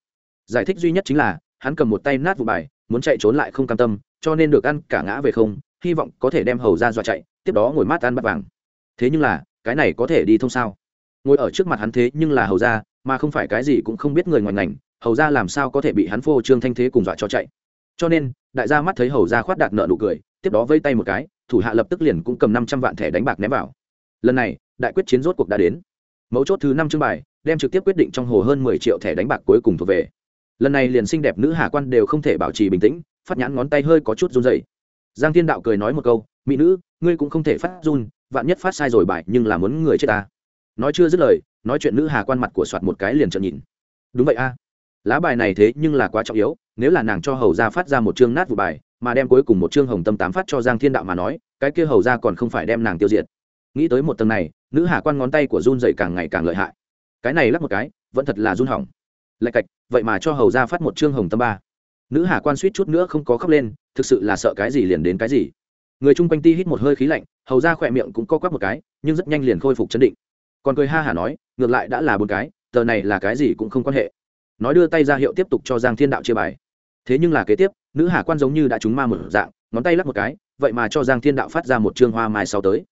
S1: Giải thích duy nhất chính là, hắn cầm một tay nát vụ bài muốn chạy trốn lại không cam tâm, cho nên được ăn cả ngã về không, hy vọng có thể đem hầu ra dọa chạy, tiếp đó ngồi mát ăn bắt vàng. Thế nhưng là, cái này có thể đi thông sao? Ngồi ở trước mặt hắn thế nhưng là hầu ra, mà không phải cái gì cũng không biết người ngoài ngành, hầu ra làm sao có thể bị hắn phô trương thanh thế cùng dọa cho chạy? Cho nên, đại gia mắt thấy hầu ra khoát đạt nợ nụ cười, tiếp đó vây tay một cái, thủ hạ lập tức liền cũng cầm năm trăm vạn thẻ đánh bạc ném vào. Lần này, đại quyết chiến rốt cuộc đã đến. Mấu chốt thứ năm chương bài, đem trực tiếp quyết định trong hồ hơn mười triệu thẻ đánh bạc cuối cùng thuộc về lần này liền xinh đẹp nữ hà quan đều không thể bảo trì bình tĩnh, phát nhãn ngón tay hơi có chút run dày giang thiên đạo cười nói một câu, mỹ nữ, ngươi cũng không thể phát run, vạn nhất phát sai rồi bài, nhưng là muốn người chết ta. Nói chưa dứt lời, nói chuyện nữ hà quan mặt của soạt một cái liền trợn nhìn. Đúng vậy a. Lá bài này thế nhưng là quá trọng yếu, nếu là nàng cho hầu ra phát ra một chương nát vụ bài, mà đem cuối cùng một chương hồng tâm tám phát cho giang thiên đạo mà nói, cái kia hầu ra còn không phải đem nàng tiêu diệt. Nghĩ tới một tầng này, nữ hà quan ngón tay của run dậy càng ngày càng lợi hại. Cái này lắp một cái, vẫn thật là run hỏng lạch cạch, vậy mà cho hầu ra phát một chương hồng tâm ba. Nữ hà quan suýt chút nữa không có khóc lên, thực sự là sợ cái gì liền đến cái gì. Người chung quanh ti hít một hơi khí lạnh, hầu ra khỏe miệng cũng co quắp một cái, nhưng rất nhanh liền khôi phục chấn định. Còn cười ha hả nói, ngược lại đã là bốn cái, tờ này là cái gì cũng không quan hệ. Nói đưa tay ra hiệu tiếp tục cho giang thiên đạo chia bài. Thế nhưng là kế tiếp, nữ hà quan giống như đã trúng ma một dạng, ngón tay lắc một cái, vậy mà cho giang thiên đạo phát ra một chương hoa mai sau tới.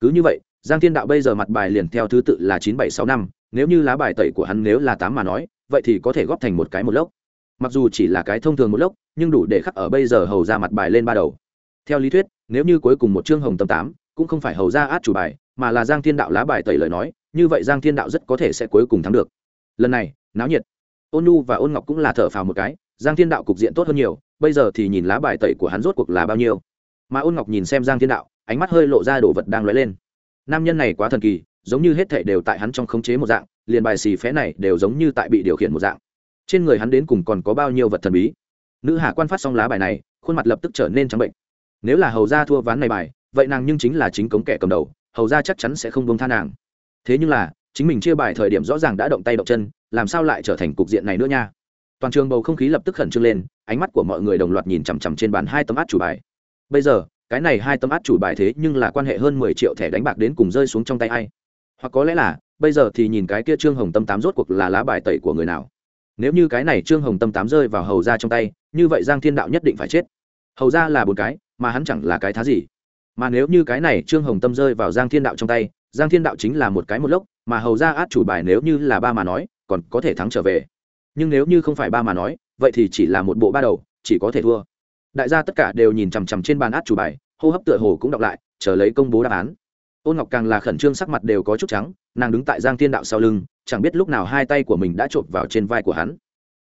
S1: Cứ như vậy, giang thiên đạo bây giờ mặt bài liền theo thứ tự là chín bảy sáu năm, nếu như lá bài tẩy của hắn nếu là tám mà nói vậy thì có thể góp thành một cái một lốc. Mặc dù chỉ là cái thông thường một lốc, nhưng đủ để khắc ở bây giờ hầu ra mặt bài lên ba đầu. Theo lý thuyết, nếu như cuối cùng một chương hồng tâm tám, cũng không phải hầu ra át chủ bài, mà là giang thiên đạo lá bài tẩy lời nói, như vậy giang thiên đạo rất có thể sẽ cuối cùng thắng được. Lần này, náo nhiệt. Ôn nu và ôn ngọc cũng là thở phào một cái, giang thiên đạo cục diện tốt hơn nhiều, bây giờ thì nhìn lá bài tẩy của hắn rốt cuộc là bao nhiêu. Mà ôn ngọc nhìn xem giang thiên đạo, ánh mắt hơi lộ ra đồ vật đang lóe lên. Nam nhân này quá thần kỳ, giống như hết thảy đều tại hắn trong khống chế một dạng liền bài xì phé này đều giống như tại bị điều khiển một dạng. Trên người hắn đến cùng còn có bao nhiêu vật thần bí? Nữ hà quan phát xong lá bài này, khuôn mặt lập tức trở nên trắng bệnh. Nếu là hầu gia thua ván này bài, vậy nàng nhưng chính là chính cống kẻ cầm đầu, hầu gia chắc chắn sẽ không bông tha nàng. Thế nhưng là, chính mình chia bài thời điểm rõ ràng đã động tay động chân, làm sao lại trở thành cục diện này nữa nha? Toàn trường bầu không khí lập tức khẩn trương lên, ánh mắt của mọi người đồng loạt nhìn chằm chằm trên bàn hai tấm át chủ bài. Bây giờ, cái này hai tấm át chủ bài thế nhưng là quan hệ hơn mười triệu thẻ đánh bạc đến cùng rơi xuống trong tay ai? Hoặc có lẽ là bây giờ thì nhìn cái kia trương hồng tâm tám rốt cuộc là lá bài tẩy của người nào? Nếu như cái này trương hồng tâm tám rơi vào hầu ra trong tay, như vậy giang thiên đạo nhất định phải chết. Hầu ra là bốn cái, mà hắn chẳng là cái thá gì. Mà nếu như cái này trương hồng tâm rơi vào giang thiên đạo trong tay, giang thiên đạo chính là một cái một lốc, mà hầu ra át chủ bài nếu như là ba mà nói, còn có thể thắng trở về. Nhưng nếu như không phải ba mà nói, vậy thì chỉ là một bộ ba đầu, chỉ có thể thua. Đại gia tất cả đều nhìn chằm chằm trên bàn át chủ bài, hô hấp tựa hồ cũng đọc lại, chờ lấy công bố đáp án ôn ngọc càng là khẩn trương sắc mặt đều có chút trắng, nàng đứng tại giang thiên đạo sau lưng, chẳng biết lúc nào hai tay của mình đã chộp vào trên vai của hắn.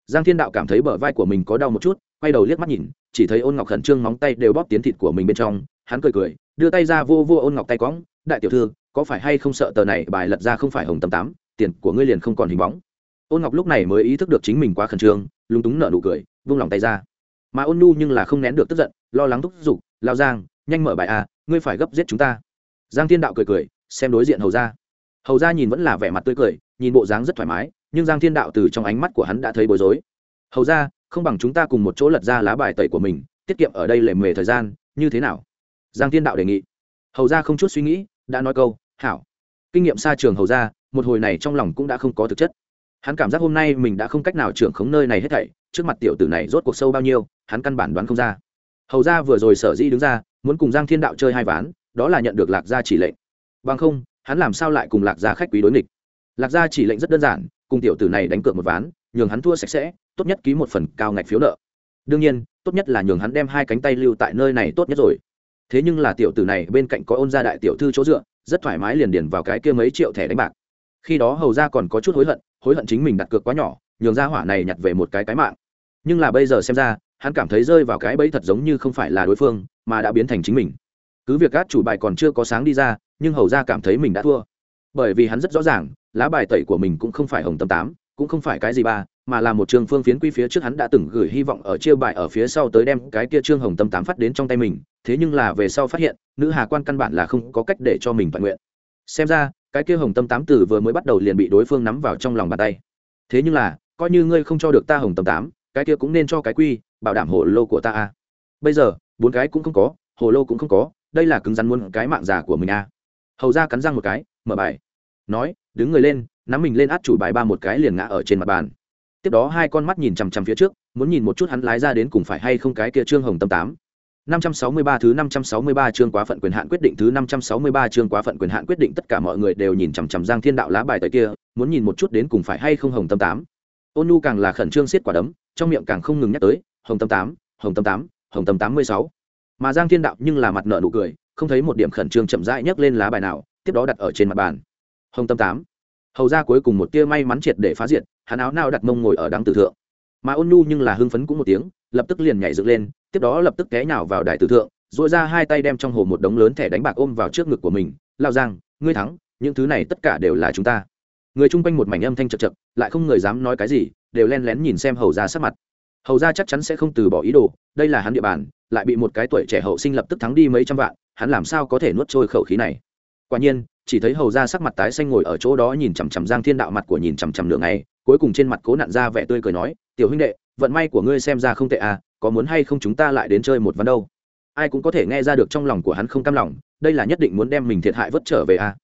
S1: Giang thiên đạo cảm thấy bờ vai của mình có đau một chút, quay đầu liếc mắt nhìn, chỉ thấy ôn ngọc khẩn trương móng tay đều bóp tiến thịt của mình bên trong, hắn cười cười, đưa tay ra vô vô ôn ngọc tay cõng, đại tiểu thư, có phải hay không sợ tờ này bài lật ra không phải hồng tâm tám, tiền của ngươi liền không còn hình bóng? Ôn ngọc lúc này mới ý thức được chính mình quá khẩn trương, lúng túng nở nụ cười, vung lòng tay ra. Mà ôn nu nhưng là không nén được tức giận, lo lắng thúc giục lao giang, nhanh mở bài a ngươi phải gấp giết chúng ta giang thiên đạo cười cười, xem đối diện hầu ra hầu ra nhìn vẫn là vẻ mặt tươi cười, nhìn bộ dáng rất thoải mái, nhưng giang thiên đạo từ trong ánh mắt của hắn đã thấy bối rối. Hầu ra không bằng chúng ta cùng một chỗ lật ra lá bài tẩy của mình, tiết kiệm ở đây lề mề thời gian, như thế nào? Giang thiên đạo đề nghị. Hầu ra không chút suy nghĩ, đã nói câu, hảo. Kinh nghiệm xa trường hầu ra một hồi này trong lòng cũng đã không có thực chất. Hắn cảm giác hôm nay mình đã không cách nào trưởng khống nơi này hết thảy, trước mặt tiểu tử này rốt cuộc sâu bao nhiêu, hắn căn bản đoán không ra. Hầu ra vừa rồi sở dĩ đứng ra, muốn cùng giang thiên đạo chơi hai ván đó là nhận được lạc gia chỉ lệnh. Bằng không, hắn làm sao lại cùng lạc gia khách quý đối nghịch? Lạc gia chỉ lệnh rất đơn giản, cùng tiểu tử này đánh cược một ván, nhường hắn thua sạch sẽ, tốt nhất ký một phần cao ngạch phiếu nợ. Đương nhiên, tốt nhất là nhường hắn đem hai cánh tay lưu tại nơi này tốt nhất rồi. Thế nhưng là tiểu tử này bên cạnh có ôn gia đại tiểu thư chỗ dựa, rất thoải mái liền điền vào cái kia mấy triệu thẻ đánh bạc. Khi đó hầu ra còn có chút hối hận hối hận chính mình đặt cược quá nhỏ, nhường ra hỏa này nhặt về một cái cái mạng. Nhưng là bây giờ xem ra, hắn cảm thấy rơi vào cái bẫy thật giống như không phải là đối phương, mà đã biến thành chính mình cứ việc các chủ bài còn chưa có sáng đi ra, nhưng hầu ra cảm thấy mình đã thua. Bởi vì hắn rất rõ ràng, lá bài tẩy của mình cũng không phải hồng tâm tám, cũng không phải cái gì ba, mà là một trường phương phiến quy phía trước hắn đã từng gửi hy vọng ở chia bài ở phía sau tới đem cái kia trương hồng tâm tám phát đến trong tay mình, thế nhưng là về sau phát hiện, nữ hà quan căn bản là không có cách để cho mình toàn nguyện. Xem ra, cái kia hồng tâm tám tử vừa mới bắt đầu liền bị đối phương nắm vào trong lòng bàn tay. Thế nhưng là, coi như ngươi không cho được ta hồng tâm tám, cái kia cũng nên cho cái quy, bảo đảm hồ lô của ta a. Bây giờ, bốn cái cũng không có, hồ lô cũng không có đây là cứng rắn muốn cái mạng già của mình a hầu ra cắn răng một cái mở bài nói đứng người lên nắm mình lên át chủ bài ba một cái liền ngã ở trên mặt bàn tiếp đó hai con mắt nhìn chằm chằm phía trước muốn nhìn một chút hắn lái ra đến cùng phải hay không cái kia trương hồng tâm tám 563 thứ 563 chương quá phận quyền hạn quyết định thứ 563 chương quá phận quyền hạn quyết định tất cả mọi người đều nhìn chằm chằm Giang Thiên Đạo lá bài tới kia, muốn nhìn một chút đến cùng phải hay không Hồng Tâm tám. Ôn Nhu càng là khẩn trương siết quả đấm, trong miệng càng không ngừng nhắc tới, Hồng Tâm tám, Hồng Tâm tám, Hồng Tâm 86. Mà Giang Thiên Đạo nhưng là mặt nợ nụ cười, không thấy một điểm khẩn trương chậm rãi nhấc lên lá bài nào, tiếp đó đặt ở trên mặt bàn. Hồng Tâm tám. Hầu ra cuối cùng một tia may mắn triệt để phá diệt, hắn áo nào đặt mông ngồi ở đằng tử thượng. Mà Ôn Nhu nhưng là hưng phấn cũng một tiếng, lập tức liền nhảy dựng lên, tiếp đó lập tức té nhào vào đài tử thượng dội ra hai tay đem trong hồ một đống lớn thẻ đánh bạc ôm vào trước ngực của mình lao giang ngươi thắng những thứ này tất cả đều là chúng ta người chung quanh một mảnh âm thanh chật chật lại không người dám nói cái gì đều len lén nhìn xem hầu ra sắc mặt hầu ra chắc chắn sẽ không từ bỏ ý đồ đây là hắn địa bàn lại bị một cái tuổi trẻ hậu sinh lập tức thắng đi mấy trăm vạn, hắn làm sao có thể nuốt trôi khẩu khí này? Quả nhiên, chỉ thấy hầu ra sắc mặt tái xanh ngồi ở chỗ đó nhìn chằm chằm giang thiên đạo mặt của nhìn chằm chằm lượng này cuối cùng trên mặt cố nặn ra vẻ tươi cười nói, tiểu huynh đệ, vận may của ngươi xem ra không tệ à có muốn hay không chúng ta lại đến chơi một ván đâu? Ai cũng có thể nghe ra được trong lòng của hắn không cam lòng, đây là nhất định muốn đem mình thiệt hại vất trở về à.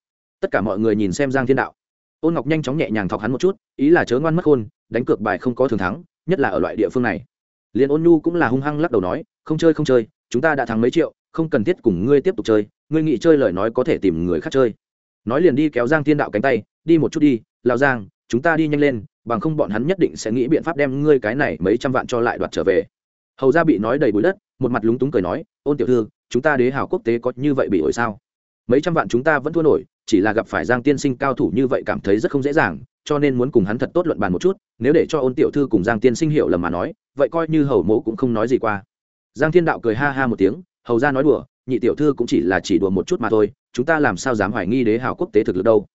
S1: Tất cả mọi người nhìn xem giang thiên đạo. Ôn ngọc nhanh chóng nhẹ nhàng thọc hắn một chút, ý là chớ ngoan mất khôn, đánh cược bài không có thường thắng, nhất là ở loại địa phương này liền ôn nhu cũng là hung hăng lắc đầu nói, không chơi không chơi, chúng ta đã thắng mấy triệu, không cần thiết cùng ngươi tiếp tục chơi, ngươi nghĩ chơi lời nói có thể tìm người khác chơi. Nói liền đi kéo giang thiên đạo cánh tay, đi một chút đi, lão giang, chúng ta đi nhanh lên, bằng không bọn hắn nhất định sẽ nghĩ biện pháp đem ngươi cái này mấy trăm vạn cho lại đoạt trở về. Hầu ra bị nói đầy bụi đất, một mặt lúng túng cười nói, ôn tiểu thư, chúng ta đế hào quốc tế có như vậy bị ổi sao? Mấy trăm vạn chúng ta vẫn thua nổi, chỉ là gặp phải giang tiên sinh cao thủ như vậy cảm thấy rất không dễ dàng, cho nên muốn cùng hắn thật tốt luận bàn một chút, nếu để cho ôn tiểu thư cùng giang tiên sinh hiểu lầm mà nói vậy coi như hầu mỗ cũng không nói gì qua. Giang thiên đạo cười ha ha một tiếng, hầu ra nói đùa, nhị tiểu thư cũng chỉ là chỉ đùa một chút mà thôi, chúng ta làm sao dám hoài nghi đế hào quốc tế thực lực đâu.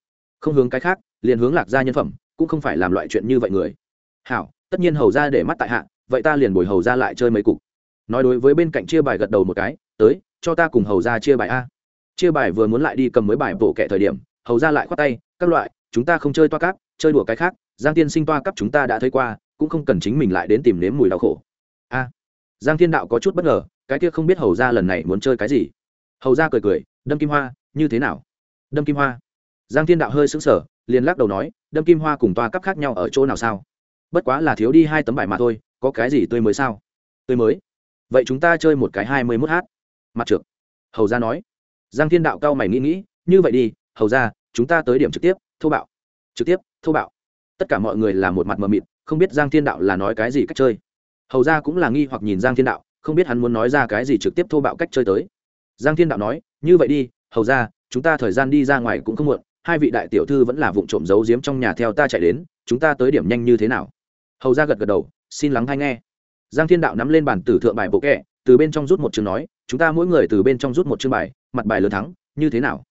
S1: Không hướng cái khác, liền hướng lạc gia nhân phẩm, cũng không phải làm loại chuyện như vậy người. Hảo, tất nhiên hầu ra để mắt tại hạ, vậy ta liền bồi hầu ra lại chơi mấy cục. Nói đối với bên cạnh chia bài gật đầu một cái, tới, cho ta cùng hầu ra chia bài a. Chia bài vừa muốn lại đi cầm mới bài bổ kệ thời điểm, hầu ra lại khoát tay, các loại, chúng ta không chơi toa cáp, chơi đùa cái khác, giang tiên sinh toa cấp chúng ta đã thấy qua cũng không cần chính mình lại đến tìm nếm mùi đau khổ. A, giang thiên đạo có chút bất ngờ, cái kia không biết hầu ra lần này muốn chơi cái gì. Hầu ra cười cười, đâm kim hoa, như thế nào? Đâm kim hoa. Giang thiên đạo hơi sững sờ, liền lắc đầu nói, đâm kim hoa cùng toa cấp khác nhau ở chỗ nào sao? Bất quá là thiếu đi hai tấm bài mà thôi, có cái gì tươi mới sao? Tươi mới? Vậy chúng ta chơi một cái hai mươi mốt h mặt trượt hầu ra nói. Giang thiên đạo cao mày nghĩ nghĩ, như vậy đi, hầu ra chúng ta tới điểm trực tiếp, thô bạo. Trực tiếp, thô bạo. Tất cả mọi người là một mặt mờ mịt không biết giang thiên đạo là nói cái gì cách chơi. Hầu ra cũng là nghi hoặc nhìn giang thiên đạo, không biết hắn muốn nói ra cái gì trực tiếp thô bạo cách chơi tới. Giang thiên đạo nói, như vậy đi, hầu ra chúng ta thời gian đi ra ngoài cũng không muộn, hai vị đại tiểu thư vẫn là vụ trộm giấu giếm trong nhà theo ta chạy đến, chúng ta tới điểm nhanh như thế nào? Hầu ra gật gật đầu, xin lắng hay nghe. Giang thiên đạo nắm lên bàn tử thượng bài bộ kệ, từ bên trong rút một chương nói, chúng ta mỗi người từ bên trong rút một chương bài, mặt bài lớn thắng, như thế nào?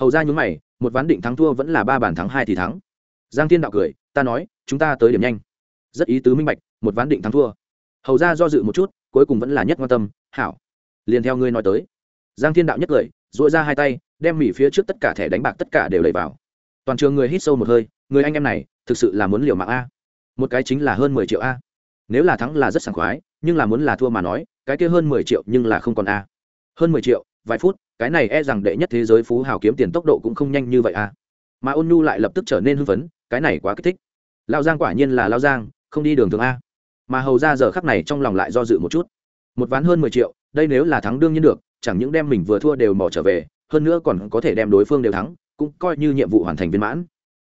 S1: Hầu ra nhún mày, một ván định thắng thua vẫn là ba bàn thắng hai thì thắng. Giang thiên đạo cười, ta nói, chúng ta tới điểm nhanh rất ý tứ minh bạch, một ván định thắng thua. Hầu ra do dự một chút, cuối cùng vẫn là nhất quan tâm, hảo. Liền theo ngươi nói tới. Giang thiên đạo nhất cười dội ra hai tay, đem mỉ phía trước tất cả thẻ đánh bạc tất cả đều đẩy vào. Toàn trường người hít sâu một hơi, người anh em này, thực sự là muốn liều mạng a. Một cái chính là hơn mười triệu a. Nếu là thắng là rất sảng khoái, nhưng là muốn là thua mà nói, cái kia hơn mười triệu nhưng là không còn a. Hơn mười triệu, vài phút, cái này e rằng đệ nhất thế giới phú hào kiếm tiền tốc độ cũng không nhanh như vậy a. Mà ôn nhu lại lập tức trở nên hưng phấn, cái này quá kích thích. Lao giang quả nhiên là lao giang không đi đường thường a. Mà hầu ra giờ khắc này trong lòng lại do dự một chút. Một ván hơn mười triệu, đây nếu là thắng đương nhiên được, chẳng những đem mình vừa thua đều mỏ trở về, hơn nữa còn có thể đem đối phương đều thắng, cũng coi như nhiệm vụ hoàn thành viên mãn.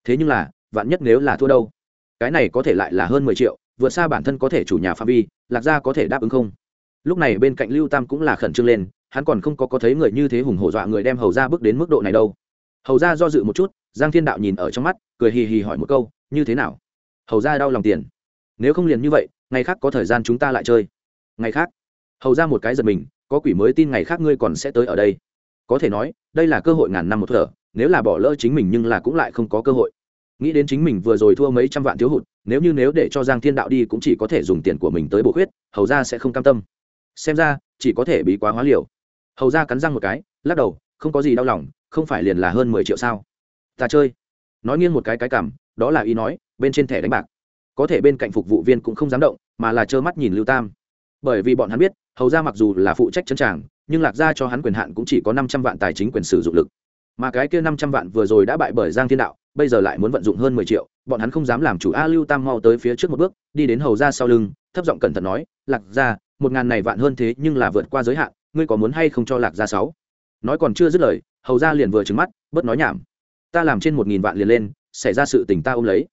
S1: Thế nhưng là, vạn nhất nếu là thua đâu? Cái này có thể lại là hơn mười triệu, vượt xa bản thân có thể chủ nhà phạm vi, lạc gia có thể đáp ứng không? Lúc này bên cạnh lưu tam cũng là khẩn trương lên, hắn còn không có có thấy người như thế hùng hổ dọa người đem hầu ra bước đến mức độ này đâu. Hầu ra do dự một chút, giang thiên đạo nhìn ở trong mắt, cười hì hì hỏi một câu, như thế nào? Hầu ra đau lòng tiền? Nếu không liền như vậy, ngày khác có thời gian chúng ta lại chơi. Ngày khác, hầu ra một cái giật mình, có quỷ mới tin ngày khác ngươi còn sẽ tới ở đây. Có thể nói, đây là cơ hội ngàn năm một thở, nếu là bỏ lỡ chính mình nhưng là cũng lại không có cơ hội. Nghĩ đến chính mình vừa rồi thua mấy trăm vạn thiếu hụt, nếu như nếu để cho giang thiên đạo đi cũng chỉ có thể dùng tiền của mình tới bổ khuyết, hầu ra sẽ không cam tâm. Xem ra, chỉ có thể bị quá hóa liều. Hầu ra cắn răng một cái, lắc đầu, không có gì đau lòng, không phải liền là hơn mười triệu sao? Ta chơi. Nói nghiêng một cái cái cảm, đó là ý nói, bên trên thẻ đánh bạc có thể bên cạnh phục vụ viên cũng không dám động, mà là trơ mắt nhìn lưu tam. Bởi vì bọn hắn biết, hầu ra mặc dù là phụ trách chân tràng, nhưng lạc ra cho hắn quyền hạn cũng chỉ có năm trăm vạn tài chính quyền sử dụng lực. Mà cái kia năm trăm vạn vừa rồi đã bại bởi giang thiên đạo, bây giờ lại muốn vận dụng hơn mười triệu, bọn hắn không dám làm chủ. A lưu tam mau tới phía trước một bước, đi đến hầu ra sau lưng, thấp giọng cẩn thận nói, lạc ra một ngàn này vạn hơn thế nhưng là vượt qua giới hạn, ngươi có muốn hay không cho lạc ra sáu? Nói còn chưa dứt lời, hầu ra liền vừa trứng mắt, bớt nói nhảm, ta làm trên một nghìn vạn liền lên, xảy ra sự tình ta ôm lấy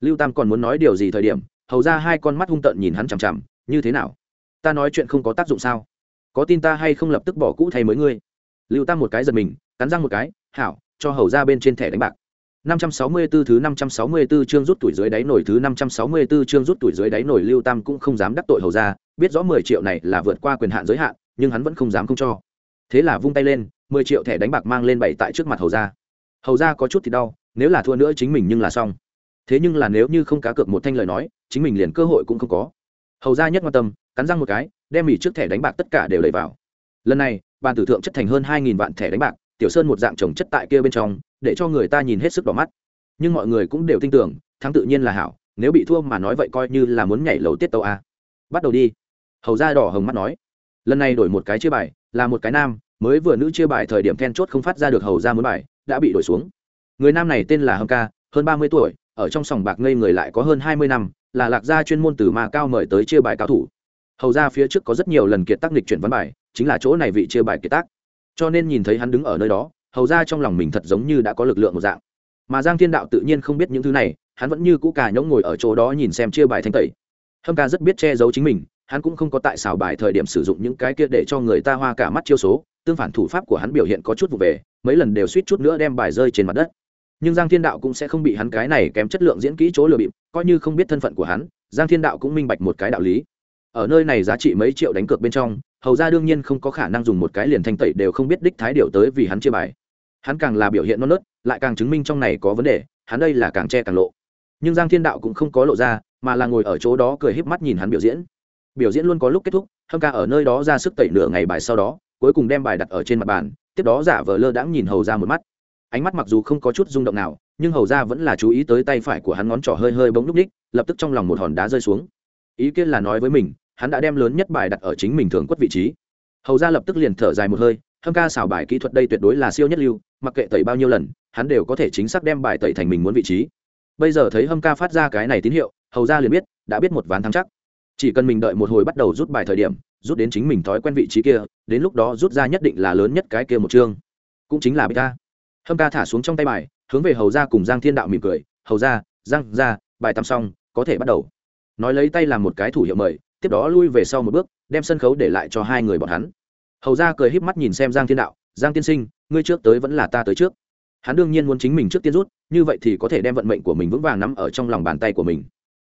S1: lưu tam còn muốn nói điều gì thời điểm hầu ra hai con mắt hung tợn nhìn hắn chằm chằm như thế nào ta nói chuyện không có tác dụng sao có tin ta hay không lập tức bỏ cũ thay mới ngươi lưu tam một cái giật mình cắn răng một cái hảo cho hầu ra bên trên thẻ đánh bạc 564 thứ 564 chương rút tuổi dưới đáy nổi thứ 564 chương rút tuổi dưới đáy nổi Lưu Tam cũng không dám đắc tội hầu ra, biết rõ 10 triệu này là vượt qua quyền hạn giới hạn, nhưng hắn vẫn không dám không cho. Thế là vung tay lên, 10 triệu thẻ đánh bạc mang lên bảy tại trước mặt hầu ra. Hầu ra có chút thì đau, nếu là thua nữa chính mình nhưng là xong. Thế nhưng là nếu như không cá cược một thanh lời nói, chính mình liền cơ hội cũng không có. Hầu ra nhất quan tâm, cắn răng một cái, đem mỉ trước thẻ đánh bạc tất cả đều đẩy vào. Lần này, bàn tử thượng chất thành hơn 2000 vạn thẻ đánh bạc, tiểu sơn một dạng trồng chất tại kia bên trong để cho người ta nhìn hết sức đỏ mắt. Nhưng mọi người cũng đều tin tưởng thắng tự nhiên là hảo nếu bị thua mà nói vậy coi như là muốn nhảy lầu tiết tàu a. Bắt đầu đi. Hầu ra đỏ hồng mắt nói. Lần này đổi một cái chia bài là một cái nam mới vừa nữ chia bài thời điểm then chốt không phát ra được hầu ra muốn bài đã bị đổi xuống. Người nam này tên là hâm ca hơn ba mươi tuổi ở trong sòng bạc ngây người lại có hơn hai mươi năm, là lạc gia chuyên môn từ ma cao mời tới chia bài cao thủ. Hầu ra phía trước có rất nhiều lần kiệt tác nghịch chuyển văn bài, chính là chỗ này vị chia bài kiệt tác. Cho nên nhìn thấy hắn đứng ở nơi đó, hầu ra trong lòng mình thật giống như đã có lực lượng một dạng. Mà giang thiên đạo tự nhiên không biết những thứ này, hắn vẫn như cũ cả nhõng ngồi ở chỗ đó nhìn xem chia bài thanh tẩy. Hâm ca rất biết che giấu chính mình, hắn cũng không có tại xào bài thời điểm sử dụng những cái kia để cho người ta hoa cả mắt chiêu số, tương phản thủ pháp của hắn biểu hiện có chút vụ về, mấy lần đều suýt chút nữa đem bài rơi trên mặt đất nhưng giang thiên đạo cũng sẽ không bị hắn cái này kém chất lượng diễn kỹ chỗ lừa bịp, coi như không biết thân phận của hắn, giang thiên đạo cũng minh bạch một cái đạo lý. Ở nơi này giá trị mấy triệu đánh cược bên trong, hầu ra đương nhiên không có khả năng dùng một cái liền thanh tẩy đều không biết đích thái điều tới vì hắn chia bài. Hắn càng là biểu hiện non nớt, lại càng chứng minh trong này có vấn đề, hắn đây là càng che càng lộ. Nhưng giang thiên đạo cũng không có lộ ra, mà là ngồi ở chỗ đó cười híp mắt nhìn hắn biểu diễn. Biểu diễn luôn có lúc kết thúc, hâm ca ở nơi đó ra sức tẩy nửa ngày bài sau đó, cuối cùng đem bài đặt ở trên mặt bàn, tiếp đó giả vờ lơ đãng nhìn hầu ra một mắt ánh mắt mặc dù không có chút rung động nào, nhưng hầu ra vẫn là chú ý tới tay phải của hắn ngón trỏ hơi hơi bỗng núp ních lập tức trong lòng một hòn đá rơi xuống. Ý kiến là nói với mình, hắn đã đem lớn nhất bài đặt ở chính mình thường quất vị trí. Hầu ra lập tức liền thở dài một hơi, hâm ca xảo bài kỹ thuật đây tuyệt đối là siêu nhất lưu, mặc kệ tẩy bao nhiêu lần, hắn đều có thể chính xác đem bài tẩy thành mình muốn vị trí. Bây giờ thấy hâm ca phát ra cái này tín hiệu, hầu ra liền biết, đã biết một ván thắng chắc. Chỉ cần mình đợi một hồi bắt đầu rút bài thời điểm, rút đến chính mình thói quen vị trí kia, đến lúc đó rút ra nhất định là lớn nhất cái kia một chương. Cũng chính là bê ta hâm ca thả xuống trong tay bài, hướng về hầu ra cùng giang thiên đạo mỉm cười, hầu ra giang ra bài tắm xong, có thể bắt đầu. Nói lấy tay làm một cái thủ hiệu mời, tiếp đó lui về sau một bước, đem sân khấu để lại cho hai người bọn hắn. Hầu ra cười híp mắt nhìn xem giang thiên đạo, giang tiên sinh, ngươi trước tới vẫn là ta tới trước. Hắn đương nhiên muốn chính mình trước tiên rút, như vậy thì có thể đem vận mệnh của mình vững vàng nắm ở trong lòng bàn tay của mình.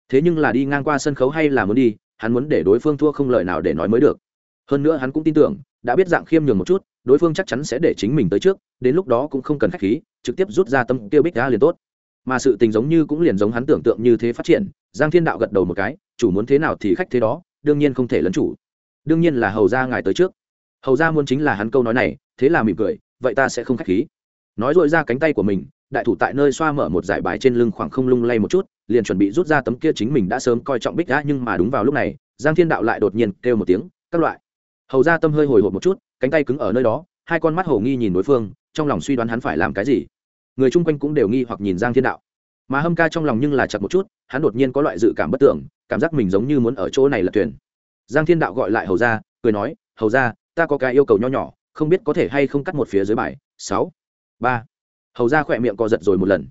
S1: Thế nhưng là đi ngang qua sân khấu hay là muốn đi, hắn muốn để đối phương thua không lời nào để nói mới được hơn nữa hắn cũng tin tưởng, đã biết dạng khiêm nhường một chút, đối phương chắc chắn sẽ để chính mình tới trước, đến lúc đó cũng không cần khách khí, trực tiếp rút ra tâm tiêu bích ra liền tốt. Mà sự tình giống như cũng liền giống hắn tưởng tượng như thế phát triển, giang thiên đạo gật đầu một cái, chủ muốn thế nào thì khách thế đó, đương nhiên không thể lấn chủ. Đương nhiên là hầu ra ngài tới trước. Hầu ra muốn chính là hắn câu nói này, thế là mỉm cười, vậy ta sẽ không khách khí. Nói dội ra cánh tay của mình, đại thủ tại nơi xoa mở một giải bài trên lưng khoảng không lung lay một chút, liền chuẩn bị rút ra tấm kia chính mình đã sớm coi trọng bích đã nhưng mà đúng vào lúc này, giang thiên đạo lại đột nhiên kêu một tiếng, các loại hầu ra tâm hơi hồi hộp một chút, cánh tay cứng ở nơi đó, hai con mắt hồ nghi nhìn đối phương, trong lòng suy đoán hắn phải làm cái gì. Người chung quanh cũng đều nghi hoặc nhìn giang thiên đạo. Mà hâm ca trong lòng nhưng là chặt một chút, hắn đột nhiên có loại dự cảm bất tưởng, cảm giác mình giống như muốn ở chỗ này là thuyền. giang thiên đạo gọi lại hầu ra, cười nói, hầu ra, ta có cái yêu cầu nho nhỏ, không biết có thể hay không cắt một phía dưới bài. Sáu, ba. Hầu ra khỏe miệng co giật rồi một lần.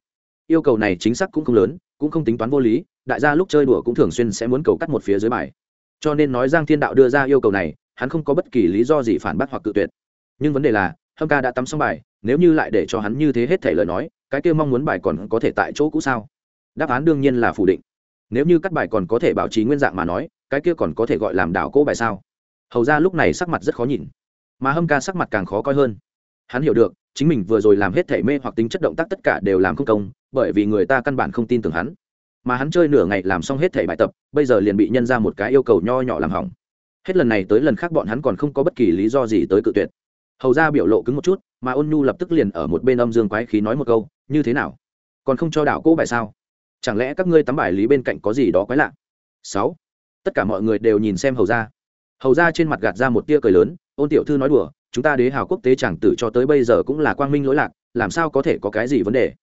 S1: Yêu cầu này chính xác cũng không lớn, cũng không tính toán vô lý, đại gia lúc chơi đùa cũng thường xuyên sẽ muốn cầu cắt một phía dưới bài. Cho nên nói giang thiên đạo đưa ra yêu cầu này hắn không có bất kỳ lý do gì phản bác hoặc cự tuyệt. Nhưng vấn đề là, hâm ca đã tắm xong bài, nếu như lại để cho hắn như thế hết thể lời nói, cái kia mong muốn bài còn có thể tại chỗ cũ sao? Đáp án đương nhiên là phủ định. Nếu như cắt bài còn có thể bảo trì nguyên dạng mà nói, cái kia còn có thể gọi làm đảo cỗ bài sao? Hầu ra lúc này sắc mặt rất khó nhìn. Mà hâm ca sắc mặt càng khó coi hơn. Hắn hiểu được, chính mình vừa rồi làm hết thể mê hoặc tính chất động tác tất cả đều làm không công, bởi vì người ta căn bản không tin tưởng hắn. Mà hắn chơi nửa ngày làm xong hết thể bài tập, bây giờ liền bị nhân ra một cái yêu cầu nho nhỏ làm hỏng hết lần này tới lần khác bọn hắn còn không có bất kỳ lý do gì tới cự tuyệt. Hầu ra biểu lộ cứng một chút, mà ôn nhu lập tức liền ở một bên âm dương quái khí nói một câu, như thế nào? Còn không cho đảo cỗ bài sao? Chẳng lẽ các ngươi tắm bài lý bên cạnh có gì đó quái lạ? Sáu. Tất cả mọi người đều nhìn xem hầu ra hầu ra trên mặt gạt ra một tia cười lớn, ôn tiểu thư nói đùa, chúng ta đế hào quốc tế chẳng tử cho tới bây giờ cũng là quang minh lỗi lạc, làm sao có thể có cái gì vấn đề?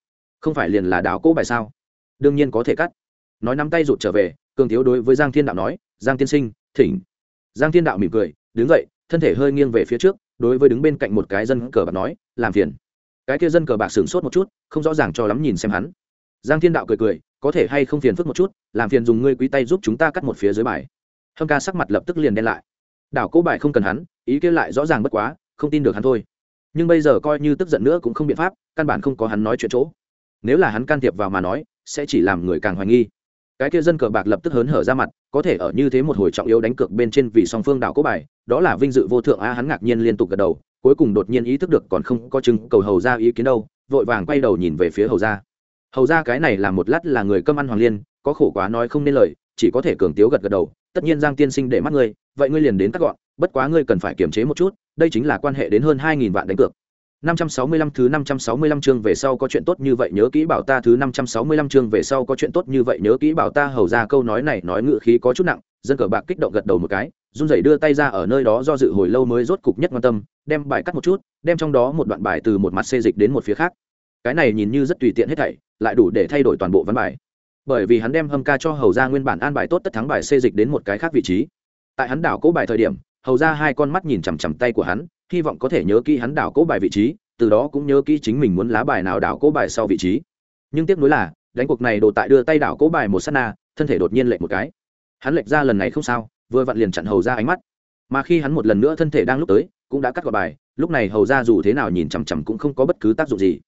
S1: Không phải liền là đảo cỗ bài sao? Đương nhiên có thể cắt. Nói nắm tay rụt trở về, cường thiếu đối với giang thiên đạo nói, giang tiên sinh, thỉnh giang thiên đạo mỉm cười, đứng dậy, thân thể hơi nghiêng về phía trước, đối với đứng bên cạnh một cái dân cờ bạc nói, làm phiền. Cái kia dân cờ bạc sửng sốt một chút, không rõ ràng cho lắm nhìn xem hắn. Giang thiên đạo cười cười, có thể hay không phiền phức một chút, làm phiền dùng ngươi quý tay giúp chúng ta cắt một phía dưới bài. Hâm ca sắc mặt lập tức liền đen lại. Đảo cố bài không cần hắn, ý kia lại rõ ràng bất quá, không tin được hắn thôi. Nhưng bây giờ coi như tức giận nữa cũng không biện pháp, căn bản không có hắn nói chuyện chỗ. Nếu là hắn can thiệp vào mà nói, sẽ chỉ làm người càng hoài nghi cái kia dân cờ bạc lập tức hớn hở ra mặt, có thể ở như thế một hồi trọng yếu đánh cược bên trên vì song phương đảo cố bài, đó là vinh dự vô thượng a hắn ngạc nhiên liên tục gật đầu, cuối cùng đột nhiên ý thức được còn không có chứng cầu hầu ra ý kiến đâu, vội vàng quay đầu nhìn về phía hầu ra. Hầu ra cái này là một lát là người cơm ăn hoàng liên, có khổ quá nói không nên lời, chỉ có thể cường tiếu gật gật đầu, tất nhiên giang tiên sinh để mắt ngươi, vậy ngươi liền đến cắt gọn, bất quá ngươi cần phải kiềm chế một chút, đây chính là quan hệ đến hơn hai nghìn vạn đánh cược. 565 thứ 565 chương về sau có chuyện tốt như vậy nhớ kỹ bảo ta thứ 565 chương về sau có chuyện tốt như vậy nhớ kỹ bảo ta hầu ra câu nói này nói ngữ khí có chút nặng, dân cờ bạc kích động gật đầu một cái, run rẩy đưa tay ra ở nơi đó do dự hồi lâu mới rốt cục nhất quan tâm, đem bài cắt một chút, đem trong đó một đoạn bài từ một mặt xê dịch đến một phía khác. Cái này nhìn như rất tùy tiện hết thảy, lại đủ để thay đổi toàn bộ văn bài. Bởi vì hắn đem hâm ca cho hầu ra nguyên bản an bài tốt tất thắng bài xê dịch đến một cái khác vị trí. Tại hắn đảo cố bài thời điểm, hầu ra hai con mắt nhìn chằm chằm tay của hắn, hy vọng có thể nhớ kỹ hắn đảo cố bài vị trí, từ đó cũng nhớ kỹ chính mình muốn lá bài nào đảo cố bài sau vị trí. Nhưng tiếc nuối là đánh cuộc này đồ tại đưa tay đảo cố bài một sát na thân thể đột nhiên lệch một cái. Hắn lệch ra lần này không sao vừa vặn liền chặn hầu ra ánh mắt. Mà khi hắn một lần nữa thân thể đang lúc tới cũng đã cắt gọt bài lúc này hầu ra dù thế nào nhìn chằm chằm cũng không có bất cứ tác dụng gì.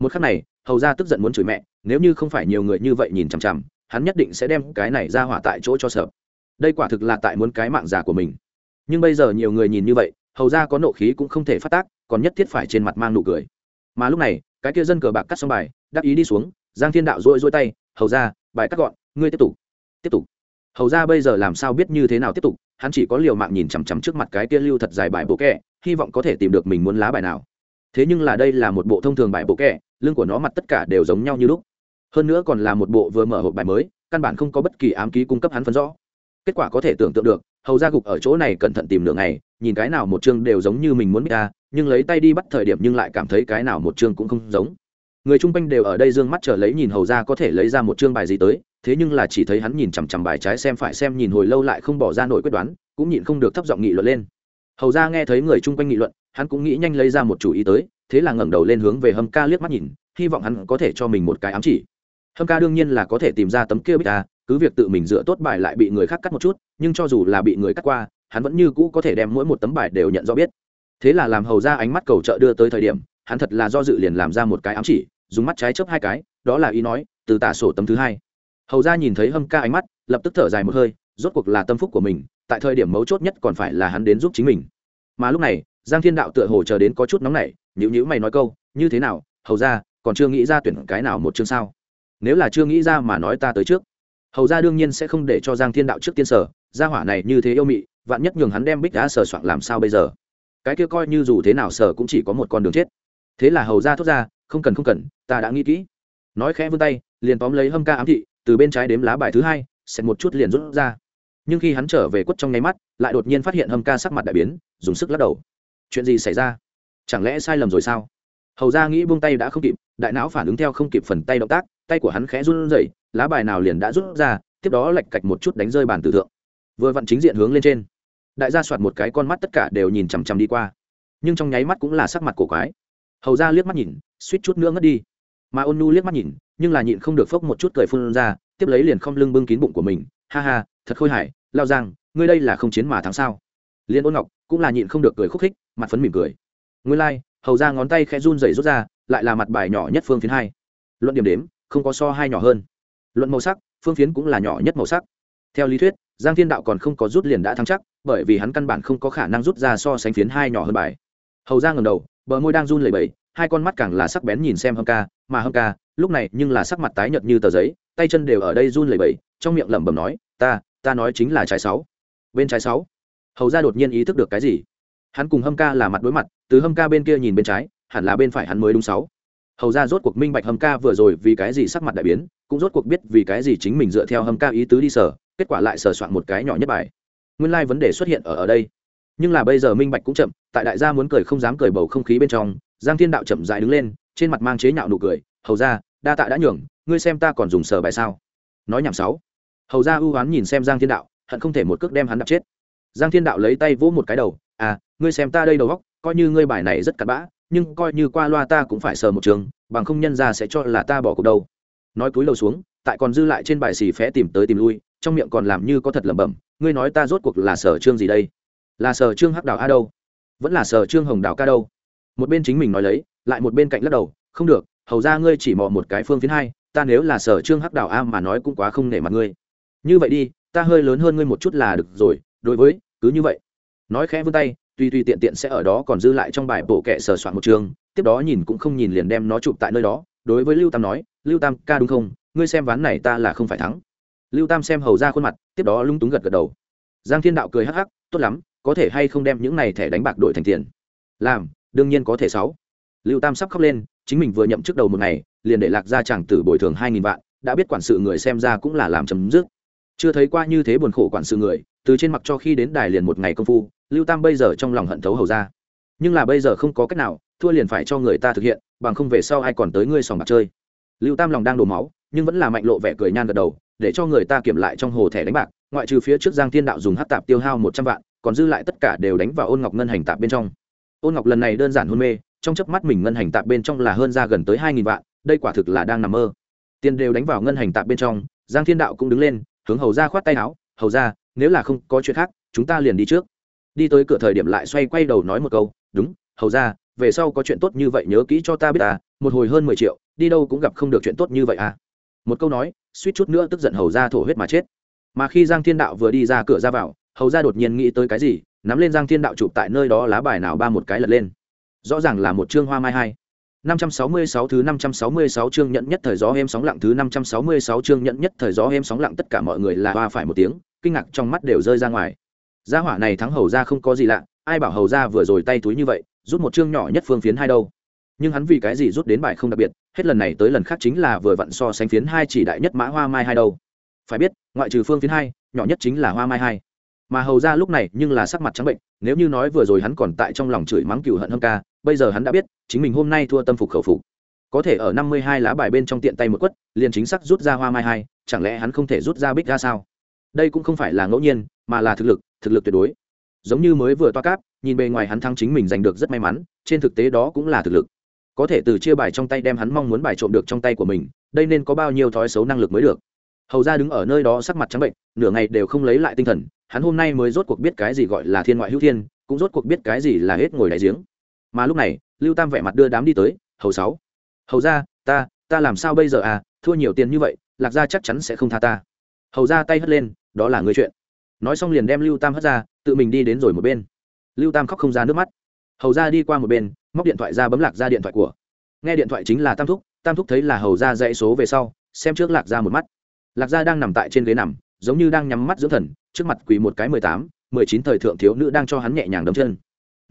S1: Một khắc này hầu ra tức giận muốn chửi mẹ nếu như không phải nhiều người như vậy nhìn chằm chằm hắn nhất định sẽ đem cái này ra hỏa tại chỗ cho sợ. Đây quả thực là tại muốn cái mạng giả của mình. Nhưng bây giờ nhiều người nhìn như vậy hầu ra có nộ khí cũng không thể phát tác, còn nhất thiết phải trên mặt mang nụ cười. Mà lúc này, cái kia dân cờ bạc cắt xong bài, đắc ý đi xuống, giang thiên đạo rỗi rỗi tay, hầu ra, bài cắt gọn, ngươi tiếp tục tiếp tục. Hầu ra bây giờ làm sao biết như thế nào tiếp tục, hắn chỉ có liều mạng nhìn chằm chằm trước mặt cái kia lưu thật dài bài bộ kẹ, hy vọng có thể tìm được mình muốn lá bài nào. Thế nhưng là đây là một bộ thông thường bài bộ kẹ, lưng của nó mặt tất cả đều giống nhau như lúc. Hơn nữa còn là một bộ vừa mở hộp bài mới, căn bản không có bất kỳ ám ký cung cấp hắn phân rõ. Kết quả có thể tưởng tượng được hầu ra gục ở chỗ này cẩn thận tìm nửa ngày, nhìn cái nào một chương đều giống như mình muốn biết ta, nhưng lấy tay đi bắt thời điểm nhưng lại cảm thấy cái nào một chương cũng không giống. Người chung quanh đều ở đây d ư ơ n g mắt chờ lấy nhìn hầu ra có thể lấy ra một chương bài gì tới, thế nhưng là chỉ thấy hắn nhìn chằm chằm bài trái xem phải xem nhìn hồi lâu lại không bỏ ra nổi quyết đoán, cũng nhịn không được thấp giọng nghị luận lên. Hầu ra nghe thấy người chung quanh nghị luận, hắn cũng nghĩ nhanh lấy ra một chủ ý tới, thế là ngẩng đầu lên hướng về hâm ca liếc mắt nhìn, hy vọng hắn có thể cho mình một cái ám chỉ hâm ca đương nhiên là có thể tìm ra tấm kia bích ta cứ việc tự mình dựa tốt bài lại bị người khác cắt một chút, nhưng cho dù là bị người cắt qua, hắn vẫn như cũ có thể đem mỗi một tấm bài đều nhận rõ biết. Thế là làm hầu ra ánh mắt cầu trợ đưa tới thời điểm, hắn thật là do dự liền làm ra một cái ám chỉ, dùng mắt trái chớp hai cái, đó là ý nói, từ tả sổ tấm thứ hai. Hầu ra nhìn thấy hâm ca ánh mắt, lập tức thở dài một hơi, rốt cuộc là tâm phúc của mình, tại thời điểm mấu chốt nhất còn phải là hắn đến giúp chính mình. Mà lúc này, giang thiên đạo tựa hồ chờ đến có chút nóng nảy nhữ nhữ mày nói câu, như thế nào, hầu ra, còn chưa nghĩ ra tuyển cái nào một chương sao? Nếu là chưa nghĩ ra mà nói ta tới trước. Hầu ra đương nhiên sẽ không để cho giang thiên đạo trước tiên sở, gia hỏa này như thế yêu mị, vạn nhất nhường hắn đem bích đá sờ soạn làm sao bây giờ? Cái kia coi như dù thế nào sở cũng chỉ có một con đường chết. Thế là hầu ra thốt ra, không cần không cần, ta đã nghĩ kỹ. Nói khẽ vươn tay, liền tóm lấy hâm ca ám thị, từ bên trái đếm lá bài thứ hai, xẹt một chút liền rút ra. Nhưng khi hắn trở về quất trong nháy mắt, lại đột nhiên phát hiện hâm ca sắc mặt đại biến, dùng sức lắc đầu. Chuyện gì xảy ra? Chẳng lẽ sai lầm rồi sao? Hầu ra nghĩ buông tay đã không kịp, đại não phản ứng theo không kịp phần tay động tác tay của hắn khẽ run rẩy lá bài nào liền đã rút ra tiếp đó lạch cạch một chút đánh rơi bàn tử thượng. Vừa vặn chính diện hướng lên trên. Đại gia soạt một cái con mắt tất cả đều nhìn chằm chằm đi qua. Nhưng trong nháy mắt cũng là sắc mặt cổ quái. Hầu ra liếc mắt nhìn suýt chút nữa ngất đi. Mà ôn nu liếc mắt nhìn nhưng là nhịn không được phốc một chút cười phun ra tiếp lấy liền không lưng bưng kín bụng của mình. Ha ha thật khôi hài lao giang ngươi đây là không chiến mà thắng sao? Liên ôn ngọc cũng là nhịn không được cười khúc khích mặt phấn mỉm cười. Nguyên lai、like, hầu ra ngón tay khẽ run rẩy rút ra lại là mặt bài nhỏ nhất phương phiến hai. Luận điểm đếm không có so hai nhỏ hơn. Luận màu sắc, phương phiến cũng là nhỏ nhất màu sắc. Theo lý thuyết, giang thiên đạo còn không có rút liền đã thắng chắc, bởi vì hắn căn bản không có khả năng rút ra so sánh phiến hai nhỏ hơn bài. Hầu ra ngầm đầu, bờ môi đang run lẩy bẩy, hai con mắt càng là sắc bén nhìn xem hâm ca, mà hâm ca, lúc này nhưng là sắc mặt tái nhợt như tờ giấy, tay chân đều ở đây run lẩy bẩy, trong miệng lẩm bẩm nói, ta ta nói chính là trái sáu. Bên trái sáu, hầu ra đột nhiên ý thức được cái gì? Hắn cùng hâm ca là mặt đối mặt, từ hâm ca bên kia nhìn bên trái, hẳn là bên phải hắn mới đúng sáu hầu ra rốt cuộc minh bạch hâm ca vừa rồi vì cái gì sắc mặt đại biến, cũng rốt cuộc biết vì cái gì chính mình dựa theo hâm ca ý tứ đi sở, kết quả lại sờ soạn một cái nhỏ nhất bài. Nguyên lai、like、vấn đề xuất hiện ở ở đây. Nhưng là bây giờ minh bạch cũng chậm, tại đại gia muốn cười không dám cười bầu không khí bên trong, giang thiên đạo chậm dại đứng lên, trên mặt mang chế nhạo nụ cười, hầu ra, đa tạ đã nhường, ngươi xem ta còn dùng sở bài sao? Nói nhảm sáu. Hầu ra ưu oán nhìn xem giang thiên đạo, hận không thể một cước đem hắn đập chết. Giang thiên đạo lấy tay vỗ một cái đầu à ngươi xem ta đây đầu góc coi như ngươi bài này rất cặn bã nhưng coi như qua loa ta cũng phải sờ một trường, bằng không nhân ra sẽ cho là ta bỏ cuộc đâu. Nói cúi lầu xuống, tại còn dư lại trên bài xì phé tìm tới tìm lui, trong miệng còn làm như có thật lẩm bẩm, ngươi nói ta rốt cuộc là sở trương gì đây? Là sở trương hắc đào a đâu? Vẫn là sở trương hồng đào ca đâu? Một bên chính mình nói lấy, lại một bên cạnh lắc đầu, không được, hầu ra ngươi chỉ mò một cái phương phiến hai, ta nếu là sở trương hắc đào a mà nói cũng quá không nể mặt ngươi. Như vậy đi, ta hơi lớn hơn ngươi một chút là được rồi, đối với, cứ như vậy. Nói khẽ vươn tay tuy tuy tiện tiện sẽ ở đó còn dư lại trong bài bộ kệ sở soạn một trường tiếp đó nhìn cũng không nhìn liền đem nó chụp tại nơi đó, đối với lưu tam nói, lưu tam, ca đúng không? Ngươi xem ván này ta là không phải thắng. Lưu tam xem hầu ra khuôn mặt, tiếp đó lung túng gật gật đầu. Giang thiên đạo cười hắc hắc, tốt lắm, có thể hay không đem những này thẻ đánh bạc đổi thành tiền? Làm, đương nhiên có thể sáu. Lưu tam sắp khóc lên, chính mình vừa nhậm chức đầu một ngày, liền để lạc ra chàng tử bồi thường hai nghìn vạn, đã biết quản sự người xem ra cũng là làm chấm dứt chưa thấy qua như thế buồn khổ quản sự người, từ trên mặt cho khi đến đài liền một ngày công phu, lưu tam bây giờ trong lòng hận thấu hầu ra. Nhưng là bây giờ không có cách nào, thua liền phải cho người ta thực hiện, bằng không về sau ai còn tới ngươi sòng bạc chơi. Lưu tam lòng đang đổ máu, nhưng vẫn là mạnh lộ vẻ cười nhan gật đầu, để cho người ta kiểm lại trong hồ thẻ đánh bạc, ngoại trừ phía trước giang thiên đạo dùng hát tạp tiêu hao một trăm vạn, còn dư lại tất cả đều đánh vào ôn ngọc ngân hành tạp bên trong. Ôn ngọc lần này đơn giản hôn mê, trong chớp mắt mình ngân hành tạp bên trong là hơn ra gần tới hai nghìn vạn, đây quả thực là đang nằm mơ. Tiền đều đánh vào ngân hành tạp bên trong, giang thiên đạo cũng đứng lên hướng hầu ra khoát tay áo, hầu ra, nếu là không có chuyện khác, chúng ta liền đi trước. Đi tới cửa thời điểm lại xoay quay đầu nói một câu, đúng, hầu ra, về sau có chuyện tốt như vậy nhớ kỹ cho ta biết à một hồi hơn mười triệu, đi đâu cũng gặp không được chuyện tốt như vậy à. Một câu nói, suýt chút nữa tức giận hầu ra thổ huyết mà chết. Mà khi giang thiên đạo vừa đi ra cửa ra vào, hầu ra đột nhiên nghĩ tới cái gì, nắm lên giang thiên đạo chụp tại nơi đó lá bài nào ba một cái lật lên. Rõ ràng là một chương hoa mai hai. 566 thứ 566 chương nhận nhất thời gió êm sóng lặng thứ 566 chương nhận nhất thời gió êm sóng lặng tất cả mọi người là hoa phải một tiếng, kinh ngạc trong mắt đều rơi ra ngoài. Gia hỏa này thắng hầu gia không có gì lạ, ai bảo hầu gia vừa rồi tay túi như vậy, rút một chương nhỏ nhất phương phiến hai đâu. Nhưng hắn vì cái gì rút đến bài không đặc biệt, hết lần này tới lần khác chính là vừa vặn so sánh phiến hai chỉ đại nhất mã hoa mai hai đâu. Phải biết, ngoại trừ phương phiến hai, nhỏ nhất chính là hoa mai hai. Mà hầu gia lúc này nhưng là sắc mặt trắng bệnh, nếu như nói vừa rồi hắn còn tại trong lòng chửi mắng cừu hận hâm ca, bây giờ hắn đã biết, chính mình hôm nay thua tâm phục khẩu phục. Có thể ở năm mươi hai lá bài bên trong tiện tay một quất, liền chính xác rút ra hoa mai hai, chẳng lẽ hắn không thể rút ra bích ra sao? Đây cũng không phải là ngẫu nhiên, mà là thực lực thực lực tuyệt đối. Giống như mới vừa toa cáp, nhìn bề ngoài hắn thắng chính mình giành được rất may mắn, trên thực tế đó cũng là thực lực. Có thể từ chia bài trong tay đem hắn mong muốn bài trộm được trong tay của mình, đây nên có bao nhiêu thói xấu năng lực mới được. Hầu ra đứng ở nơi đó sắc mặt trắng bệnh, nửa ngày đều không lấy lại tinh thần, hắn hôm nay mới rốt cuộc biết cái gì gọi là thiên ngoại hữu thiên, cũng rốt cuộc biết cái gì là hết ngồi đại giếng mà lúc này, lưu tam vẻ mặt đưa đám đi tới, hầu sáu, hầu ra ta ta làm sao bây giờ à? Thua nhiều tiền như vậy, lạc gia chắc chắn sẽ không tha ta. Hầu ra tay hất lên, đó là người chuyện. Nói xong liền đem lưu tam hất ra, tự mình đi đến rồi một bên. Lưu tam khóc không ra nước mắt. Hầu ra đi qua một bên, móc điện thoại ra bấm lạc ra điện thoại của. Nghe điện thoại chính là tam thúc tam thúc thấy là hầu ra dãy số về sau, xem trước lạc ra một mắt. Lạc gia đang nằm tại trên ghế nằm, giống như đang nhắm mắt dưỡng thần, trước mặt quỳ một cái mười tám, mười chín thời thượng thiếu nữ đang cho hắn nhẹ nhàng đấm chân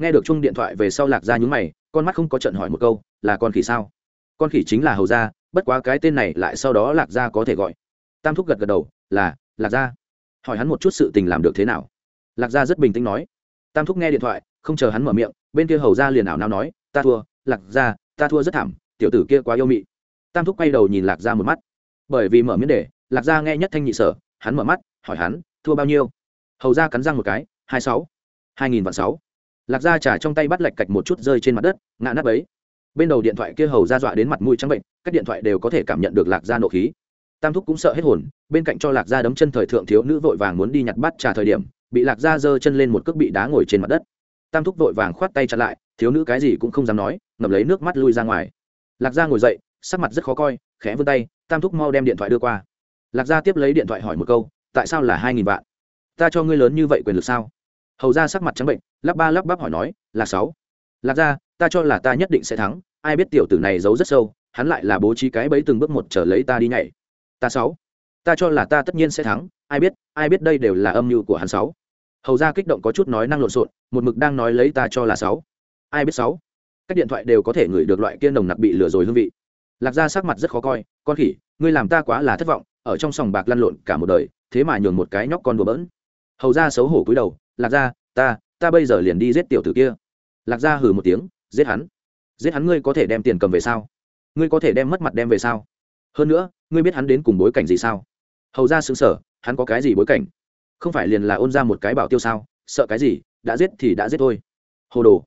S1: nghe được chung điện thoại về sau lạc gia nhúng mày con mắt không có trận hỏi một câu là con khỉ sao? Con khỉ chính là hầu gia bất quá cái tên này lại sau đó lạc gia có thể gọi. Tam thúc gật gật đầu là lạc gia. Hỏi hắn một chút sự tình làm được thế nào. Lạc gia rất bình tĩnh nói. Tam thúc nghe điện thoại không chờ hắn mở miệng bên kia hầu gia liền ảo nao nói ta thua lạc gia ta thua rất thảm tiểu tử kia quá yêu mị. Tam thúc quay đầu nhìn lạc gia một mắt. Bởi vì mở miếng để, lạc gia nghe nhất thanh nhị sở hắn mở mắt hỏi hắn thua bao nhiêu? Hầu gia cắn răng một cái hai sáu hai nghìn vạn sáu lạc gia trả trong tay bắt lạch cạch một chút rơi trên mặt đất, ngã nắp ấy bên đầu điện thoại kia hầu ra dọa đến mặt mũi trắng bệnh các điện thoại đều có thể cảm nhận được lạc gia nộ khí. Tam thúc cũng sợ hết hồn, bên cạnh cho lạc gia đấm chân thời thượng thiếu nữ vội vàng muốn đi nhặt bắt trà thời điểm, bị lạc gia giơ chân lên một cước bị đá ngồi trên mặt đất. Tam thúc vội vàng khoát tay chặt lại, thiếu nữ cái gì cũng không dám nói, ngậm lấy nước mắt lui ra ngoài. Lạc gia ngồi dậy, sắc mặt rất khó coi, khẽ vươn tay, tam thúc mau đem điện thoại đưa qua. Lạc gia tiếp lấy điện thoại hỏi một câu, tại sao là hai nghìn vạn? Ta cho ngươi lớn như vậy quyền lực sao? Hầu ra sắc mặt trắng bệnh, lắp ba lắp bắp hỏi nói, là sáu. Lạc gia, ta cho là ta nhất định sẽ thắng, ai biết tiểu tử này giấu rất sâu, hắn lại là bố trí cái bẫy từng bước một trở lấy ta đi nhảy. Ta sáu. Ta cho là ta tất nhiên sẽ thắng, ai biết ai biết đây đều là âm mưu của hắn sáu. Hầu ra kích động có chút nói năng lộn xộn, một mực đang nói lấy ta cho là sáu. Ai biết sáu? Các điện thoại đều có thể ngửi được loại kia nồng nặc bị lừa rồi hương vị. Lạc gia sắc mặt rất khó coi, con khỉ, ngươi làm ta quá là thất vọng, ở trong sòng bạc lăn lộn cả một đời, thế mà nhường một cái nhóc con đùa bỡn. Hầu ra xấu hổ cúi đầu lạc gia, ta ta bây giờ liền đi giết tiểu tử kia. Lạc gia hừ một tiếng, giết hắn? Giết hắn ngươi có thể đem tiền cầm về sao? Ngươi có thể đem mất mặt đem về sao? Hơn nữa, ngươi biết hắn đến cùng bối cảnh gì sao? Hầu ra xứng sở hắn có cái gì bối cảnh? Không phải liền là ôn ra một cái bảo tiêu sao? Sợ cái gì? Đã giết thì đã giết thôi. Hồ đồ.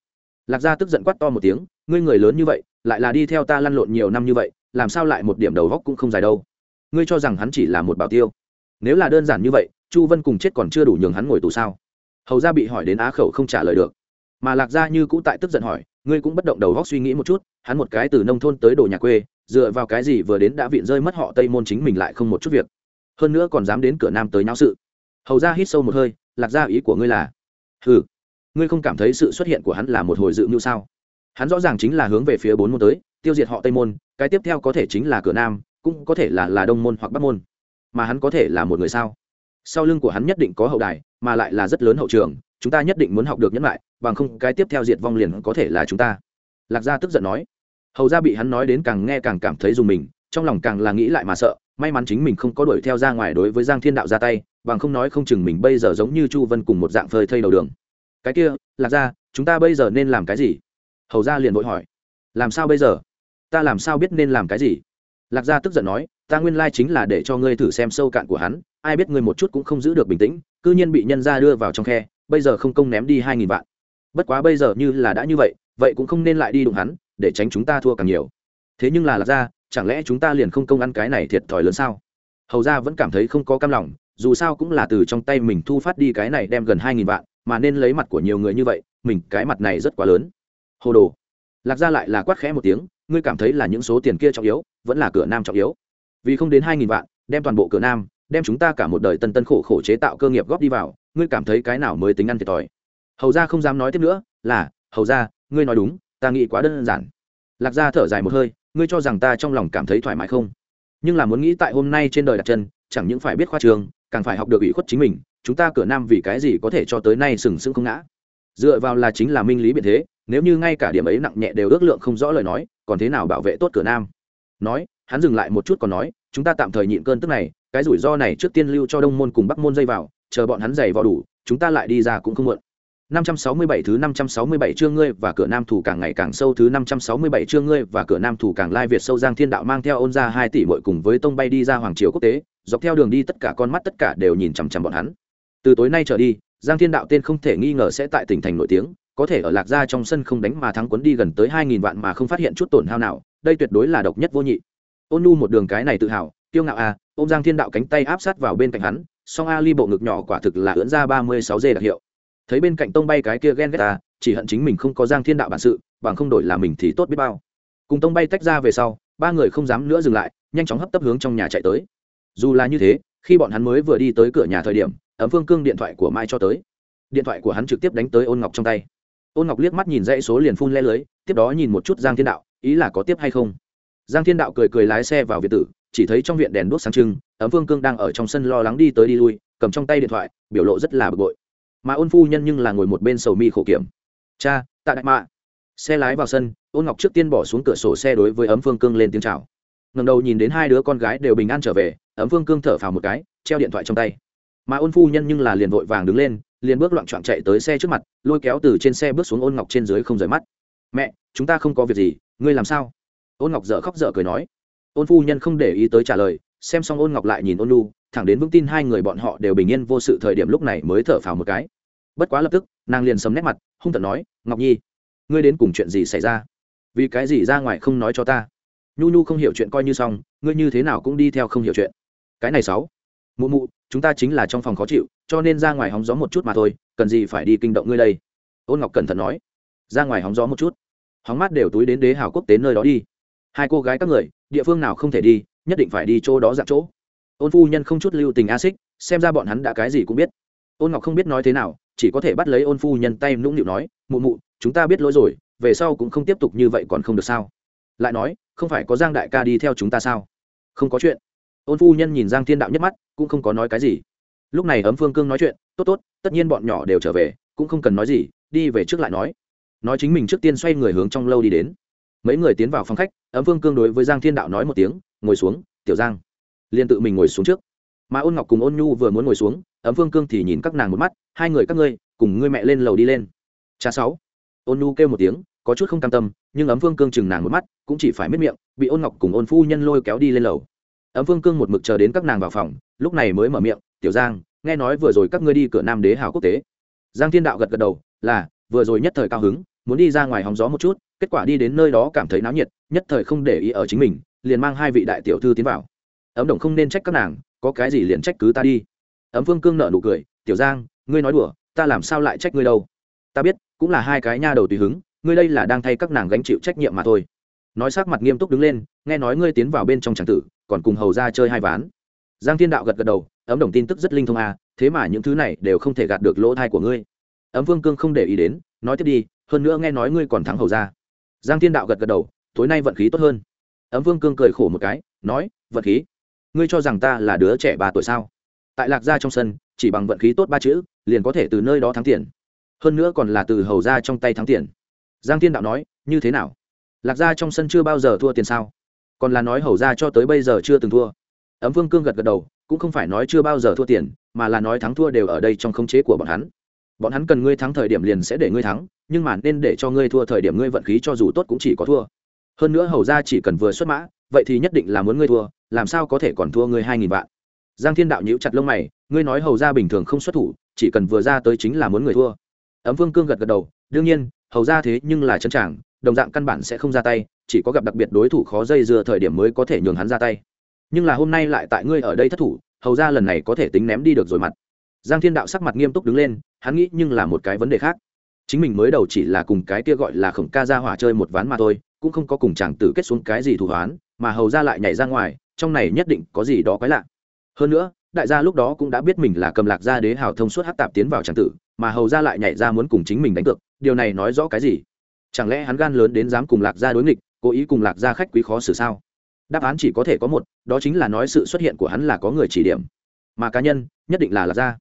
S1: Lạc gia tức giận quát to một tiếng, ngươi người lớn như vậy, lại là đi theo ta lăn lộn nhiều năm như vậy, làm sao lại một điểm đầu góc cũng không dài đâu? Ngươi cho rằng hắn chỉ là một bảo tiêu? Nếu là đơn giản như vậy, chu vân cùng chết còn chưa đủ nhường hắn ngồi tù sao? Hầu ra bị hỏi đến á khẩu không trả lời được. Mà lạc gia như cũ tại tức giận hỏi, ngươi cũng bất động đầu góc suy nghĩ một chút, hắn một cái từ nông thôn tới đồ nhà quê, dựa vào cái gì vừa đến đã vịn rơi mất họ tây môn chính mình lại không một chút việc? Hơn nữa còn dám đến cửa nam tới nháo sự. Hầu ra hít sâu một hơi, lạc gia, ý của ngươi là? Ừ ngươi không cảm thấy sự xuất hiện của hắn là một hồi dự mưu sao? Hắn rõ ràng chính là hướng về phía bốn môn tới, tiêu diệt họ tây môn, cái tiếp theo có thể chính là cửa nam, cũng có thể là là đông môn hoặc bắc môn. Mà hắn có thể là một người sao? Sau lưng của hắn nhất định có hậu đài, mà lại là rất lớn hậu trường, chúng ta nhất định muốn học được nhẫn lại, bằng không cái tiếp theo diệt vong liền có thể là chúng ta. Lạc gia tức giận nói. Hầu ra bị hắn nói đến càng nghe càng cảm thấy dùng mình, trong lòng càng là nghĩ lại mà sợ, may mắn chính mình không có đuổi theo ra ngoài đối với giang thiên đạo ra tay, bằng không nói không chừng mình bây giờ giống như chu vân cùng một dạng phơi thây đầu đường. Cái kia, lạc ra chúng ta bây giờ nên làm cái gì? Hầu ra liền vội hỏi. Làm sao bây giờ? Ta làm sao biết nên làm cái gì? Lạc gia tức giận nói. Ta nguyên lai chính là để cho ngươi thử xem sâu cạn của hắn ai biết ngươi một chút cũng không giữ được bình tĩnh, cư nhiên bị nhân ra đưa vào trong khe, bây giờ không công ném đi hai nghìn vạn. Bất quá bây giờ như là đã như vậy vậy cũng không nên lại đi đụng hắn, để tránh chúng ta thua càng nhiều. Thế nhưng là lạc gia, chẳng lẽ chúng ta liền không công ăn cái này thiệt thòi lớn sao? Hầu ra vẫn cảm thấy không có cam lòng, dù sao cũng là từ trong tay mình thu phát đi cái này đem gần hai nghìn vạn, mà nên lấy mặt của nhiều người như vậy, mình cái mặt này rất quá lớn. Hồ đồ. Lạc ra lại là quát khẽ một tiếng, ngươi cảm thấy là những số tiền kia trọng yếu, vẫn là cửa nam trọng yếu. Vì không đến hai nghìn vạn, đem toàn bộ cửa nam đem chúng ta cả một đời tân tân khổ khổ chế tạo cơ nghiệp góp đi vào, ngươi cảm thấy cái nào mới tính ăn thiệt thòi? Hầu ra không dám nói tiếp nữa, là, hầu ra ngươi nói đúng, ta nghĩ quá đơn giản. Lạc gia thở dài một hơi, ngươi cho rằng ta trong lòng cảm thấy thoải mái không? Nhưng là muốn nghĩ tại hôm nay trên đời đặt chân, chẳng những phải biết khoa trường, càng phải học được ủy khuất chính mình, chúng ta cửa nam vì cái gì có thể cho tới nay sừng sững không ngã? Dựa vào là chính là minh lý biện thế, nếu như ngay cả điểm ấy nặng nhẹ đều ước lượng không rõ lời nói, còn thế nào bảo vệ tốt cửa nam? Nói, hắn dừng lại một chút còn nói, chúng ta tạm thời nhịn cơn tức này cái rủi ro này trước tiên lưu cho đông môn cùng bắc môn dây vào chờ bọn hắn giày vào đủ chúng ta lại đi ra cũng không muộn. 567 thứ 567 chương ngươi và cửa Nam thủ càng ngày càng sâu thứ 567 chương ngươi và cửa Nam thủ càng lai Việt sâu Giang Thiên Đạo mang theo ôn ra 2 tỷ muội cùng với tông bay đi ra hoàng triều quốc tế, dọc theo đường đi tất cả con mắt tất cả đều nhìn chằm chằm bọn hắn. Từ tối nay trở đi giang thiên đạo tên không thể nghi ngờ sẽ tại tỉnh thành nổi tiếng có thể ở lạc gia trong sân không đánh mà thắng quấn đi gần tới hai nghìn vạn mà không phát hiện chút tổn hao nào đây tuyệt đối là độc nhất vô nhị. Ôn nu một đường cái này tự hào kiêu ngạo a à, ô giang thiên đạo cánh tay áp sát vào bên cạnh hắn song a ly bộ ngực nhỏ quả thực là ưỡn ra ba mươi sáu dê đặc hiệu. Thấy bên cạnh tông bay cái kia ghen ghét ta chỉ hận chính mình không có giang thiên đạo bản sự bằng không đổi là mình thì tốt biết bao. Cùng tông bay tách ra về sau ba người không dám nữa dừng lại nhanh chóng hấp tấp hướng trong nhà chạy tới. Dù là như thế khi bọn hắn mới vừa đi tới cửa nhà thời điểm ấm phương cương điện thoại của mai cho tới. Điện thoại của hắn trực tiếp đánh tới ôn ngọc trong tay. Ôn ngọc liếc mắt nhìn dãy số liền phun le lưới tiếp đó nhìn một chút giang thiên đạo ý là có tiếp hay không? Giang thiên đạo cười cười lái xe vào việt tử chỉ thấy trong viện đèn đuốc sáng trưng, ấm phương cương đang ở trong sân lo lắng đi tới đi lui, cầm trong tay điện thoại, biểu lộ rất là bực bội. Mà ôn phu nhân nhưng là ngồi một bên sầu mi khổ kiểm. Cha, tạ đại mạ. Xe lái vào sân, ôn ngọc trước tiên bỏ xuống cửa sổ xe đối với ấm phương cương lên tiếng chào. Ngầm đầu nhìn đến hai đứa con gái đều bình an trở về, ấm phương cương thở phào một cái, treo điện thoại trong tay. Mà ôn phu nhân nhưng là liền vội vàng đứng lên, liền bước loạn trọn chạy tới xe trước mặt, lôi kéo từ trên xe bước xuống ôn ngọc trên dưới không rời mắt. Mẹ, chúng ta không có việc gì, ngươi làm sao? Ôn ngọc dở khóc dở cười nói ôn phu nhân không để ý tới trả lời, xem xong ôn ngọc lại nhìn ôn lu thẳng đến vững tin hai người bọn họ đều bình yên vô sự thời điểm lúc này mới thở phào một cái. Bất quá lập tức, nàng liền sầm nét mặt, hung tận nói, ngọc nhi, ngươi đến cùng chuyện gì xảy ra? Vì cái gì ra ngoài không nói cho ta? Nhu nhu không hiểu chuyện coi như xong, ngươi như thế nào cũng đi theo không hiểu chuyện. Cái này sáu, mụ mụ, chúng ta chính là trong phòng khó chịu, cho nên ra ngoài hóng gió một chút mà thôi, cần gì phải đi kinh động ngươi đây? Ôn ngọc cẩn thận nói, ra ngoài hóng gió một chút. Hóng mát đều túi đến đế hào quốc tế nơi đó đi. Hai cô gái các người địa phương nào không thể đi, nhất định phải đi chỗ đó dạng chỗ. Ôn phu nhân không chút lưu tình a xích, xem ra bọn hắn đã cái gì cũng biết. Ôn ngọc không biết nói thế nào, chỉ có thể bắt lấy ôn phu nhân tay nũng nịu nói, mụ mụ, chúng ta biết lỗi rồi, về sau cũng không tiếp tục như vậy còn không được sao? Lại nói, không phải có giang đại ca đi theo chúng ta sao? Không có chuyện. Ôn phu nhân nhìn giang thiên đạo nhất mắt, cũng không có nói cái gì. Lúc này ấm phương cương nói chuyện, tốt tốt, tất nhiên bọn nhỏ đều trở về, cũng không cần nói gì, đi về trước lại nói. Nói chính mình trước tiên xoay người hướng trong lâu đi đến mấy người tiến vào phòng khách, ấm vương cương đối với giang thiên đạo nói một tiếng, ngồi xuống, tiểu giang. Liền tự mình ngồi xuống trước. Mà ôn ngọc cùng ôn nhu vừa muốn ngồi xuống, ấm vương cương thì nhìn các nàng một mắt, hai người các ngươi, cùng ngươi mẹ lên lầu đi lên. Cha sáu. Ôn nhu kêu một tiếng, có chút không cam tâm, nhưng ấm vương cương chừng nàng một mắt, cũng chỉ phải miết miệng, bị ôn ngọc cùng ôn phu nhân lôi kéo đi lên lầu. Ấm vương cương một mực chờ đến các nàng vào phòng, lúc này mới mở miệng, tiểu giang, nghe nói vừa rồi các ngươi đi cửa nam đế hào quốc tế. Giang thiên đạo gật gật đầu, là, vừa rồi nhất thời cao hứng muốn đi ra ngoài hóng gió một chút, kết quả đi đến nơi đó cảm thấy náo nhiệt, nhất thời không để ý ở chính mình, liền mang hai vị đại tiểu thư tiến vào. Ấm đồng không nên trách các nàng, có cái gì liền trách cứ ta đi. Ấm vương cương nợ nụ cười, tiểu giang, ngươi nói đùa, ta làm sao lại trách ngươi đâu? Ta biết, cũng là hai cái nha đầu tùy hứng, ngươi đây là đang thay các nàng gánh chịu trách nhiệm mà thôi. Nói sắc mặt nghiêm túc đứng lên, nghe nói ngươi tiến vào bên trong tràng tử, còn cùng hầu ra chơi hai ván. Giang thiên đạo gật gật đầu, ấm đồng tin tức rất linh thông à thế mà những thứ này đều không thể gạt được lỗ thai của ngươi. Ấm vương cương không để ý đến, nói tiếp đi hơn nữa nghe nói ngươi còn thắng hầu ra giang thiên đạo gật gật đầu, tối nay vận khí tốt hơn. Ấm vương cương cười khổ một cái, nói, vận khí? Ngươi cho rằng ta là đứa trẻ ba tuổi sao? Tại lạc gia trong sân, chỉ bằng vận khí tốt ba chữ, liền có thể từ nơi đó thắng tiền. Hơn nữa còn là từ hầu ra trong tay thắng tiền. Giang thiên đạo nói, như thế nào? Lạc gia trong sân chưa bao giờ thua tiền sao? Còn là nói hầu ra cho tới bây giờ chưa từng thua. Ấm vương cương gật gật đầu, cũng không phải nói chưa bao giờ thua tiền, mà là nói thắng thua đều ở đây trong khống chế của bọn hắn bọn hắn cần ngươi thắng thời điểm liền sẽ để ngươi thắng, nhưng mà nên để cho ngươi thua thời điểm ngươi vận khí cho dù tốt cũng chỉ có thua. Hơn nữa hầu ra chỉ cần vừa xuất mã, vậy thì nhất định là muốn ngươi thua, làm sao có thể còn thua ngươi hai nghìn vạn? Giang thiên đạo nhíu chặt lông mày, ngươi nói hầu ra bình thường không xuất thủ, chỉ cần vừa ra tới chính là muốn người thua. Ấm vương cương gật gật đầu, đương nhiên, hầu ra thế nhưng là chân tràng đồng dạng căn bản sẽ không ra tay, chỉ có gặp đặc biệt đối thủ khó dây dưa thời điểm mới có thể nhường hắn ra tay. Nhưng là hôm nay lại tại ngươi ở đây thất thủ, hầu ra lần này có thể tính ném đi được rồi mặt giang thiên đạo sắc mặt nghiêm túc đứng lên, hắn nghĩ nhưng là một cái vấn đề khác. Chính mình mới đầu chỉ là cùng cái kia gọi là khổng ca ra hỏa chơi một ván mà thôi, cũng không có cùng chàng tử kết xuống cái gì thủ hoán, mà hầu ra lại nhảy ra ngoài, trong này nhất định có gì đó quái lạ. Hơn nữa, đại gia lúc đó cũng đã biết mình là cầm lạc gia đế hào thông suốt hát tạp tiến vào tràng tử, mà hầu ra lại nhảy ra muốn cùng chính mình đánh cược, điều này nói rõ cái gì? Chẳng lẽ hắn gan lớn đến dám cùng lạc gia đối nghịch, cố ý cùng lạc gia khách quý khó xử sao? Đáp án chỉ có thể có một, đó chính là nói sự xuất hiện của hắn là có người chỉ điểm. Mà cá nhân, nhất định là lạc gia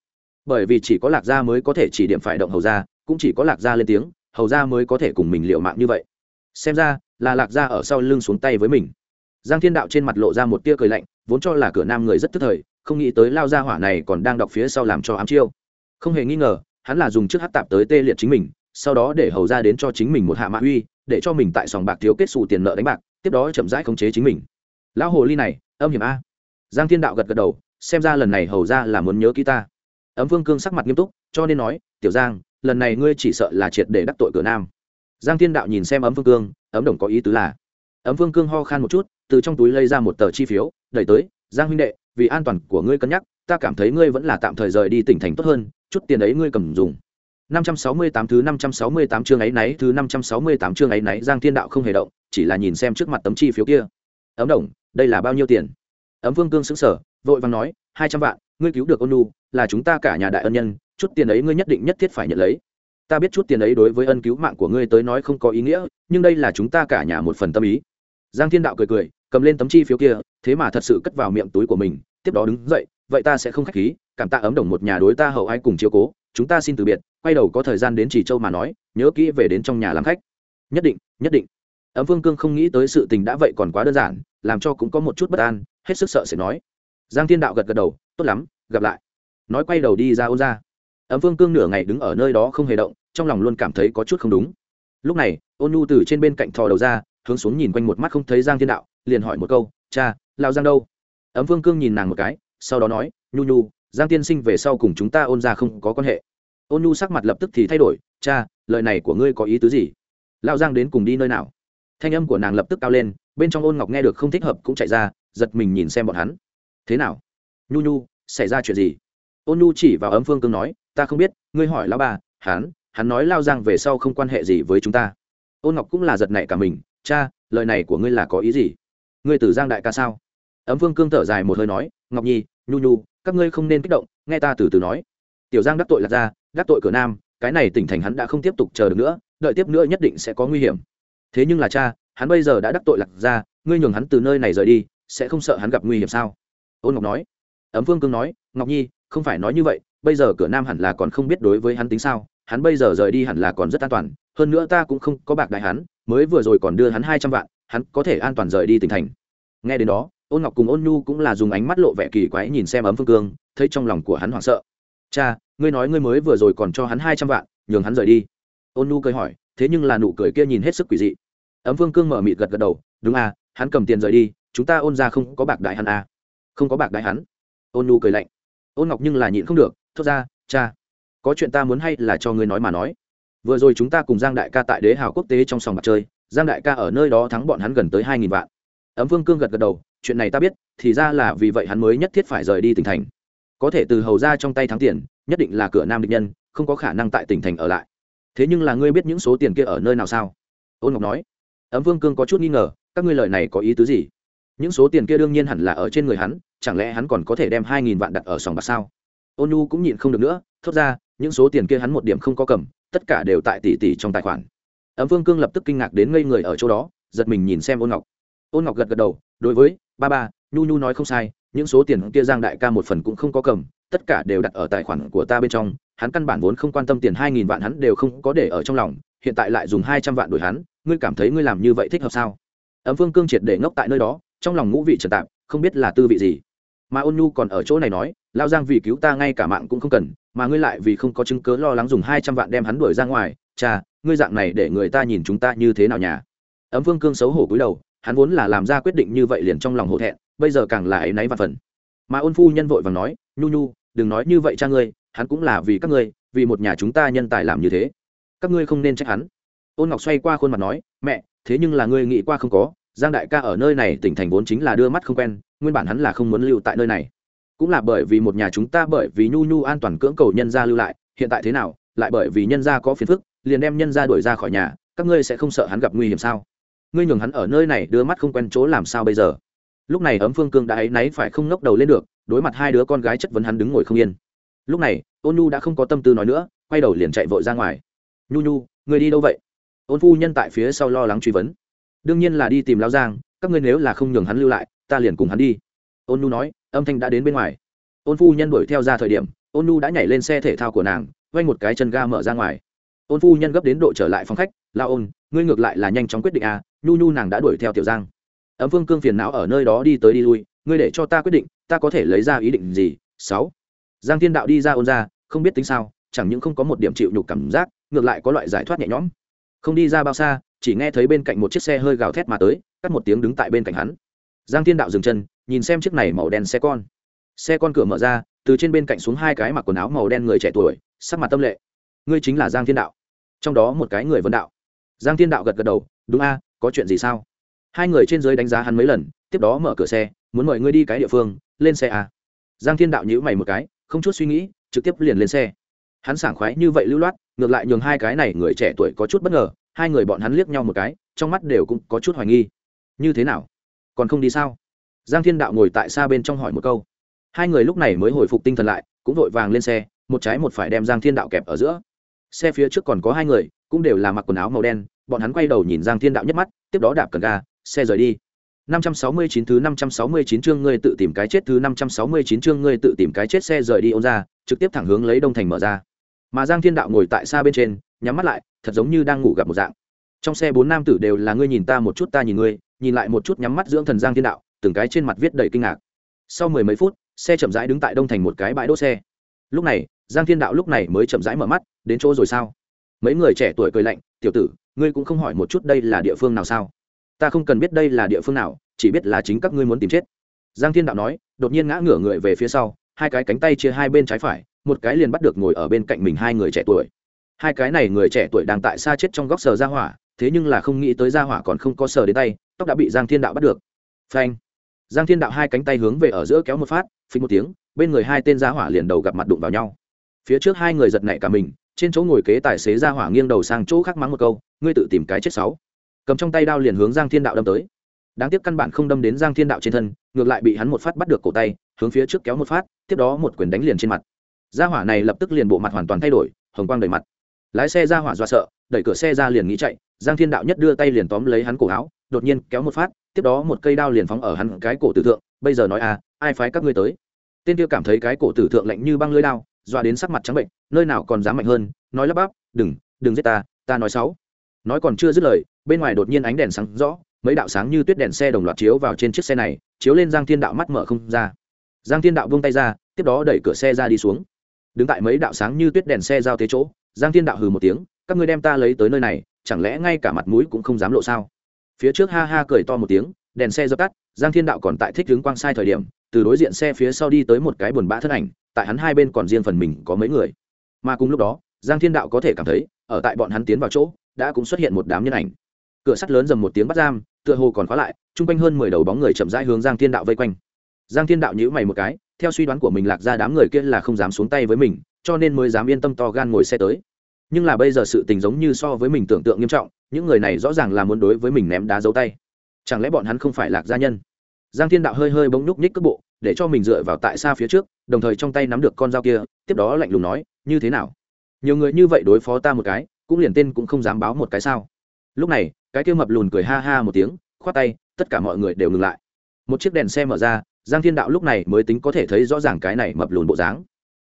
S1: bởi vì chỉ có lạc gia mới có thể chỉ điểm phải động hầu gia, cũng chỉ có lạc gia lên tiếng, hầu gia mới có thể cùng mình liệu mạng như vậy. Xem ra, là lạc gia ở sau lưng xuống tay với mình. Giang thiên đạo trên mặt lộ ra một tia cười lạnh, vốn cho là cửa nam người rất tức thời, không nghĩ tới lao gia hỏa này còn đang đọc phía sau làm cho ám chiêu. Không hề nghi ngờ, hắn là dùng chiếc hát tạp tới tê liệt chính mình, sau đó để hầu ra đến cho chính mình một hạ mạ uy, để cho mình tại sòng bạc thiếu kết xù tiền nợ đánh bạc, tiếp đó chậm rãi khống chế chính mình. Lão hồ ly này, âm hiểm a. Giang thiên đạo gật gật đầu, xem ra lần này hầu ra là muốn nhớ ký ta ấm vương cương sắc mặt nghiêm túc cho nên nói tiểu giang lần này ngươi chỉ sợ là triệt để đắc tội cửa nam giang thiên đạo nhìn xem ấm vương cương ấm đồng có ý tứ là ấm vương cương ho khan một chút từ trong túi lấy ra một tờ chi phiếu đẩy tới giang huynh đệ vì an toàn của ngươi cân nhắc ta cảm thấy ngươi vẫn là tạm thời rời đi tỉnh thành tốt hơn chút tiền ấy ngươi cầm dùng 568 thứ 568 chương ấy náy thứ 568 chương ấy náy Giang Thiên Đạo không hề động, chỉ là nhìn xem trước mặt tấm chi phiếu kia. Ấm đồng, đây là bao nhiêu tiền? Ấm Vương Cương sững sờ, vội vàng nói, 200 vạn, ngươi cứu được Ôn là chúng ta cả nhà đại ân nhân, chút tiền ấy ngươi nhất định nhất thiết phải nhận lấy. Ta biết chút tiền ấy đối với ân cứu mạng của ngươi tới nói không có ý nghĩa, nhưng đây là chúng ta cả nhà một phần tâm ý. Giang Thiên Đạo cười cười, cầm lên tấm chi phiếu kia, thế mà thật sự cất vào miệng túi của mình, tiếp đó đứng dậy, vậy ta sẽ không khách khí, cảm tạ ấm đồng một nhà đối ta hậu ai cùng chiếu cố, chúng ta xin từ biệt quay đầu có thời gian đến chỉ châu mà nói nhớ kỹ về đến trong nhà làm khách nhất định nhất định ấm vương cương không nghĩ tới sự tình đã vậy còn quá đơn giản làm cho cũng có một chút bất an hết sức sợ sẽ nói giang thiên đạo gật gật đầu, tốt lắm, gặp lại. Nói quay đầu đi ra ôn ra. Ấm vương cương nửa ngày đứng ở nơi đó không hề động, trong lòng luôn cảm thấy có chút không đúng. Lúc này, ôn nhu từ trên bên cạnh thò đầu ra, hướng xuống nhìn quanh một mắt không thấy giang thiên đạo, liền hỏi một câu, cha lao giang đâu? Ấm vương cương nhìn nàng một cái, sau đó nói, nhu nhu, giang tiên sinh về sau cùng chúng ta ôn ra không có quan hệ. Ôn nhu sắc mặt lập tức thì thay đổi, cha, lời này của ngươi có ý tứ gì? Lão giang đến cùng đi nơi nào? Thanh âm của nàng lập tức cao lên, bên trong ôn ngọc nghe được không thích hợp cũng chạy ra, giật mình nhìn xem bọn hắn thế nào? Nhu nhu, xảy ra chuyện gì? Ôn nhu chỉ vào ấm phương cương nói, ta không biết, ngươi hỏi lão bà, hắn hắn nói lao giang về sau không quan hệ gì với chúng ta. Ôn ngọc cũng là giật nảy cả mình, cha, lời này của ngươi là có ý gì? Ngươi từ giang đại ca sao? Ấm vương cương thở dài một hơi nói, ngọc nhi, nhu nhu, các ngươi không nên kích động, nghe ta từ từ nói. Tiểu giang đắc tội lạc ra, đắc tội cửa nam, cái này tỉnh thành hắn đã không tiếp tục chờ được nữa, đợi tiếp nữa nhất định sẽ có nguy hiểm. Thế nhưng là cha, hắn bây giờ đã đắc tội lạc ra, ngươi nhường hắn từ nơi này rời đi, sẽ không sợ hắn gặp nguy hiểm sao? Ôn ngọc nói. Ấm vương cương nói, ngọc nhi, không phải nói như vậy, bây giờ cửa nam hẳn là còn không biết đối với hắn tính sao, hắn bây giờ rời đi hẳn là còn rất an toàn, hơn nữa ta cũng không có bạc đại hắn, mới vừa rồi còn đưa hắn hai trăm vạn, hắn có thể an toàn rời đi tỉnh thành. Nghe đến đó, ôn ngọc cùng ôn nhu cũng là dùng ánh mắt lộ vẻ kỳ quái nhìn xem ấm phương cương, thấy trong lòng của hắn hoảng sợ. Cha, ngươi nói ngươi mới vừa rồi còn cho hắn hai trăm vạn, nhường hắn rời đi. Ôn nhu cười hỏi, thế nhưng là nụ cười kia nhìn hết sức quỷ dị. Ấm phương cương mở mịt gật gật đầu, đúng à hắn cầm tiền rời đi, chúng ta ôn ra không có bạc đại hắn à không có bạc đại hắn. Ôn nu cười lạnh. Ôn ngọc nhưng là nhịn không được, thốt ra, cha, có chuyện ta muốn hay là cho ngươi nói mà nói. Vừa rồi chúng ta cùng giang đại ca tại đế hào quốc tế trong sòng bạc chơi, giang đại ca ở nơi đó thắng bọn hắn gần tới hai nghìn vạn. Ấm vương cương gật gật đầu, chuyện này ta biết, thì ra là vì vậy hắn mới nhất thiết phải rời đi tỉnh thành. Có thể từ hầu ra trong tay thắng tiền, nhất định là cửa nam địch nhân, không có khả năng tại tỉnh thành ở lại. Thế nhưng là ngươi biết những số tiền kia ở nơi nào sao? Ôn ngọc nói. Ấm vương cương có chút nghi ngờ, các ngươi lời này có ý tứ gì? Những số tiền kia đương nhiên hẳn là ở trên người hắn chẳng lẽ hắn còn có thể đem hai nghìn vạn đặt ở sòng bạc sao? Ôn nhu cũng nhịn không được nữa, thốt ra, những số tiền kia hắn một điểm không có cầm, tất cả đều tại tỷ tỷ trong tài khoản. Ấm vương cương lập tức kinh ngạc đến ngây người ở chỗ đó, giật mình nhìn xem ôn ngọc. Ôn ngọc gật gật đầu, đối với, ba ba, nhu nhu nói không sai, những số tiền kia giang đại ca một phần cũng không có cầm, tất cả đều đặt ở tài khoản của ta bên trong, hắn căn bản vốn không quan tâm tiền hai nghìn vạn hắn đều không có để ở trong lòng, hiện tại lại dùng hai trăm vạn đổi hắn, ngươi cảm thấy ngươi làm như vậy thích hợp sao? Ấm vương cương triệt để ngốc tại nơi đó, trong lòng ngũ vị trần tạp không biết là tư vị gì. Mà ôn nhu còn ở chỗ này nói lao giang vì cứu ta ngay cả mạng cũng không cần, mà ngươi lại vì không có chứng cớ lo lắng dùng hai trăm vạn đem hắn đuổi ra ngoài cha ngươi dạng này để người ta nhìn chúng ta như thế nào nhà ấm vương cương xấu hổ cúi đầu, hắn vốn là làm ra quyết định như vậy liền trong lòng hổ thẹn, bây giờ càng là áy náy và phần. Mà ôn phu nhân vội và nói, nhu nhu, đừng nói như vậy cha ngươi, hắn cũng là vì các ngươi, vì một nhà chúng ta nhân tài làm như thế. Các ngươi không nên trách hắn. Ôn ngọc xoay qua khuôn mặt nói, mẹ, thế nhưng là ngươi nghĩ qua không có giang đại ca ở nơi này tỉnh thành vốn chính là đưa mắt không quen, nguyên bản hắn là không muốn lưu tại nơi này. Cũng là bởi vì một nhà chúng ta bởi vì nhu nhu an toàn cưỡng cầu nhân gia lưu lại, hiện tại thế nào, lại bởi vì nhân gia có phiền phức, liền đem nhân gia đuổi ra khỏi nhà, các ngươi sẽ không sợ hắn gặp nguy hiểm sao? Ngươi nhường hắn ở nơi này đưa mắt không quen chỗ làm sao bây giờ? Lúc này ấm phương cương đã áy náy phải không ngóc đầu lên được, đối mặt hai đứa con gái chất vấn hắn đứng ngồi không yên. Lúc này, ôn nhu đã không có tâm tư nói nữa, quay đầu liền chạy vội ra ngoài. Nhu nhu người đi đâu vậy? Ôn phu nhân tại phía sau lo lắng truy vấn đương nhiên là đi tìm lao giang, các ngươi nếu là không nhường hắn lưu lại, ta liền cùng hắn đi. Ôn Nu nói, âm thanh đã đến bên ngoài. Ôn phu nhân đuổi theo ra thời điểm, ôn Nu đã nhảy lên xe thể thao của nàng quay một cái chân ga mở ra ngoài. Ôn phu nhân gấp đến độ trở lại phòng khách, la ôn, ngươi ngược lại là nhanh chóng quyết định à nhu nhu nàng đã đuổi theo tiểu giang. Ấm phương cương phiền não ở nơi đó đi tới đi lui, ngươi để cho ta quyết định, ta có thể lấy ra ý định gì? Sáu. Giang thiên đạo đi ra ôn ra, không biết tính sao, chẳng những không có một điểm chịu nhục cảm giác, ngược lại có loại giải thoát nhẹ nhõm. Không đi ra bao xa chỉ nghe thấy bên cạnh một chiếc xe hơi gào thét mà tới, cắt một tiếng đứng tại bên cạnh hắn. Giang thiên đạo dừng chân, nhìn xem chiếc này màu đen xe con. Xe con cửa mở ra, từ trên bên cạnh xuống hai cái mặc quần áo màu đen người trẻ tuổi, sắc mặt tâm lệ. Ngươi chính là giang thiên đạo. Trong đó một cái người vấn đạo. Giang thiên đạo gật gật đầu, đúng a, có chuyện gì sao? Hai người trên dưới đánh giá hắn mấy lần, tiếp đó mở cửa xe, muốn mời ngươi đi cái địa phương, lên xe a. Giang thiên đạo nhữ mày một cái, không chút suy nghĩ, trực tiếp liền lên xe. Hắn sảng khoái như vậy lưu loát, ngược lại nhường hai cái này người trẻ tuổi có chút bất ngờ hai người bọn hắn liếc nhau một cái trong mắt đều cũng có chút hoài nghi. Như thế nào? Còn không đi sao? Giang thiên đạo ngồi tại xa bên trong hỏi một câu. Hai người lúc này mới hồi phục tinh thần lại cũng vội vàng lên xe một trái một phải đem giang thiên đạo kẹp ở giữa. Xe phía trước còn có hai người cũng đều là mặc quần áo màu đen bọn hắn quay đầu nhìn giang thiên đạo nhất mắt tiếp đó đạp cần ga xe rời đi. 569 thứ 569 chương ngươi tự tìm cái chết thứ 569 chương ngươi tự tìm cái chết xe rời đi ôn ra, trực tiếp thẳng hướng lấy Đông Thành mở ra. Mà Giang Thiên Đạo ngồi tại xa bên trên, nhắm mắt lại, thật giống như đang ngủ gặp một dạng. Trong xe bốn nam tử đều là ngươi nhìn ta một chút ta nhìn ngươi, nhìn lại một chút nhắm mắt dưỡng thần Giang Thiên Đạo, từng cái trên mặt viết đầy kinh ngạc. Sau mười mấy phút, xe chậm rãi đứng tại Đông Thành một cái bãi đỗ xe. Lúc này, Giang Thiên Đạo lúc này mới chậm rãi mở mắt, đến chỗ rồi sao? Mấy người trẻ tuổi cười lạnh, "Tiểu tử, ngươi cũng không hỏi một chút đây là địa phương nào sao?" ta không cần biết đây là địa phương nào chỉ biết là chính các ngươi muốn tìm chết giang thiên đạo nói đột nhiên ngã ngửa người về phía sau hai cái cánh tay chia hai bên trái phải một cái liền bắt được ngồi ở bên cạnh mình hai người trẻ tuổi hai cái này người trẻ tuổi đang tại xa chết trong góc sờ ra hỏa, thế nhưng là không nghĩ tới ra hỏa còn không có sờ đến tay, tóc đã bị giang thiên đạo bắt được. Phanh! Giang thiên đạo hai cánh tay hướng về ở giữa kéo một phát, phình một tiếng, bên người hai tên ra hỏa liền đầu gặp mặt đụng vào nhau. Phía trước hai người giật nảy cả mình, trên chỗ ngồi kế tài xế ra hỏa nghiêng đầu sang chỗ khác mắng một câu, ngươi tự tìm cái chết sáu. Cầm trong tay đao liền hướng giang thiên đạo đâm tới. Đáng tiếc căn bản không đâm đến giang thiên đạo trên thân, ngược lại bị hắn một phát bắt được cổ tay, hướng phía trước kéo một phát, tiếp đó một quyền đánh liền trên mặt. Gia hỏa này lập tức liền bộ mặt hoàn toàn thay đổi, hồng quang đầy mặt lái xe ra hỏa dọa sợ, đẩy cửa xe ra liền nghĩ chạy, giang thiên đạo nhất đưa tay liền tóm lấy hắn cổ áo, đột nhiên kéo một phát, tiếp đó một cây đao liền phóng ở hắn cái cổ tử thượng, bây giờ nói à ai phái các ngươi tới? Tên kia cảm thấy cái cổ tử thượng lạnh như băng lưỡi đao, dọa đến sắc mặt trắng bệnh, nơi nào còn dám mạnh hơn, nói lắp bắp, đừng đừng giết ta ta nói sáu nói còn chưa dứt lời, bên ngoài đột nhiên ánh đèn sáng rõ, mấy đạo sáng như tuyết đèn xe đồng loạt chiếu vào trên chiếc xe này, chiếu lên giang thiên đạo mắt mở không ra. Giang thiên đạo vung tay ra, tiếp đó đẩy cửa xe ra đi xuống đứng tại mấy đạo sáng như tuyết đèn xe giao thế chỗ, giang thiên đạo hừ một tiếng, các ngươi đem ta lấy tới nơi này, chẳng lẽ ngay cả mặt mũi cũng không dám lộ sao? Phía trước ha ha cười to một tiếng, đèn xe dập tắt, giang thiên đạo còn tại thích hướng quang sai thời điểm, từ đối diện xe phía sau đi tới một cái buồn bã thân ảnh, tại hắn hai bên còn riêng phần mình có mấy người. Mà cùng lúc đó, giang thiên đạo có thể cảm thấy, ở tại bọn hắn tiến vào chỗ, đã cũng xuất hiện một đám nhân ảnh. Cửa sắt lớn dầm một tiếng bắt giam, tựa hồ còn khóa lại, chung quanh hơn mười đầu bóng người chậm rãi hướng giang thiên đạo vây quanh giang thiên đạo nhữ mày một cái, theo suy đoán của mình lạc ra đám người kia là không dám xuống tay với mình, cho nên mới dám yên tâm to gan ngồi xe tới. Nhưng là bây giờ sự tình giống như so với mình tưởng tượng nghiêm trọng, những người này rõ ràng là muốn đối với mình ném đá dấu tay. Chẳng lẽ bọn hắn không phải lạc gia nhân? Giang thiên đạo hơi hơi bỗng nhúc nhích cước bộ, để cho mình dựa vào tại xa phía trước, đồng thời trong tay nắm được con dao kia, tiếp đó lạnh lùng nói, như thế nào? Nhiều người như vậy đối phó ta một cái, cũng liền tên cũng không dám báo một cái sao? Lúc này, cái kia mập lùn cười ha ha một tiếng, khoát tay, tất cả mọi người đều ngừng lại. Một chiếc đèn xe mở ra giang thiên đạo lúc này mới tính có thể thấy rõ ràng cái này mập lùn bộ dáng.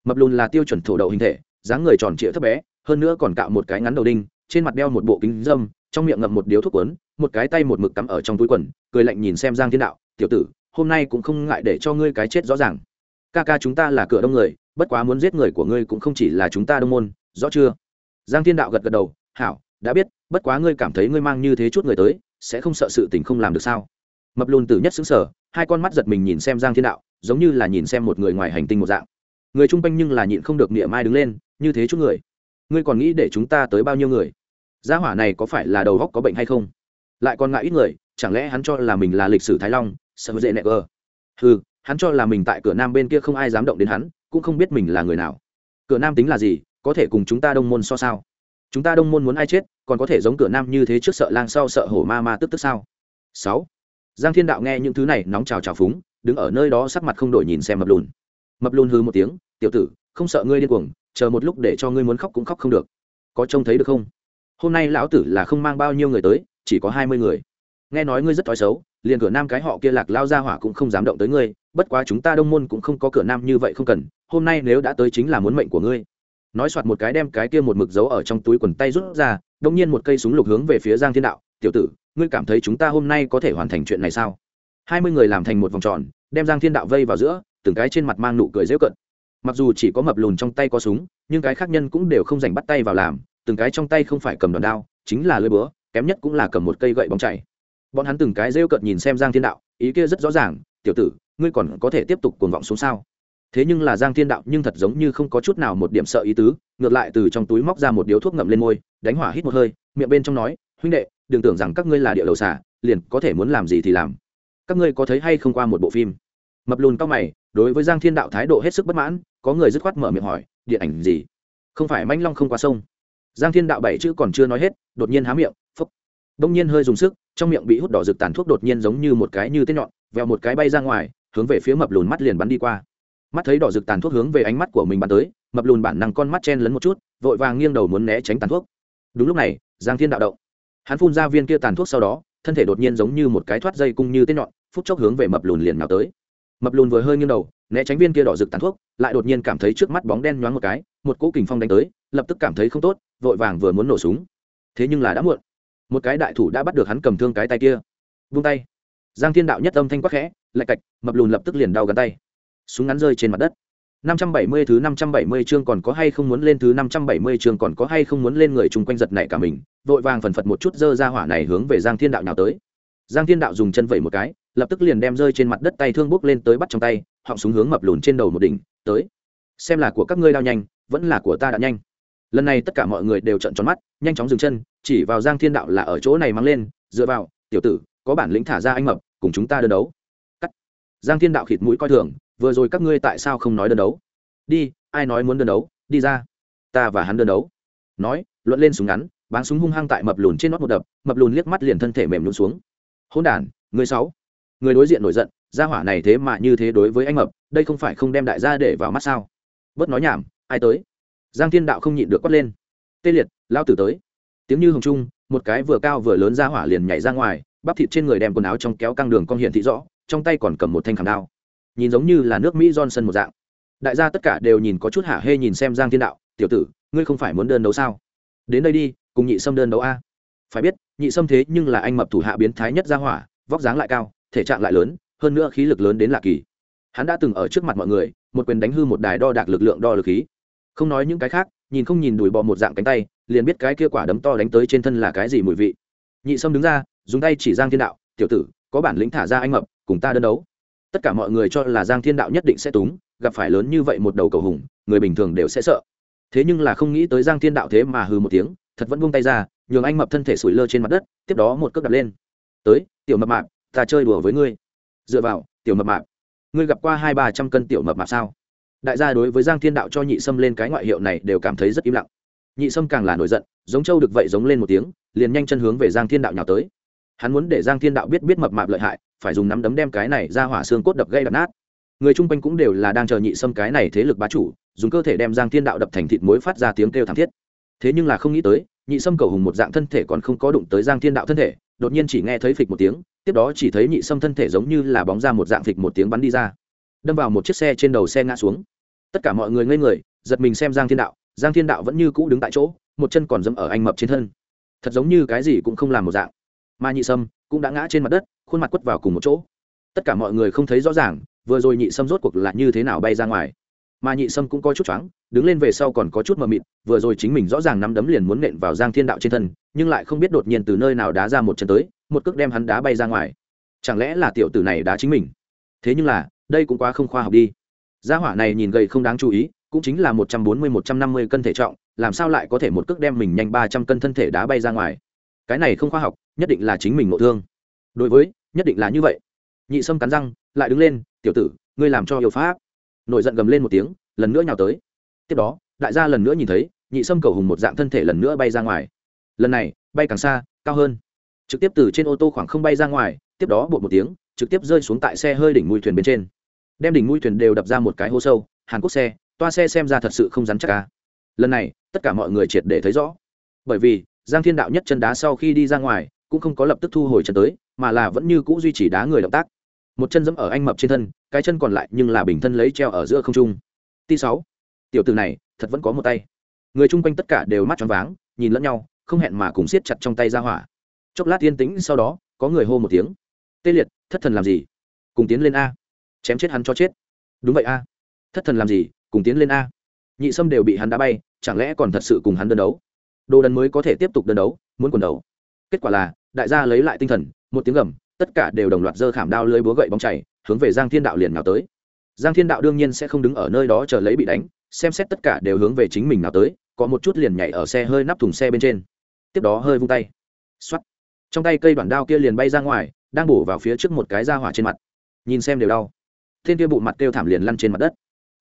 S1: Mập lùn là tiêu chuẩn thổ đậu hình thể, dáng người tròn trịa thấp bé, hơn nữa còn cạo một cái ngắn đầu đinh, trên mặt đeo một bộ kính dâm, trong miệng ngậm một điếu thuốc quấn một cái tay một mực cắm ở trong túi quần, cười lạnh nhìn xem giang thiên đạo, tiểu tử, hôm nay cũng không ngại để cho ngươi cái chết rõ ràng. Ca ca chúng ta là cửa đông người, bất quá muốn giết người của ngươi cũng không chỉ là chúng ta đông môn, rõ chưa? Giang thiên đạo gật gật đầu, hảo, đã biết, bất quá ngươi cảm thấy ngươi mang như thế chút người tới, sẽ không sợ sự tình không làm được sao? Mập lùn tử nhất xứng sở, hai con mắt giật mình nhìn xem giang thiên đạo, giống như là nhìn xem một người ngoài hành tinh một dạng. Người chung quanh nhưng là nhịn không được niệm mai đứng lên, như thế chút người. Ngươi còn nghĩ để chúng ta tới bao nhiêu người? Gia hỏa này có phải là đầu góc có bệnh hay không? Lại còn ngại ít người, chẳng lẽ hắn cho là mình là lịch sử thái long, sợ dễ nẹ gờ? Ừ hắn cho là mình tại cửa nam bên kia không ai dám động đến hắn, cũng không biết mình là người nào. Cửa nam tính là gì, có thể cùng chúng ta đông môn so sao? Chúng ta đông môn muốn ai chết, còn có thể giống cửa nam như thế trước sợ lang sau sợ hổ ma ma tức tức sao? Sáu giang thiên đạo nghe những thứ này nóng trào trào phúng, đứng ở nơi đó sắc mặt không đổi nhìn xem mập lùn. Mập lùn hư một tiếng, tiểu tử, không sợ ngươi điên cuồng, chờ một lúc để cho ngươi muốn khóc cũng khóc không được. Có trông thấy được không? Hôm nay lão tử là không mang bao nhiêu người tới, chỉ có hai mươi người. Nghe nói ngươi rất thói xấu, liền cửa nam cái họ kia lạc lao ra hỏa cũng không dám động tới ngươi, bất quá chúng ta đông môn cũng không có cửa nam như vậy không cần, hôm nay nếu đã tới chính là muốn mệnh của ngươi. Nói soạt một cái đem cái kia một mực giấu ở trong túi quần tay rút ra đông nhiên một cây súng lục hướng về phía giang thiên đạo, tiểu tử ngươi cảm thấy chúng ta hôm nay có thể hoàn thành chuyện này sao? Hai mươi người làm thành một vòng tròn, đem giang thiên đạo vây vào giữa, từng cái trên mặt mang nụ cười dễu cận mặc dù chỉ có mập lùn trong tay có súng, nhưng cái khác nhân cũng đều không dành bắt tay vào làm, từng cái trong tay không phải cầm đòn đao, chính là lưỡi búa, kém nhất cũng là cầm một cây gậy bóng chảy. Bọn hắn từng cái rêu cợt nhìn xem giang thiên đạo, ý kia rất rõ ràng, tiểu tử, ngươi còn có thể tiếp tục cuồng vọng xuống sao? Thế nhưng là giang thiên đạo nhưng thật giống như không có chút nào một điểm sợ ý tứ, ngược lại từ trong túi móc ra một điếu thuốc ngậm lên môi, đánh hỏa hít một hơi, miệng bên trong nói, huynh đệ đừng tưởng rằng các ngươi là địa đầu xả liền có thể muốn làm gì thì làm. Các ngươi có thấy hay không qua một bộ phim? Mập lùn cao mày, đối với giang thiên đạo thái độ hết sức bất mãn, có người dứt khoát mở miệng hỏi, điện ảnh gì? Không phải manh long không qua sông. Giang thiên đạo bảy chữ còn chưa nói hết, đột nhiên há miệng, phúc. Đông nhiên hơi dùng sức, trong miệng bị hút đỏ rực tàn thuốc đột nhiên giống như một cái như tên nhọn, vèo một cái bay ra ngoài, hướng về phía mập lùn mắt liền bắn đi qua. Mắt thấy đỏ rực tàn thuốc hướng về ánh mắt của mình bắn tới, mập lùn bản năng con mắt chen lấn một chút, vội vàng nghiêng đầu muốn né tránh tàn thuốc. Đúng lúc này, giang thiên đạo động hắn phun ra viên kia tàn thuốc sau đó, thân thể đột nhiên giống như một cái thoát dây cung như tên nhọn, phút chốc hướng về mập lùn liền nào tới. Mập lùn vừa hơi nghiêng đầu, né tránh viên kia đỏ rực tàn thuốc, lại đột nhiên cảm thấy trước mắt bóng đen nhoáng một cái, một cỗ kình phong đánh tới, lập tức cảm thấy không tốt, vội vàng vừa muốn nổ súng. Thế nhưng là đã muộn. Một cái đại thủ đã bắt được hắn cầm thương cái tay kia. Vung tay. Giang thiên đạo nhất âm thanh quắc khẽ, lạch cạch, mập lùn lập tức liền đau gắn tay. Súng ngắn rơi trên mặt đất. 570 thứ 570 chương còn có hay không muốn lên thứ 570 chương còn có hay không muốn lên người chung quanh giật nảy cả mình, vội vàng phần phật một chút dơ ra hỏa này hướng về Giang Thiên Đạo nhào tới. Giang Thiên Đạo dùng chân vẩy một cái, lập tức liền đem rơi trên mặt đất tay thương bước lên tới bắt trong tay, họng súng hướng mập lùn trên đầu một đỉnh, tới. Xem là của các ngươi đao nhanh, vẫn là của ta đã nhanh. Lần này tất cả mọi người đều trợn tròn mắt, nhanh chóng dừng chân, chỉ vào Giang Thiên Đạo là ở chỗ này mang lên, dựa vào, tiểu tử, có bản lĩnh thả ra anh mập, cùng chúng ta đơn đấu. Cắt. Giang Thiên Đạo khịt mũi coi thường, vừa rồi các ngươi tại sao không nói đơn đấu? Đi, ai nói muốn đơn đấu? Đi ra. Ta và hắn đơn đấu. Nói, luận lên súng ngắn bán súng hung hăng tại mập lùn trên nót một đập, mập lùn liếc mắt liền thân thể mềm nhún xuống. Hôn đản, người sáu. Người đối diện nổi giận, gia hỏa này thế mà như thế đối với anh mập, đây không phải không đem đại gia để vào mắt sao? Bớt nói nhảm, ai tới? Giang thiên đạo không nhịn được quát lên. Tê liệt, lao tử tới. Tiếng như hồng trung, một cái vừa cao vừa lớn ra hỏa liền nhảy ra ngoài, bắp thịt trên người đem quần áo trong kéo căng đường cong hiện thị rõ, trong tay còn cầm một thanh khảm đao nhìn giống như là nước mỹ johnson một dạng. Đại gia tất cả đều nhìn có chút hạ hê nhìn xem giang thiên đạo, tiểu tử, ngươi không phải muốn đơn đấu sao? Đến đây đi, cùng nhị sâm đơn đấu a. Phải biết, nhị sâm thế nhưng là anh mập thủ hạ biến thái nhất ra hỏa, vóc dáng lại cao, thể trạng lại lớn, hơn nữa khí lực lớn đến lạ kỳ. Hắn đã từng ở trước mặt mọi người, một quyền đánh hư một đài đo đạc lực lượng đo lực khí. Không nói những cái khác, nhìn không nhìn đùi bò một dạng cánh tay, liền biết cái kia quả đấm to đánh tới trên thân là cái gì mùi vị. Nhị sâm đứng ra, dùng tay chỉ giang thiên đạo, tiểu tử, có bản lĩnh thả ra anh mập, cùng ta đơn đấu tất cả mọi người cho là giang thiên đạo nhất định sẽ túng, gặp phải lớn như vậy một đầu cầu hùng, người bình thường đều sẽ sợ. Thế nhưng là không nghĩ tới giang thiên đạo thế mà hừ một tiếng, thật vẫn buông tay ra, nhường anh mập thân thể sủi lơ trên mặt đất, tiếp đó một cước đặt lên. Tới, tiểu mập mạp, ta chơi đùa với ngươi. Dựa vào, tiểu mập mạp, ngươi gặp qua hai ba trăm cân tiểu mập mạp sao? Đại gia đối với giang thiên đạo cho nhị sâm lên cái ngoại hiệu này đều cảm thấy rất im lặng. Nhị sâm càng là nổi giận, giống trâu được vậy giống lên một tiếng, liền nhanh chân hướng về giang thiên đạo nhào tới. Hắn muốn để giang thiên đạo biết biết mập mạp lợi hại phải dùng nắm đấm đem cái này ra hỏa xương cốt đập gây đập nát. Người chung quanh cũng đều là đang chờ nhị sâm cái này thế lực bá chủ, dùng cơ thể đem giang thiên đạo đập thành thịt muối phát ra tiếng kêu thảm thiết. Thế nhưng là không nghĩ tới, nhị sâm cầu hùng một dạng thân thể còn không có đụng tới giang thiên đạo thân thể, đột nhiên chỉ nghe thấy phịch một tiếng, tiếp đó chỉ thấy nhị sâm thân thể giống như là bóng ra một dạng phịch một tiếng bắn đi ra. Đâm vào một chiếc xe trên đầu xe ngã xuống. Tất cả mọi người ngây người, giật mình xem giang thiên đạo, giang thiên đạo vẫn như cũ đứng tại chỗ, một chân còn dẫm ở anh mập trên thân. Thật giống như cái gì cũng không làm một dạng. Mà nhị sâm cũng đã ngã trên mặt đất khuôn mặt quất vào cùng một chỗ. Tất cả mọi người không thấy rõ ràng, vừa rồi nhị sâm rốt cuộc là như thế nào bay ra ngoài. Mà nhị sâm cũng có chút choáng, đứng lên về sau còn có chút mờ mịt, vừa rồi chính mình rõ ràng nắm đấm liền muốn nện vào giang thiên đạo trên thân, nhưng lại không biết đột nhiên từ nơi nào đá ra một chân tới, một cước đem hắn đá bay ra ngoài. Chẳng lẽ là tiểu tử này đá chính mình? Thế nhưng là, đây cũng quá không khoa học đi. Gia hỏa này nhìn gầy không đáng chú ý, cũng chính là một trăm bốn mươi, một trăm năm mươi cân thể trọng, làm sao lại có thể một cước đem mình nhanh ba trăm cân thân thể đá bay ra ngoài? Cái này không khoa học, nhất định là chính mình ngộ thương đối với, nhất định là như vậy. Nhị sâm cắn răng, lại đứng lên, tiểu tử, ngươi làm cho yêu pháp. Nổi giận gầm lên một tiếng, lần nữa nhào tới. Tiếp đó, đại gia lần nữa nhìn thấy, nhị sâm cầu hùng một dạng thân thể lần nữa bay ra ngoài. Lần này, bay càng xa, cao hơn. Trực tiếp từ trên ô tô khoảng không bay ra ngoài, tiếp đó bột một tiếng, trực tiếp rơi xuống tại xe hơi đỉnh mũi thuyền bên trên. Đem đỉnh mũi thuyền đều đập ra một cái hố sâu, hàn quốc xe, toa xe xem ra thật sự không rắn chắc ca lần này, tất cả mọi người triệt để thấy rõ. Bởi vì, giang thiên đạo nhất chân đá sau khi đi ra ngoài, cũng không có lập tức thu hồi chân tới mà là vẫn như cũ duy trì đá người động tác. Một chân dẫm ở anh mập trên thân, cái chân còn lại nhưng là bình thân lấy treo ở giữa không trung. T sáu. Tiểu từ này, thật vẫn có một tay. Người chung quanh tất cả đều mắt tròn váng, nhìn lẫn nhau, không hẹn mà cùng siết chặt trong tay ra hỏa. Chốc lát yên tĩnh, sau đó, có người hô một tiếng. Tê liệt, thất thần làm gì? Cùng tiến lên a. Chém chết hắn cho chết. Đúng vậy a. Thất thần làm gì? Cùng tiến lên a. Nhị sâm đều bị hắn đá bay, chẳng lẽ còn thật sự cùng hắn đơn đấu? Đồ đần mới có thể tiếp tục đơn đấu, muốn quần đấu. Kết quả là, đại gia lấy lại tinh thần một tiếng gầm, tất cả đều đồng loạt giơ khảm đao lưới búa gậy bóng chảy, hướng về giang thiên đạo liền nào tới. Giang thiên đạo đương nhiên sẽ không đứng ở nơi đó chờ lấy bị đánh, xem xét tất cả đều hướng về chính mình nào tới, có một chút liền nhảy ở xe hơi nắp thùng xe bên trên. Tiếp đó hơi vung tay. Xoắt trong tay cây đoạn đao kia liền bay ra ngoài, đang bổ vào phía trước một cái da hỏa trên mặt. Nhìn xem đều đau. Thiên kia bụ mặt kêu thảm liền lăn trên mặt đất.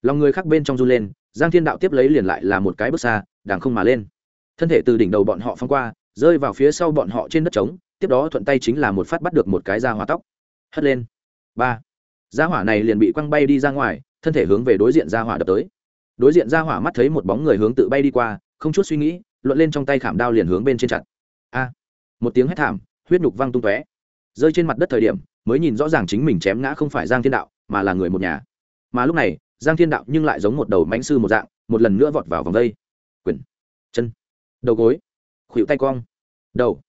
S1: Lòng người khác bên trong run lên, giang thiên đạo tiếp lấy liền lại là một cái bước xa đàng không mà lên. Thân thể từ đỉnh đầu bọn họ phong qua, rơi vào phía sau bọn họ trên đất trống tiếp đó thuận tay chính là một phát bắt được một cái da hỏa tóc. Hất lên. Ba. Da hỏa này liền bị quăng bay đi ra ngoài, thân thể hướng về đối diện da hỏa đập tới. Đối diện da hỏa mắt thấy một bóng người hướng tự bay đi qua, không chút suy nghĩ, luận lên trong tay khảm đao liền hướng bên trên chặt. A. Một tiếng hét thảm, huyết nhục văng tung tóe. Rơi trên mặt đất thời điểm, mới nhìn rõ ràng chính mình chém ngã không phải giang thiên đạo, mà là người một nhà. Mà lúc này, giang thiên đạo nhưng lại giống một đầu mánh sư một dạng, một lần nữa vọt vào vòng đây. Quyền. Chân. Đầu gối. Khuỵu tay cong. Đầu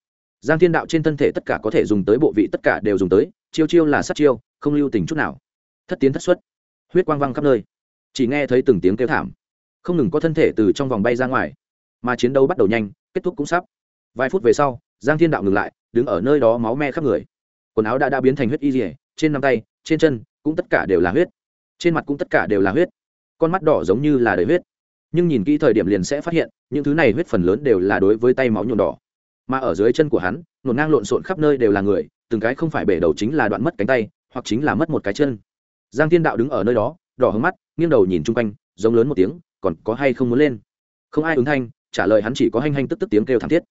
S1: giang thiên đạo trên thân thể tất cả có thể dùng tới, bộ vị tất cả đều dùng tới, chiêu chiêu là sát chiêu, không lưu tình chút nào. Thất tiến thất xuất, huyết quang văng khắp nơi. Chỉ nghe thấy từng tiếng kêu thảm, không ngừng có thân thể từ trong vòng bay ra ngoài, mà chiến đấu bắt đầu nhanh, kết thúc cũng sắp. Vài phút về sau, giang thiên đạo ngừng lại, đứng ở nơi đó máu me khắp người. Quần áo đã đã biến thành huyết y dỉa trên năm tay, trên chân cũng tất cả đều là huyết. Trên mặt cũng tất cả đều là huyết. Con mắt đỏ giống như là đầy huyết. Nhưng nhìn kỹ thời điểm liền sẽ phát hiện, những thứ này huyết phần lớn đều là đối với tay máu nhuộm đỏ mà ở dưới chân của hắn ngổn ngang lộn xộn khắp nơi đều là người từng cái không phải bể đầu chính là đoạn mất cánh tay hoặc chính là mất một cái chân. Giang thiên đạo đứng ở nơi đó đỏ hướng mắt nghiêng đầu nhìn chung quanh giống lớn một tiếng còn có hay không muốn lên? Không ai ứng thanh trả lời hắn chỉ có hanh hanh tức tức tiếng kêu thảm thiết.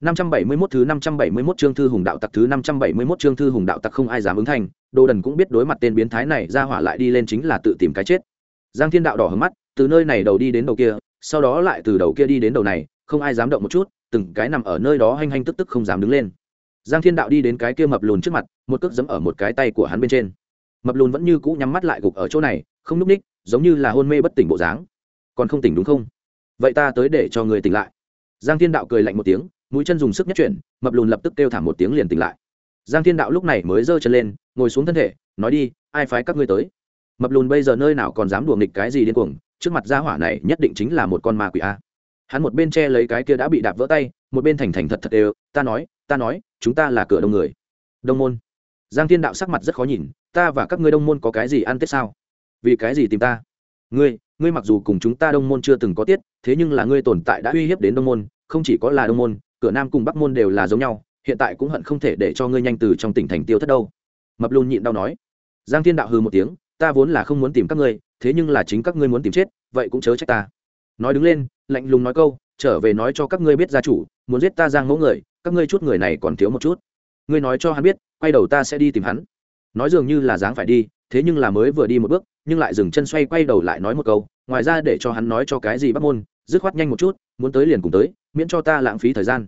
S1: 571 thứ 571 chương thư hùng đạo tặc thứ 571 chương thư hùng đạo tặc không ai dám ứng thanh, Đồ Đần cũng biết đối mặt tên biến thái này ra hỏa lại đi lên chính là tự tìm cái chết. Giang Thiên Đạo đỏ hướng mắt, từ nơi này đầu đi đến đầu kia, sau đó lại từ đầu kia đi đến đầu này, không ai dám động một chút, từng cái nằm ở nơi đó hanh hanh tức tức không dám đứng lên. Giang Thiên Đạo đi đến cái kia mập lùn trước mặt, một cước giẫm ở một cái tay của hắn bên trên. Mập lùn vẫn như cũ nhắm mắt lại gục ở chỗ này, không lúc ních, giống như là hôn mê bất tỉnh bộ dáng. Còn không tỉnh đúng không? Vậy ta tới để cho người tỉnh lại. Giang Thiên Đạo cười lạnh một tiếng, mũi chân dùng sức nhất chuyển mập lùn lập tức kêu thảm một tiếng liền tỉnh lại giang thiên đạo lúc này mới giơ chân lên ngồi xuống thân thể nói đi ai phái các ngươi tới mập lùn bây giờ nơi nào còn dám đùa nghịch cái gì điên cuồng trước mặt gia hỏa này nhất định chính là một con ma quỷ a hắn một bên che lấy cái kia đã bị đạp vỡ tay, một bên thành thành thật thật đều, ta nói ta nói, chúng ta là cửa đông người. Đông môn. Giang thiên đạo sắc mặt rất khó nhìn, ta và các ngươi đông môn có cái gì ăn tết sao? Vì cái gì tìm ta? Ngươi ngươi mặc dù cùng chúng ta đông môn chưa từng có tiết, thế nhưng là ngươi tồn tại đã uy hiếp đến đông môn, không chỉ có là đông môn, cửa nam cùng bắc môn đều là giống nhau, hiện tại cũng hận không thể để cho ngươi nhanh từ trong tỉnh thành tiêu thất đâu. Mập lùn nhịn đau nói. Giang thiên đạo hư một tiếng, ta vốn là không muốn tìm các ngươi, thế nhưng là chính các ngươi muốn tìm chết, vậy cũng chớ trách ta. Nói đứng lên lạnh lùng nói câu, trở về nói cho các ngươi biết gia chủ, muốn giết ta giang mẫu người, các ngươi chút người này còn thiếu một chút. Ngươi nói cho hắn biết, quay đầu ta sẽ đi tìm hắn. Nói dường như là dáng phải đi, thế nhưng là mới vừa đi một bước, nhưng lại dừng chân xoay quay đầu lại nói một câu, ngoài ra để cho hắn nói cho cái gì bắt môn, dứt khoát nhanh một chút, muốn tới liền cùng tới, miễn cho ta lãng phí thời gian.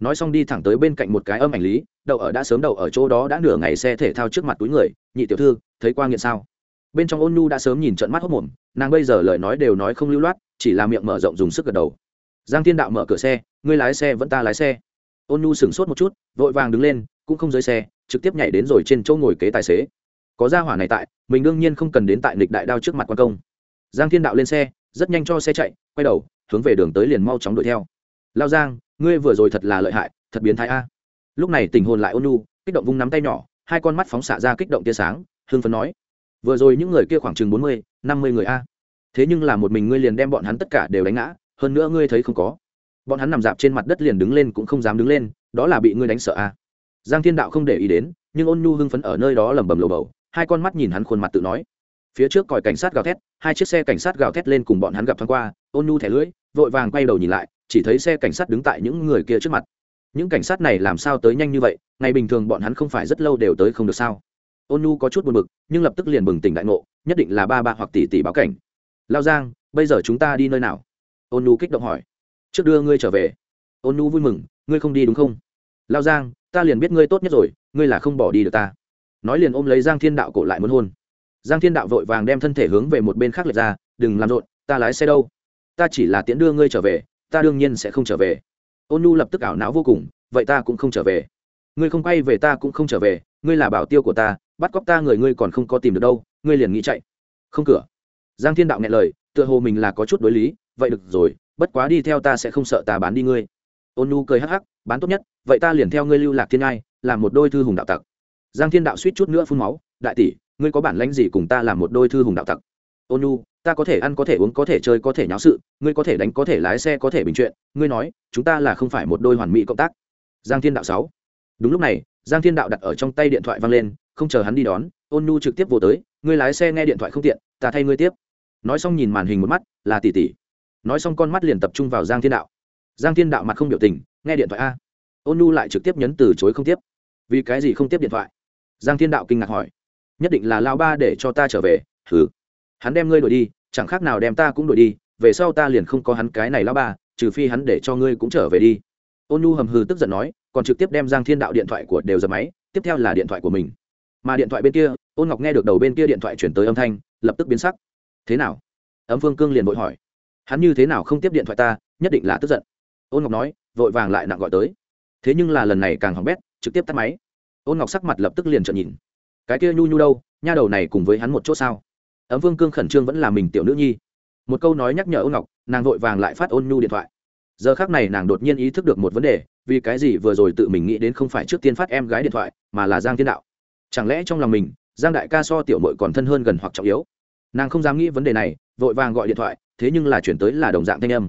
S1: Nói xong đi thẳng tới bên cạnh một cái âm ảnh lý, đậu ở đã sớm đậu ở chỗ đó đã nửa ngày xe thể thao trước mặt túi người, nhị tiểu thư, thấy qua nghiện sao? Bên trong ôn nhu đã sớm nhìn trận mắt hốc mồm nàng bây giờ lời nói đều nói không lưu loát, chỉ là miệng mở rộng dùng sức gật đầu. Giang thiên đạo mở cửa xe, ngươi lái xe vẫn ta lái xe. Ôn nhu sửng sốt một chút, vội vàng đứng lên, cũng không dưới xe, trực tiếp nhảy đến rồi trên chỗ ngồi kế tài xế. Có gia hỏa này tại, mình đương nhiên không cần đến tại nịch đại đao trước mặt quan công. Giang thiên đạo lên xe, rất nhanh cho xe chạy, quay đầu, hướng về đường tới liền mau chóng đuổi theo. Lao giang, ngươi vừa rồi thật là lợi hại, thật biến thái a. Lúc này tình hồn lại ôn nhu, kích động vung nắm tay nhỏ, hai con mắt phóng xạ ra kích động tia sáng hương phấn nói, vừa rồi những người kia khoảng chừng bốn mươi năm mươi người a. Thế nhưng là một mình ngươi liền đem bọn hắn tất cả đều đánh ngã, hơn nữa ngươi thấy không có. Bọn hắn nằm dạp trên mặt đất liền đứng lên cũng không dám đứng lên, đó là bị ngươi đánh sợ a. Giang thiên đạo không để ý đến, nhưng ôn nhu hưng phấn ở nơi đó lẩm bẩm lồ bầu, hai con mắt nhìn hắn khuôn mặt tự nói. Phía trước còi cảnh sát gào thét, hai chiếc xe cảnh sát gào thét lên cùng bọn hắn gặp thoáng qua, ôn nhu thẻ lưỡi, vội vàng quay đầu nhìn lại, chỉ thấy xe cảnh sát đứng tại những người kia trước mặt. Những cảnh sát này làm sao tới nhanh như vậy, ngày bình thường bọn hắn không phải rất lâu đều tới không được sao? Ôn nhu có chút buồn bực, nhưng lập tức liền bừng tỉnh đại ngộ, nhất định là ba ba hoặc tỷ tỷ báo cảnh. Lao giang, bây giờ chúng ta đi nơi nào? Ôn nhu kích động hỏi. Trước đưa ngươi trở về. Ôn nhu vui mừng, ngươi không đi đúng không? Lao giang, ta liền biết ngươi tốt nhất rồi, ngươi là không bỏ đi được ta. Nói liền ôm lấy giang thiên đạo cổ lại muốn hôn. Giang thiên đạo vội vàng đem thân thể hướng về một bên khác lệch ra, đừng làm rộn, ta lái xe đâu. Ta chỉ là tiễn đưa ngươi trở về, ta đương nhiên sẽ không trở về. Ôn nhu lập tức ảo não vô cùng, vậy ta cũng không trở về. Ngươi không quay về ta cũng không trở về, ngươi là bảo tiêu của ta bắt cóc ta người ngươi còn không có tìm được đâu, ngươi liền nghĩ chạy. Không cửa. Giang thiên đạo nghe lời, tựa hồ mình là có chút đối lý, vậy được rồi, bất quá đi theo ta sẽ không sợ ta bán đi ngươi. Ôn nu cười hắc hắc, bán tốt nhất, vậy ta liền theo ngươi lưu lạc thiên ai làm một đôi thư hùng đạo tặc. Giang thiên đạo suýt chút nữa phun máu, đại tỷ, ngươi có bản lãnh gì cùng ta làm một đôi thư hùng đạo tặc? Ôn nu, ta có thể ăn, có thể uống, có thể chơi, có thể nháo sự, ngươi có thể đánh, có thể lái xe, có thể bình chuyện, ngươi nói, chúng ta là không phải một đôi hoàn mỹ cộng tác. Giang thiên đạo sáu. Đúng lúc này giang thiên đạo đặt ở trong tay điện thoại văng lên, không chờ hắn đi đón, ôn nhu trực tiếp vô tới, ngươi lái xe nghe điện thoại không tiện, ta thay ngươi tiếp. Nói xong nhìn màn hình một mắt, là tỷ tỷ. Nói xong con mắt liền tập trung vào giang thiên đạo. Giang thiên đạo mặt không biểu tình, nghe điện thoại a. Ôn nhu lại trực tiếp nhấn từ chối không tiếp. Vì cái gì không tiếp điện thoại? Giang thiên đạo kinh ngạc hỏi. Nhất định là lao ba để cho ta trở về. Thử hắn đem ngươi đuổi đi, chẳng khác nào đem ta cũng đuổi đi, về sau ta liền không có hắn cái này lao ba, trừ phi hắn để cho ngươi cũng trở về đi. Ôn nhu hầm hừ tức giận nói còn trực tiếp đem giang thiên đạo điện thoại của đều dập máy, tiếp theo là điện thoại của mình. Mà điện thoại bên kia, ôn ngọc nghe được đầu bên kia điện thoại chuyển tới âm thanh, lập tức biến sắc. Thế nào? Ấm phương cương liền vội hỏi. Hắn như thế nào không tiếp điện thoại ta, nhất định là tức giận. Ôn ngọc nói, vội vàng lại nặng gọi tới. Thế nhưng là lần này càng hỏng bét, trực tiếp tắt máy. Ôn ngọc sắc mặt lập tức liền trợn nhìn. Cái kia nhu nhu đâu, nha đầu này cùng với hắn một chỗ sao? Ấm vương cương khẩn trương vẫn là mình tiểu nữ nhi. Một câu nói nhắc nhở ôn ngọc, nàng vội vàng lại phát ôn nhu điện thoại giờ khác này nàng đột nhiên ý thức được một vấn đề, vì cái gì vừa rồi tự mình nghĩ đến không phải trước tiên phát em gái điện thoại, mà là giang thiên đạo? Chẳng lẽ trong lòng mình, giang đại ca so tiểu mội còn thân hơn gần hoặc trọng yếu? Nàng không dám nghĩ vấn đề này, vội vàng gọi điện thoại, thế nhưng là chuyển tới là đồng dạng thanh âm.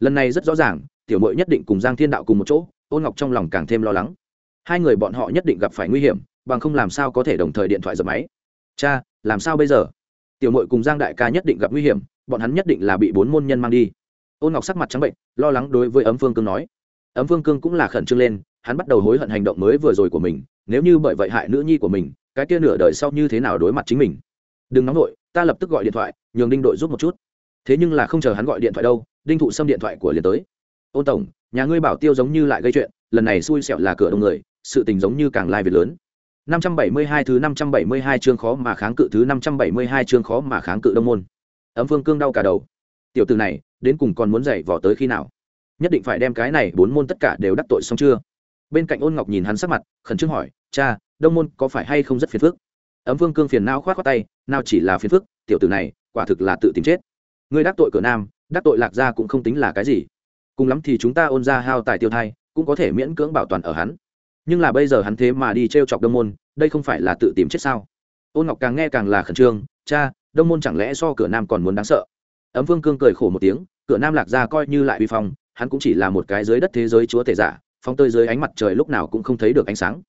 S1: Lần này rất rõ ràng, tiểu mội nhất định cùng giang thiên đạo cùng một chỗ ôn ngọc trong lòng càng thêm lo lắng. Hai người bọn họ nhất định gặp phải nguy hiểm, bằng không làm sao có thể đồng thời điện thoại dập máy. Cha, làm sao bây giờ? Tiểu mội cùng giang đại ca nhất định gặp nguy hiểm, bọn hắn nhất định là bị bốn môn nhân mang đi ôn ngọc sắc mặt trắng bệnh, lo lắng đối với ấm phương cương nói. Ấm phương cương cũng là khẩn trương lên, hắn bắt đầu hối hận hành động mới vừa rồi của mình, nếu như bởi vậy hại nữ nhi của mình, cái kia nửa đời sau như thế nào đối mặt chính mình. Đừng nóng vội, ta lập tức gọi điện thoại, nhường đinh đội giúp một chút. Thế nhưng là không chờ hắn gọi điện thoại đâu, đinh thụ xâm điện thoại của liền tới. Ôn tổng, nhà ngươi bảo tiêu giống như lại gây chuyện, lần này xui xẹo là cửa đông người, sự tình giống như càng lai việc lớn. 572 thứ 572 chương khó mà kháng cự thứ 572 chương khó mà kháng cự đông môn. Ấm phương cương đau cả đầu. Tiểu tử này đến cùng còn muốn dạy vỏ tới khi nào? Nhất định phải đem cái này bốn môn tất cả đều đắc tội xong chưa? Bên cạnh ôn ngọc nhìn hắn sắc mặt, khẩn trương hỏi, cha, đông môn có phải hay không rất phiền phức? Ấm vương cương phiền nao khoát khoát tay, nào chỉ là phiền phức, tiểu tử này, quả thực là tự tìm chết. Người đắc tội cửa nam, đắc tội lạc gia cũng không tính là cái gì. Cùng lắm thì chúng ta ôn ra hao tài tiêu thai, cũng có thể miễn cưỡng bảo toàn ở hắn. Nhưng là bây giờ hắn thế mà đi t r e o chọc đông môn, đây không phải là tự tìm chết sao? Ôn ngọc càng nghe càng là khẩn trương, cha, đông môn chẳng lẽ so cửa nam còn muốn đáng sợ? Ấm vương cương cười khổ một tiếng, cửa nam lạc gia coi như lại uy phong, hắn cũng chỉ là một cái dưới đất thế giới chúa tể giả phong tơi dưới ánh mặt trời lúc nào cũng không thấy được ánh sáng.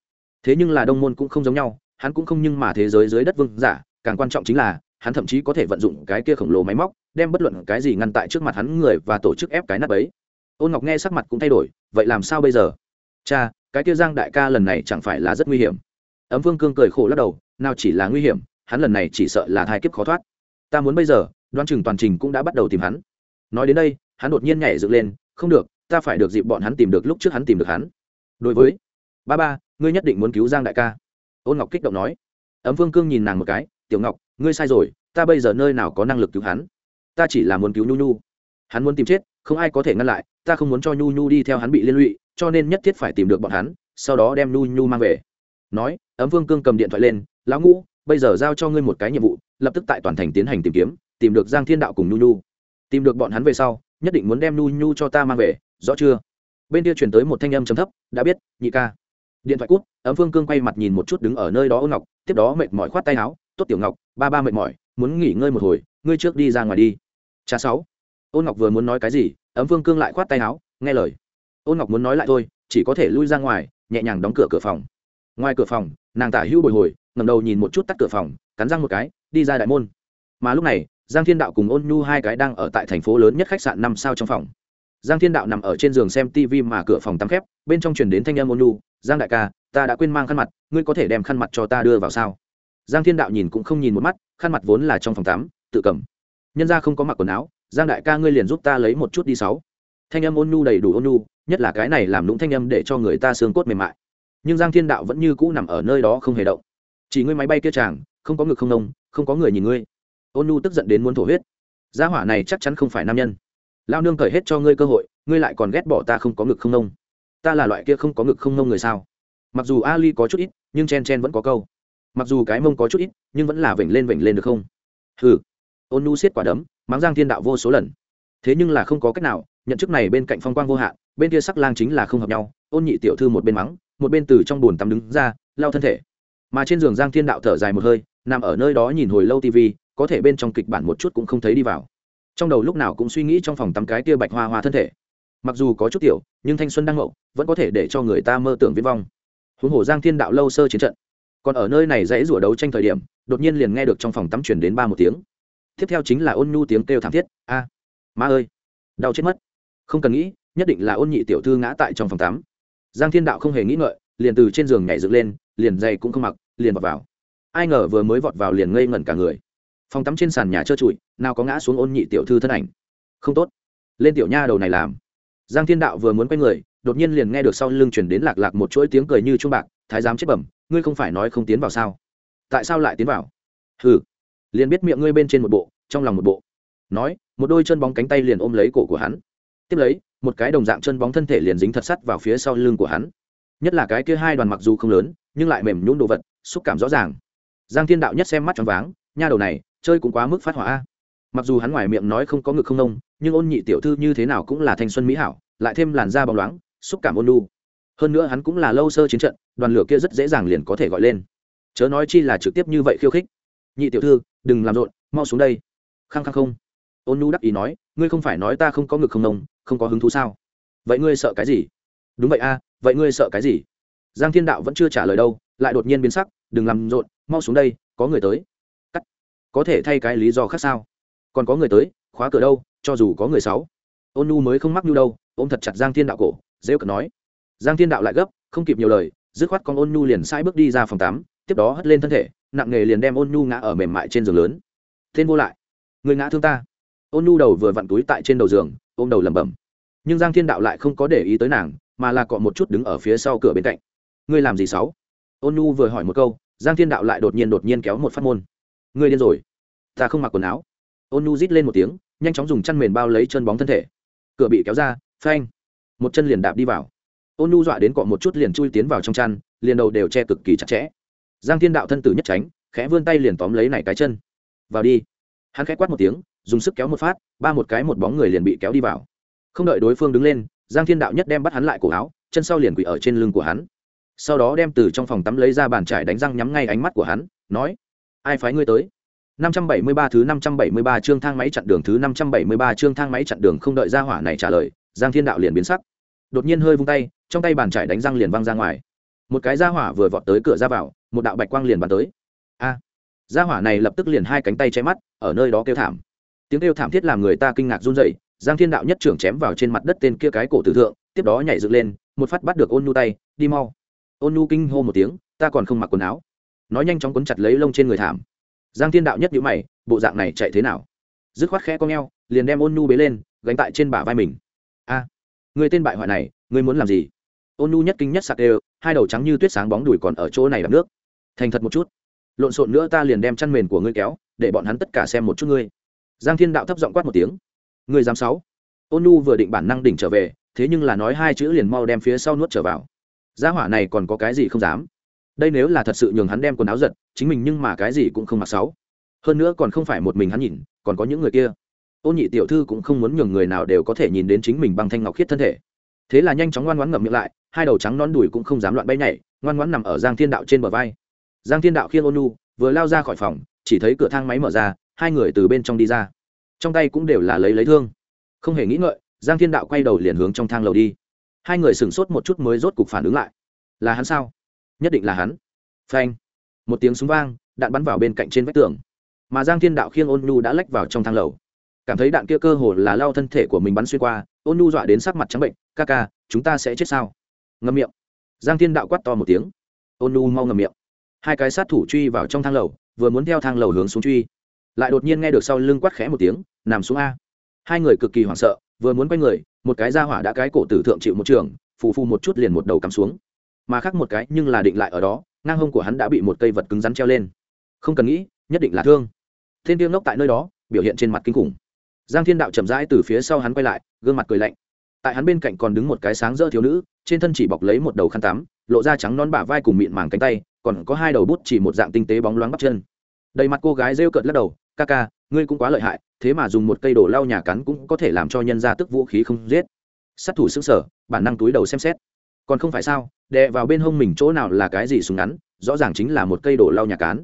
S1: Thế nhưng là đông môn cũng không giống nhau, hắn cũng không nhưng mà thế giới dưới đất vương giả, càng quan trọng chính là, hắn thậm chí có thể vận dụng cái kia khổng lồ máy móc, đem bất luận cái gì ngăn tại trước mặt hắn người và tổ chức ép cái nắp ấy. Ôn ngọc nghe sắc mặt cũng thay đổi, vậy làm sao bây giờ? Cha, cái kia giang đại ca lần này chẳng phải là rất nguy hiểm. Ấm vương cương cười khổ lắc đầu, nào chỉ là nguy hiểm, hắn lần này chỉ sợ là thai kiếp khó thoát. Ta muốn bây giờ đoan chừng toàn trình cũng đã bắt đầu tìm hắn. Nói đến đây, hắn đột nhiên nhảy dựng lên, không được, ta phải được dịp bọn hắn tìm được lúc trước hắn tìm được hắn. Đối với, ba ba, ngươi nhất định muốn cứu giang đại ca. Ôn ngọc kích động nói. Ấm phương cương nhìn nàng một cái, tiểu ngọc, ngươi sai rồi, ta bây giờ nơi nào có năng lực cứu hắn? Ta chỉ là muốn cứu nhu nhu. Hắn muốn tìm chết, không ai có thể ngăn lại, ta không muốn cho nhu nhu đi theo hắn bị liên lụy, cho nên nhất thiết phải tìm được bọn hắn, sau đó đem nhu nhu mang về. Nói, ấm vương cương cầm điện thoại lên, lão ngũ, bây giờ giao cho ngươi một cái nhiệm vụ, lập tức tại toàn thành tiến hành tìm kiếm tìm được giang thiên đạo cùng nhu nhu. Tìm được bọn hắn về sau, nhất định muốn đem nhu nhu cho ta mang về, rõ chưa? Bên kia chuyển tới một thanh âm chấm thấp, đã biết, nhị ca. Điện thoại cút ấm phương cương quay mặt nhìn một chút đứng ở nơi đó ôn ngọc, tiếp đó mệt mỏi khoát tay áo, tốt tiểu ngọc, ba ba mệt mỏi, muốn nghỉ ngơi một hồi, ngươi trước đi ra ngoài đi. Cha sáu. Ôn ngọc vừa muốn nói cái gì, ấm phương cương lại khoát tay áo, nghe lời. Ôn ngọc muốn nói lại thôi, chỉ có thể lui ra ngoài, nhẹ nhàng đóng cửa cửa phòng. Ngoài cửa phòng, nàng tả hữu bồi hồi ngầm đầu nhìn một chút tắt cửa phòng, cắn răng một cái, đi ra đại môn. Mà lúc này giang thiên đạo cùng ôn nhu hai cái đang ở tại thành phố lớn nhất khách sạn năm sao trong phòng. Giang thiên đạo nằm ở trên giường xem tv mà cửa phòng tắm khép, bên trong chuyển đến thanh âm ôn nhu, giang đại ca, ta đã quên mang khăn mặt, ngươi có thể đem khăn mặt cho ta đưa vào sao? Giang thiên đạo nhìn cũng không nhìn một mắt, khăn mặt vốn là trong phòng tắm, tự cầm. Nhân ra không có mặc quần áo, giang đại ca, ngươi liền giúp ta lấy một chút đi sáu. Thanh âm ôn nhu đầy đủ ôn nhu, nhất là cái này làm lũng thanh âm để cho người ta xương cốt mềm mại. Nhưng giang thiên đạo vẫn như cũ nằm ở nơi đó không hề động. Chỉ ngươi máy bay kia chàng, không có ngực không nông, không có người nhìn ngươi ôn nhu tức giận đến muốn thổ huyết. Gia hỏa này chắc chắn không phải nam nhân. Lao nương cởi hết cho ngươi cơ hội, ngươi lại còn ghét bỏ ta không có ngực không nông. Ta là loại kia không có ngực không nông người sao? Mặc dù ali có chút ít, nhưng chen chen vẫn có câu. Mặc dù cái mông có chút ít, nhưng vẫn là vểnh lên vểnh lên được không? Hừ. Ôn nu siết quả đấm, mắng giang thiên đạo vô số lần. Thế nhưng là không có cách nào, nhận chức này bên cạnh phong quang vô hạn, bên kia sắc lang chính là không hợp nhau. Ôn nhị tiểu thư một bên mắng, một bên từ trong bồn tắm đứng ra lao thân thể. Mà trên giường giang thiên đạo thở dài một hơi, nằm ở nơi đó nhìn hồi lâu tv có thể bên trong kịch bản một chút cũng không thấy đi vào. Trong đầu lúc nào cũng suy nghĩ trong phòng tắm cái tia bạch hoa hoa thân thể. Mặc dù có chút tiểu nhưng thanh xuân đang ngộ vẫn có thể để cho người ta mơ tưởng viễn vong. Huống hồ giang thiên đạo lâu sơ chiến trận. Còn ở nơi này dãy rủa đấu tranh thời điểm đột nhiên liền nghe được trong phòng tắm chuyển đến ba một tiếng. Tiếp theo chính là ôn nhu tiếng kêu thảm thiết a à, ma ơi đau chết mất. Không cần nghĩ nhất định là ôn nhị tiểu thư ngã tại trong phòng tắm. Giang thiên đạo không hề nghĩ ngợi liền từ trên giường nhảy dựng lên liền dày cũng không mặc liền vọt vào. Ai ngờ vừa mới vọt vào liền ngây ngẩn cả người phòng tắm trên sàn nhà trơ trụi, nào có ngã xuống ôn nhị tiểu thư thân ảnh. Không tốt. Lên tiểu nha đầu này làm. Giang thiên đạo vừa muốn quay người, đột nhiên liền nghe được sau lưng chuyển đến lạc lạc một chuỗi tiếng cười như trung bạc, thái giám chết bẩm, ngươi không phải nói không tiến vào sao? Tại sao lại tiến vào? Hừ. Liền biết miệng ngươi bên trên một bộ, trong lòng một bộ. Nói, một đôi chân bóng cánh tay liền ôm lấy cổ của hắn. Tiếp lấy, một cái đồng dạng chân bóng thân thể liền dính thật sắt vào phía sau lưng của hắn. Nhất là cái kia hai đoàn mặc dù không lớn, nhưng lại mềm nhún đồ vật, xúc cảm rõ ràng. Giang thiên đạo nhất xem mắt tròn váng, nha đầu này chơi cũng quá mức phát hỏa mặc dù hắn ngoài miệng nói không có ngực không nông, nhưng ôn nhị tiểu thư như thế nào cũng là thanh xuân mỹ hảo, lại thêm làn da bóng loáng, xúc cảm ôn lu hơn nữa hắn cũng là lâu sơ chiến trận, đoàn lửa kia rất dễ dàng liền có thể gọi lên. Chớ nói chi là trực tiếp như vậy khiêu khích. Nhị tiểu thư, đừng làm rộn, mau xuống đây. Khăng khăng không. Ôn nu đắc ý nói, ngươi không phải nói ta không có ngực không nông, không có hứng thú sao? Vậy ngươi sợ cái gì? Đúng vậy a, vậy ngươi sợ cái gì? Giang thiên đạo vẫn chưa trả lời đâu, lại đột nhiên biến sắc, đừng làm rộn, mau xuống đây, có người tới có thể thay cái lý do khác sao? Còn có người tới, khóa cửa đâu, cho dù có người sáu. Ôn nu mới không mắc nhu đâu, ôm thật chặt giang thiên đạo cổ dễ cợt nói. Giang thiên đạo lại gấp, không kịp nhiều lời, dứt khoát con ôn nhu liền sai bước đi ra phòng tắm, tiếp đó hất lên thân thể, nặng nghề liền đem ôn nhu ngã ở mềm mại trên giường lớn. Tên vô lại. Người ngã thương ta. Ôn nhu đầu vừa vặn túi tại trên đầu giường, ôm đầu lẩm bẩm. Nhưng giang thiên đạo lại không có để ý tới nàng, mà là cọ một chút đứng ở phía sau cửa bên cạnh. Ngươi làm gì sáu? Ôn nhu vừa hỏi một câu, giang thiên đạo lại đột nhiên đột nhiên kéo một phát môn ngươi điên rồi. Ta không mặc quần áo. Ôn nu rít lên một tiếng, nhanh chóng dùng chăn mền bao lấy chân bóng thân thể. Cửa bị kéo ra, phanh. Một chân liền đạp đi vào. Ôn nu dọa đến cọ một chút liền chui tiến vào trong chăn, liền đầu đều che cực kỳ chặt chẽ. Giang thiên đạo thân tử nhất tránh, khẽ vươn tay liền tóm lấy này cái chân. Vào đi. Hắn khẽ quát một tiếng, dùng sức kéo một phát, ba một cái một bóng người liền bị kéo đi vào. Không đợi đối phương đứng lên, giang thiên đạo nhất đem bắt hắn lại cổ áo, chân sau liền quỳ ở trên lưng của hắn. Sau đó đem từ trong phòng tắm lấy ra bàn trải đánh răng nhắm ngay ánh mắt của hắn, nói ai phái ngươi tới? 573 thứ 573 chương thang máy chặn đường thứ 573 chương thang máy chặn đường không đợi ra hỏa này trả lời giang thiên đạo liền biến sắc. Đột nhiên hơi vung tay trong tay bàn trải đánh răng liền văng ra ngoài. Một cái ra hỏa vừa vọt tới cửa ra vào một đạo bạch quang liền bắn tới. A! À, ra hỏa này lập tức liền hai cánh tay che mắt ở nơi đó kêu thảm. Tiếng kêu thảm thiết làm người ta kinh ngạc run rẩy giang thiên đạo nhất trưởng chém vào trên mặt đất tên kia cái cổ tử thượng tiếp đó nhảy dựng lên một phát bắt được ôn nhu tay đi mau. Ôn nhu kinh hô một tiếng ta còn không mặc quần áo nói nhanh chóng quấn chặt lấy lông trên người thảm. Giang thiên đạo nhất nhữ mày, bộ dạng này chạy thế nào? Dứt khoát khẽ con g liền đem ôn nhu bế lên, gánh tại trên bả vai mình. A, người tên bại hoại này, người muốn làm gì? Ôn nhu nhất kinh nhất sạc đều, hai đầu trắng như tuyết sáng bóng đùi còn ở chỗ này đập nước. Thành thật một chút. Lộn xộn nữa ta liền đem chăn mền của ngươi kéo, để bọn hắn tất cả xem một chút ngươi. Giang thiên đạo thấp giọng quát một tiếng. Ngươi dám sáu ôn nhu vừa định bản năng đỉnh trở về, thế nhưng là nói hai chữ liền mau đem phía sau nuốt trở vào. Gia hỏa này còn có cái gì không dám? Đây nếu là thật sự nhường hắn đem quần áo giật, chính mình nhưng mà cái gì cũng không mặc sáu. Hơn nữa còn không phải một mình hắn nhìn, còn có những người kia. Ôn nhị tiểu thư cũng không muốn nhường người nào đều có thể nhìn đến chính mình bằng thanh ngọc khiết thân thể. Thế là nhanh chóng ngoan ngoãn ngậm miệng lại, hai đầu trắng nón đùi cũng không dám loạn bay nhảy, ngoan ngoãn nằm ở giang thiên đạo trên bờ vai. Giang thiên đạo khiêng ôn nu, vừa lao ra khỏi phòng, chỉ thấy cửa thang máy mở ra, hai người từ bên trong đi ra. Trong tay cũng đều là lấy lấy thương. Không hề nghĩ ngợi, giang thiên đạo quay đầu liền hướng trong thang lầu đi. Hai người sửng sốt một chút mới rốt cục phản ứng lại. Là hắn sao? Nhất định là hắn. Phanh. Một tiếng súng vang, đạn bắn vào bên cạnh trên vách tường. Mà giang thiên đạo khiêng ôn nhu đã lách vào trong thang lầu. Cảm thấy đạn kia cơ hồ là lao thân thể của mình bắn xuyên qua, ôn nhu dọa đến sắc mặt trắng bệnh, ca ca, chúng ta sẽ chết sao? Ngâm miệng. Giang thiên đạo quát to một tiếng. Ôn nhu mau ngầm miệng. Hai cái sát thủ truy vào trong thang lầu, vừa muốn theo thang lầu hướng xuống truy. Lại đột nhiên nghe được sau lưng quát khẽ một tiếng, nằm xuống a. Hai người cực kỳ hoảng sợ, vừa muốn quay người, một cái ra hỏa đã cái cổ tử thượng chịu một trường, phù phù một chút liền một đầu cắm xuống mà khác một cái nhưng là định lại ở đó, ngang hông của hắn đã bị một cây vật cứng rắn treo lên. Không cần nghĩ, nhất định là thương. Thiên tiêu ngốc tại nơi đó, biểu hiện trên mặt kinh khủng. Giang thiên đạo chậm rãi từ phía sau hắn quay lại, gương mặt cười lạnh. Tại hắn bên cạnh còn đứng một cái sáng rỡ thiếu nữ, trên thân chỉ bọc lấy một đầu khăn tắm, lộ ra trắng non bả vai cùng mịn màng cánh tay, còn có hai đầu bút chỉ một dạng tinh tế bóng loáng bắp chân. Đầy mặt cô gái rêu cợt lắc đầu, ca ca, ngươi cũng quá lợi hại, thế mà dùng một cây đổ lau nhà cắn cũng có thể làm cho nhân ra tức vũ khí không giết. Sát thủ xứng sở bản năng túi đầu xem xét. Còn không phải sao đè vào bên hông mình chỗ nào là cái gì súng ngắn, rõ ràng chính là một cây đổ lau nhà cán.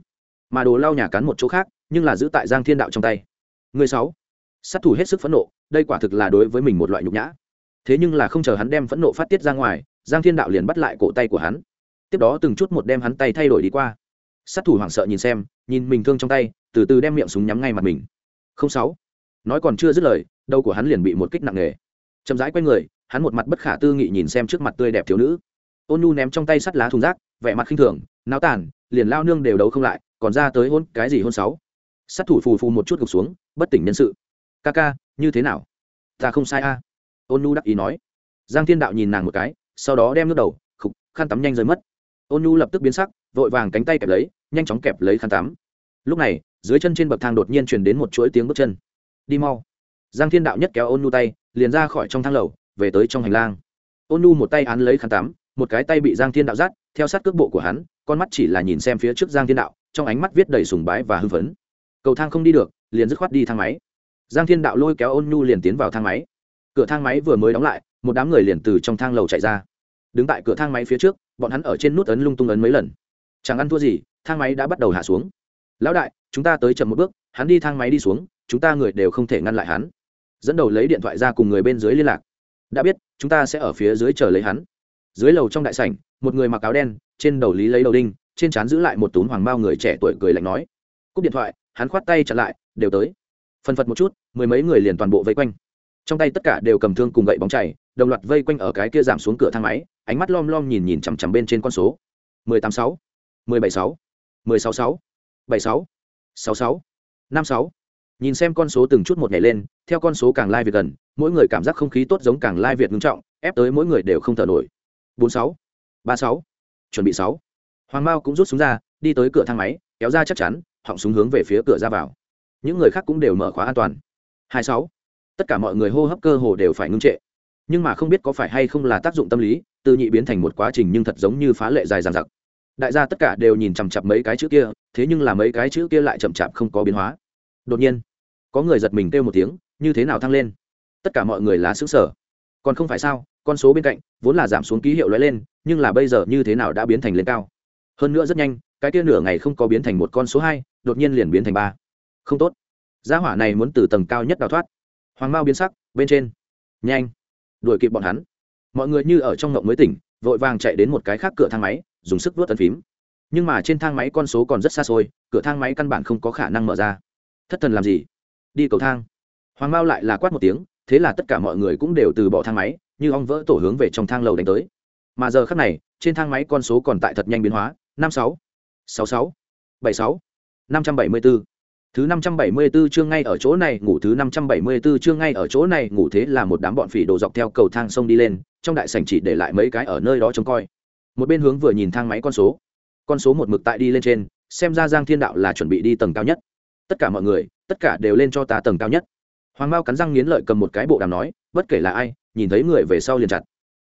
S1: Mà đồ lau nhà cán một chỗ khác, nhưng là giữ tại giang thiên đạo trong tay. Người sáu. Sát thủ hết sức phẫn nộ, đây quả thực là đối với mình một loại nhục nhã. Thế nhưng là không chờ hắn đem phẫn nộ phát tiết ra ngoài, giang thiên đạo liền bắt lại cổ tay của hắn. Tiếp đó từng chút một đem hắn tay thay đổi đi qua. Sát thủ hoảng sợ nhìn xem, nhìn mình thương trong tay, từ từ đem miệng súng nhắm ngay mặt mình. Không sáu. Nói còn chưa dứt lời, đầu của hắn liền bị một kích nặng nề. Chậm rãi quay người, hắn một mặt bất khả tư nghị nhìn xem trước mặt tươi đẹp thiếu nữ ôn nhu ném trong tay sắt lá thùng rác, vẻ mặt khinh thường, náo tàn, liền lao nương đều đấu không lại, còn ra tới hôn cái gì hôn sáu? Sát thủ phù phù một chút gục xuống, bất tỉnh nhân sự. Ca ca, như thế nào? Ta không sai a. Ôn nhu đắc ý nói. Giang thiên đạo nhìn nàng một cái, sau đó đem nước đầu, khục, khăn tắm nhanh rơi mất. Ôn nhu lập tức biến sắc, vội vàng cánh tay kẹp lấy, nhanh chóng kẹp lấy khăn tắm. Lúc này, dưới chân trên bậc thang đột nhiên truyền đến một chuỗi tiếng bước chân. Đi mau. Giang thiên đạo nhất kéo ôn nhu tay, liền ra khỏi trong thang lầu, về tới trong hành lang. Ôn nhu một tay án lấy khăn tắm một cái tay bị giang thiên đạo dắt, theo sát cước bộ của hắn, con mắt chỉ là nhìn xem phía trước giang thiên đạo, trong ánh mắt viết đầy sùng bái và hưng phấn. Cầu thang không đi được, liền dứt khoát đi thang máy. Giang thiên đạo lôi kéo ôn nhu liền tiến vào thang máy. Cửa thang máy vừa mới đóng lại, một đám người liền từ trong thang lầu chạy ra. Đứng tại cửa thang máy phía trước, bọn hắn ở trên nút ấn lung tung ấn mấy lần. Chẳng ăn thua gì, thang máy đã bắt đầu hạ xuống. Lão đại, chúng ta tới chậm một bước, hắn đi thang máy đi xuống, chúng ta người đều không thể ngăn lại hắn. Dẫn đầu lấy điện thoại ra cùng người bên dưới liên lạc. Đã biết, chúng ta sẽ ở phía dưới chờ lấy hắn dưới lầu trong đại sảnh, một người mặc áo đen, trên đầu lý lấy đầu đinh, trên trán giữ lại một túm hoàng bao người trẻ tuổi cười lạnh nói. Cúp điện thoại, hắn khoát tay chặn lại, đều tới. Phân phật một chút, mười mấy người liền toàn bộ vây quanh. Trong tay tất cả đều cầm thương cùng gậy bóng chảy, đồng loạt vây quanh ở cái kia giảm xuống cửa thang máy, ánh mắt lom lom nhìn nhìn chằm chằm bên trên con số. mười tám sáu, mười bảy sáu, mười sáu sáu, bảy sáu sáu sáu, năm sáu. Nhìn xem con số từng chút một nhảy lên, theo con số càng lai việt gần, mỗi người cảm giác không khí tốt giống càng lai việt ngưng trọng, ép tới mỗi người đều không thở nổi bốn sáu, ba sáu, chuẩn bị sáu. Hoàng mao cũng rút súng ra, đi tới cửa thang máy, kéo ra chắc chắn, họng súng hướng về phía cửa ra vào. Những người khác cũng đều mở khóa an toàn. Hai sáu. Tất cả mọi người hô hấp cơ hồ đều phải ngưng trệ. Nhưng mà không biết có phải hay không là tác dụng tâm lý, từ nhị biến thành một quá trình nhưng thật giống như phá lệ dài dàn giặc đại gia tất cả đều nhìn chằm chặp mấy cái chữ kia, thế nhưng là mấy cái chữ kia lại chậm chạp không có biến hóa. Đột nhiên, có người giật mình kêu một tiếng, như thế nào thăng lên? Tất cả mọi người là xứng sở còn không phải sao? Con số bên cạnh, vốn là giảm xuống ký hiệu lóe lên, nhưng là bây giờ như thế nào đã biến thành lên cao? Hơn nữa rất nhanh, cái kia nửa ngày không có biến thành một con số hai, đột nhiên liền biến thành ba. Không tốt. Gia hỏa này muốn từ tầng cao nhất đào thoát. Hoàng mao biến sắc, bên trên. Nhanh. Đuổi kịp bọn hắn. Mọi người như ở trong ngộng mới tỉnh, vội vàng chạy đến một cái khác cửa thang máy, dùng sức vớt tấn phím. Nhưng mà trên thang máy con số còn rất xa xôi, cửa thang máy căn bản không có khả năng mở ra. Thất thần làm gì? Đi cầu thang. Hoàng mao lại là quát một tiếng, thế là tất cả mọi người cũng đều từ bỏ thang máy như ong vỡ tổ hướng về trong thang lầu đánh tới. Mà giờ khắc này, trên thang máy con số còn tại thật nhanh biến hóa. Năm sáu sáu sáu, bảy sáu, năm trăm bảy mươi bốn thứ năm trăm bảy mươi 574 chương ngay ở chỗ này, ngủ thứ năm trăm bảy mươi 574 chương ngay ở chỗ này, ngủ thế là một đám bọn phỉ đồ dọc theo cầu thang sông đi lên, trong đại sảnh chỉ để lại mấy cái ở nơi đó trông coi. Một bên hướng vừa nhìn thang máy con số. Con số một mực tại đi lên trên, xem ra giang thiên đạo là chuẩn bị đi tầng cao nhất. Tất cả mọi người, tất cả đều lên cho ta tầng cao nhất. Hoàng mao cắn răng nghiến lợi cầm một cái bộ đàm nói, bất kể là ai nhìn thấy người về sau liền chặt.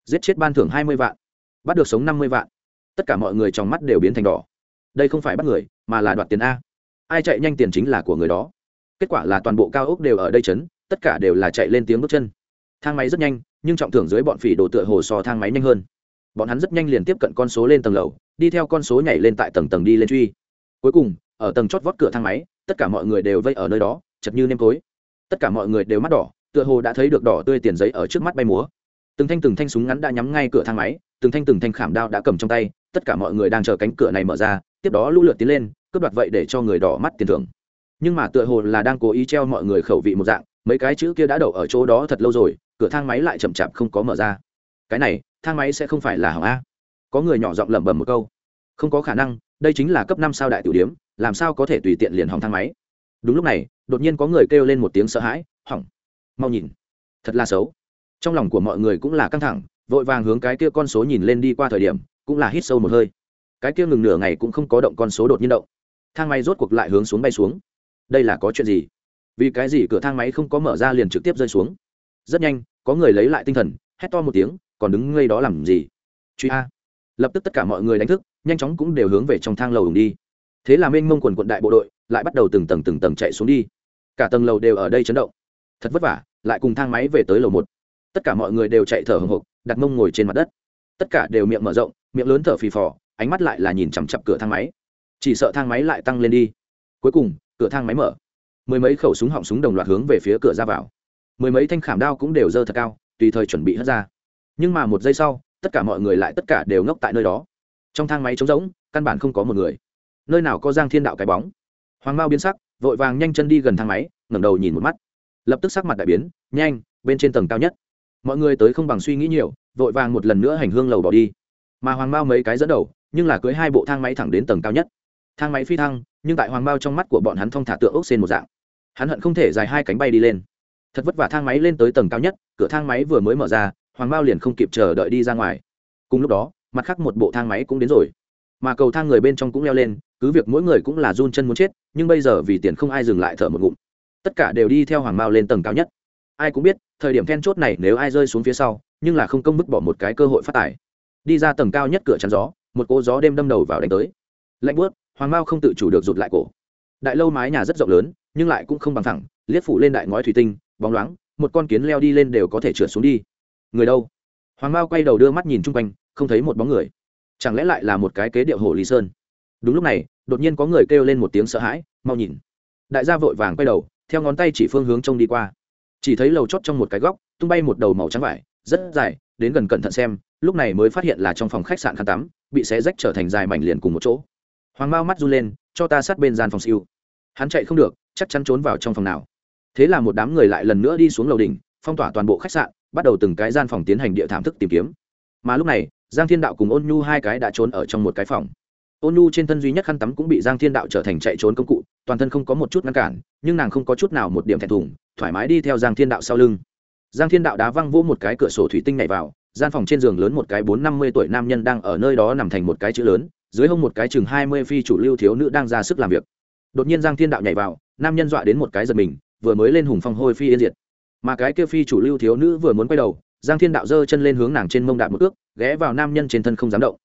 S1: Giết chết ban thưởng hai mươi vạn, bắt được sống năm mươi vạn. Tất cả mọi người trong mắt đều biến thành đỏ. Đây không phải bắt người, mà là đoạt tiền a. Ai chạy nhanh tiền chính là của người đó. Kết quả là toàn bộ cao ốc đều ở đây chấn, tất cả đều là chạy lên tiếng bước chân. Thang máy rất nhanh, nhưng trọng thưởng dưới bọn phỉ đồ tựa hồ so thang máy nhanh hơn. Bọn hắn rất nhanh liền tiếp cận con số lên tầng lầu, đi theo con số nhảy lên tại tầng tầng đi lên truy. Cuối cùng, ở tầng chót vót cửa thang máy, tất cả mọi người đều vây ở nơi đó, chật như nêm tối tất cả mọi người đều mắt đỏ tựa hồ đã thấy được đỏ tươi tiền giấy ở trước mắt bay múa. Từng thanh từng thanh súng ngắn đã nhắm ngay cửa thang máy, từng thanh từng thanh khảm đao đã cầm trong tay, tất cả mọi người đang chờ cánh cửa này mở ra, tiếp đó lũ lượt tiến lên, cướp đoạt vậy để cho người đỏ mắt tiền thưởng. Nhưng mà tựa hồ là đang cố ý treo mọi người khẩu vị một dạng, mấy cái chữ kia đã đậu ở chỗ đó thật lâu rồi, cửa thang máy lại chậm chạp không có mở ra. Cái này, thang máy sẽ không phải là hỏng a. Có người nhỏ giọng lẩm bẩm một câu. Không có khả năng, đây chính là cấp năm sao đại tiểu điếm, làm sao có thể tùy tiện liền hỏng thang máy? Đúng lúc này, đột nhiên có người kêu lên một tiếng sợ hãi, hỏng mau nhìn. Thật là xấu. Trong lòng của mọi người cũng là căng thẳng, vội vàng hướng cái kia con số nhìn lên đi qua thời điểm, cũng là hít sâu một hơi. Cái kia ngừng nửa ngày cũng không có động con số đột nhiên động. Thang máy rốt cuộc lại hướng xuống bay xuống. Đây là có chuyện gì? Vì cái gì cửa thang máy không có mở ra liền trực tiếp rơi xuống? Rất nhanh, có người lấy lại tinh thần, hét to một tiếng, còn đứng ngây đó làm gì? Truy a. Lập tức tất cả mọi người đánh thức, nhanh chóng cũng đều hướng về trong thang lầu đi. Thế là mênh mông quần quận đại bộ đội lại bắt đầu từng tầng từng tầng chạy xuống đi. Cả tầng lầu đều ở đây chấn động. Thật vất vả lại cùng thang máy về tới lầu một. Tất cả mọi người đều chạy thở hồng hộc, đặt mông ngồi trên mặt đất. Tất cả đều miệng mở rộng, miệng lớn thở phì phò, ánh mắt lại là nhìn chằm chặp cửa thang máy. Chỉ sợ thang máy lại tăng lên đi. Cuối cùng, cửa thang máy mở. Mười mấy khẩu súng họng súng đồng loạt hướng về phía cửa ra vào. Mười mấy thanh khảm đao cũng đều dơ thật cao, tùy thời chuẩn bị hất ra. Nhưng mà một giây sau, tất cả mọi người lại tất cả đều ngốc tại nơi đó. Trong thang máy trống rỗng, căn bản không có một người. Nơi nào có giang thiên đạo cái bóng? Hoàng mao biến sắc, vội vàng nhanh chân đi gần thang máy, ngẩng đầu nhìn một mắt lập tức sắc mặt đại biến, nhanh, bên trên tầng cao nhất. Mọi người tới không bằng suy nghĩ nhiều, vội vàng một lần nữa hành hương lầu bỏ đi. Mà hoàng mao mấy cái dẫn đầu, nhưng là cưới hai bộ thang máy thẳng đến tầng cao nhất. Thang máy phi thăng, nhưng tại hoàng mao trong mắt của bọn hắn thong thả tượng ốc xên một dạng. Hắn hận không thể dài hai cánh bay đi lên. Thật vất vả thang máy lên tới tầng cao nhất, cửa thang máy vừa mới mở ra, hoàng mao liền không kịp chờ đợi đi ra ngoài. Cùng lúc đó, mặt khác một bộ thang máy cũng đến rồi. Mà cầu thang người bên trong cũng leo lên, cứ việc mỗi người cũng là run chân muốn chết, nhưng bây giờ vì tiền không ai dừng lại thở một ngụm tất cả đều đi theo hoàng mao lên tầng cao nhất. Ai cũng biết, thời điểm then chốt này nếu ai rơi xuống phía sau, nhưng là không công vứt bỏ một cái cơ hội phát tài. Đi ra tầng cao nhất cửa chắn gió, một cỗ gió đêm đâm đầu vào đánh tới. Lạnh bớt hoàng mao không tự chủ được rụt lại cổ. Đại lâu mái nhà rất rộng lớn, nhưng lại cũng không bằng thẳng liếc phủ lên đại ngói thủy tinh, bóng loáng, một con kiến leo đi lên đều có thể trượt xuống đi. Người đâu? Hoàng mao quay đầu đưa mắt nhìn chung quanh, không thấy một bóng người. Chẳng lẽ lại là một cái kế điệu hồ lý sơn? Đúng lúc này, đột nhiên có người kêu lên một tiếng sợ hãi, mau nhìn. Đại gia vội vàng quay đầu theo ngón tay chỉ phương hướng trông đi qua. Chỉ thấy lầu chót trong một cái góc, tung bay một đầu màu trắng vải, rất dài, đến gần cẩn thận xem, lúc này mới phát hiện là trong phòng khách sạn khăn tắm, bị xé rách trở thành dài mảnh liền cùng một chỗ. Hoàng mao mắt run lên, cho ta sát bên gian phòng siêu. Hắn chạy không được, chắc chắn trốn vào trong phòng nào. Thế là một đám người lại lần nữa đi xuống lầu đỉnh, phong tỏa toàn bộ khách sạn, bắt đầu từng cái gian phòng tiến hành địa thảm thức tìm kiếm. Mà lúc này, giang thiên đạo cùng ôn nhu hai cái đã trốn ở trong một cái phòng. Ôn nhu trên thân duy nhất khăn tắm cũng bị giang thiên đạo trở thành chạy trốn công cụ toàn thân không có một chút ngăn cản, nhưng nàng không có chút nào một điểm thẹn thùng, thoải mái đi theo giang thiên đạo sau lưng. Giang thiên đạo đá văng vỗ một cái cửa sổ thủy tinh nhảy vào, gian phòng trên giường lớn một cái bốn năm mươi tuổi nam nhân đang ở nơi đó nằm thành một cái chữ lớn, dưới hông một cái chừng hai mươi phi chủ lưu thiếu nữ đang ra sức làm việc. Đột nhiên giang thiên đạo nhảy vào, nam nhân dọa đến một cái giật mình, vừa mới lên hùng phong hôi phi yên diệt. Mà cái kia phi chủ lưu thiếu nữ vừa muốn quay đầu, giang thiên đạo giơ chân lên hướng nàng trên mông đạp một ước ghé vào nam nhân trên thân không dám động.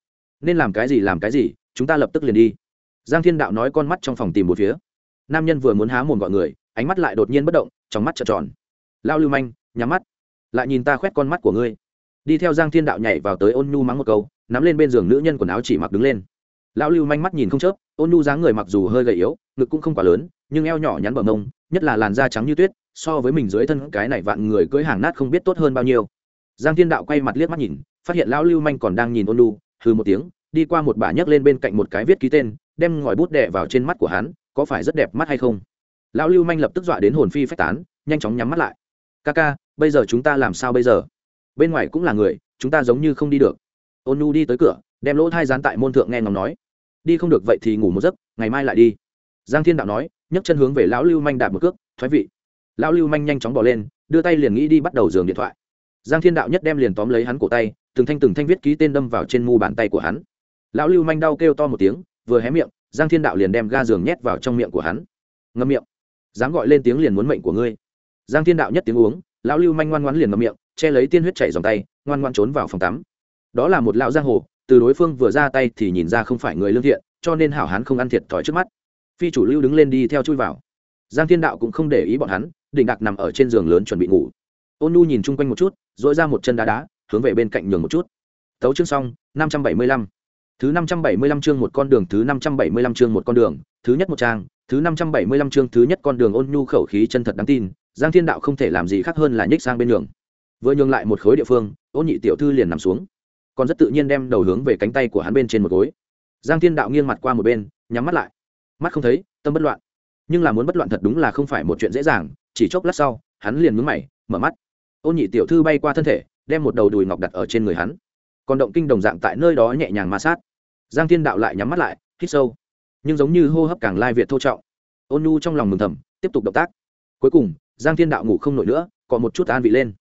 S1: Nên làm cái gì, làm cái gì, chúng ta lập tức liền đi. Giang thiên đạo nói con mắt trong phòng tìm một phía nam nhân vừa muốn há mồm gọi người, ánh mắt lại đột nhiên bất động, trong mắt trợn tròn. Lao lưu manh, nhắm mắt. Lại nhìn ta khoét con mắt của ngươi. Đi theo giang thiên đạo nhảy vào tới ôn nhu mắng một câu, nắm lên bên giường nữ nhân quần áo chỉ mặc đứng lên. Lão lưu manh mắt nhìn không chớp, ôn nhu dáng người mặc dù hơi gầy yếu, ngực cũng không quá lớn, nhưng eo nhỏ nhắn bờ mông nhất là làn da trắng như tuyết, so với mình dưới thân cái này vạn người cưỡi hàng nát không biết tốt hơn bao nhiêu. Giang thiên đạo quay mặt liếc mắt nhìn, phát hiện lão lưu manh còn đang nhìn ôn nhu, hừ một tiếng, đi qua một bà nhấc lên bên cạnh một cái viết ký tên, đem ngòi bút đè vào trên mắt của hắn có phải rất đẹp mắt hay không? Lão lưu manh lập tức dọa đến hồn phi phách tán, nhanh chóng nhắm mắt lại. Ca ca, bây giờ chúng ta làm sao bây giờ? Bên ngoài cũng là người, chúng ta giống như không đi được. Ôn nu đi tới cửa, đem lỗ thai dán tại môn thượng nghe ngóng nói. Đi không được vậy thì ngủ một giấc, ngày mai lại đi. Giang thiên đạo nói, nhấc chân hướng về lão lưu manh đạp một cước, thoái vị. Lão lưu manh nhanh chóng bỏ lên, đưa tay liền nghĩ đi bắt đầu giường điện thoại. Giang thiên đạo nhất đem liền tóm lấy hắn cổ tay, từng thanh từng thanh viết ký tên đâm vào trên mu bàn tay của hắn. Lão lưu manh đau kêu to một tiếng, vừa hé miệng giang thiên đạo liền đem ga giường nhét vào trong miệng của hắn. Ngâm miệng. Dám gọi lên tiếng liền muốn mệnh của ngươi. Giang thiên đạo nhất tiếng uống, lão lưu manh ngoan ngoan liền ngậm miệng, che lấy tiên huyết chảy dòng tay, ngoan ngoan trốn vào phòng tắm. Đó là một lão giang hồ, từ đối phương vừa ra tay thì nhìn ra không phải người lương thiện, cho nên hảo hán không ăn thiệt thòi trước mắt. Phi chủ lưu đứng lên đi theo chui vào. Giang thiên đạo cũng không để ý bọn hắn định đặc nằm ở trên giường lớn chuẩn bị ngủ. Ôn nu nhìn chung quanh một chút dội ra một chân đá đá, hướng về bên cạnh nhường một chút. Tấu chương xong, năm trăm bảy mươi lăm thứ năm trăm bảy mươi lăm chương một con đường, thứ năm trăm bảy mươi lăm chương một con đường, thứ nhất một trang, thứ năm trăm bảy mươi lăm chương thứ nhất con đường ôn nhu khẩu khí chân thật đáng tin, giang thiên đạo không thể làm gì khác hơn là nhích sang bên đường. Vừa nhường lại một khối địa phương ôn nhị tiểu thư liền nằm xuống. Còn rất tự nhiên đem đầu hướng về cánh tay của hắn bên trên một gối. Giang thiên đạo nghiêng mặt qua một bên, nhắm mắt lại. Mắt không thấy, tâm bất loạn. Nhưng là muốn bất loạn thật đúng là không phải một chuyện dễ dàng, chỉ chốc lát sau, hắn liền nhướng mày, mở mắt. Ôn nhị tiểu thư bay qua thân thể, đem một đầu đùi ngọc đặt ở trên người hắn còn động kinh đồng dạng tại nơi đó nhẹ nhàng ma sát. Giang thiên đạo lại nhắm mắt lại, hít sâu. Nhưng giống như hô hấp càng lai việt thô trọng. Ôn nhu trong lòng mừng thầm, tiếp tục động tác. Cuối cùng, giang thiên đạo ngủ không nổi nữa còn một chút an vị lên.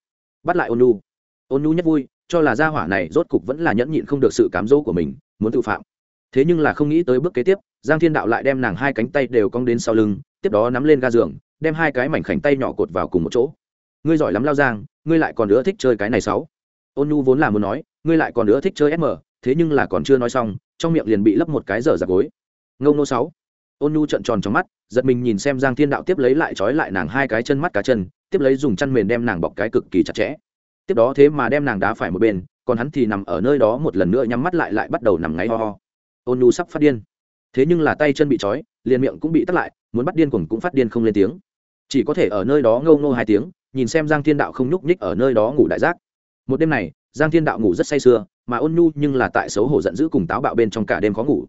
S1: Bắt lại ôn nhu. Ôn nhu nhất vui, cho là gia hỏa này rốt cục vẫn là nhẫn nhịn không được sự cám dỗ của mình, muốn tự phạm. Thế nhưng là không nghĩ tới bước kế tiếp, giang thiên đạo lại đem nàng hai cánh tay đều cong đến sau lưng, tiếp đó nắm lên ga giường, đem hai cái mảnh khảnh tay nhỏ cột vào cùng một chỗ. Ngươi giỏi lắm lao giang, ngươi lại còn nữa thích chơi cái này sáu ôn nhu vốn là muốn nói, ngươi lại còn nữa thích chơi sm thế nhưng là còn chưa nói xong, trong miệng liền bị lấp một cái dở giặc gối. Ngông nô sáu. Ôn nhu trợn tròn trong mắt, giật mình nhìn xem giang thiên đạo tiếp lấy lại trói lại nàng hai cái chân mắt cá chân, tiếp lấy dùng chăn mền đem nàng bọc cái cực kỳ chặt chẽ. Tiếp đó thế mà đem nàng đá phải một bên, còn hắn thì nằm ở nơi đó một lần nữa nhắm mắt lại lại bắt đầu nằm ngáy ho ho. Ôn nhu sắp phát điên. Thế nhưng là tay chân bị trói, liền miệng cũng bị tắt lại, muốn bắt điên cuồng cũng phát điên không lên tiếng. Chỉ có thể ở nơi đó ngâu ngô hai tiếng, nhìn xem giang thiên đạo không nhúc nhích ở nơi đó ngủ đại giác một đêm này, giang thiên đạo ngủ rất say sưa, mà ôn nhu nhưng là tại xấu hổ giận dữ cùng táo bạo bên trong cả đêm khó ngủ.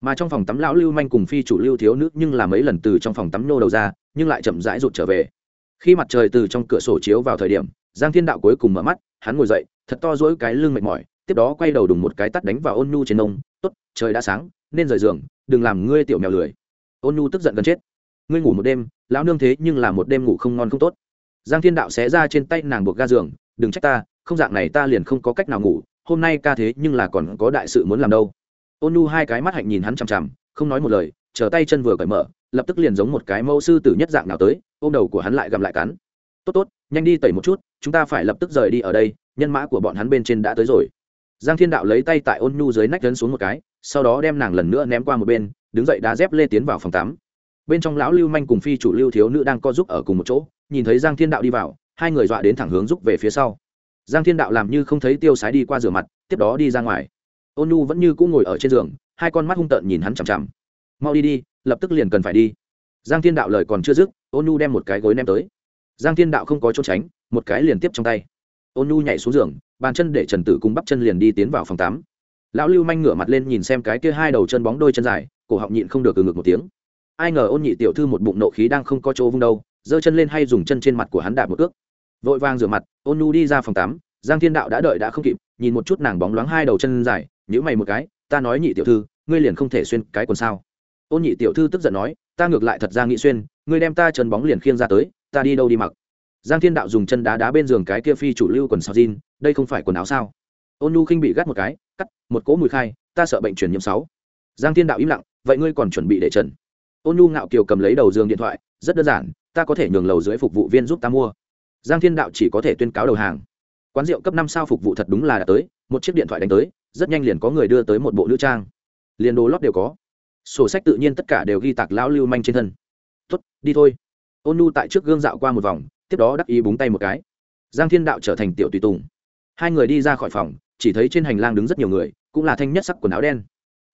S1: Mà trong phòng tắm lão lưu manh cùng phi chủ lưu thiếu nữ nhưng là mấy lần từ trong phòng tắm nô đầu ra, nhưng lại chậm rãi rụt trở về. Khi mặt trời từ trong cửa sổ chiếu vào thời điểm, giang thiên đạo cuối cùng mở mắt, hắn ngồi dậy, thật to dỗi cái lưng mệt mỏi, tiếp đó quay đầu đùng một cái tắt đánh vào ôn nhu trên nông tốt, trời đã sáng, nên rời giường, đừng làm ngươi tiểu mèo lười. Ôn nhu tức giận gần chết. Ngươi ngủ một đêm, lão nương thế nhưng là một đêm ngủ không ngon không tốt. Giang thiên đạo xé ra trên tay nàng buộc ga giường, đừng trách ta không dạng này ta liền không có cách nào ngủ, hôm nay ca thế nhưng là còn có đại sự muốn làm đâu. Ôn nu hai cái mắt hạnh nhìn hắn chằm chằm, không nói một lời, chờ tay chân vừa cởi mở, lập tức liền giống một cái mẫu sư tử nhất dạng nào tới, ôm đầu của hắn lại gầm lại cắn. Tốt tốt, nhanh đi tẩy một chút, chúng ta phải lập tức rời đi ở đây, nhân mã của bọn hắn bên trên đã tới rồi. Giang thiên đạo lấy tay tại ôn nhu dưới nách lấn xuống một cái, sau đó đem nàng lần nữa ném qua một bên, đứng dậy đá dép lê tiến vào phòng tắm. Bên trong lão lưu manh cùng phi chủ lưu thiếu nữ đang co giúp ở cùng một chỗ, nhìn thấy giang thiên đạo đi vào, hai người dọa đến thẳng hướng giúp về phía sau giang thiên đạo làm như không thấy tiêu sái đi qua rửa mặt, tiếp đó đi ra ngoài. Ôn nu vẫn như cũng ngồi ở trên giường, hai con mắt hung tợn nhìn hắn chằm chằm. Mau đi đi, lập tức liền cần phải đi. Giang thiên đạo lời còn chưa dứt, ôn nu đem một cái gối ném tới. Giang thiên đạo không có chỗ tránh, một cái liền tiếp trong tay. Ôn nu nhảy xuống giường, bàn chân để trần tử cùng bắp chân liền đi tiến vào phòng tắm. Lão lưu manh ngửa mặt lên nhìn xem cái kia hai đầu chân bóng đôi chân dài, cổ họng nhịn không được từ ngực một tiếng. Ai ngờ ôn nhị tiểu thư một bụng nộ khí đang không có chỗ vung đâu, giơ chân lên hay dùng chân trên mặt của hắn đạp một ước vội vàng rửa mặt, ôn nu đi ra phòng tắm, giang thiên đạo đã đợi đã không kịp, nhìn một chút nàng bóng loáng hai đầu chân dài nhữ mày một cái, ta nói nhị tiểu thư, ngươi liền không thể xuyên cái quần sao? Ôn nhị tiểu thư tức giận nói, ta ngược lại thật ra nghĩ xuyên, ngươi đem ta chân bóng liền khiêng ra tới, ta đi đâu đi mặc? Giang thiên đạo dùng chân đá đá bên giường cái kia phi chủ lưu quần sao jean, đây không phải quần áo sao? Ôn nu khinh bị gắt một cái, cắt, một cỗ mùi khai, ta sợ bệnh truyền nhiễm sáu. Giang thiên đạo im lặng, vậy ngươi còn chuẩn bị để trần? Ôn nu ngạo kiều cầm lấy đầu giường điện thoại, rất đơn giản, ta có thể nhường lầu dưới phục vụ viên giúp ta mua giang thiên đạo chỉ có thể tuyên cáo đầu hàng. Quán rượu cấp năm sao phục vụ thật đúng là đã tới, một chiếc điện thoại đánh tới, rất nhanh liền có người đưa tới một bộ nữ trang. Liền đồ lót đều có. Sổ sách tự nhiên tất cả đều ghi tạc lão lưu manh trên thân. Tuất đi thôi. Ôn nu tại trước gương dạo qua một vòng, tiếp đó đắc ý búng tay một cái. Giang thiên đạo trở thành tiểu tùy tùng. Hai người đi ra khỏi phòng, chỉ thấy trên hành lang đứng rất nhiều người, cũng là thanh nhất sắc quần áo đen.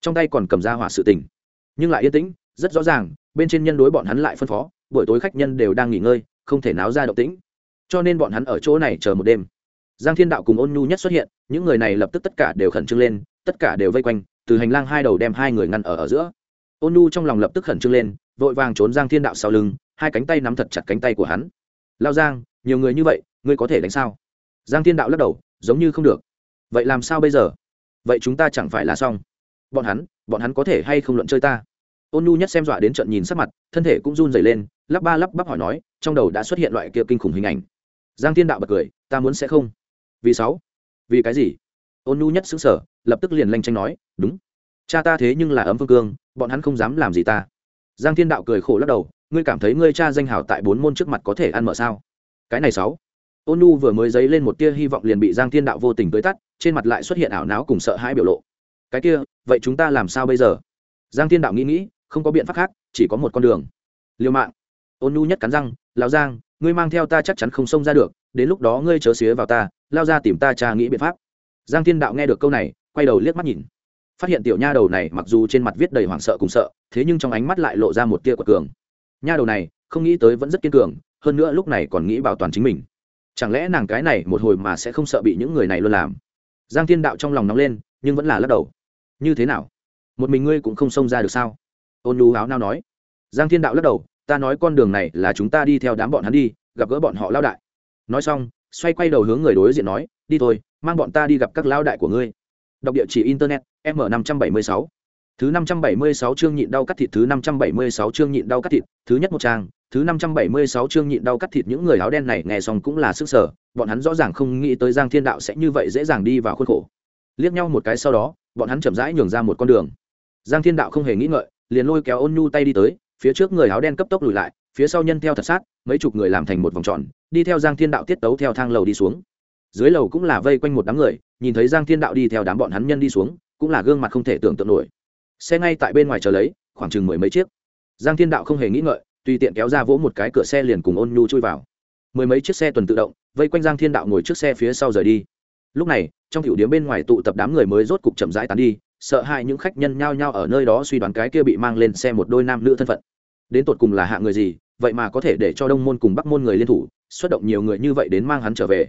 S1: Trong tay còn cầm ra hỏa sự tình. Nhưng lại yên tĩnh, rất rõ ràng, bên trên nhân đối bọn hắn lại phân phó, buổi tối khách nhân đều đang nghỉ ngơi, không thể náo ra động tĩnh cho nên bọn hắn ở chỗ này chờ một đêm. Giang thiên đạo cùng ôn nhu nhất xuất hiện, những người này lập tức tất cả đều khẩn trương lên, tất cả đều vây quanh, từ hành lang hai đầu đem hai người ngăn ở ở giữa. Ôn nhu trong lòng lập tức khẩn trương lên, vội vàng trốn giang thiên đạo sau lưng, hai cánh tay nắm thật chặt cánh tay của hắn. Lao giang, nhiều người như vậy, ngươi có thể đánh sao? Giang thiên đạo lắc đầu, giống như không được. Vậy làm sao bây giờ? Vậy chúng ta chẳng phải là xong. Bọn hắn bọn hắn có thể hay không luận chơi ta? Ôn nhu nhất xem dọa đến trận nhìn sắc mặt, thân thể cũng run dày lên, lắp ba lắp bắp hỏi nói, trong đầu đã xuất hiện loại kia kinh khủng hình ảnh giang thiên đạo bật cười, ta muốn sẽ không. Vì sáu? Vì cái gì? Ôn nhu nhất xứng sở lập tức liền lanh tranh nói, đúng. Cha ta thế nhưng là ấm phương cương, bọn hắn không dám làm gì ta. Giang thiên đạo cười khổ lắc đầu, ngươi cảm thấy ngươi cha danh hào tại bốn môn trước mặt có thể ăn mở sao? Cái này sáu. Ôn nhu vừa mới dấy lên một tia hy vọng liền bị giang thiên đạo vô tình tới tắt, trên mặt lại xuất hiện ảo não cùng sợ hãi biểu lộ. Cái kia, vậy chúng ta làm sao bây giờ? Giang thiên đạo nghĩ nghĩ, không có biện pháp khác, chỉ có một con đường. Liêu mạng. Ôn nhu nhất cắn răng, lão giang ngươi mang theo ta chắc chắn không xông ra được, đến lúc đó ngươi chớ xía vào ta, lao ra tìm ta cha nghĩ biện pháp. Giang thiên đạo nghe được câu này, quay đầu liếc mắt nhìn. Phát hiện tiểu nha đầu này mặc dù trên mặt viết đầy hoảng sợ cùng sợ, thế nhưng trong ánh mắt lại lộ ra một tia quật cường. Nha đầu này, không nghĩ tới vẫn rất kiên cường, hơn nữa lúc này còn nghĩ bảo toàn chính mình. Chẳng lẽ nàng cái này một hồi mà sẽ không sợ bị những người này luôn làm? Giang thiên đạo trong lòng nóng lên, nhưng vẫn là lắc đầu. Như thế nào? Một mình ngươi cũng không xông ra được sao? Ôn lú áo nao nói. Giang thiên đạo lắc đầu ta nói con đường này là chúng ta đi theo đám bọn hắn đi, gặp gỡ bọn họ lao đại. Nói xong, xoay quay đầu hướng người đối diện nói, đi thôi, mang bọn ta đi gặp các lao đại của ngươi. Đọc địa chỉ internet, m năm trăm bảy mươi sáu. Thứ năm trăm bảy mươi sáu chương nhịn đau cắt thịt, thứ năm trăm bảy mươi sáu chương nhịn đau cắt thịt, thứ nhất một trang, thứ năm trăm bảy mươi sáu chương nhịn đau cắt thịt, những người áo đen này nghe xong cũng là sức sở, bọn hắn rõ ràng không nghĩ tới giang thiên đạo sẽ như vậy dễ dàng đi vào khuôn khổ. Liếc nhau một cái sau đó, bọn hắn chậm rãi nhường ra một con đường. Giang thiên đạo không hề nghĩ ngợi, liền lôi kéo ôn nhu tay đi tới phía trước người áo đen cấp tốc lùi lại, phía sau nhân theo thật sát, mấy chục người làm thành một vòng tròn, đi theo giang thiên đạo tiết tấu theo thang lầu đi xuống. Dưới lầu cũng là vây quanh một đám người, nhìn thấy giang thiên đạo đi theo đám bọn hắn nhân đi xuống, cũng là gương mặt không thể tưởng tượng nổi. Xe ngay tại bên ngoài chờ lấy, khoảng chừng mười mấy chiếc. Giang thiên đạo không hề nghĩ ngợi, tùy tiện kéo ra vỗ một cái cửa xe liền cùng ôn nhu chui vào. Mười mấy chiếc xe tuần tự động, vây quanh giang thiên đạo ngồi trước xe phía sau rời đi. Lúc này, trong tiểu điếm bên ngoài tụ tập đám người mới rốt cục chậm rãi tán đi, sợ hai những khách nhân nhao nhao ở nơi đó suy đoán cái kia bị mang lên xe một đôi nam nữ thân phận đến tột cùng là hạ người gì, vậy mà có thể để cho đông môn cùng bắc môn người liên thủ, xuất động nhiều người như vậy đến mang hắn trở về.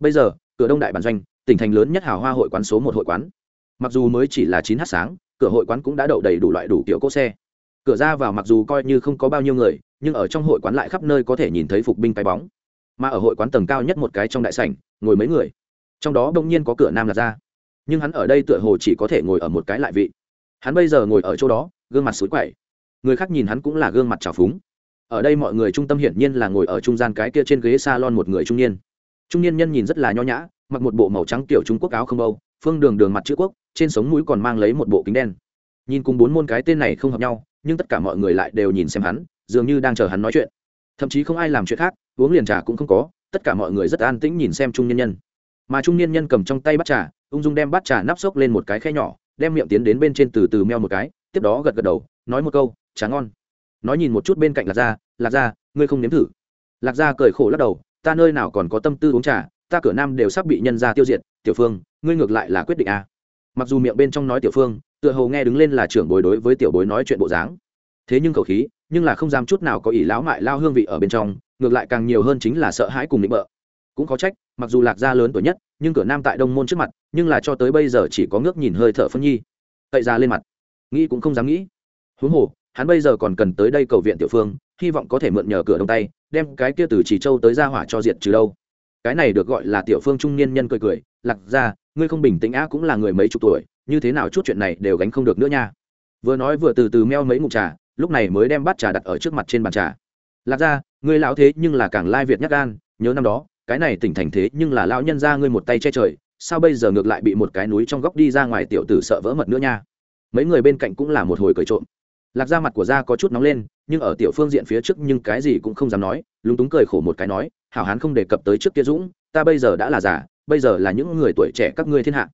S1: Bây giờ, cửa đông đại bản doanh, tỉnh thành lớn nhất hào hoa hội quán số một hội quán. Mặc dù mới chỉ là chín h sáng, cửa hội quán cũng đã đậu đầy đủ loại đủ kiểu cỗ xe. Cửa ra vào mặc dù coi như không có bao nhiêu người, nhưng ở trong hội quán lại khắp nơi có thể nhìn thấy phục binh cái bóng. Mà ở hội quán tầng cao nhất một cái trong đại sảnh, ngồi mấy người. Trong đó đông nhiên có cửa nam lạc ra. Nhưng hắn ở đây tựa hồ chỉ có thể ngồi ở một cái lại vị. Hắn bây giờ ngồi ở chỗ đó, gương mặt xối quậy người khác nhìn hắn cũng là gương mặt trào phúng. Ở đây mọi người trung tâm hiển nhiên là ngồi ở trung gian cái kia trên ghế s a lon một người trung niên. Trung niên nhân nhìn rất là nho nhã, mặc một bộ màu trắng kiểu trung quốc áo không âu phương đường đường mặt chữ quốc, trên sống mũi còn mang lấy một bộ kính đen. Nhìn cùng bốn môn cái tên này không hợp nhau, nhưng tất cả mọi người lại đều nhìn xem hắn, dường như đang chờ hắn nói chuyện. Thậm chí không ai làm chuyện khác, uống liền trà cũng không có, tất cả mọi người rất an tĩnh nhìn xem trung niên nhân. Mà trung niên nhân cầm trong tay bát trà, ung dung đem bát trà nắp xốc lên một cái khe nhỏ, đem miệng tiến đến bên trên từ từ meo một cái, tiếp đó gật gật đầu, nói một câu tráng ngon. Nói nhìn một chút bên cạnh lạc gia lạc gia, ngươi không nếm thử? Lạc gia cười khổ lắc đầu, ta nơi nào còn có tâm tư uống trà, ta cửa nam đều sắp bị nhân gia tiêu diệt, tiểu phương, ngươi ngược lại là quyết định à. mặc dù miệng bên trong nói tiểu phương, tựa hồ nghe đứng lên là trưởng bối đối với tiểu bối nói chuyện bộ dáng. Thế nhưng khẩu khí, nhưng là không dám chút nào có ý lão mại lao hương vị ở bên trong, ngược lại càng nhiều hơn chính là sợ hãi cùng định bợ. Cũng có trách, mặc dù lạc gia lớn tuổi nhất, nhưng cửa nam tại đông môn trước mặt, nhưng là cho tới bây giờ chỉ có ngước nhìn hơi thở phân nhi. Cậy ra lên mặt. Nghĩ cũng không dám nghĩ. Huống hồ hắn bây giờ còn cần tới đây cầu viện tiểu phương, hy vọng có thể mượn nhờ cửa đông tay, đem cái kia từ chỉ châu tới ra hỏa cho diệt trừ đâu. Cái này được gọi là tiểu phương trung niên nhân cười cười, lạc ra ngươi không bình tĩnh á, cũng là người mấy chục tuổi, như thế nào chút chuyện này đều gánh không được nữa nha. Vừa nói vừa từ từ meo mấy ngụm trà, lúc này mới đem bát trà đặt ở trước mặt trên bàn trà. Lạc ra ngươi lão thế nhưng là càng lai việt nhắc gan, nhớ năm đó, cái này tỉnh thành thế nhưng là lão nhân ra ngươi một tay che trời, sao bây giờ ngược lại bị một cái núi trong góc đi ra ngoài tiểu tử sợ vỡ mật nữa nha? Mấy người bên cạnh cũng là một hồi cười trộm lạc ra mặt của da có chút nóng lên, nhưng ở tiểu phương diện phía trước nhưng cái gì cũng không dám nói, lúng túng cười khổ một cái nói, hảo hán không đề cập tới trước kia dũng, ta bây giờ đã là già, bây giờ là những người tuổi trẻ các ngươi thiên hạ.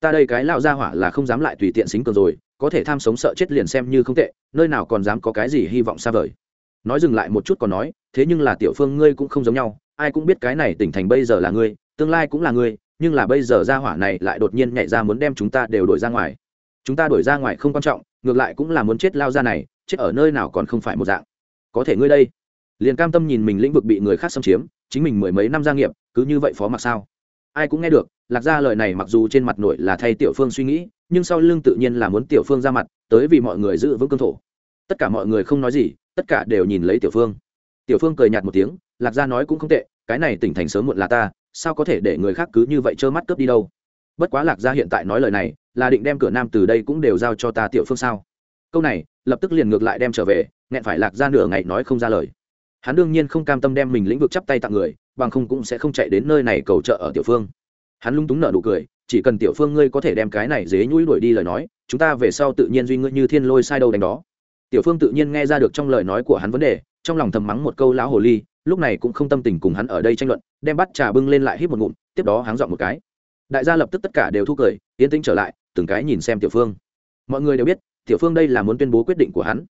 S1: Ta đây cái lão gia hỏa là không dám lại tùy tiện xính cường rồi, có thể tham sống sợ chết liền xem như không tệ, nơi nào còn dám có cái gì hy vọng xa vời. Nói dừng lại một chút còn nói, thế nhưng là tiểu phương ngươi cũng không giống nhau, ai cũng biết cái này tỉnh thành bây giờ là ngươi, tương lai cũng là ngươi, nhưng là bây giờ gia hỏa này lại đột nhiên nhảy ra muốn đem chúng ta đều đổi ra ngoài chúng ta đổi ra ngoài không quan trọng, ngược lại cũng là muốn chết lao ra này, chết ở nơi nào còn không phải một dạng. Có thể ngươi đây. Liền cam tâm nhìn mình lĩnh vực bị người khác xâm chiếm, chính mình mười mấy năm gia nghiệp, cứ như vậy phó mặc sao? Ai cũng nghe được, lạc ra lời này mặc dù trên mặt nội là thay tiểu phương suy nghĩ, nhưng sau lưng tự nhiên là muốn tiểu phương ra mặt, tới vì mọi người giữ vững cương thổ. Tất cả mọi người không nói gì, tất cả đều nhìn lấy tiểu phương. Tiểu phương cười nhạt một tiếng, lạc gia nói cũng không tệ, cái này tỉnh thành sớm muộn là ta, sao có thể để người khác cứ như vậy trơ mắt cướp đi đâu? Bất quá lạc gia hiện tại nói lời này, là định đem cửa nam từ đây cũng đều giao cho ta tiểu phương sao? Câu này, lập tức liền ngược lại đem trở về, nghẹn phải lạc gia nửa ngày nói không ra lời. Hắn đương nhiên không cam tâm đem mình lĩnh vực chắp tay tặng người, bằng không cũng sẽ không chạy đến nơi này cầu trợ ở tiểu phương. Hắn lung túng nở nụ cười, chỉ cần tiểu phương ngươi có thể đem cái này dế nhũi đuổi đi lời nói, chúng ta về sau tự nhiên duy ngươi như thiên lôi sai đâu đánh đó. Tiểu phương tự nhiên nghe ra được trong lời nói của hắn vấn đề, trong lòng thầm mắng một câu lão hồ ly, lúc này cũng không tâm tình cùng hắn ở đây tranh luận, đem bắt trà bưng lên lại hít một ngụm, tiếp đó hắn dọn một cái đại gia lập tức tất cả đều thu cười, yên tĩnh trở lại, từng cái nhìn xem tiểu phương. Mọi người đều biết, tiểu phương đây là muốn tuyên bố quyết định của hắn.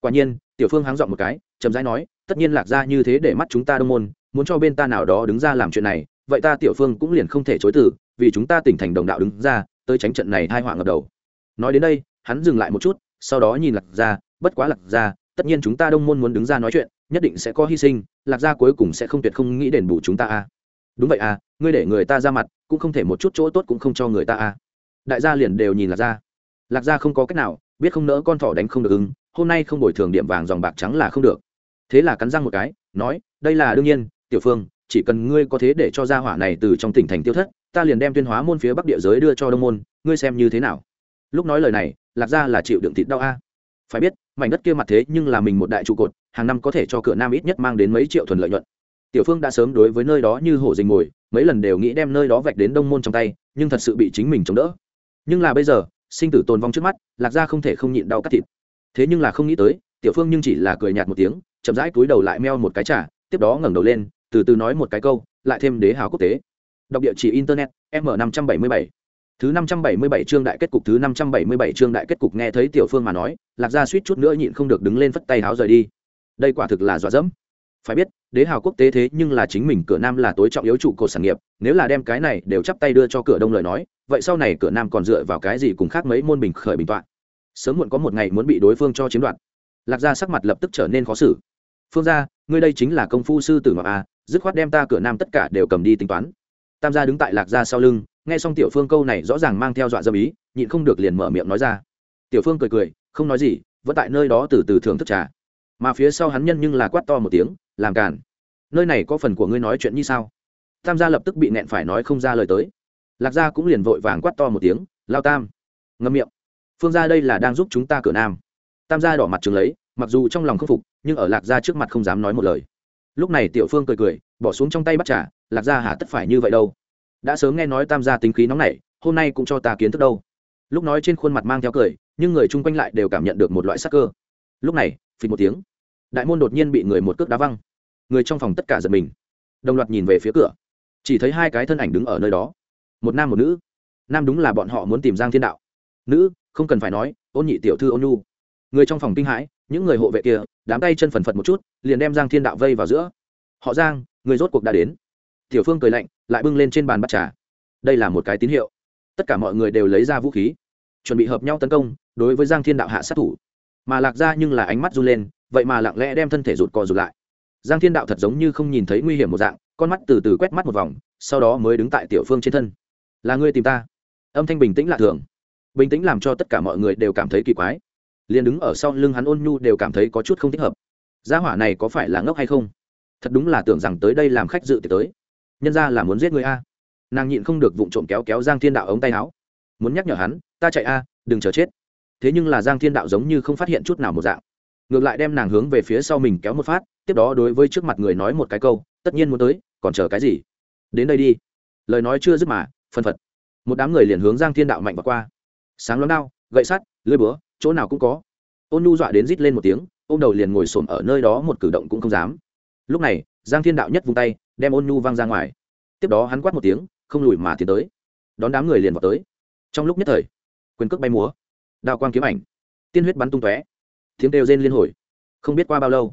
S1: Quả nhiên, tiểu phương háng dọn một cái, chậm rãi nói, tất nhiên lạc ra như thế để mắt chúng ta đông môn, muốn cho bên ta nào đó đứng ra làm chuyện này, vậy ta tiểu phương cũng liền không thể chối từ, vì chúng ta tỉnh thành đồng đạo đứng ra, tới tránh trận này hai họa ngập đầu. Nói đến đây, hắn dừng lại một chút, sau đó nhìn lạc ra bất quá lạc ra tất nhiên chúng ta đông môn muốn đứng ra nói chuyện, nhất định sẽ có hy sinh, lạc gia cuối cùng sẽ không tuyệt không nghĩ đền bù chúng ta a đúng vậy à ngươi để người ta ra mặt, cũng không thể một chút chỗ tốt cũng không cho người ta à. Đại gia liền đều nhìn lạc gia. Lạc gia không có cách nào, biết không nỡ con thỏ đánh không được ứng, hôm nay không bồi thường điểm vàng dòng bạc trắng là không được. Thế là cắn răng một cái, nói, đây là đương nhiên, tiểu phương, chỉ cần ngươi có thế để cho gia hỏa này từ trong tỉnh thành tiêu thất, ta liền đem tuyên hóa môn phía bắc địa giới đưa cho đông môn, ngươi xem như thế nào? Lúc nói lời này, lạc gia là chịu đựng thịt đau a. Phải biết, mảnh đất kia mặt thế nhưng là mình một đại trụ cột, hàng năm có thể cho cửa nam ít nhất mang đến mấy triệu thuần lợi nhuận tiểu phương đã sớm đối với nơi đó như hổ dình ngồi mấy lần đều nghĩ đem nơi đó vạch đến đông môn trong tay, nhưng thật sự bị chính mình chống đỡ. Nhưng là bây giờ, sinh tử tồn vong trước mắt, lạc gia không thể không nhịn đau cắt thịt. Thế nhưng là không nghĩ tới, tiểu phương nhưng chỉ là cười nhạt một tiếng, chậm rãi cúi đầu lại meo một cái trả tiếp đó ngẩng đầu lên, từ từ nói một cái câu, lại thêm đế hào quốc tế. Đọc địa chỉ internet m năm trăm bảy mươi bảy thứ năm trăm bảy mươi bảy chương đại kết cục, thứ năm trăm bảy mươi bảy chương đại kết cục nghe thấy tiểu phương mà nói, lạc gia suýt chút nữa nhịn không được đứng lên phất tay háo rời đi. Đây quả thực là dọa dẫm phải biết, đế hào quốc tế thế nhưng là chính mình cửa nam là tối trọng yếu trụ cột sản nghiệp, nếu là đem cái này đều chắp tay đưa cho cửa đông lời nói, vậy sau này cửa nam còn dựa vào cái gì cùng khác mấy môn bình khởi bình tọa? Sớm muộn có một ngày muốn bị đối phương cho chiếm đoạt. Lạc gia sắc mặt lập tức trở nên khó xử. Phương gia, ngươi đây chính là công phu sư tử ngọc a à, dứt khoát đem ta cửa nam tất cả đều cầm đi tính toán. Tam gia đứng tại lạc gia sau lưng, nghe xong tiểu phương câu này rõ ràng mang theo dọa dâm ý, nhịn không được liền mở miệng nói ra. Tiểu phương cười cười, không nói gì, vẫn tại nơi đó từ từ thưởng thức trà mà phía sau hắn nhân nhưng là quát to một tiếng, làm cản nơi này có phần của ngươi nói chuyện như sao? Tam gia lập tức bị nẹn phải nói không ra lời tới. Lạc gia cũng liền vội vàng quát to một tiếng, lao tam. Ngâm miệng. Phương gia đây là đang giúp chúng ta cửa nam. Tam gia đỏ mặt trường lấy, mặc dù trong lòng không phục, nhưng ở lạc gia trước mặt không dám nói một lời. Lúc này tiểu phương cười cười, bỏ xuống trong tay bắt trả lạc gia hả tất phải như vậy đâu? Đã sớm nghe nói tam gia tính khí nóng nảy, hôm nay cũng cho ta kiến thức đâu. Lúc nói trên khuôn mặt mang theo cười, nhưng người chung quanh lại đều cảm nhận được một loại sắc cơ. Lúc này phì một tiếng đại môn đột nhiên bị người một cước đá văng. Người trong phòng tất cả giật mình. Đồng loạt nhìn về phía cửa. Chỉ thấy hai cái thân ảnh đứng ở nơi đó. Một nam một nữ. Nam đúng là bọn họ muốn tìm giang thiên đạo. Nữ, không cần phải nói, ôn nhị tiểu thư ôn nhu. Người trong phòng kinh hãi, những người hộ vệ kia, đám tay chân phần phật một chút, liền đem giang thiên đạo vây vào giữa. Họ giang, người rốt cuộc đã đến. Tiểu phương cười lạnh, lại bưng lên trên bàn bắt trà. Đây là một cái tín hiệu. Tất cả mọi người đều lấy ra vũ khí, chuẩn bị hợp nhau tấn công, đối với giang thiên đạo hạ sát thủ mà lạc ra nhưng là ánh mắt run lên, vậy mà lặng lẽ đem thân thể rụt cò rụt lại. Giang thiên đạo thật giống như không nhìn thấy nguy hiểm một dạng, con mắt từ từ quét mắt một vòng, sau đó mới đứng tại tiểu phương trên thân. Là ngươi tìm ta? Âm thanh bình tĩnh lạ thường. Bình tĩnh làm cho tất cả mọi người đều cảm thấy kỳ quái. Liền đứng ở sau lưng hắn ôn nhu đều cảm thấy có chút không thích hợp. Gia hỏa này có phải là ngốc hay không? Thật đúng là tưởng rằng tới đây làm khách dự tiệc tới. Nhân ra là muốn giết người a. Nàng nhịn không được vụng trộm kéo kéo giang thiên đạo ống tay áo. Muốn nhắc nhở hắn, ta chạy a, đừng chờ chết thế nhưng là giang thiên đạo giống như không phát hiện chút nào một dạng. Ngược lại đem nàng hướng về phía sau mình kéo một phát, tiếp đó đối với trước mặt người nói một cái câu, tất nhiên muốn tới, còn chờ cái gì? Đến đây đi. Lời nói chưa dứt mà, phân phật. Một đám người liền hướng giang thiên đạo mạnh và qua. Sáng lóng đao, gậy sắt, lưới búa, chỗ nào cũng có. Ôn nu dọa đến rít lên một tiếng ô m đầu liền ngồi xổm ở nơi đó một cử động cũng không dám. Lúc này, giang thiên đạo nhất vung tay, đem ôn nu văng ra ngoài. Tiếp đó hắn quát một tiếng, không lùi mà tiến tới. Đón đám người liền vào tới. Trong lúc nhất thời, quyền cước bay múa đao quang kiếm ảnh. Tiên huyết bắn tung tóe. Tiếng đều rên liên hồi. Không biết qua bao lâu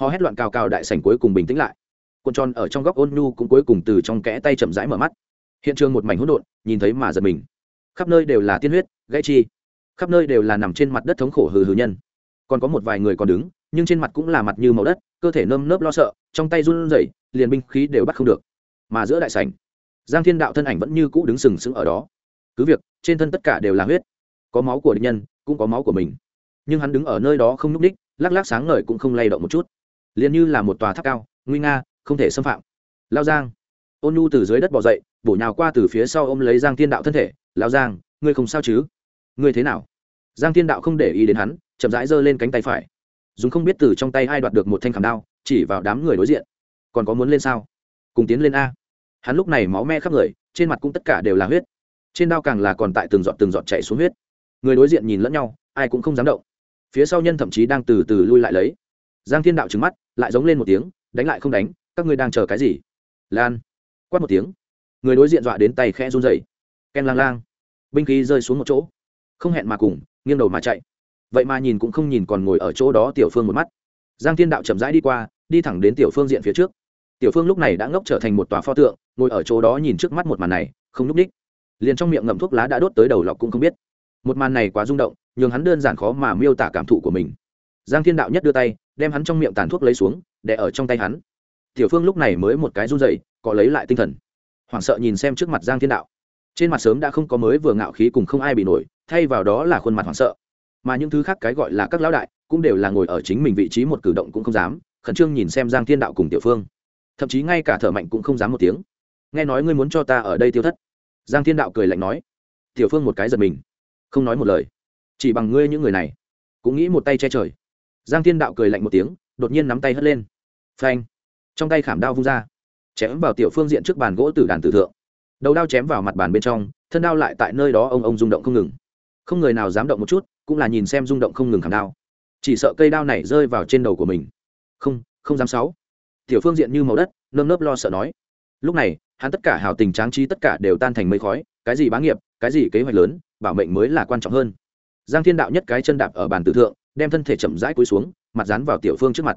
S1: họ hét loạn cào cào đại sảnh cuối cùng bình tĩnh lại. Cuộn tròn ở trong góc ôn nhu cũng cuối cùng từ trong kẽ tay chậm rãi mở mắt. Hiện trường một mảnh hỗn độn, nhìn thấy mà giật mình. Khắp nơi đều là tiên huyết, gãy chi. Khắp nơi đều là nằm trên mặt đất thống khổ hừ hừ nhân. Còn có một vài người còn đứng, nhưng trên mặt cũng là mặt như màu đất, cơ thể nơm nớp lo sợ, trong tay run rẩy, liền binh khí đều bắt không được. Mà giữa đại sảnh, giang thiên đạo thân ảnh vẫn như cũ đứng sừng sững ở đó. Cứ việc, trên thân tất cả đều là huyết có máu của địch nhân, cũng có máu của mình. Nhưng hắn đứng ở nơi đó không núc đích, lắc lắc sáng ngời cũng không lay động một chút. Liền như là một tòa tháp cao, nguy nga, không thể xâm phạm. Lao giang. Ôn nhu từ dưới đất bỏ dậy, bổ nhào qua từ phía sau ôm lấy giang thiên đạo thân thể. Lao giang, ngươi không sao chứ? Ngươi thế nào? Giang thiên đạo không để ý đến hắn, chậm rãi giơ lên cánh tay phải. Dùng không biết từ trong tay ai đoạt được một thanh khảm đao, chỉ vào đám người đối diện. Còn có muốn lên sao? Cùng tiến lên a. Hắn lúc này máu me khắp người, trên mặt cũng tất cả đều là huyết. Trên đao càng là còn tại từng giọt từng giọt chạy xuống huyết người đối diện nhìn lẫn nhau, ai cũng không dám động. Phía sau nhân thậm chí đang từ từ lui lại lấy. Giang thiên đạo trứng mắt, lại giống lên một tiếng, đánh lại không đánh, các ngươi đang chờ cái gì? Lan, quát một tiếng. Người đối diện dọa đến tay khẽ run dày ken lang lang. Binh khí rơi xuống một chỗ. Không hẹn mà cùng, nghiêng đầu mà chạy. Vậy mà nhìn cũng không nhìn còn ngồi ở chỗ đó tiểu phương một mắt. Giang thiên đạo chậm rãi đi qua, đi thẳng đến tiểu phương diện phía trước. Tiểu phương lúc này đã ngốc trở thành một tòa pho tượng, ngồi ở chỗ đó nhìn trước mắt một màn này, không núp ních liền trong miệng ngậm thuốc lá đã đốt tới đầu lọc cũng không biết một màn này quá rung động, nhường hắn đơn giản khó mà miêu tả cảm thụ của mình. Giang thiên đạo nhất đưa tay, đem hắn trong miệng tàn thuốc lấy xuống, để ở trong tay hắn. Tiểu phương lúc này mới một cái run dậy có lấy lại tinh thần. Hoảng sợ nhìn xem trước mặt giang thiên đạo. Trên mặt sớm đã không có mới vừa ngạo khí cùng không ai bị nổi, thay vào đó là khuôn mặt hoảng sợ. Mà những thứ khác cái gọi là các lão đại, cũng đều là ngồi ở chính mình vị trí một cử động cũng không dám, khẩn trương nhìn xem giang thiên đạo cùng tiểu phương. Thậm chí ngay cả thở mạnh cũng không dám một tiếng. Nghe nói ngươi muốn cho ta ở đây tiêu thất. Giang thiên đạo cười lạnh nói. Tiểu phương một cái giật mình không nói một lời. Chỉ bằng ngươi những người này, cũng nghĩ một tay che trời. Giang thiên đạo cười lạnh một tiếng, đột nhiên nắm tay hất lên. Phanh! Trong tay khảm đao vung ra, chém vào tiểu phương diện trước bàn gỗ từ đàn tử thượng. Đầu đao chém vào mặt bàn bên trong, thân đao lại tại nơi đó ông ông rung động không ngừng. Không người nào dám động một chút, cũng là nhìn xem rung động không ngừng khảm đao. Chỉ sợ cây đao này rơi vào trên đầu của mình. Không không dám sáu. Tiểu phương diện như màu đất, nơm nớp lo sợ nói. Lúc này, hắn tất cả hào tình tráng trí tất cả đều tan thành mây khói, cái gì bá nghiệp, cái gì kế hoạch lớn bảo mệnh mới là quan trọng hơn. Giang thiên đạo nhất cái chân đạp ở bàn tử thượng, đem thân thể chậm rãi cúi xuống, mặt dán vào tiểu phương trước mặt.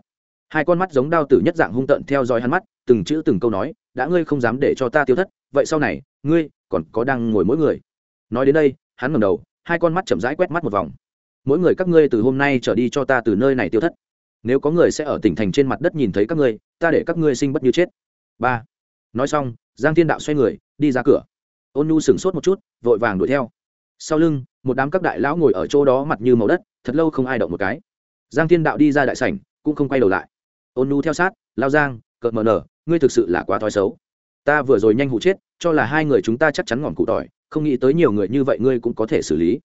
S1: Hai con mắt giống đao tử nhất dạng hung tợn theo dõi hắn mắt, từng chữ từng câu nói, đã ngươi không dám để cho ta tiêu thất, vậy sau này, ngươi còn có đang ngồi mỗi người? Nói đến đây, hắn ngầm đầu, hai con mắt chậm rãi quét mắt một vòng. Mỗi người các ngươi từ hôm nay trở đi cho ta từ nơi này tiêu thất. Nếu có người sẽ ở tỉnh thành trên mặt đất nhìn thấy các ngươi, ta để các ngươi sinh bất như chết. Ba. Nói xong, giang thiên đạo xoay người, đi ra cửa. Ôn nhu sửng sốt một chút, vội vàng đuổi theo sau lưng, một đám các đại lão ngồi ở chỗ đó mặt như màu đất, thật lâu không ai động một cái. Giang thiên đạo đi ra đại sảnh, cũng không quay đầu lại. Ôn nu theo sát lao giang, cợt mờ nở, ngươi thực sự là quá thói xấu. Ta vừa rồi nhanh hụ chết, cho là hai người chúng ta chắc chắn ngọn cụ tỏi, không nghĩ tới nhiều người như vậy ngươi cũng có thể xử lý.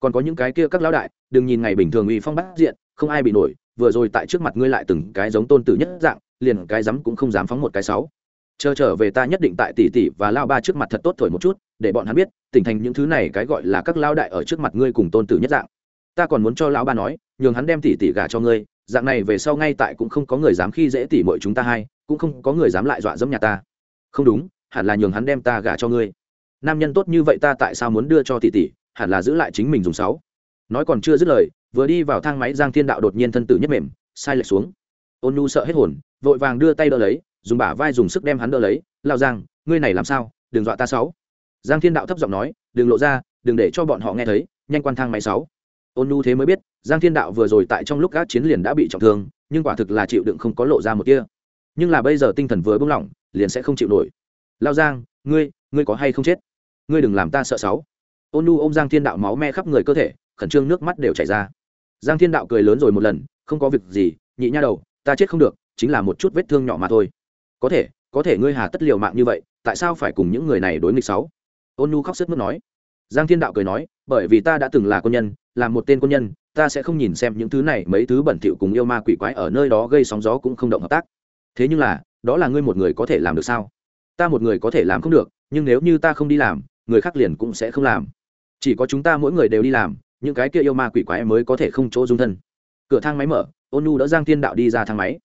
S1: Còn có những cái kia các lão đại, đừng nhìn ngày bình thường uy phong bắt diện, không ai bị nổi, vừa rồi tại trước mặt ngươi lại từng cái giống tôn tử nhất dạng, liền cái dám cũng không dám phóng một cái sáu chờ trở về ta nhất định tại tỷ tỷ và lao ba trước mặt thật tốt thổi một chút, để bọn hắn biết, tỉnh thành những thứ này cái gọi là các lao đại ở trước mặt ngươi cùng tôn tử nhất dạng. Ta còn muốn cho lão ba nói, nhường hắn đem tỷ tỷ gả cho ngươi, dạng này về sau ngay tại cũng không có người dám khi dễ tỷ mọi chúng ta hai cũng không có người dám lại dọa dẫm nhà ta. Không đúng, hẳn là nhường hắn đem ta gả cho ngươi. Nam nhân tốt như vậy ta tại sao muốn đưa cho tỷ tỷ, hẳn là giữ lại chính mình dùng sáu. Nói còn chưa dứt lời, vừa đi vào thang máy, giang thiên đạo đột nhiên thân tử nhất mềm, sai lệch xuống. Ôn nu sợ hết hồn, vội vàng đưa tay đỡ lấy dùng bả vai dùng sức đem hắn đỡ lấy, lao giang, ngươi này làm sao? Đừng dọa ta sáu. Giang thiên đạo thấp giọng nói, đừng lộ ra, đừng để cho bọn họ nghe thấy, nhanh quan thang máy sáu. Ôn nu thế mới biết, giang thiên đạo vừa rồi tại trong lúc các chiến liền đã bị trọng thương, nhưng quả thực là chịu đựng không có lộ ra một kia nhưng là bây giờ tinh thần vừa bung lỏng, liền sẽ không chịu nổi. Lao giang, ngươi ngươi có hay không chết? Ngươi đừng làm ta sợ sáu. Ôn nu ôm giang thiên đạo máu me khắp người cơ thể, khẩn trương nước mắt đều chảy ra. Giang thiên đạo cười lớn rồi một lần, không có việc gì, nhị nha đầu, ta chết không được, chính là một chút vết thương nhỏ mà thôi có thể có thể ngươi hà tất liều mạng như vậy, tại sao phải cùng những người này đối nghịch sáu? Ôn nhu khóc sức mướt nói. Giang thiên đạo cười nói, bởi vì ta đã từng là quân nhân, là một tên quân nhân, ta sẽ không nhìn xem những thứ này, mấy thứ bẩn thỉu cùng yêu ma quỷ quái ở nơi đó gây sóng gió cũng không động hợp tác. Thế nhưng là, đó là ngươi một người có thể làm được sao? Ta một người có thể làm không được, nhưng nếu như ta không đi làm, người khác liền cũng sẽ không làm. Chỉ có chúng ta mỗi người đều đi làm, những cái kia yêu ma quỷ quái mới có thể không chỗ dung thân. Cửa thang máy mở, ôn nhu đỡ giang thiên đạo đi ra thang máy.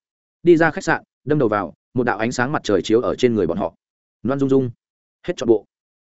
S1: Đi ra khách sạn, đâm đầu vào một đạo ánh sáng mặt trời chiếu ở trên người bọn họ. Loan dung dung, hết trọn bộ.